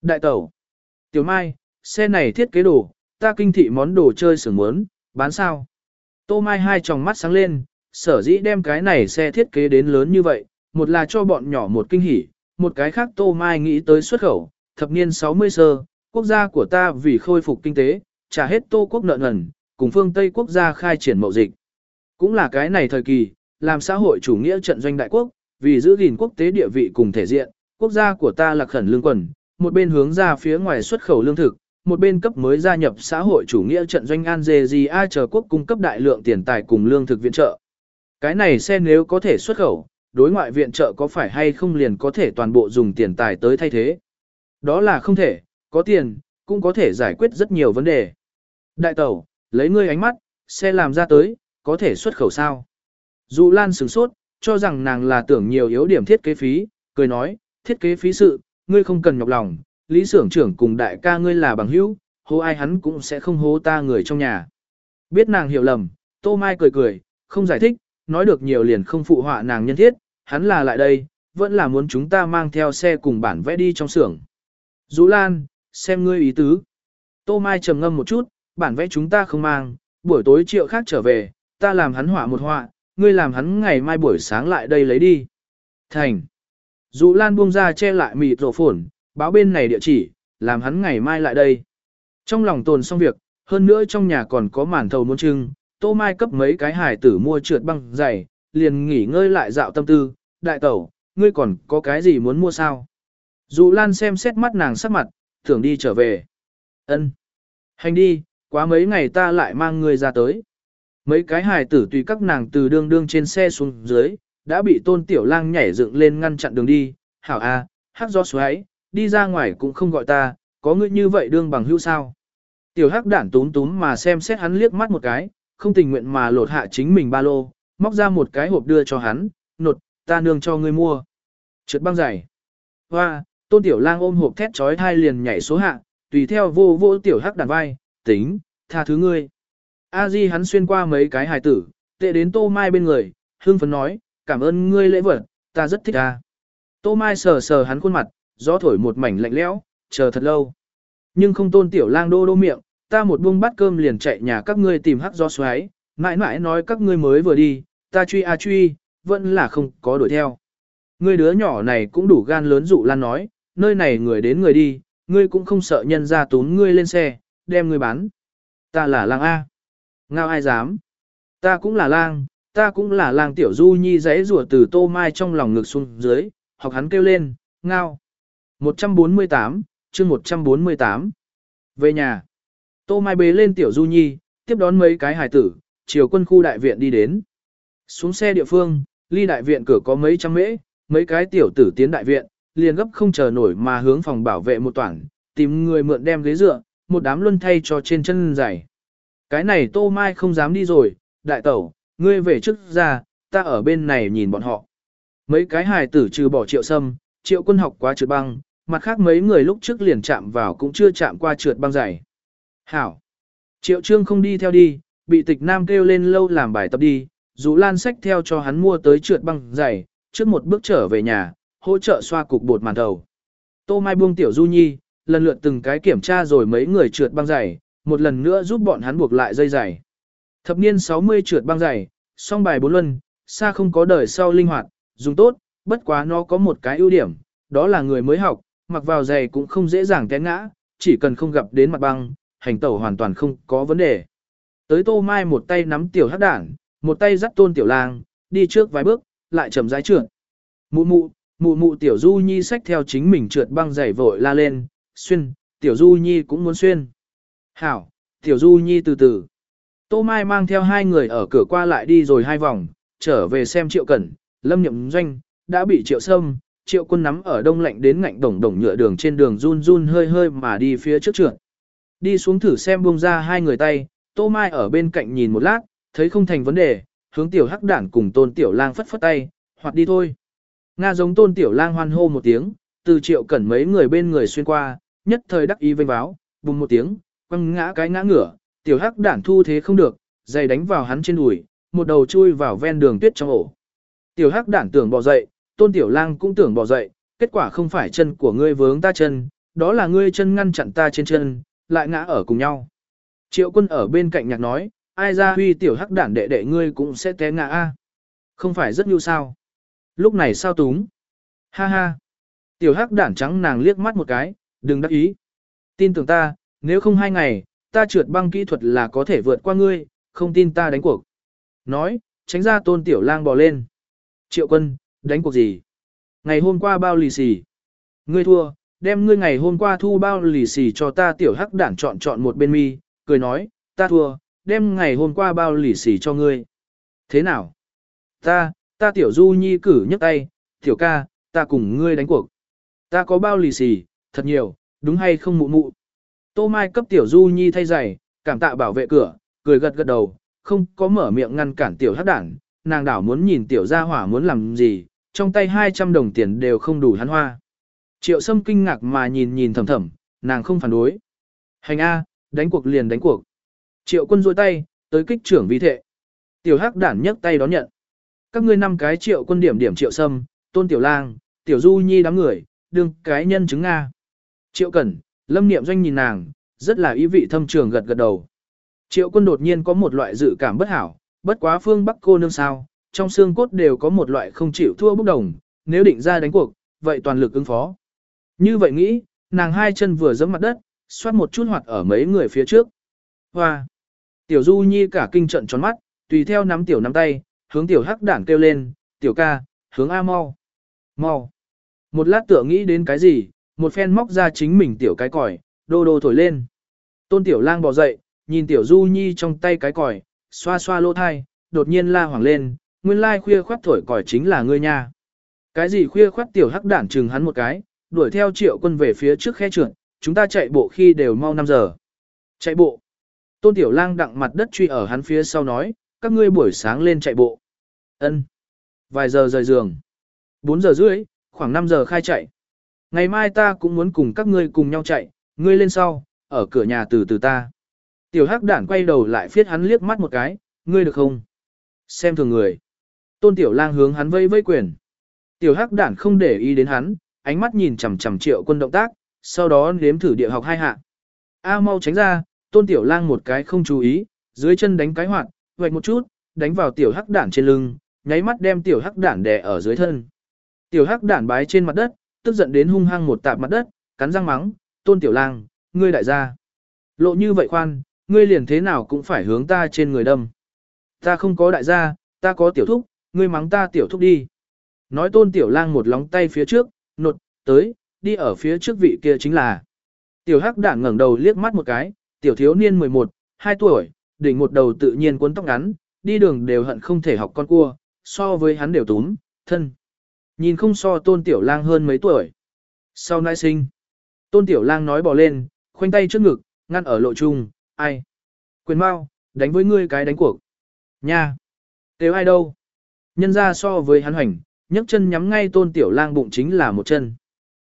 Đại tẩu. Tiểu Mai, xe này thiết kế đồ, ta kinh thị món đồ chơi xưởng muốn, bán sao? Tô Mai hai tròng mắt sáng lên, sở dĩ đem cái này xe thiết kế đến lớn như vậy, một là cho bọn nhỏ một kinh hỉ, một cái khác Tô Mai nghĩ tới xuất khẩu, thập niên 60 sơ, quốc gia của ta vì khôi phục kinh tế, trả hết Tô quốc nợ nần, cùng phương Tây quốc gia khai triển mậu dịch. Cũng là cái này thời kỳ, làm xã hội chủ nghĩa trận doanh đại quốc, vì giữ gìn quốc tế địa vị cùng thể diện, quốc gia của ta là khẩn lương quần, một bên hướng ra phía ngoài xuất khẩu lương thực, một bên cấp mới gia nhập xã hội chủ nghĩa trận doanh Algeria chờ quốc cung cấp đại lượng tiền tài cùng lương thực viện trợ. Cái này xe nếu có thể xuất khẩu, đối ngoại viện trợ có phải hay không liền có thể toàn bộ dùng tiền tài tới thay thế. Đó là không thể, có tiền, cũng có thể giải quyết rất nhiều vấn đề. Đại tẩu, lấy ngươi ánh mắt, xe làm ra tới, có thể xuất khẩu sao? Dụ Lan sửng sốt, cho rằng nàng là tưởng nhiều yếu điểm thiết kế phí, cười nói, thiết kế phí sự, ngươi không cần nhọc lòng, lý xưởng trưởng cùng đại ca ngươi là bằng hữu, hố ai hắn cũng sẽ không hố ta người trong nhà. Biết nàng hiểu lầm, Tô Mai cười cười, không giải thích, nói được nhiều liền không phụ họa nàng nhân thiết, hắn là lại đây, vẫn là muốn chúng ta mang theo xe cùng bản vẽ đi trong xưởng. Dũ Lan, xem ngươi ý tứ. Tô Mai trầm ngâm một chút, bản vẽ chúng ta không mang, buổi tối triệu khác trở về, ta làm hắn họa một họa, ngươi làm hắn ngày mai buổi sáng lại đây lấy đi. Thành. Dũ Lan buông ra che lại mịt rổ phổn, báo bên này địa chỉ, làm hắn ngày mai lại đây. Trong lòng tồn xong việc, hơn nữa trong nhà còn có màn thầu muốn trưng, Tô Mai cấp mấy cái hải tử mua trượt băng giày, liền nghỉ ngơi lại dạo tâm tư, đại tẩu, ngươi còn có cái gì muốn mua sao? Dụ Lan xem xét mắt nàng sắc mặt, tưởng đi trở về. Ân, Hành đi, quá mấy ngày ta lại mang ngươi ra tới. Mấy cái hài tử tùy các nàng từ đương đương trên xe xuống dưới, đã bị tôn tiểu lang nhảy dựng lên ngăn chặn đường đi. Hảo a, à, hắc gió xoáy, đi ra ngoài cũng không gọi ta, có ngươi như vậy đương bằng hữu sao. Tiểu hắc đản túm túm mà xem xét hắn liếc mắt một cái, không tình nguyện mà lột hạ chính mình ba lô, móc ra một cái hộp đưa cho hắn, nột, ta nương cho ngươi mua. Trượt băng giày. Hoa, tôn tiểu lang ôm hộp thét trói thai liền nhảy số hạ, tùy theo vô vô tiểu hắc đàn vai, tính, tha thứ ngươi. A Di hắn xuyên qua mấy cái hài tử, tệ đến Tô Mai bên người, hương phấn nói, cảm ơn ngươi lễ vật, ta rất thích ta. Tô Mai sờ sờ hắn khuôn mặt, gió thổi một mảnh lạnh lẽo, chờ thật lâu. Nhưng không tôn tiểu lang đô đô miệng, ta một buông bát cơm liền chạy nhà các ngươi tìm hắc do xoáy, mãi mãi nói các ngươi mới vừa đi, ta truy a truy, vẫn là không có đuổi theo. Ngươi đứa nhỏ này cũng đủ gan lớn dụ lan nói, nơi này người đến người đi, ngươi cũng không sợ nhân ra tốn ngươi lên xe, đem ngươi bán. Ta là lang A. Ngao ai dám? Ta cũng là lang, ta cũng là lang tiểu du nhi giấy rùa từ tô mai trong lòng ngực xuống dưới, học hắn kêu lên, ngao. 148, chương 148. Về nhà. Tô mai bế lên tiểu du nhi, tiếp đón mấy cái hài tử, chiều quân khu đại viện đi đến. Xuống xe địa phương, ly đại viện cửa có mấy trăm mễ, mấy cái tiểu tử tiến đại viện, liền gấp không chờ nổi mà hướng phòng bảo vệ một toảng, tìm người mượn đem ghế dựa, một đám luân thay cho trên chân giày. Cái này Tô Mai không dám đi rồi, đại tẩu, ngươi về trước ra, ta ở bên này nhìn bọn họ. Mấy cái hài tử trừ bỏ triệu sâm, triệu quân học quá trượt băng, mặt khác mấy người lúc trước liền chạm vào cũng chưa chạm qua trượt băng giày. Hảo! Triệu trương không đi theo đi, bị tịch nam kêu lên lâu làm bài tập đi, dù lan sách theo cho hắn mua tới trượt băng giày, trước một bước trở về nhà, hỗ trợ xoa cục bột màn thầu. Tô Mai buông tiểu du nhi, lần lượt từng cái kiểm tra rồi mấy người trượt băng giày, một lần nữa giúp bọn hắn buộc lại dây giày. Thập niên 60 trượt băng giày, song bài bốn luân, xa không có đời sau linh hoạt, dùng tốt, bất quá nó có một cái ưu điểm, đó là người mới học, mặc vào giày cũng không dễ dàng té ngã, chỉ cần không gặp đến mặt băng, hành tẩu hoàn toàn không có vấn đề. Tới tô mai một tay nắm tiểu hắc đảng, một tay dắt tôn tiểu lang, đi trước vài bước, lại chậm rãi trượt. Mụ mụ, mụ mụ tiểu du nhi xách theo chính mình trượt băng giày vội la lên, xuyên, tiểu du nhi cũng muốn xuyên. Hảo, tiểu du nhi từ từ. Tô Mai mang theo hai người ở cửa qua lại đi rồi hai vòng, trở về xem triệu cẩn, lâm nhậm doanh, đã bị triệu sâm, triệu quân nắm ở đông lạnh đến ngạnh đồng đồng nhựa đường trên đường run run hơi hơi mà đi phía trước trượt. Đi xuống thử xem buông ra hai người tay, Tô Mai ở bên cạnh nhìn một lát, thấy không thành vấn đề, hướng tiểu hắc đản cùng tôn tiểu lang phất phất tay, hoặc đi thôi. Nga giống tôn tiểu lang hoan hô một tiếng, từ triệu cẩn mấy người bên người xuyên qua, nhất thời đắc ý vênh báo, bùng một tiếng, quăng ngã cái ngã ngửa, tiểu hắc đản thu thế không được, giày đánh vào hắn trên đùi, một đầu chui vào ven đường tuyết trong ổ. Tiểu hắc đản tưởng bỏ dậy, tôn tiểu lang cũng tưởng bỏ dậy, kết quả không phải chân của ngươi vướng ta chân, đó là ngươi chân ngăn chặn ta trên chân, lại ngã ở cùng nhau. Triệu quân ở bên cạnh nhạc nói, ai ra huy tiểu hắc đản đệ đệ ngươi cũng sẽ té ngã a Không phải rất như sao. Lúc này sao túng? Ha ha. Tiểu hắc đản trắng nàng liếc mắt một cái, đừng đắc ý. Tin tưởng ta, nếu không hai ngày, ta trượt băng kỹ thuật là có thể vượt qua ngươi, không tin ta đánh cuộc. Nói, tránh ra tôn tiểu lang bò lên. Triệu quân, đánh cuộc gì? Ngày hôm qua bao lì xì. Ngươi thua, đem ngươi ngày hôm qua thu bao lì xì cho ta tiểu hắc đản chọn chọn một bên mi, cười nói, ta thua, đem ngày hôm qua bao lì xì cho ngươi. Thế nào? Ta, ta tiểu du nhi cử nhấc tay, tiểu ca, ta cùng ngươi đánh cuộc. Ta có bao lì xì, thật nhiều, đúng hay không mụ mụ. Tô Mai cấp tiểu du nhi thay giày, cảm tạ bảo vệ cửa, cười gật gật đầu, không có mở miệng ngăn cản tiểu hắc đản nàng đảo muốn nhìn tiểu gia hỏa muốn làm gì, trong tay 200 đồng tiền đều không đủ hắn hoa. Triệu sâm kinh ngạc mà nhìn nhìn thầm thầm, nàng không phản đối. Hành A, đánh cuộc liền đánh cuộc. Triệu quân rôi tay, tới kích trưởng vi thệ. Tiểu hắc đản nhấc tay đón nhận. Các ngươi năm cái triệu quân điểm điểm triệu sâm, tôn tiểu lang, tiểu du nhi đám người, đương cái nhân chứng Nga. Triệu cẩn, lâm niệm doanh nhìn nàng, rất là ý vị thâm trường gật gật đầu. Triệu quân đột nhiên có một loại dự cảm bất hảo, bất quá phương Bắc cô nương sao, trong xương cốt đều có một loại không chịu thua bốc đồng, nếu định ra đánh cuộc, vậy toàn lực ứng phó. Như vậy nghĩ, nàng hai chân vừa giẫm mặt đất, xoát một chút hoạt ở mấy người phía trước. Hoa! Tiểu Du Nhi cả kinh trận tròn mắt, tùy theo nắm tiểu nắm tay, hướng tiểu hắc đảng kêu lên, tiểu ca, hướng A mau. Mau! Một lát tựa nghĩ đến cái gì, một phen móc ra chính mình tiểu cái còi, đô đô thổi lên. Tôn tiểu lang bò dậy, nhìn tiểu Du Nhi trong tay cái còi, xoa xoa lỗ thai, đột nhiên la hoảng lên, nguyên lai khuya khoát thổi còi chính là ngươi nha. Cái gì khuya khoát tiểu hắc đản chừng hắn một cái, đuổi theo triệu quân về phía trước khe trượt, chúng ta chạy bộ khi đều mau 5 giờ. Chạy bộ. Tôn tiểu lang đặng mặt đất truy ở hắn phía sau nói, các ngươi buổi sáng lên chạy bộ. Ân. Vài giờ rời giường. 4 giờ rưỡi, khoảng 5 giờ khai chạy. Ngày mai ta cũng muốn cùng các ngươi cùng nhau chạy, ngươi lên sau, ở cửa nhà từ từ ta. Tiểu hắc đản quay đầu lại phiết hắn liếc mắt một cái, ngươi được không? Xem thường người. Tôn tiểu lang hướng hắn vây vây quyền. Tiểu hắc đản không để ý đến hắn, ánh mắt nhìn chằm chằm triệu quân động tác, sau đó nếm thử địa học hai hạ. A mau tránh ra, tôn tiểu lang một cái không chú ý, dưới chân đánh cái hoạt, vạch một chút, đánh vào tiểu hắc đản trên lưng, nháy mắt đem tiểu hắc đản đè ở dưới thân. Tiểu hắc đản bái trên mặt đất, tức giận đến hung hăng một tạp mặt đất, cắn răng mắng, tôn tiểu lang, ngươi đại gia. Lộ như vậy khoan, ngươi liền thế nào cũng phải hướng ta trên người đâm. Ta không có đại gia, ta có tiểu thúc, ngươi mắng ta tiểu thúc đi. Nói tôn tiểu lang một lóng tay phía trước, nột, tới, đi ở phía trước vị kia chính là. Tiểu hắc đản ngẩng đầu liếc mắt một cái, tiểu thiếu niên 11, 2 tuổi, đỉnh một đầu tự nhiên cuốn tóc ngắn, đi đường đều hận không thể học con cua, so với hắn đều túm, thân. Nhìn không so tôn tiểu lang hơn mấy tuổi. Sau nai sinh, tôn tiểu lang nói bỏ lên, khoanh tay trước ngực, ngăn ở lộ trung, ai. Quyền mau, đánh với ngươi cái đánh cuộc. Nha. Đều ai đâu. Nhân ra so với hắn hoành, nhấc chân nhắm ngay tôn tiểu lang bụng chính là một chân.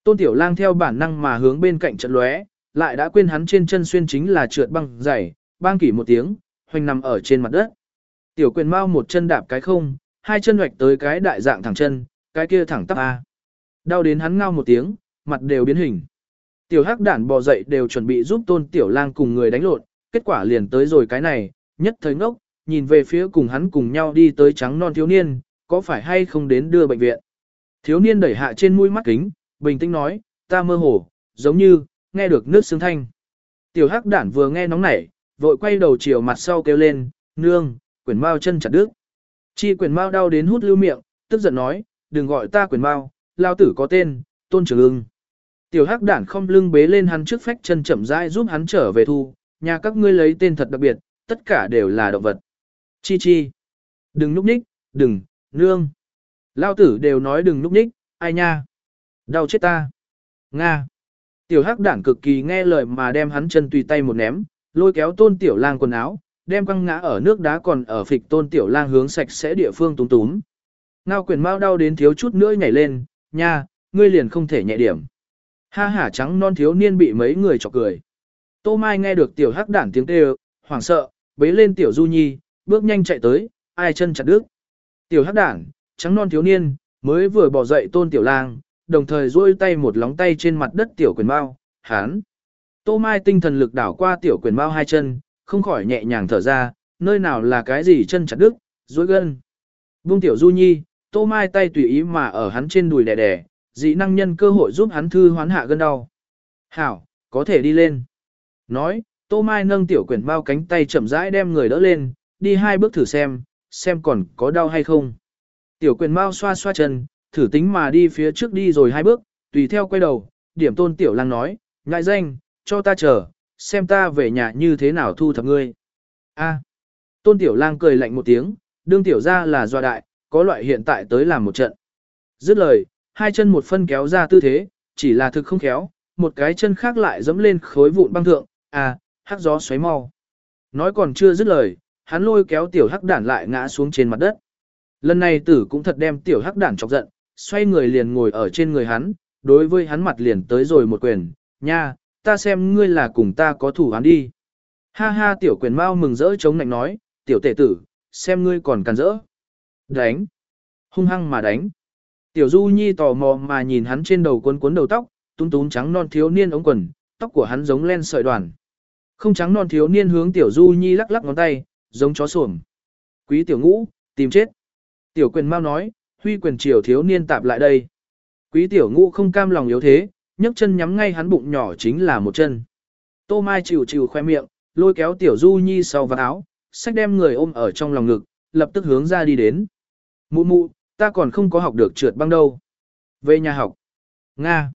Tôn tiểu lang theo bản năng mà hướng bên cạnh trận lóe, lại đã quên hắn trên chân xuyên chính là trượt băng dày, bang kỷ một tiếng, hoành nằm ở trên mặt đất. Tiểu quyền mau một chân đạp cái không, hai chân hoạch tới cái đại dạng thẳng chân, cái kia thẳng tắp A. Đau đến hắn ngao một tiếng, mặt đều biến hình. Tiểu hắc đản bò dậy đều chuẩn bị giúp tôn tiểu lang cùng người đánh lộn, kết quả liền tới rồi cái này, nhất thời ngốc, nhìn về phía cùng hắn cùng nhau đi tới trắng non thiếu niên, có phải hay không đến đưa bệnh viện. Thiếu niên đẩy hạ trên mũi mắt kính, bình tĩnh nói, ta mơ hồ, giống như, nghe được nước xương thanh. Tiểu hắc đản vừa nghe nóng nảy, vội quay đầu chiều mặt sau kêu lên, nương, quyển mao chân chặt đứt. Chi quyển mao đau đến hút lưu miệng, tức giận nói, đừng gọi ta quyển mao, lao tử có tên, tôn trường ưng. Tiểu hắc đản không lưng bế lên hắn trước phách chân chậm rãi giúp hắn trở về thu, nhà các ngươi lấy tên thật đặc biệt, tất cả đều là động vật. Chi chi. Đừng núp ních, đừng, nương. Lao tử đều nói đừng núp ních, ai nha. Đau chết ta. Nga. Tiểu hắc đản cực kỳ nghe lời mà đem hắn chân tùy tay một ném, lôi kéo tôn tiểu lang quần áo, đem quăng ngã ở nước đá còn ở phịch tôn tiểu lang hướng sạch sẽ địa phương túng túm. Ngao quyền mau đau đến thiếu chút nữa nhảy lên, nha, ngươi liền không thể nhẹ điểm. Ha hả trắng non thiếu niên bị mấy người chọc cười. Tô Mai nghe được tiểu hắc đản tiếng kêu, hoảng sợ, bế lên tiểu du nhi, bước nhanh chạy tới, ai chân chặt đứt. Tiểu hắc đản, trắng non thiếu niên, mới vừa bỏ dậy tôn tiểu lang, đồng thời duỗi tay một lóng tay trên mặt đất tiểu quyền bao, hán. Tô Mai tinh thần lực đảo qua tiểu quyền bao hai chân, không khỏi nhẹ nhàng thở ra, nơi nào là cái gì chân chặt đứt, duỗi gân. Bung tiểu du nhi, Tô Mai tay tùy ý mà ở hắn trên đùi đè đè, dị năng nhân cơ hội giúp hắn thư hoán hạ gân đau. Hảo, có thể đi lên. Nói, Tô Mai nâng tiểu quyển bao cánh tay chậm rãi đem người đỡ lên, đi hai bước thử xem, xem còn có đau hay không. Tiểu quyền mau xoa xoa chân, thử tính mà đi phía trước đi rồi hai bước, tùy theo quay đầu, điểm tôn tiểu lang nói, ngại danh, cho ta chờ, xem ta về nhà như thế nào thu thập ngươi. A. tôn tiểu lang cười lạnh một tiếng, đương tiểu ra là do đại, có loại hiện tại tới làm một trận. Dứt lời, hai chân một phân kéo ra tư thế, chỉ là thực không khéo, một cái chân khác lại dẫm lên khối vụn băng thượng, à, hắc gió xoáy mau. Nói còn chưa dứt lời, hắn lôi kéo tiểu hắc đản lại ngã xuống trên mặt đất. Lần này tử cũng thật đem tiểu hắc đản chọc giận, xoay người liền ngồi ở trên người hắn, đối với hắn mặt liền tới rồi một quyền, nha, ta xem ngươi là cùng ta có thủ hắn đi. Ha ha tiểu quyền mau mừng rỡ chống nạnh nói, tiểu tể tử, xem ngươi còn càn rỡ. Đánh. Hung hăng mà đánh. Tiểu Du Nhi tò mò mà nhìn hắn trên đầu cuốn cuốn đầu tóc, tún tún trắng non thiếu niên ống quần, tóc của hắn giống len sợi đoàn. Không trắng non thiếu niên hướng Tiểu Du Nhi lắc lắc ngón tay, giống chó sủm. Quý tiểu ngũ, tìm chết. Tiểu quyền mau nói, huy quyền triều thiếu niên tạp lại đây. Quý tiểu ngũ không cam lòng yếu thế, nhấc chân nhắm ngay hắn bụng nhỏ chính là một chân. Tô Mai chịu chịu khoe miệng, lôi kéo tiểu du nhi sau vào áo, sách đem người ôm ở trong lòng ngực, lập tức hướng ra đi đến. Mụ mụ, ta còn không có học được trượt băng đâu. Về nhà học. Nga.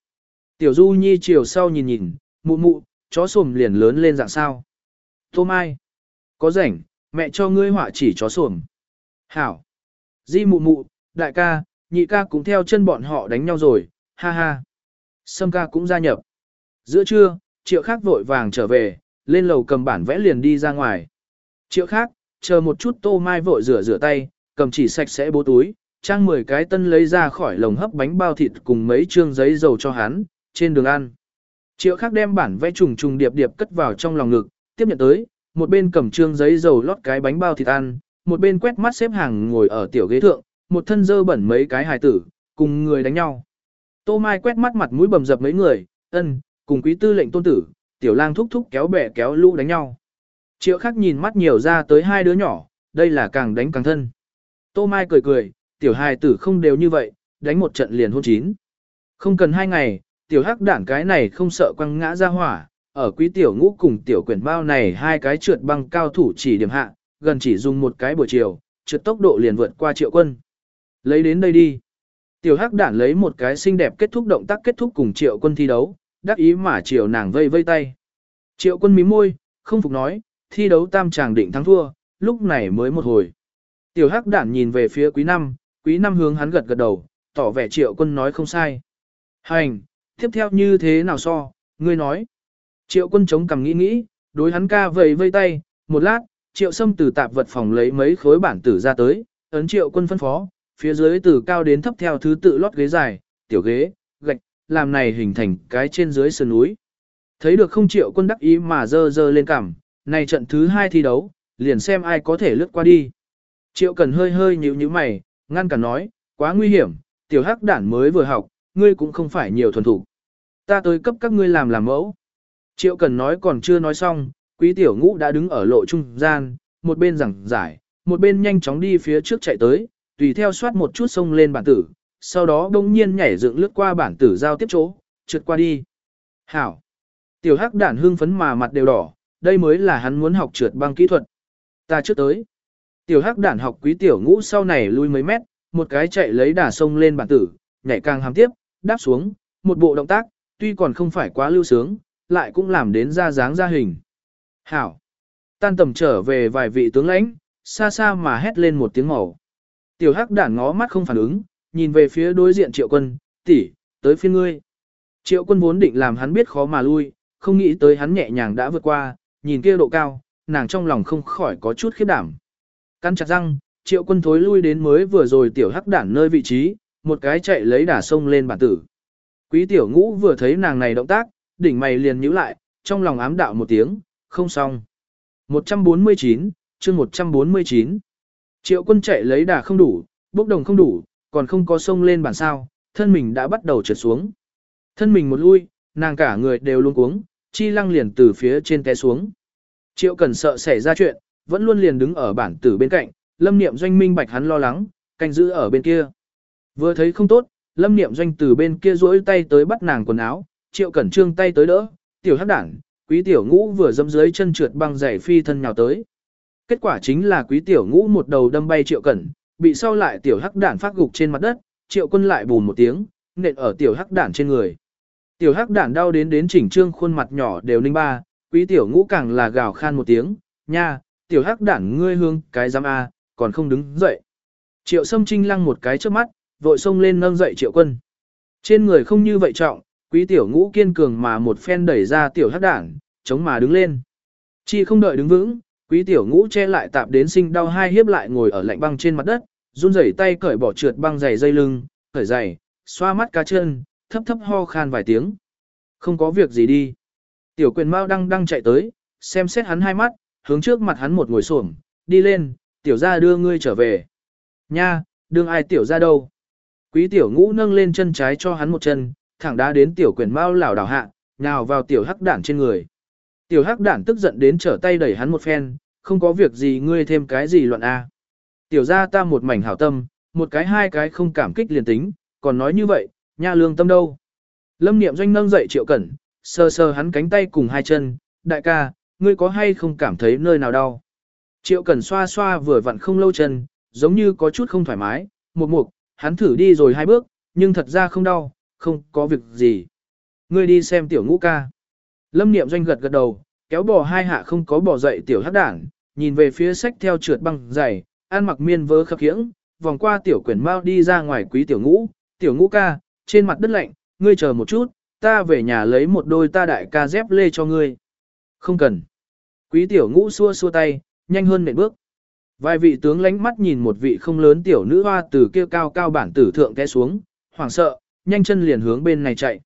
Tiểu du nhi chiều sau nhìn nhìn, mụ mụ, chó sồm liền lớn lên dạng sao. Tô Mai. Có rảnh, mẹ cho ngươi họa chỉ chó xuồng. Hảo. Di mụ mụ, đại ca, nhị ca cũng theo chân bọn họ đánh nhau rồi, ha ha. Sâm ca cũng gia nhập. Giữa trưa, triệu khác vội vàng trở về, lên lầu cầm bản vẽ liền đi ra ngoài. Triệu khác, chờ một chút tô mai vội rửa rửa tay, cầm chỉ sạch sẽ bố túi, trang 10 cái tân lấy ra khỏi lồng hấp bánh bao thịt cùng mấy trương giấy dầu cho hắn, trên đường ăn. Triệu khác đem bản vẽ trùng trùng điệp điệp cất vào trong lòng ngực, tiếp nhận tới, một bên cầm trương giấy dầu lót cái bánh bao thịt ăn, một bên quét mắt xếp hàng ngồi ở tiểu ghế thượng, một thân dơ bẩn mấy cái hài tử, cùng người đánh nhau. Tô Mai quét mắt mặt mũi bầm dập mấy người, ân, cùng quý tư lệnh tôn tử, tiểu lang thúc thúc kéo bẻ kéo lũ đánh nhau. Triệu khắc nhìn mắt nhiều ra tới hai đứa nhỏ, đây là càng đánh càng thân. Tô Mai cười cười, tiểu hài tử không đều như vậy, đánh một trận liền hôn chín. Không cần hai ngày, tiểu hắc đảng cái này không sợ quăng ngã ra hỏa, ở quý tiểu ngũ cùng tiểu quyển bao này hai cái trượt băng cao thủ chỉ điểm hạ, gần chỉ dùng một cái buổi chiều, trượt tốc độ liền vượt qua triệu quân. Lấy đến đây đi. Tiểu hắc đản lấy một cái xinh đẹp kết thúc động tác kết thúc cùng triệu quân thi đấu, đắc ý mà triệu nàng vây vây tay. Triệu quân mím môi, không phục nói, thi đấu tam chàng định thắng thua, lúc này mới một hồi. Tiểu hắc đản nhìn về phía quý năm, quý năm hướng hắn gật gật đầu, tỏ vẻ triệu quân nói không sai. Hành, tiếp theo như thế nào so, ngươi nói. Triệu quân chống cằm nghĩ nghĩ, đối hắn ca vầy vây tay, một lát, triệu sâm từ tạp vật phòng lấy mấy khối bản tử ra tới, ấn triệu quân phân phó, phía dưới từ cao đến thấp theo thứ tự lót ghế dài, tiểu ghế, gạch, làm này hình thành cái trên dưới sườn núi. Thấy được không triệu quân đắc ý mà dơ dơ lên cằm, này trận thứ hai thi đấu, liền xem ai có thể lướt qua đi. Triệu cần hơi hơi nhíu nhíu mày, ngăn cả nói, quá nguy hiểm, tiểu hắc đản mới vừa học, ngươi cũng không phải nhiều thuần thủ. Ta tới cấp các ngươi làm làm mẫu. Triệu cần nói còn chưa nói xong, quý tiểu ngũ đã đứng ở lộ trung gian, một bên giảng giải, một bên nhanh chóng đi phía trước chạy tới, tùy theo soát một chút sông lên bản tử, sau đó đông nhiên nhảy dựng lướt qua bản tử giao tiếp chỗ, trượt qua đi. Hảo! Tiểu hắc đản hưng phấn mà mặt đều đỏ, đây mới là hắn muốn học trượt băng kỹ thuật. Ta trước tới. Tiểu hắc đản học quý tiểu ngũ sau này lui mấy mét, một cái chạy lấy đà sông lên bản tử, nhảy càng hàm tiếp, đáp xuống, một bộ động tác, tuy còn không phải quá lưu sướng, lại cũng làm đến ra dáng ra hình. Hảo! Tan tầm trở về vài vị tướng lãnh, xa xa mà hét lên một tiếng màu. Tiểu hắc đản ngó mắt không phản ứng, nhìn về phía đối diện triệu quân, tỷ, tới phiên ngươi. Triệu quân vốn định làm hắn biết khó mà lui, không nghĩ tới hắn nhẹ nhàng đã vượt qua, nhìn kia độ cao, nàng trong lòng không khỏi có chút khiếp đảm. Căn chặt răng, triệu quân thối lui đến mới vừa rồi tiểu hắc đản nơi vị trí, một cái chạy lấy đà sông lên bản tử. Quý tiểu ngũ vừa thấy nàng này động tác, đỉnh mày liền nhíu lại, trong lòng ám đạo một tiếng, không xong. 149, chương 149. Triệu quân chạy lấy đà không đủ, bốc đồng không đủ, còn không có sông lên bản sao, thân mình đã bắt đầu trượt xuống. Thân mình một lui, nàng cả người đều luôn cuống, chi lăng liền từ phía trên té xuống. Triệu cần sợ xảy ra chuyện, vẫn luôn liền đứng ở bản tử bên cạnh, lâm niệm doanh minh bạch hắn lo lắng, canh giữ ở bên kia. Vừa thấy không tốt, lâm niệm doanh từ bên kia duỗi tay tới bắt nàng quần áo, triệu cẩn trương tay tới đỡ, tiểu hắc đảng, quý tiểu ngũ vừa dâm dưới chân trượt băng giày phi thân nhào tới. Kết quả chính là quý tiểu ngũ một đầu đâm bay triệu cẩn, bị sau lại tiểu hắc đản phát gục trên mặt đất, triệu quân lại bùn một tiếng, nện ở tiểu hắc đản trên người. Tiểu hắc đản đau đến đến chỉnh trương khuôn mặt nhỏ đều ninh ba, quý tiểu ngũ càng là gào khan một tiếng, nha, tiểu hắc đản ngươi hương cái giám A, còn không đứng dậy. Triệu sâm trinh lăng một cái trước mắt, vội xông lên nâng dậy triệu quân. Trên người không như vậy trọng, quý tiểu ngũ kiên cường mà một phen đẩy ra tiểu hắc đảng chống mà đứng lên. Chi không đợi đứng vững, quý tiểu ngũ che lại tạp đến sinh đau hai hiếp lại ngồi ở lạnh băng trên mặt đất, run rẩy tay cởi bỏ trượt băng dày dây lưng, cởi giày, xoa mắt cá chân, thấp thấp ho khan vài tiếng. Không có việc gì đi. Tiểu quyền mau đang đang chạy tới, xem xét hắn hai mắt, hướng trước mặt hắn một ngồi xổm, đi lên, tiểu gia đưa ngươi trở về. Nha, đương ai tiểu gia đâu? Quý tiểu ngũ nâng lên chân trái cho hắn một chân, thẳng đá đến tiểu quyền mau lảo đảo hạ, nhào vào tiểu hắc đản trên người. Tiểu hắc đản tức giận đến trở tay đẩy hắn một phen, không có việc gì ngươi thêm cái gì loạn a. Tiểu gia ta một mảnh hảo tâm, một cái hai cái không cảm kích liền tính, còn nói như vậy, nha lương tâm đâu. Lâm niệm doanh nâng dậy triệu cẩn, sờ sờ hắn cánh tay cùng hai chân, đại ca, ngươi có hay không cảm thấy nơi nào đau. Triệu cẩn xoa xoa vừa vặn không lâu chân, giống như có chút không thoải mái, một mục, hắn thử đi rồi hai bước, nhưng thật ra không đau, không có việc gì. Ngươi đi xem tiểu ngũ ca. Lâm niệm doanh gật gật đầu, kéo bò hai hạ không có bò dậy tiểu hắc đảng, nhìn về phía sách theo trượt băng dày, an mặc miên vớ khập khiễng, vòng qua tiểu quyển mau đi ra ngoài quý tiểu ngũ, tiểu ngũ ca, trên mặt đất lạnh, ngươi chờ một chút, ta về nhà lấy một đôi ta đại ca dép lê cho ngươi. Không cần. Quý tiểu ngũ xua xua tay, nhanh hơn nệm bước. Vài vị tướng lánh mắt nhìn một vị không lớn tiểu nữ hoa từ kia cao cao bản tử thượng té xuống, hoảng sợ, nhanh chân liền hướng bên này chạy.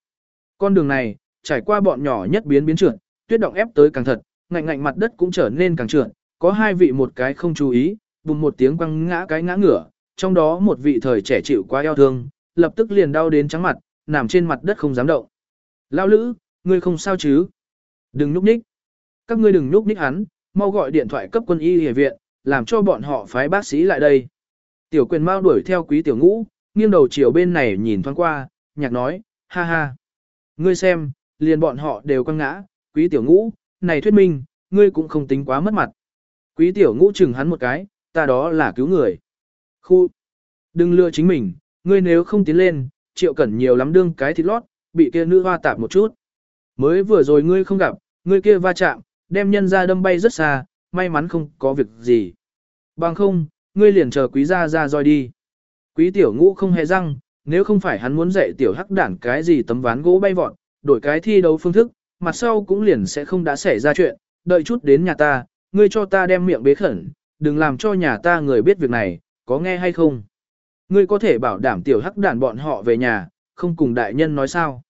Con đường này, trải qua bọn nhỏ nhất biến biến trượt, tuyết động ép tới càng thật, ngạnh ngạnh mặt đất cũng trở nên càng trượt, có hai vị một cái không chú ý, bùng một tiếng quăng ngã cái ngã ngửa, trong đó một vị thời trẻ chịu quá eo thương, lập tức liền đau đến trắng mặt, nằm trên mặt đất không dám động. Lao lữ, ngươi không sao chứ? Đừng núp ních. Các ngươi đừng núp ních hắn, mau gọi điện thoại cấp quân y y viện, làm cho bọn họ phái bác sĩ lại đây. Tiểu quyền mau đuổi theo quý tiểu ngũ, nghiêng đầu chiều bên này nhìn thoáng qua, nhạc nói, ha ha. Ngươi xem, liền bọn họ đều quăng ngã, quý tiểu ngũ, này thuyết minh, ngươi cũng không tính quá mất mặt. Quý tiểu ngũ chừng hắn một cái, ta đó là cứu người. Khu, đừng lừa chính mình, ngươi nếu không tiến lên, triệu cẩn nhiều lắm đương cái thịt lót, bị kia nữ hoa tạp một chút. Mới vừa rồi ngươi không gặp, ngươi kia va chạm, đem nhân ra đâm bay rất xa, may mắn không có việc gì. Bằng không, ngươi liền chờ quý gia ra roi đi. Quý tiểu ngũ không hề răng, nếu không phải hắn muốn dạy tiểu hắc đản cái gì tấm ván gỗ bay vọt, đổi cái thi đấu phương thức, mặt sau cũng liền sẽ không đã xảy ra chuyện, đợi chút đến nhà ta, ngươi cho ta đem miệng bế khẩn, đừng làm cho nhà ta người biết việc này, có nghe hay không? Ngươi có thể bảo đảm tiểu hắc đản bọn họ về nhà, không cùng đại nhân nói sao?